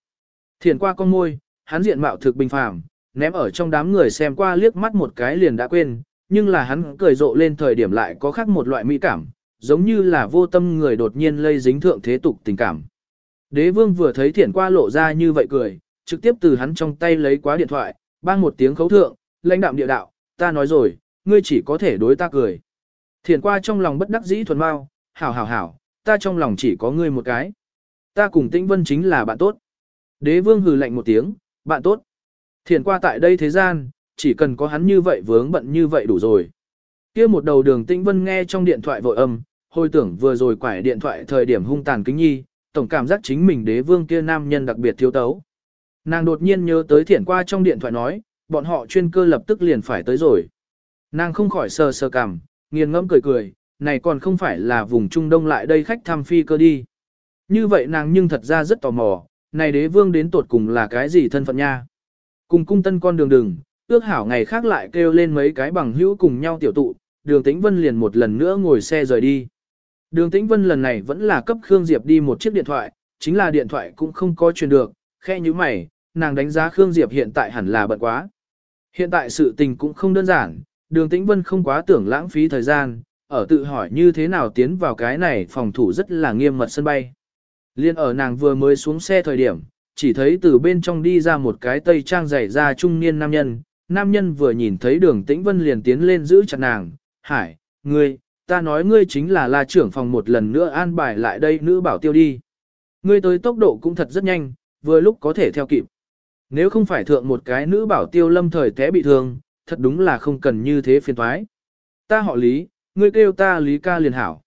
Thiền qua con môi, hắn diện mạo thực bình phàm, ném ở trong đám người xem qua liếc mắt một cái liền đã quên, nhưng là hắn cười rộ lên thời điểm lại có khác một loại mỹ cảm, giống như là vô tâm người đột nhiên lây dính thượng thế tục tình cảm. Đế vương vừa thấy thiển qua lộ ra như vậy cười, trực tiếp từ hắn trong tay lấy quá điện thoại, bang một tiếng khấu thượng, lãnh đạm địa đạo, ta nói rồi, ngươi chỉ có thể đối ta cười. Thiền qua trong lòng bất đắc dĩ thuần mau, hảo hảo hảo, ta trong lòng chỉ có ngươi một cái. Ta cùng tĩnh vân chính là bạn tốt. Đế vương hừ lạnh một tiếng, bạn tốt. Thiền qua tại đây thế gian, chỉ cần có hắn như vậy vướng bận như vậy đủ rồi. kia một đầu đường tĩnh vân nghe trong điện thoại vội âm, hồi tưởng vừa rồi quải điện thoại thời điểm hung tàn kính nhi, tổng cảm giác chính mình đế vương kia nam nhân đặc biệt thiếu tấu. Nàng đột nhiên nhớ tới thiển qua trong điện thoại nói, bọn họ chuyên cơ lập tức liền phải tới rồi. Nàng không khỏi sờ sờ cảm nghiền ngẫm cười cười, này còn không phải là vùng Trung Đông lại đây khách thăm phi cơ đi. Như vậy nàng nhưng thật ra rất tò mò, này đế vương đến tột cùng là cái gì thân phận nha. Cùng cung tân con đường đường, ước hảo ngày khác lại kêu lên mấy cái bằng hữu cùng nhau tiểu tụ, đường tĩnh vân liền một lần nữa ngồi xe rời đi. Đường tĩnh vân lần này vẫn là cấp Khương Diệp đi một chiếc điện thoại, chính là điện thoại cũng không có truyền được, khe như mày, nàng đánh giá Khương Diệp hiện tại hẳn là bận quá. Hiện tại sự tình cũng không đơn giản, đường tĩnh vân không quá tưởng lãng phí thời gian, ở tự hỏi như thế nào tiến vào cái này phòng thủ rất là nghiêm mật sân bay. Liên ở nàng vừa mới xuống xe thời điểm, chỉ thấy từ bên trong đi ra một cái tây trang dày ra trung niên nam nhân. Nam nhân vừa nhìn thấy đường tĩnh vân liền tiến lên giữ chặt nàng, hải, ngươi, ta nói ngươi chính là la trưởng phòng một lần nữa an bài lại đây nữ bảo tiêu đi. Ngươi tới tốc độ cũng thật rất nhanh, vừa lúc có thể theo kịp. Nếu không phải thượng một cái nữ bảo tiêu lâm thời té bị thương, thật đúng là không cần như thế phiền thoái. Ta họ Lý, ngươi kêu ta Lý ca liền hảo.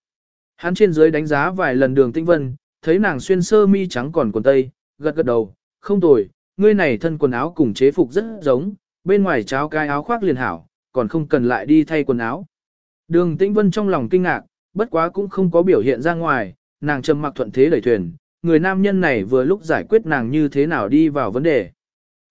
Hắn trên dưới đánh giá vài lần đường tinh vân, thấy nàng xuyên sơ mi trắng còn quần tây, gật gật đầu, không tồi, ngươi này thân quần áo cùng chế phục rất giống, bên ngoài cháo cái áo khoác liền hảo, còn không cần lại đi thay quần áo. Đường Tĩnh Vân trong lòng kinh ngạc, bất quá cũng không có biểu hiện ra ngoài, nàng trầm mặc thuận thế đẩy thuyền, người nam nhân này vừa lúc giải quyết nàng như thế nào đi vào vấn đề.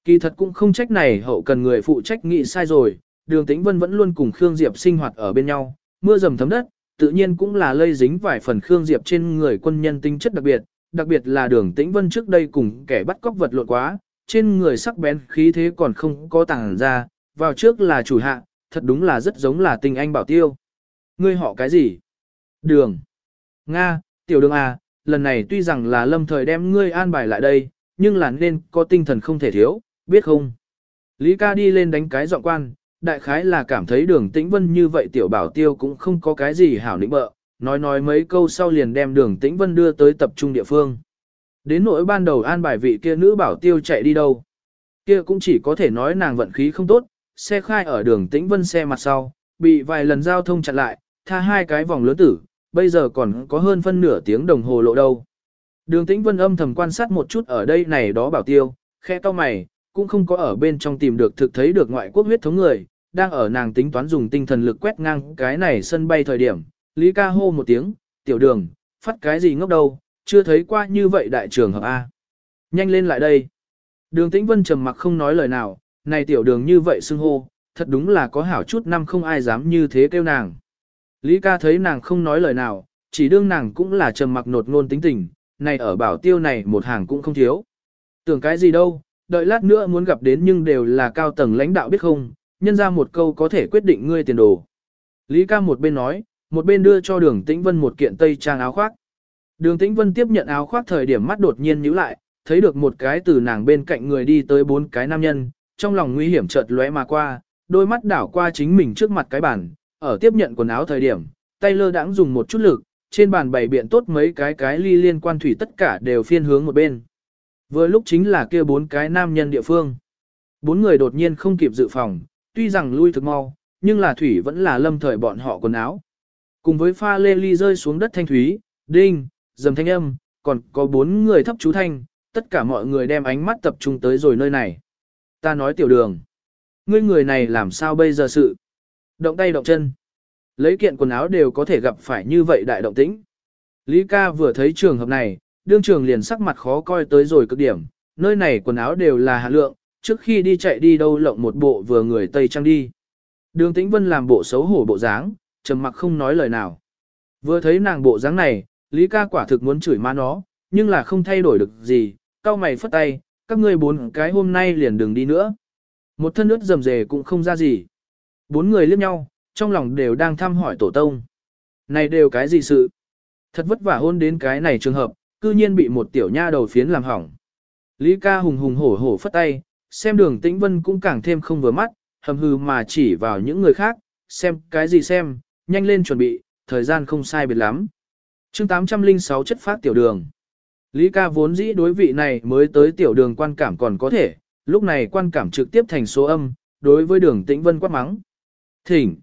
Kỳ thật cũng không trách này hậu cần người phụ trách nghị sai rồi, đường Tĩnh Vân vẫn luôn cùng Khương Diệp sinh hoạt ở bên nhau, mưa dầm thấm đất, tự nhiên cũng là lây dính vài phần Khương Diệp trên người quân nhân tính chất đặc biệt, đặc biệt là đường Tĩnh Vân trước đây cùng kẻ bắt cóc vật lộn quá, trên người sắc bén khí thế còn không có tàng ra, vào trước là chủ hạ, thật đúng là rất giống là tình anh bảo tiêu. Ngươi họ cái gì? Đường. Nga, tiểu đường à, lần này tuy rằng là lâm thời đem ngươi an bài lại đây, nhưng là nên có tinh thần không thể thiếu, biết không? Lý ca đi lên đánh cái dọn quan, đại khái là cảm thấy đường tĩnh vân như vậy tiểu bảo tiêu cũng không có cái gì hảo nịnh bợ, nói nói mấy câu sau liền đem đường tĩnh vân đưa tới tập trung địa phương. Đến nỗi ban đầu an bài vị kia nữ bảo tiêu chạy đi đâu. Kia cũng chỉ có thể nói nàng vận khí không tốt, xe khai ở đường tĩnh vân xe mặt sau, bị vài lần giao thông chặn lại, tha hai cái vòng lớn tử, bây giờ còn có hơn phân nửa tiếng đồng hồ lộ đâu. Đường tĩnh vân âm thầm quan sát một chút ở đây này đó bảo tiêu, khe to mày, cũng không có ở bên trong tìm được thực thấy được ngoại quốc huyết thống người, đang ở nàng tính toán dùng tinh thần lực quét ngang cái này sân bay thời điểm, Lý ca hô một tiếng, tiểu đường, phát cái gì ngốc đâu, chưa thấy qua như vậy đại trường hợp A. Nhanh lên lại đây. Đường tĩnh vân trầm mặc không nói lời nào, này tiểu đường như vậy xưng hô, thật đúng là có hảo chút năm không ai dám như thế kêu nàng. Lý ca thấy nàng không nói lời nào, chỉ đương nàng cũng là trầm mặc nột ngôn tính tình, này ở bảo tiêu này một hàng cũng không thiếu. Tưởng cái gì đâu, đợi lát nữa muốn gặp đến nhưng đều là cao tầng lãnh đạo biết không, nhân ra một câu có thể quyết định ngươi tiền đồ. Lý ca một bên nói, một bên đưa cho đường tĩnh vân một kiện tây trang áo khoác. Đường tĩnh vân tiếp nhận áo khoác thời điểm mắt đột nhiên nhíu lại, thấy được một cái từ nàng bên cạnh người đi tới bốn cái nam nhân, trong lòng nguy hiểm chợt lóe mà qua, đôi mắt đảo qua chính mình trước mặt cái bàn, ở tiếp nhận quần áo thời điểm, tay lơ đãng dùng một chút lực, trên bàn bày biện tốt mấy cái cái ly liên quan thủy tất cả đều phiên hướng một bên. Vừa lúc chính là kia bốn cái nam nhân địa phương. Bốn người đột nhiên không kịp dự phòng, tuy rằng lui thực mau, nhưng là thủy vẫn là lâm thời bọn họ quần áo. Cùng với pha lê ly rơi xuống đất thanh thúy, đinh, dầm thanh âm, còn có bốn người thấp chú thanh, tất cả mọi người đem ánh mắt tập trung tới rồi nơi này. Ta nói tiểu đường. Ngươi người này làm sao bây giờ sự? Động tay động chân. Lấy kiện quần áo đều có thể gặp phải như vậy đại động tĩnh. Lý ca vừa thấy trường hợp này, đương trường liền sắc mặt khó coi tới rồi cực điểm, nơi này quần áo đều là hạ lượng, trước khi đi chạy đi đâu lộng một bộ vừa người Tây Trang đi. Đường Tĩnh Vân làm bộ xấu hổ bộ dáng, trầm mặc không nói lời nào. Vừa thấy nàng bộ dáng này, Lý ca quả thực muốn chửi má nó, nhưng là không thay đổi được gì, cao mày phất tay, các ngươi bốn cái hôm nay liền đừng đi nữa. Một thân ướt rầm rề cũng không ra gì. Bốn người liếc nhau, trong lòng đều đang thăm hỏi tổ tông. Này đều cái gì sự? Thật vất vả hôn đến cái này trường hợp, cư nhiên bị một tiểu nha đầu phiến làm hỏng. Lý ca hùng hùng hổ hổ phất tay, xem đường tĩnh vân cũng càng thêm không vừa mắt, hầm hừ mà chỉ vào những người khác, xem cái gì xem, nhanh lên chuẩn bị, thời gian không sai biệt lắm. chương 806 chất phát tiểu đường. Lý ca vốn dĩ đối vị này mới tới tiểu đường quan cảm còn có thể, lúc này quan cảm trực tiếp thành số âm, đối với đường tĩnh vân quát mắng. Thỉnh.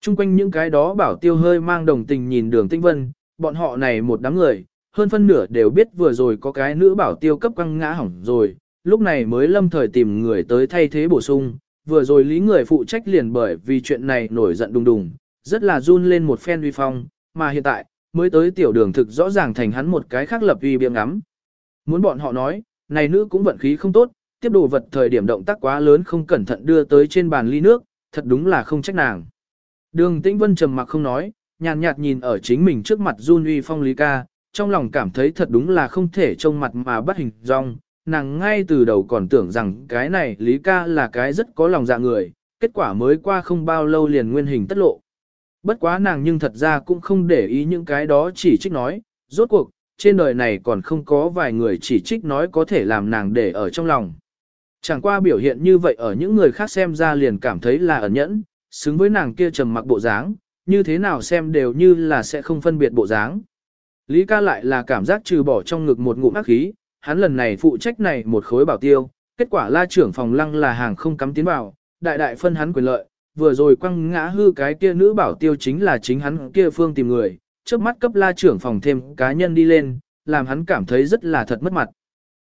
Trung quanh những cái đó bảo tiêu hơi mang đồng tình nhìn đường tĩnh vân, bọn họ này một đám người, hơn phân nửa đều biết vừa rồi có cái nữ bảo tiêu cấp quăng ngã hỏng rồi, lúc này mới lâm thời tìm người tới thay thế bổ sung, vừa rồi lý người phụ trách liền bởi vì chuyện này nổi giận đùng đùng, rất là run lên một phen uy phong, mà hiện tại, mới tới tiểu đường thực rõ ràng thành hắn một cái khác lập uy biếng ngắm. Muốn bọn họ nói, này nữ cũng vận khí không tốt, tiếp đồ vật thời điểm động tác quá lớn không cẩn thận đưa tới trên bàn ly nước, thật đúng là không trách nàng. Đường Tĩnh Vân trầm mặc không nói, nhàn nhạt nhìn ở chính mình trước mặt run uy phong lý ca, trong lòng cảm thấy thật đúng là không thể trông mặt mà bắt hình dong, nàng ngay từ đầu còn tưởng rằng cái này Lý ca là cái rất có lòng dạ người, kết quả mới qua không bao lâu liền nguyên hình tất lộ. Bất quá nàng nhưng thật ra cũng không để ý những cái đó chỉ trích nói, rốt cuộc, trên đời này còn không có vài người chỉ trích nói có thể làm nàng để ở trong lòng. Chẳng qua biểu hiện như vậy ở những người khác xem ra liền cảm thấy là ẩn nhẫn, xứng với nàng kia trầm mặc bộ dáng, như thế nào xem đều như là sẽ không phân biệt bộ dáng. Lý ca lại là cảm giác trừ bỏ trong ngực một ngụm ác khí, hắn lần này phụ trách này một khối bảo tiêu, kết quả la trưởng phòng lăng là hàng không cắm tiến vào, đại đại phân hắn quyền lợi, vừa rồi quăng ngã hư cái kia nữ bảo tiêu chính là chính hắn kia phương tìm người, trước mắt cấp la trưởng phòng thêm cá nhân đi lên, làm hắn cảm thấy rất là thật mất mặt.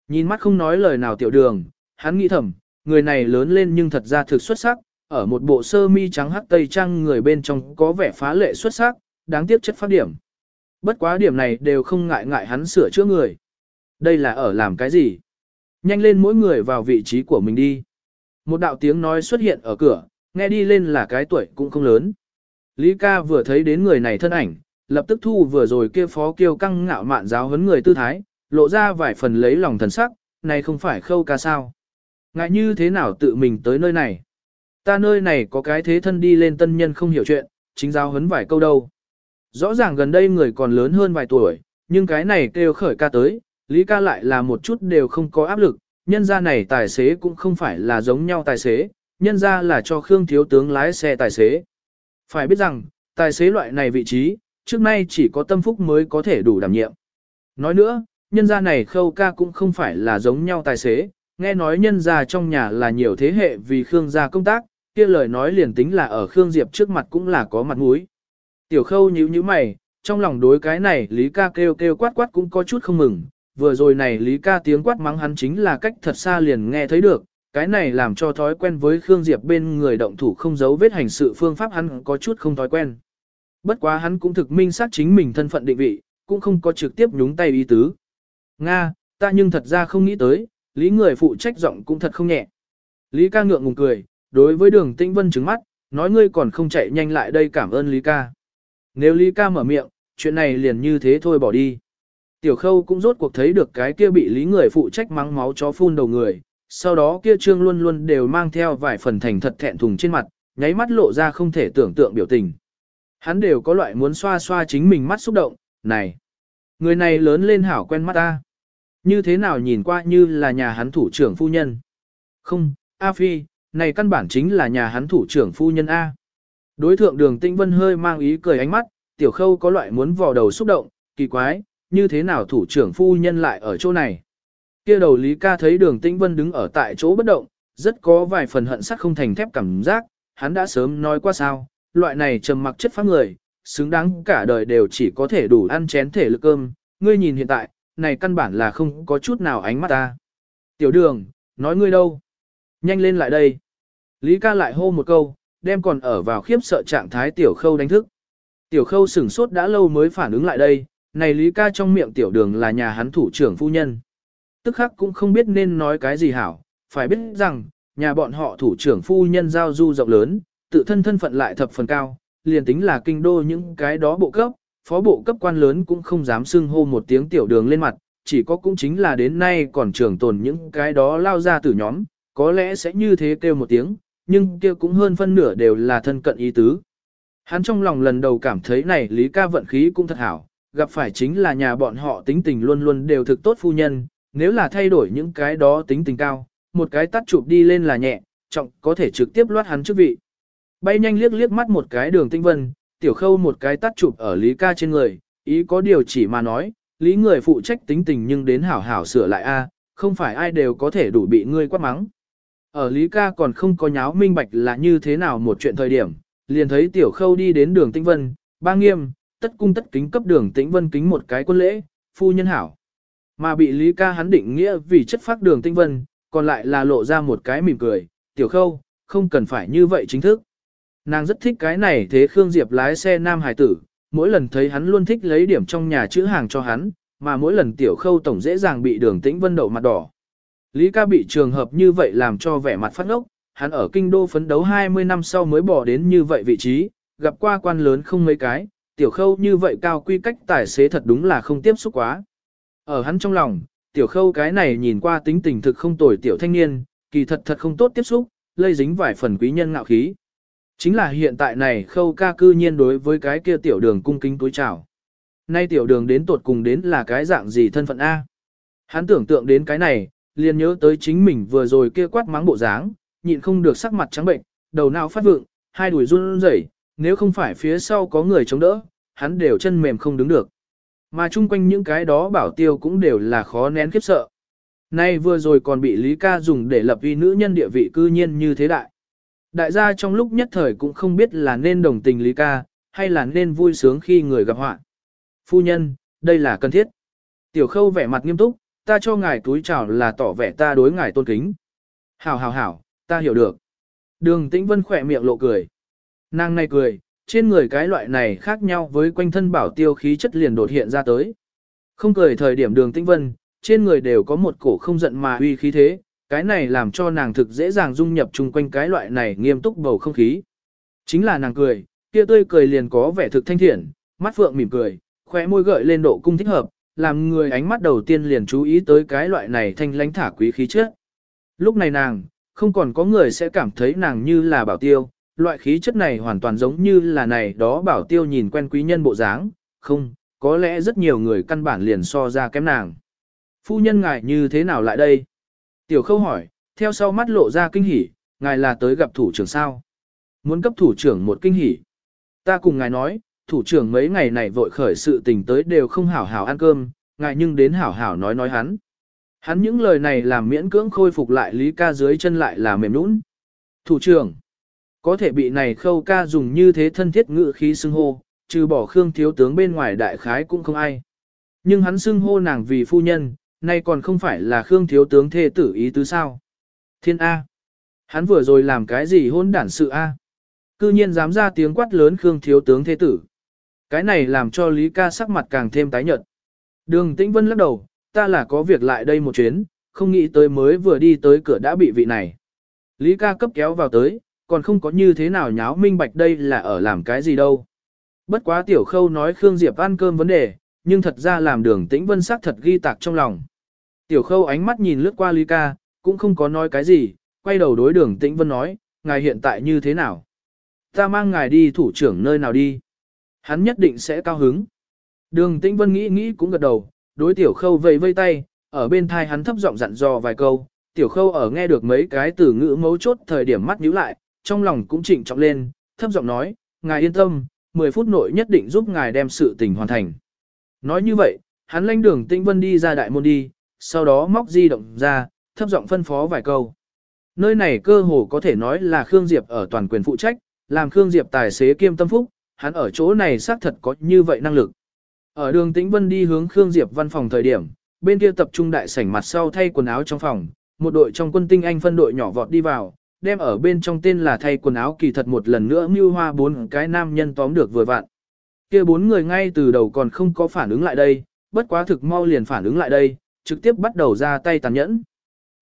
Nhìn mắt không nói lời nào tiểu đường, hắn nghĩ thầm, người này lớn lên nhưng thật ra thực xuất sắc, ở một bộ sơ mi trắng hắc tây trang người bên trong có vẻ phá lệ xuất sắc, đáng tiếc chất phát điểm. Bất quá điểm này đều không ngại ngại hắn sửa chữa người. Đây là ở làm cái gì? Nhanh lên mỗi người vào vị trí của mình đi. Một đạo tiếng nói xuất hiện ở cửa, nghe đi lên là cái tuổi cũng không lớn. Lý ca vừa thấy đến người này thân ảnh, lập tức thu vừa rồi kia phó kiêu căng ngạo mạn giáo huấn người tư thái, lộ ra vài phần lấy lòng thần sắc, này không phải khâu ca sao. Ngại như thế nào tự mình tới nơi này? Ta nơi này có cái thế thân đi lên tân nhân không hiểu chuyện, chính giáo huấn vài câu đâu. Rõ ràng gần đây người còn lớn hơn vài tuổi, nhưng cái này kêu khởi ca tới, Lý ca lại là một chút đều không có áp lực, nhân ra này tài xế cũng không phải là giống nhau tài xế, nhân ra là cho Khương Thiếu Tướng lái xe tài xế. Phải biết rằng, tài xế loại này vị trí, trước nay chỉ có tâm phúc mới có thể đủ đảm nhiệm. Nói nữa, nhân gia này khâu ca cũng không phải là giống nhau tài xế, nghe nói nhân gia trong nhà là nhiều thế hệ vì Khương gia công tác, kia lời nói liền tính là ở Khương Diệp trước mặt cũng là có mặt mũi. Tiểu khâu nhíu nhíu mày, trong lòng đối cái này Lý ca kêu kêu quát quát cũng có chút không mừng, vừa rồi này Lý ca tiếng quát mắng hắn chính là cách thật xa liền nghe thấy được, cái này làm cho thói quen với Khương Diệp bên người động thủ không giấu vết hành sự phương pháp hắn có chút không thói quen. Bất quá hắn cũng thực minh xác chính mình thân phận định vị, cũng không có trực tiếp nhúng tay ý tứ. Nga, ta nhưng thật ra không nghĩ tới, Lý người phụ trách giọng cũng thật không nhẹ. Lý ca ngượng ngùng cười, đối với đường tĩnh vân trứng mắt, nói ngươi còn không chạy nhanh lại đây cảm ơn Lý ca. Nếu Lý ca mở miệng, chuyện này liền như thế thôi bỏ đi. Tiểu khâu cũng rốt cuộc thấy được cái kia bị Lý người phụ trách mắng máu chó phun đầu người, sau đó kia trương luôn luôn đều mang theo vài phần thành thật thẹn thùng trên mặt, nháy mắt lộ ra không thể tưởng tượng biểu tình. Hắn đều có loại muốn xoa xoa chính mình mắt xúc động, này, người này lớn lên hảo quen mắt ta. Như thế nào nhìn qua như là nhà hắn thủ trưởng phu nhân. Không, A Phi, này căn bản chính là nhà hắn thủ trưởng phu nhân A. Đối thượng đường tinh vân hơi mang ý cười ánh mắt, tiểu khâu có loại muốn vò đầu xúc động, kỳ quái, như thế nào thủ trưởng phu nhân lại ở chỗ này. kia đầu Lý ca thấy đường tinh vân đứng ở tại chỗ bất động, rất có vài phần hận sắc không thành thép cảm giác, hắn đã sớm nói qua sao, loại này trầm mặc chất phát người, xứng đáng cả đời đều chỉ có thể đủ ăn chén thể lực cơm, ngươi nhìn hiện tại, này căn bản là không có chút nào ánh mắt ta. Tiểu đường, nói ngươi đâu? Nhanh lên lại đây. Lý ca lại hô một câu, đem còn ở vào khiếp sợ trạng thái tiểu khâu đánh thức. Tiểu khâu sửng sốt đã lâu mới phản ứng lại đây, này Lý ca trong miệng tiểu đường là nhà hắn thủ trưởng phu nhân. Tức khắc cũng không biết nên nói cái gì hảo, phải biết rằng, nhà bọn họ thủ trưởng phu nhân giao du rộng lớn, tự thân thân phận lại thập phần cao, liền tính là kinh đô những cái đó bộ cấp, phó bộ cấp quan lớn cũng không dám xưng hô một tiếng tiểu đường lên mặt, chỉ có cũng chính là đến nay còn trường tồn những cái đó lao ra từ nhóm, có lẽ sẽ như thế kêu một tiếng, nhưng kia cũng hơn phân nửa đều là thân cận ý tứ. Hắn trong lòng lần đầu cảm thấy này Lý ca vận khí cũng thật hảo, gặp phải chính là nhà bọn họ tính tình luôn luôn đều thực tốt phu nhân, nếu là thay đổi những cái đó tính tình cao, một cái tắt chụp đi lên là nhẹ, trọng có thể trực tiếp loát hắn chức vị. Bay nhanh liếc liếc mắt một cái đường tinh vân, tiểu khâu một cái tắt chụp ở Lý ca trên người, ý có điều chỉ mà nói, Lý người phụ trách tính tình nhưng đến hảo hảo sửa lại a, không phải ai đều có thể đủ bị ngươi quát mắng. Ở Lý ca còn không có nháo minh bạch là như thế nào một chuyện thời điểm, liền thấy tiểu khâu đi đến đường tinh vân, ba nghiêm, tất cung tất kính cấp đường tĩnh vân kính một cái quân lễ, phu nhân hảo. Mà bị Lý ca hắn định nghĩa vì chất phác đường tinh vân, còn lại là lộ ra một cái mỉm cười, tiểu khâu, không cần phải như vậy chính thức. Nàng rất thích cái này thế Khương Diệp lái xe nam hải tử, mỗi lần thấy hắn luôn thích lấy điểm trong nhà chữ hàng cho hắn, mà mỗi lần tiểu khâu tổng dễ dàng bị đường tĩnh vân đậu mặt đỏ. Lý ca bị trường hợp như vậy làm cho vẻ mặt phát ngốc, hắn ở kinh đô phấn đấu 20 năm sau mới bỏ đến như vậy vị trí, gặp qua quan lớn không mấy cái, tiểu khâu như vậy cao quy cách tài xế thật đúng là không tiếp xúc quá. Ở hắn trong lòng, tiểu khâu cái này nhìn qua tính tình thực không tồi tiểu thanh niên, kỳ thật thật không tốt tiếp xúc, lây dính vài phần quý nhân ngạo khí. Chính là hiện tại này khâu ca cư nhiên đối với cái kia tiểu đường cung kính túi chào. Nay tiểu đường đến tột cùng đến là cái dạng gì thân phận A. Hắn tưởng tượng đến cái này, liền nhớ tới chính mình vừa rồi kia quát mắng bộ dáng, nhịn không được sắc mặt trắng bệnh, đầu não phát vượng, hai đùi run rẩy, nếu không phải phía sau có người chống đỡ, hắn đều chân mềm không đứng được. Mà chung quanh những cái đó bảo tiêu cũng đều là khó nén khiếp sợ. Nay vừa rồi còn bị Lý Ca dùng để lập uy nữ nhân địa vị cư nhiên như thế đại. Đại gia trong lúc nhất thời cũng không biết là nên đồng tình Lý Ca, hay là nên vui sướng khi người gặp họa. Phu nhân, đây là cần thiết. Tiểu khâu vẻ mặt nghiêm túc, ta cho ngài túi chào là tỏ vẻ ta đối ngài tôn kính. Hảo hảo hảo, ta hiểu được. Đường tĩnh vân khỏe miệng lộ cười. Nàng này cười, trên người cái loại này khác nhau với quanh thân bảo tiêu khí chất liền đột hiện ra tới. Không cười thời điểm đường tĩnh vân, trên người đều có một cổ không giận mà uy khí thế, cái này làm cho nàng thực dễ dàng dung nhập chung quanh cái loại này nghiêm túc bầu không khí. Chính là nàng cười, kia tươi cười liền có vẻ thực thanh thiện, mắt phượng mỉm cười, khóe môi gợi lên độ cung thích hợp, làm người ánh mắt đầu tiên liền chú ý tới cái loại này thanh lãnh thả quý khí chất. Lúc này nàng, không còn có người sẽ cảm thấy nàng như là bảo tiêu, loại khí chất này hoàn toàn giống như là này đó bảo tiêu nhìn quen quý nhân bộ dáng, không, có lẽ rất nhiều người căn bản liền so ra kém nàng. Phu nhân ngài như thế nào lại đây? Tiểu khâu hỏi, theo sau mắt lộ ra kinh hỉ, ngài là tới gặp thủ trưởng sao? Muốn cấp thủ trưởng một kinh hỉ. Ta cùng ngài nói, thủ trưởng mấy ngày này vội khởi sự tình tới đều không hảo hảo ăn cơm, Ngại nhưng đến hảo hảo nói nói hắn. Hắn những lời này làm miễn cưỡng khôi phục lại Lý ca dưới chân lại là mềm nũng. Thủ trưởng, có thể bị này khâu ca dùng như thế thân thiết ngự khí xưng hô, trừ bỏ Khương thiếu tướng bên ngoài đại khái cũng không ai. Nhưng hắn xưng hô nàng vì phu nhân, nay còn không phải là Khương thiếu tướng thê tử ý tứ sao. Thiên A. Hắn vừa rồi làm cái gì hôn đản sự A. Cư nhiên dám ra tiếng quát lớn Khương thiếu tướng thê tử. Cái này làm cho Lý ca sắc mặt càng thêm tái nhợt. Đường Tĩnh Vân lắc đầu, ta là có việc lại đây một chuyến, không nghĩ tới mới vừa đi tới cửa đã bị vị này. Lý ca cấp kéo vào tới, còn không có như thế nào nháo minh bạch đây là ở làm cái gì đâu. Bất quá tiểu khâu nói Khương Diệp ăn cơm vấn đề, nhưng thật ra làm đường tĩnh vân sắc thật ghi tạc trong lòng. Tiểu khâu ánh mắt nhìn lướt qua Lý ca, cũng không có nói cái gì, quay đầu đối đường tĩnh vân nói, ngài hiện tại như thế nào? Ta mang ngài đi thủ trưởng nơi nào đi? Hắn nhất định sẽ cao hứng. Đường tĩnh vân nghĩ nghĩ cũng gật đầu, đối tiểu khâu vây vây tay, ở bên thai hắn thấp giọng dặn dò vài câu, tiểu khâu ở nghe được mấy cái từ ngữ mấu chốt thời điểm mắt nhíu lại, trong lòng cũng chỉnh trọng lên, thấp giọng nói, ngài yên tâm, 10 phút nội nhất định giúp ngài đem sự tình hoàn thành. Nói như vậy, hắn lãnh đường tĩnh vân đi ra đại môn đi, sau đó móc di động ra, thấp giọng phân phó vài câu. Nơi này cơ hồ có thể nói là Khương Diệp ở toàn quyền phụ trách, làm Khương Diệp tài xế kiêm tâm phúc, hắn ở chỗ này xác thật có như vậy năng lực. Ở đường Tĩnh Vân đi hướng Khương Diệp văn phòng thời điểm, bên kia tập trung đại sảnh mặt sau thay quần áo trong phòng, một đội trong quân tinh anh phân đội nhỏ vọt đi vào, đem ở bên trong tên là thay quần áo kỳ thật một lần nữa mưu hoa bốn cái nam nhân tóm được vừa vặn. Kia bốn người ngay từ đầu còn không có phản ứng lại đây, bất quá thực mau liền phản ứng lại đây, trực tiếp bắt đầu ra tay tàn nhẫn.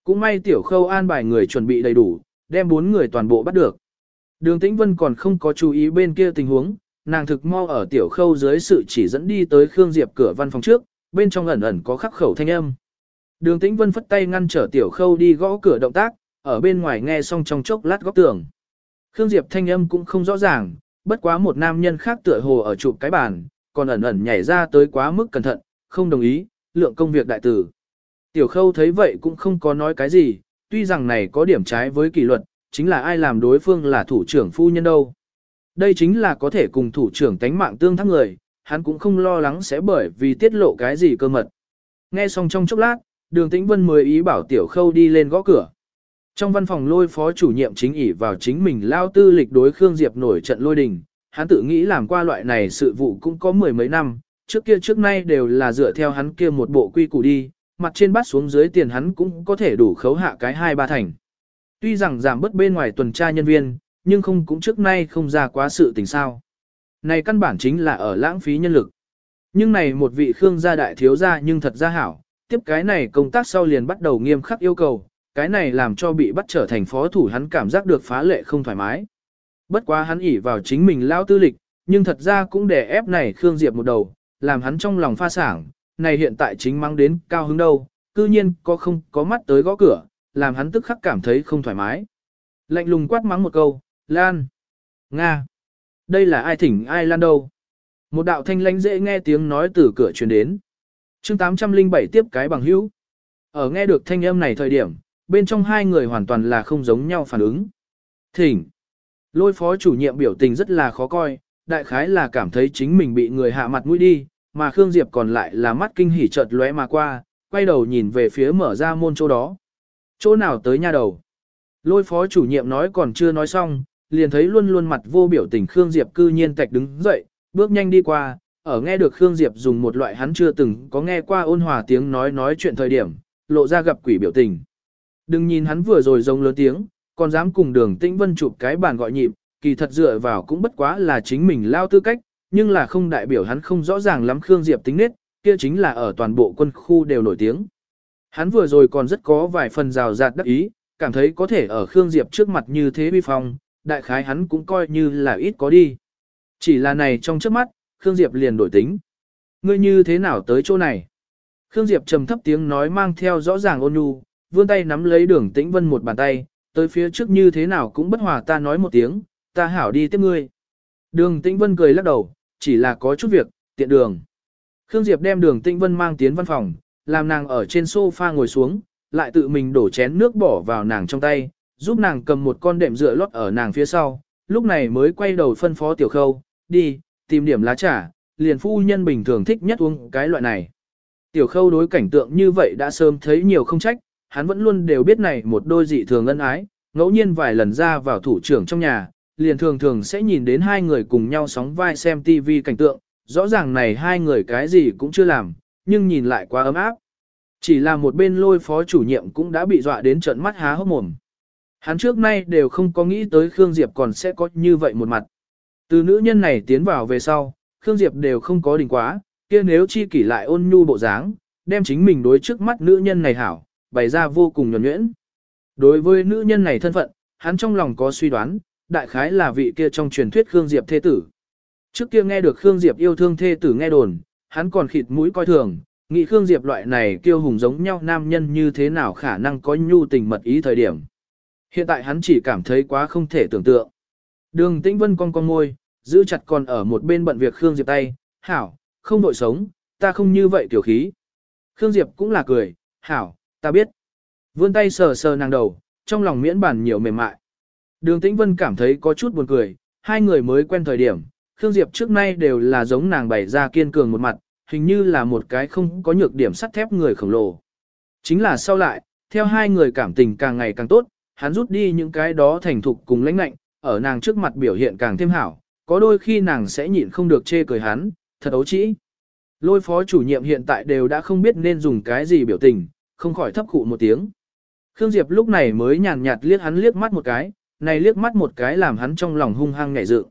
Cũng may tiểu khâu an bài người chuẩn bị đầy đủ, đem bốn người toàn bộ bắt được. Đường Tĩnh Vân còn không có chú ý bên kia tình huống, nàng thực mau ở tiểu khâu dưới sự chỉ dẫn đi tới Khương Diệp cửa văn phòng trước, bên trong ẩn ẩn có khắc khẩu thanh âm. Đường Tĩnh Vân phất tay ngăn trở tiểu khâu đi gõ cửa động tác, ở bên ngoài nghe xong trong chốc lát góc tường. Khương Diệp thanh âm cũng không rõ ràng, bất quá một nam nhân khác tựa hồ ở chụp cái bàn, còn ẩn ẩn nhảy ra tới quá mức cẩn thận, không đồng ý, lượng công việc đại tử. Tiểu khâu thấy vậy cũng không có nói cái gì, tuy rằng này có điểm trái với kỷ luật, chính là ai làm đối phương là thủ trưởng phu nhân đâu. Đây chính là có thể cùng thủ trưởng tánh mạng tương thắng người, hắn cũng không lo lắng sẽ bởi vì tiết lộ cái gì cơ mật. Nghe xong trong chốc lát, đường tĩnh vân mới ý bảo tiểu khâu đi lên gõ cửa. Trong văn phòng lôi phó chủ nhiệm chính ỉ vào chính mình lao tư lịch đối Khương Diệp nổi trận lôi đình, hắn tự nghĩ làm qua loại này sự vụ cũng có mười mấy năm, trước kia trước nay đều là dựa theo hắn kia một bộ quy củ đi, mặt trên bắt xuống dưới tiền hắn cũng có thể đủ khấu hạ cái hai ba thành. Tuy rằng giảm bớt bên ngoài tuần tra nhân viên, nhưng không cũng trước nay không ra quá sự tình sao. Này căn bản chính là ở lãng phí nhân lực. Nhưng này một vị Khương gia đại thiếu gia nhưng thật ra hảo, tiếp cái này công tác sau liền bắt đầu nghiêm khắc yêu cầu, cái này làm cho bị bắt trở thành phó thủ hắn cảm giác được phá lệ không thoải mái. Bất quá hắn ỉ vào chính mình lao tư lịch, nhưng thật ra cũng để ép này Khương Diệp một đầu, làm hắn trong lòng pha sảng, này hiện tại chính mang đến cao hứng đâu, cư nhiên có không có mắt tới gõ cửa, làm hắn tức khắc cảm thấy không thoải mái. Lạnh lùng quát mắng một câu, Lan. Nga. Đây là ai thỉnh ai lan đâu? Một đạo thanh lãnh dễ nghe tiếng nói từ cửa truyền đến. chương 807 tiếp cái bằng hữu. Ở nghe được thanh âm này thời điểm, bên trong hai người hoàn toàn là không giống nhau phản ứng. Thỉnh. Lôi phó chủ nhiệm biểu tình rất là khó coi, đại khái là cảm thấy chính mình bị người hạ mặt mũi đi, mà Khương Diệp còn lại là mắt kinh hỉ chợt lóe mà qua, quay đầu nhìn về phía mở ra môn chỗ đó. Chỗ nào tới nha đầu? Lôi phó chủ nhiệm nói còn chưa nói xong, liền thấy luôn luôn mặt vô biểu tình Khương Diệp cư nhiên tạch đứng dậy, bước nhanh đi qua, ở nghe được Khương Diệp dùng một loại hắn chưa từng có nghe qua ôn hòa tiếng nói nói chuyện thời điểm, lộ ra gặp quỷ biểu tình. Đừng nhìn hắn vừa rồi rống lớn tiếng, còn dám cùng đường tĩnh vân chụp cái bàn gọi nhịp, kỳ thật dựa vào cũng bất quá là chính mình lao tư cách, nhưng là không đại biểu hắn không rõ ràng lắm Khương Diệp tính nết, kia chính là ở toàn bộ quân khu đều nổi tiếng. Hắn vừa rồi còn rất có vài phần rào rạt đắc ý, cảm thấy có thể ở Khương Diệp trước mặt như thế bi phong, đại khái hắn cũng coi như là ít có đi. Chỉ là này trong trước mắt, Khương Diệp liền đổi tính. Ngươi như thế nào tới chỗ này? Khương Diệp trầm thấp tiếng nói mang theo rõ ràng ôn nhu, vươn tay nắm lấy đường tĩnh vân một bàn tay, tới phía trước như thế nào cũng bất hòa ta nói một tiếng, ta hảo đi tiếp ngươi. Đường tĩnh vân cười lắc đầu, chỉ là có chút việc, tiện đường. Khương Diệp đem đường tĩnh vân mang tiến văn phòng, làm nàng ở trên sofa ngồi xuống, lại tự mình đổ chén nước bỏ vào nàng trong tay, giúp nàng cầm một con đệm dựa lót ở nàng phía sau, lúc này mới quay đầu phân phó tiểu khâu, đi, tìm điểm lá trà, liền phu nhân bình thường thích nhất uống cái loại này. Tiểu khâu đối cảnh tượng như vậy đã sớm thấy nhiều không trách, hắn vẫn luôn đều biết này một đôi dị thường ân ái, ngẫu nhiên vài lần ra vào thủ trưởng trong nhà, liền thường thường sẽ nhìn đến hai người cùng nhau sóng vai xem TV cảnh tượng, rõ ràng này hai người cái gì cũng chưa làm, nhưng nhìn lại quá ấm áp. Chỉ là một bên lôi phó chủ nhiệm cũng đã bị dọa đến trận mắt há hốc mồm. Hắn trước nay đều không có nghĩ tới Khương Diệp còn sẽ có như vậy một mặt. Từ nữ nhân này tiến vào về sau, Khương Diệp đều không có đình quá, kia nếu chi kỷ lại ôn nhu bộ dáng, đem chính mình đối trước mắt nữ nhân này hảo, bày ra vô cùng nhuẩn nhuyễn. Đối với nữ nhân này thân phận, hắn trong lòng có suy đoán, đại khái là vị kia trong truyền thuyết Khương Diệp thê tử. Trước kia nghe được Khương Diệp yêu thương thê tử nghe đồn, hắn còn khịt mũi coi thường, nghĩ Khương Diệp loại này kiêu hùng giống nhau nam nhân như thế nào khả năng có nhu tình mật ý thời điểm. Hiện tại hắn chỉ cảm thấy quá không thể tưởng tượng. Đường Tĩnh Vân cong cong môi, giữ chặt còn ở một bên bận việc Khương Diệp tay, hảo, không đội sống, ta không như vậy tiểu khí. Khương Diệp cũng là cười, hảo, ta biết. Vươn tay sờ sờ nàng đầu, trong lòng miễn bản nhiều mềm mại. Đường Tĩnh Vân cảm thấy có chút buồn cười, hai người mới quen thời điểm, Khương Diệp trước nay đều là giống nàng bày ra kiên cường một mặt, hình như là một cái không có nhược điểm sắt thép người khổng lồ. Chính là sau lại, theo hai người cảm tình càng ngày càng tốt, hắn rút đi những cái đó thành thục cùng lãnh lạnh, ở nàng trước mặt biểu hiện càng thêm hảo, có đôi khi nàng sẽ nhịn không được chê cười hắn, thật ấu trĩ. Lôi phó chủ nhiệm hiện tại đều đã không biết nên dùng cái gì biểu tình, không khỏi thấp khụ một tiếng. Khương Diệp lúc này mới nhàn nhạt liếc hắn liếc mắt một cái, này liếc mắt một cái làm hắn trong lòng hung hăng nhảy dựng.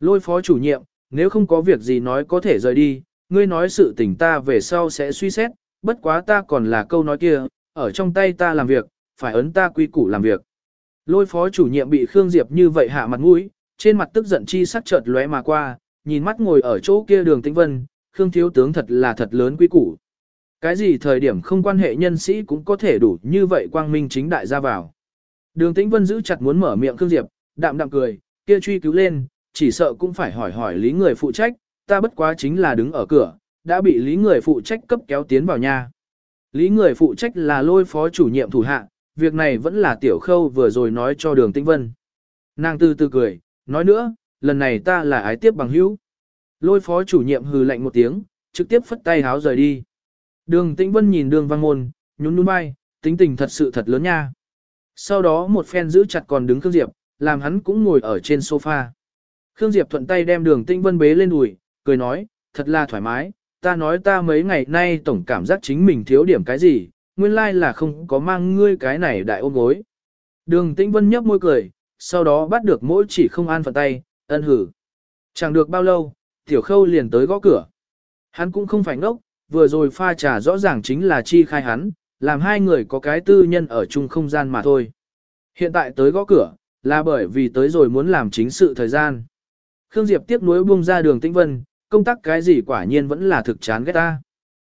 Lôi phó chủ nhiệm, nếu không có việc gì nói có thể rời đi, ngươi nói sự tình ta về sau sẽ suy xét, bất quá ta còn là câu nói kia, ở trong tay ta làm việc, phải ấn ta quy củ làm việc. Lôi phó chủ nhiệm bị Khương Diệp như vậy hạ mặt mũi, trên mặt tức giận chi sắc chợt lóe mà qua, nhìn mắt ngồi ở chỗ kia đường tĩnh vân, Khương thiếu tướng thật là thật lớn quy củ. Cái gì thời điểm không quan hệ nhân sĩ cũng có thể đủ như vậy quang minh chính đại ra vào. Đường tĩnh vân giữ chặt muốn mở miệng Khương Diệp, đạm đạm cười, kia truy cứu lên, chỉ sợ cũng phải hỏi hỏi lý người phụ trách, ta bất quá chính là đứng ở cửa, đã bị lý người phụ trách cấp kéo tiến vào nhà. Lý người phụ trách là lôi phó chủ nhiệm thủ hạ, việc này vẫn là tiểu khâu vừa rồi nói cho đường tĩnh vân. Nàng từ từ cười, nói nữa, lần này ta là ái tiếp bằng hữu. Lôi phó chủ nhiệm hừ lạnh một tiếng, trực tiếp phất tay háo rời đi. Đường tĩnh vân nhìn đường văn môn, nhún nhún vai, tính tình thật sự thật lớn nha. Sau đó một phen giữ chặt còn đứng Khương Diệp, làm hắn cũng ngồi ở trên sofa. Khương Diệp thuận tay đem đường tĩnh vân bế lên đùi, cười nói, thật là thoải mái, ta nói ta mấy ngày nay tổng cảm giác chính mình thiếu điểm cái gì, nguyên lai là không có mang ngươi cái này đại ôm gối. Đường tĩnh vân nhấp môi cười, sau đó bắt được mỗi chỉ không an phận tay, ân hử. Chẳng được bao lâu, tiểu khâu liền tới gõ cửa. Hắn cũng không phải ngốc, vừa rồi pha trà rõ ràng chính là chi khai hắn, làm hai người có cái tư nhân ở chung không gian mà thôi. Hiện tại tới gõ cửa, là bởi vì tới rồi muốn làm chính sự thời gian. Khương Diệp tiếp nối buông ra đường tĩnh vân, công tác cái gì quả nhiên vẫn là thực chán ghét ta.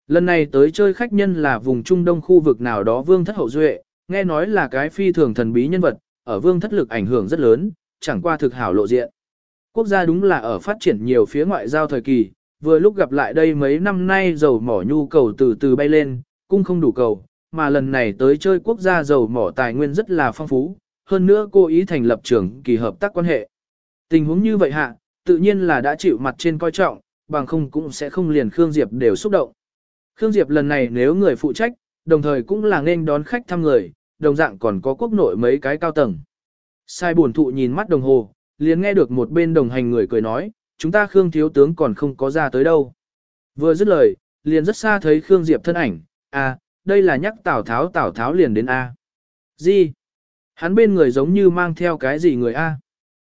Lần này tới chơi khách nhân là vùng Trung Đông khu vực nào đó vương thất hậu duệ, nghe nói là cái phi thường thần bí nhân vật, ở vương thất lực ảnh hưởng rất lớn, chẳng qua thực hảo lộ diện. Quốc gia đúng là ở phát triển nhiều phía ngoại giao thời kỳ, vừa lúc gặp lại đây mấy năm nay dầu mỏ nhu cầu từ từ bay lên, cung không đủ cầu, mà lần này tới chơi quốc gia dầu mỏ tài nguyên rất là phong phú, hơn nữa cô ý thành lập trường kỳ hợp tác quan hệ. Tình huống như vậy hạ, tự nhiên là đã chịu mặt trên coi trọng, bằng không cũng sẽ không liền Khương Diệp đều xúc động. Khương Diệp lần này nếu người phụ trách, đồng thời cũng là nên đón khách thăm người, đồng dạng còn có quốc nội mấy cái cao tầng. Sai buồn thụ nhìn mắt đồng hồ, liền nghe được một bên đồng hành người cười nói, chúng ta Khương thiếu tướng còn không có ra tới đâu. Vừa dứt lời, liền rất xa thấy Khương Diệp thân ảnh, à, đây là nhắc Tào Tháo Tào Tháo liền đến A. Gì? Hắn bên người giống như mang theo cái gì người A.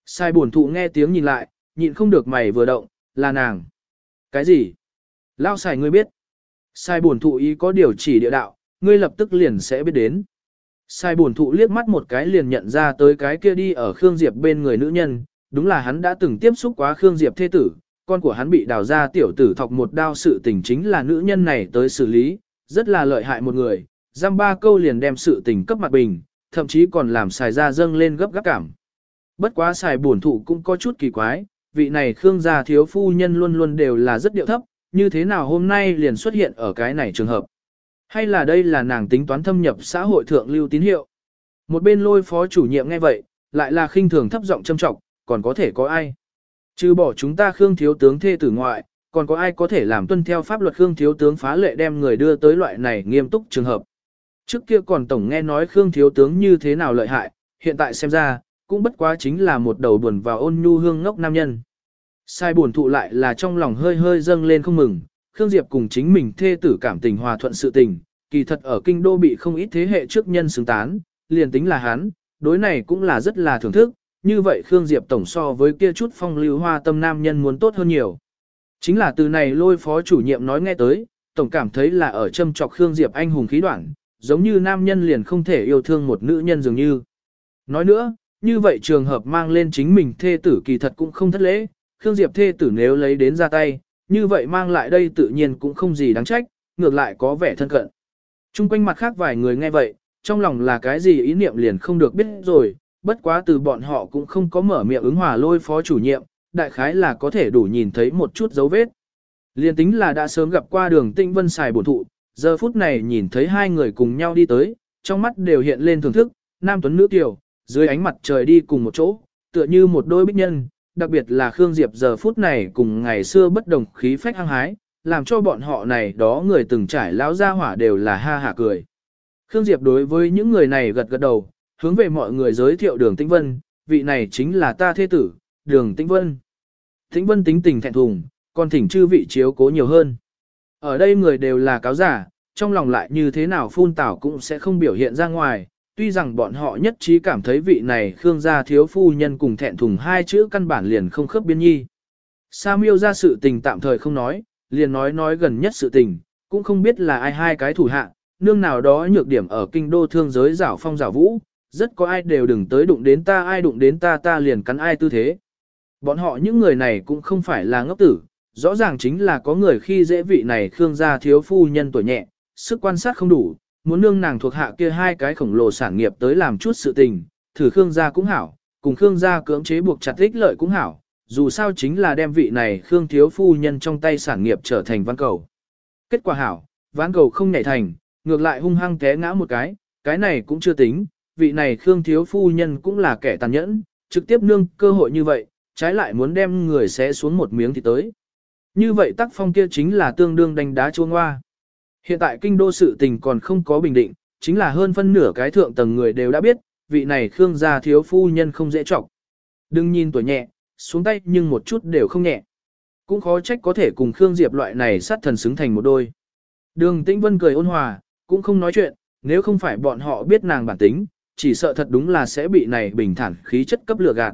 Sai buồn thụ nghe tiếng nhìn lại, nhịn không được mày vừa động, là nàng. Cái gì? Lao xài ngươi biết. Sai buồn thụ ý có điều chỉ địa đạo, ngươi lập tức liền sẽ biết đến. Sai buồn thụ liếc mắt một cái liền nhận ra tới cái kia đi ở Khương Diệp bên người nữ nhân, đúng là hắn đã từng tiếp xúc quá Khương Diệp thế tử, con của hắn bị đào ra tiểu tử thọc một đao sự tình chính là nữ nhân này tới xử lý, rất là lợi hại một người, giam ba câu liền đem sự tình cấp mặt bình, thậm chí còn làm xài ra dâng lên gấp gáp cảm. Bất quá xài buồn thụ cũng có chút kỳ quái, vị này Khương gia thiếu phu nhân luôn luôn đều là rất điệu thấp, như thế nào hôm nay liền xuất hiện ở cái này trường hợp. Hay là đây là nàng tính toán thâm nhập xã hội thượng lưu tín hiệu. Một bên lôi phó chủ nhiệm nghe vậy, lại là khinh thường thấp giọng châm trọng, còn có thể có ai. Trừ bỏ chúng ta Khương thiếu tướng thê tử ngoại, còn có ai có thể làm tuân theo pháp luật Khương thiếu tướng phá lệ đem người đưa tới loại này nghiêm túc trường hợp. Trước kia còn tổng nghe nói Khương thiếu tướng như thế nào lợi hại, hiện tại xem ra, cũng bất quá chính là một đầu buồn vào ôn nhu hương ngốc nam nhân. Sai buồn thụ lại là trong lòng hơi hơi dâng lên không mừng, Khương Diệp cùng chính mình thê tử cảm tình hòa thuận sự tình, kỳ thật ở kinh đô bị không ít thế hệ trước nhân xứng tán, liền tính là hắn, đối này cũng là rất là thưởng thức, như vậy Khương Diệp tổng so với kia chút phong lưu hoa tâm nam nhân muốn tốt hơn nhiều. Chính là từ này lôi phó chủ nhiệm nói nghe tới, tổng cảm thấy là ở châm trọc Khương Diệp anh hùng khí đoạn, giống như nam nhân liền không thể yêu thương một nữ nhân dường như. Nói nữa, như vậy trường hợp mang lên chính mình thê tử kỳ thật cũng không thất lễ, Khương Diệp thê tử nếu lấy đến ra tay, như vậy mang lại đây tự nhiên cũng không gì đáng trách, ngược lại có vẻ thân cận. Trung quanh mặt khác vài người nghe vậy, trong lòng là cái gì ý niệm liền không được biết rồi, bất quá từ bọn họ cũng không có mở miệng ứng hòa lôi phó chủ nhiệm, đại khái là có thể đủ nhìn thấy một chút dấu vết. Liên tính là đã sớm gặp qua đường tinh vân xài bổn thụ, giờ phút này nhìn thấy hai người cùng nhau đi tới, trong mắt đều hiện lên thưởng thức, nam tuấn nữ tiểu, dưới ánh mặt trời đi cùng một chỗ, tựa như một đôi bích nhân, đặc biệt là Khương Diệp giờ phút này cùng ngày xưa bất đồng khí phách hăng hái, làm cho bọn họ này đó người từng trải lão ra hỏa đều là ha hả cười. Khương Diệp đối với những người này gật gật đầu, hướng về mọi người giới thiệu đường Tĩnh Vân, vị này chính là ta thế tử, đường Tĩnh Vân. Tĩnh Vân tính tình thẹn thùng, còn thỉnh chư vị chiếu cố nhiều hơn. Ở đây người đều là cáo giả, trong lòng lại như thế nào phun tảo cũng sẽ không biểu hiện ra ngoài, tuy rằng bọn họ nhất trí cảm thấy vị này Khương gia thiếu phu nhân cùng thẹn thùng hai chữ căn bản liền không khớp biên nhi. Sa miêu ra sự tình tạm thời không nói, liền nói nói gần nhất sự tình, cũng không biết là ai hai cái thủ hạ, nương nào đó nhược điểm ở kinh đô thương giới giảo phong giảo vũ, rất có ai đều đừng tới đụng đến ta ai đụng đến ta ta liền cắn ai tư thế. Bọn họ những người này cũng không phải là ngốc tử, rõ ràng chính là có người khi dễ vị này Khương gia thiếu phu nhân tuổi nhẹ, sức quan sát không đủ, muốn nương nàng thuộc hạ kia hai cái khổng lồ sản nghiệp tới làm chút sự tình, thử Khương gia cũng hảo, cùng Khương gia cưỡng chế buộc chặt ích lợi cũng hảo, dù sao chính là đem vị này Khương thiếu phu nhân trong tay sản nghiệp trở thành văn cầu. Kết quả hảo, ván cầu không nhảy thành, ngược lại hung hăng té ngã một cái, cái này cũng chưa tính, vị này Khương thiếu phu nhân cũng là kẻ tàn nhẫn, trực tiếp nương cơ hội như vậy, trái lại muốn đem người sẽ xuống một miếng thì tới. Như vậy tác phong kia chính là tương đương đánh đá chuông hoa. Hiện tại kinh đô sự tình còn không có bình định, chính là hơn phân nửa cái thượng tầng người đều đã biết, vị này Khương gia thiếu phu nhân không dễ trọng. Đừng nhìn tuổi nhẹ, xuống tay nhưng một chút đều không nhẹ. Cũng khó trách có thể cùng Khương Diệp loại này sát thần xứng thành một đôi. Đường Tĩnh Vân cười ôn hòa, cũng không nói chuyện, nếu không phải bọn họ biết nàng bản tính, chỉ sợ thật đúng là sẽ bị này bình thản khí chất cấp lừa gạt.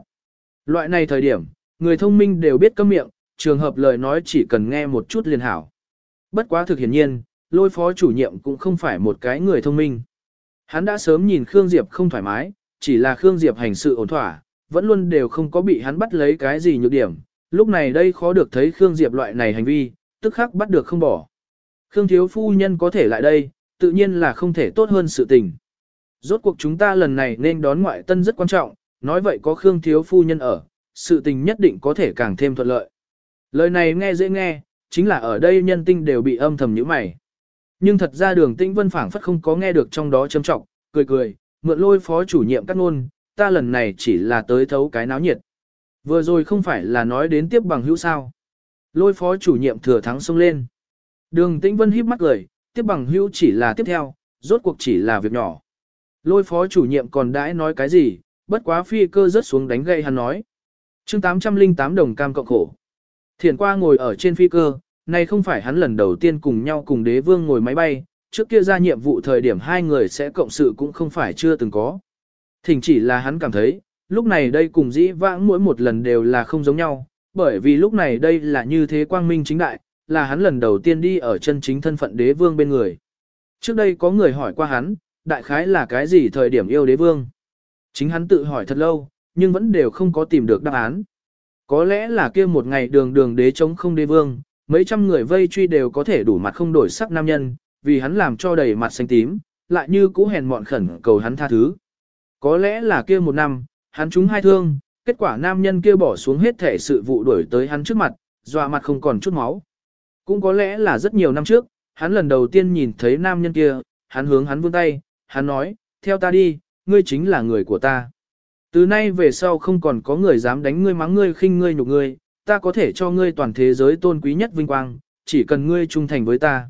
Loại này thời điểm, người thông minh đều biết câm miệng, trường hợp lời nói chỉ cần nghe một chút liền hảo. Bất quá thực hiển nhiên, lôi phó chủ nhiệm cũng không phải một cái người thông minh. Hắn đã sớm nhìn Khương Diệp không thoải mái, chỉ là Khương Diệp hành sự ổn thỏa, vẫn luôn đều không có bị hắn bắt lấy cái gì nhược điểm. Lúc này đây khó được thấy Khương Diệp loại này hành vi, tức khắc bắt được không bỏ. Khương thiếu phu nhân có thể lại đây, tự nhiên là không thể tốt hơn sự tình. Rốt cuộc chúng ta lần này nên đón ngoại tân rất quan trọng, nói vậy có Khương thiếu phu nhân ở, sự tình nhất định có thể càng thêm thuận lợi. Lời này nghe dễ nghe, chính là ở đây nhân tinh đều bị âm thầm như mày. Nhưng thật ra đường tĩnh vân phảng phất không có nghe được trong đó châm trọng, cười cười, mượn lôi phó chủ nhiệm cắt ngôn, ta lần này chỉ là tới thấu cái náo nhiệt. Vừa rồi không phải là nói đến tiếp bằng hữu sao. Lôi phó chủ nhiệm thừa thắng xông lên. Đường tĩnh vân híp mắt cười, tiếp bằng hữu chỉ là tiếp theo, rốt cuộc chỉ là việc nhỏ. Lôi phó chủ nhiệm còn đãi nói cái gì, bất quá phi cơ rớt xuống đánh gậy hắn nói. chương 808 đồng cam cộng khổ. Thiển qua ngồi ở trên phi cơ, này không phải hắn lần đầu tiên cùng nhau cùng đế vương ngồi máy bay, trước kia ra nhiệm vụ thời điểm hai người sẽ cộng sự cũng không phải chưa từng có. Thỉnh chỉ là hắn cảm thấy, lúc này đây cùng dĩ vãng mỗi một lần đều là không giống nhau, bởi vì lúc này đây là như thế quang minh chính đại, là hắn lần đầu tiên đi ở chân chính thân phận đế vương bên người. Trước đây có người hỏi qua hắn, đại khái là cái gì thời điểm yêu đế vương. Chính hắn tự hỏi thật lâu, nhưng vẫn đều không có tìm được đáp án. Có lẽ là kia một ngày đường đường đế chống không đế vương, mấy trăm người vây truy đều có thể đủ mặt không đổi sắc nam nhân, vì hắn làm cho đầy mặt xanh tím, lại như cũ hèn mọn khẩn cầu hắn tha thứ. Có lẽ là kia một năm, hắn trúng hai thương, kết quả nam nhân kia bỏ xuống hết thể sự vụ đuổi tới hắn trước mặt, dọa mặt không còn chút máu. Cũng có lẽ là rất nhiều năm trước, hắn lần đầu tiên nhìn thấy nam nhân kia, hắn hướng hắn vươn tay, hắn nói, theo ta đi, ngươi chính là người của ta. Từ nay về sau không còn có người dám đánh ngươi mắng ngươi khinh ngươi nhục ngươi, ta có thể cho ngươi toàn thế giới tôn quý nhất vinh quang, chỉ cần ngươi trung thành với ta.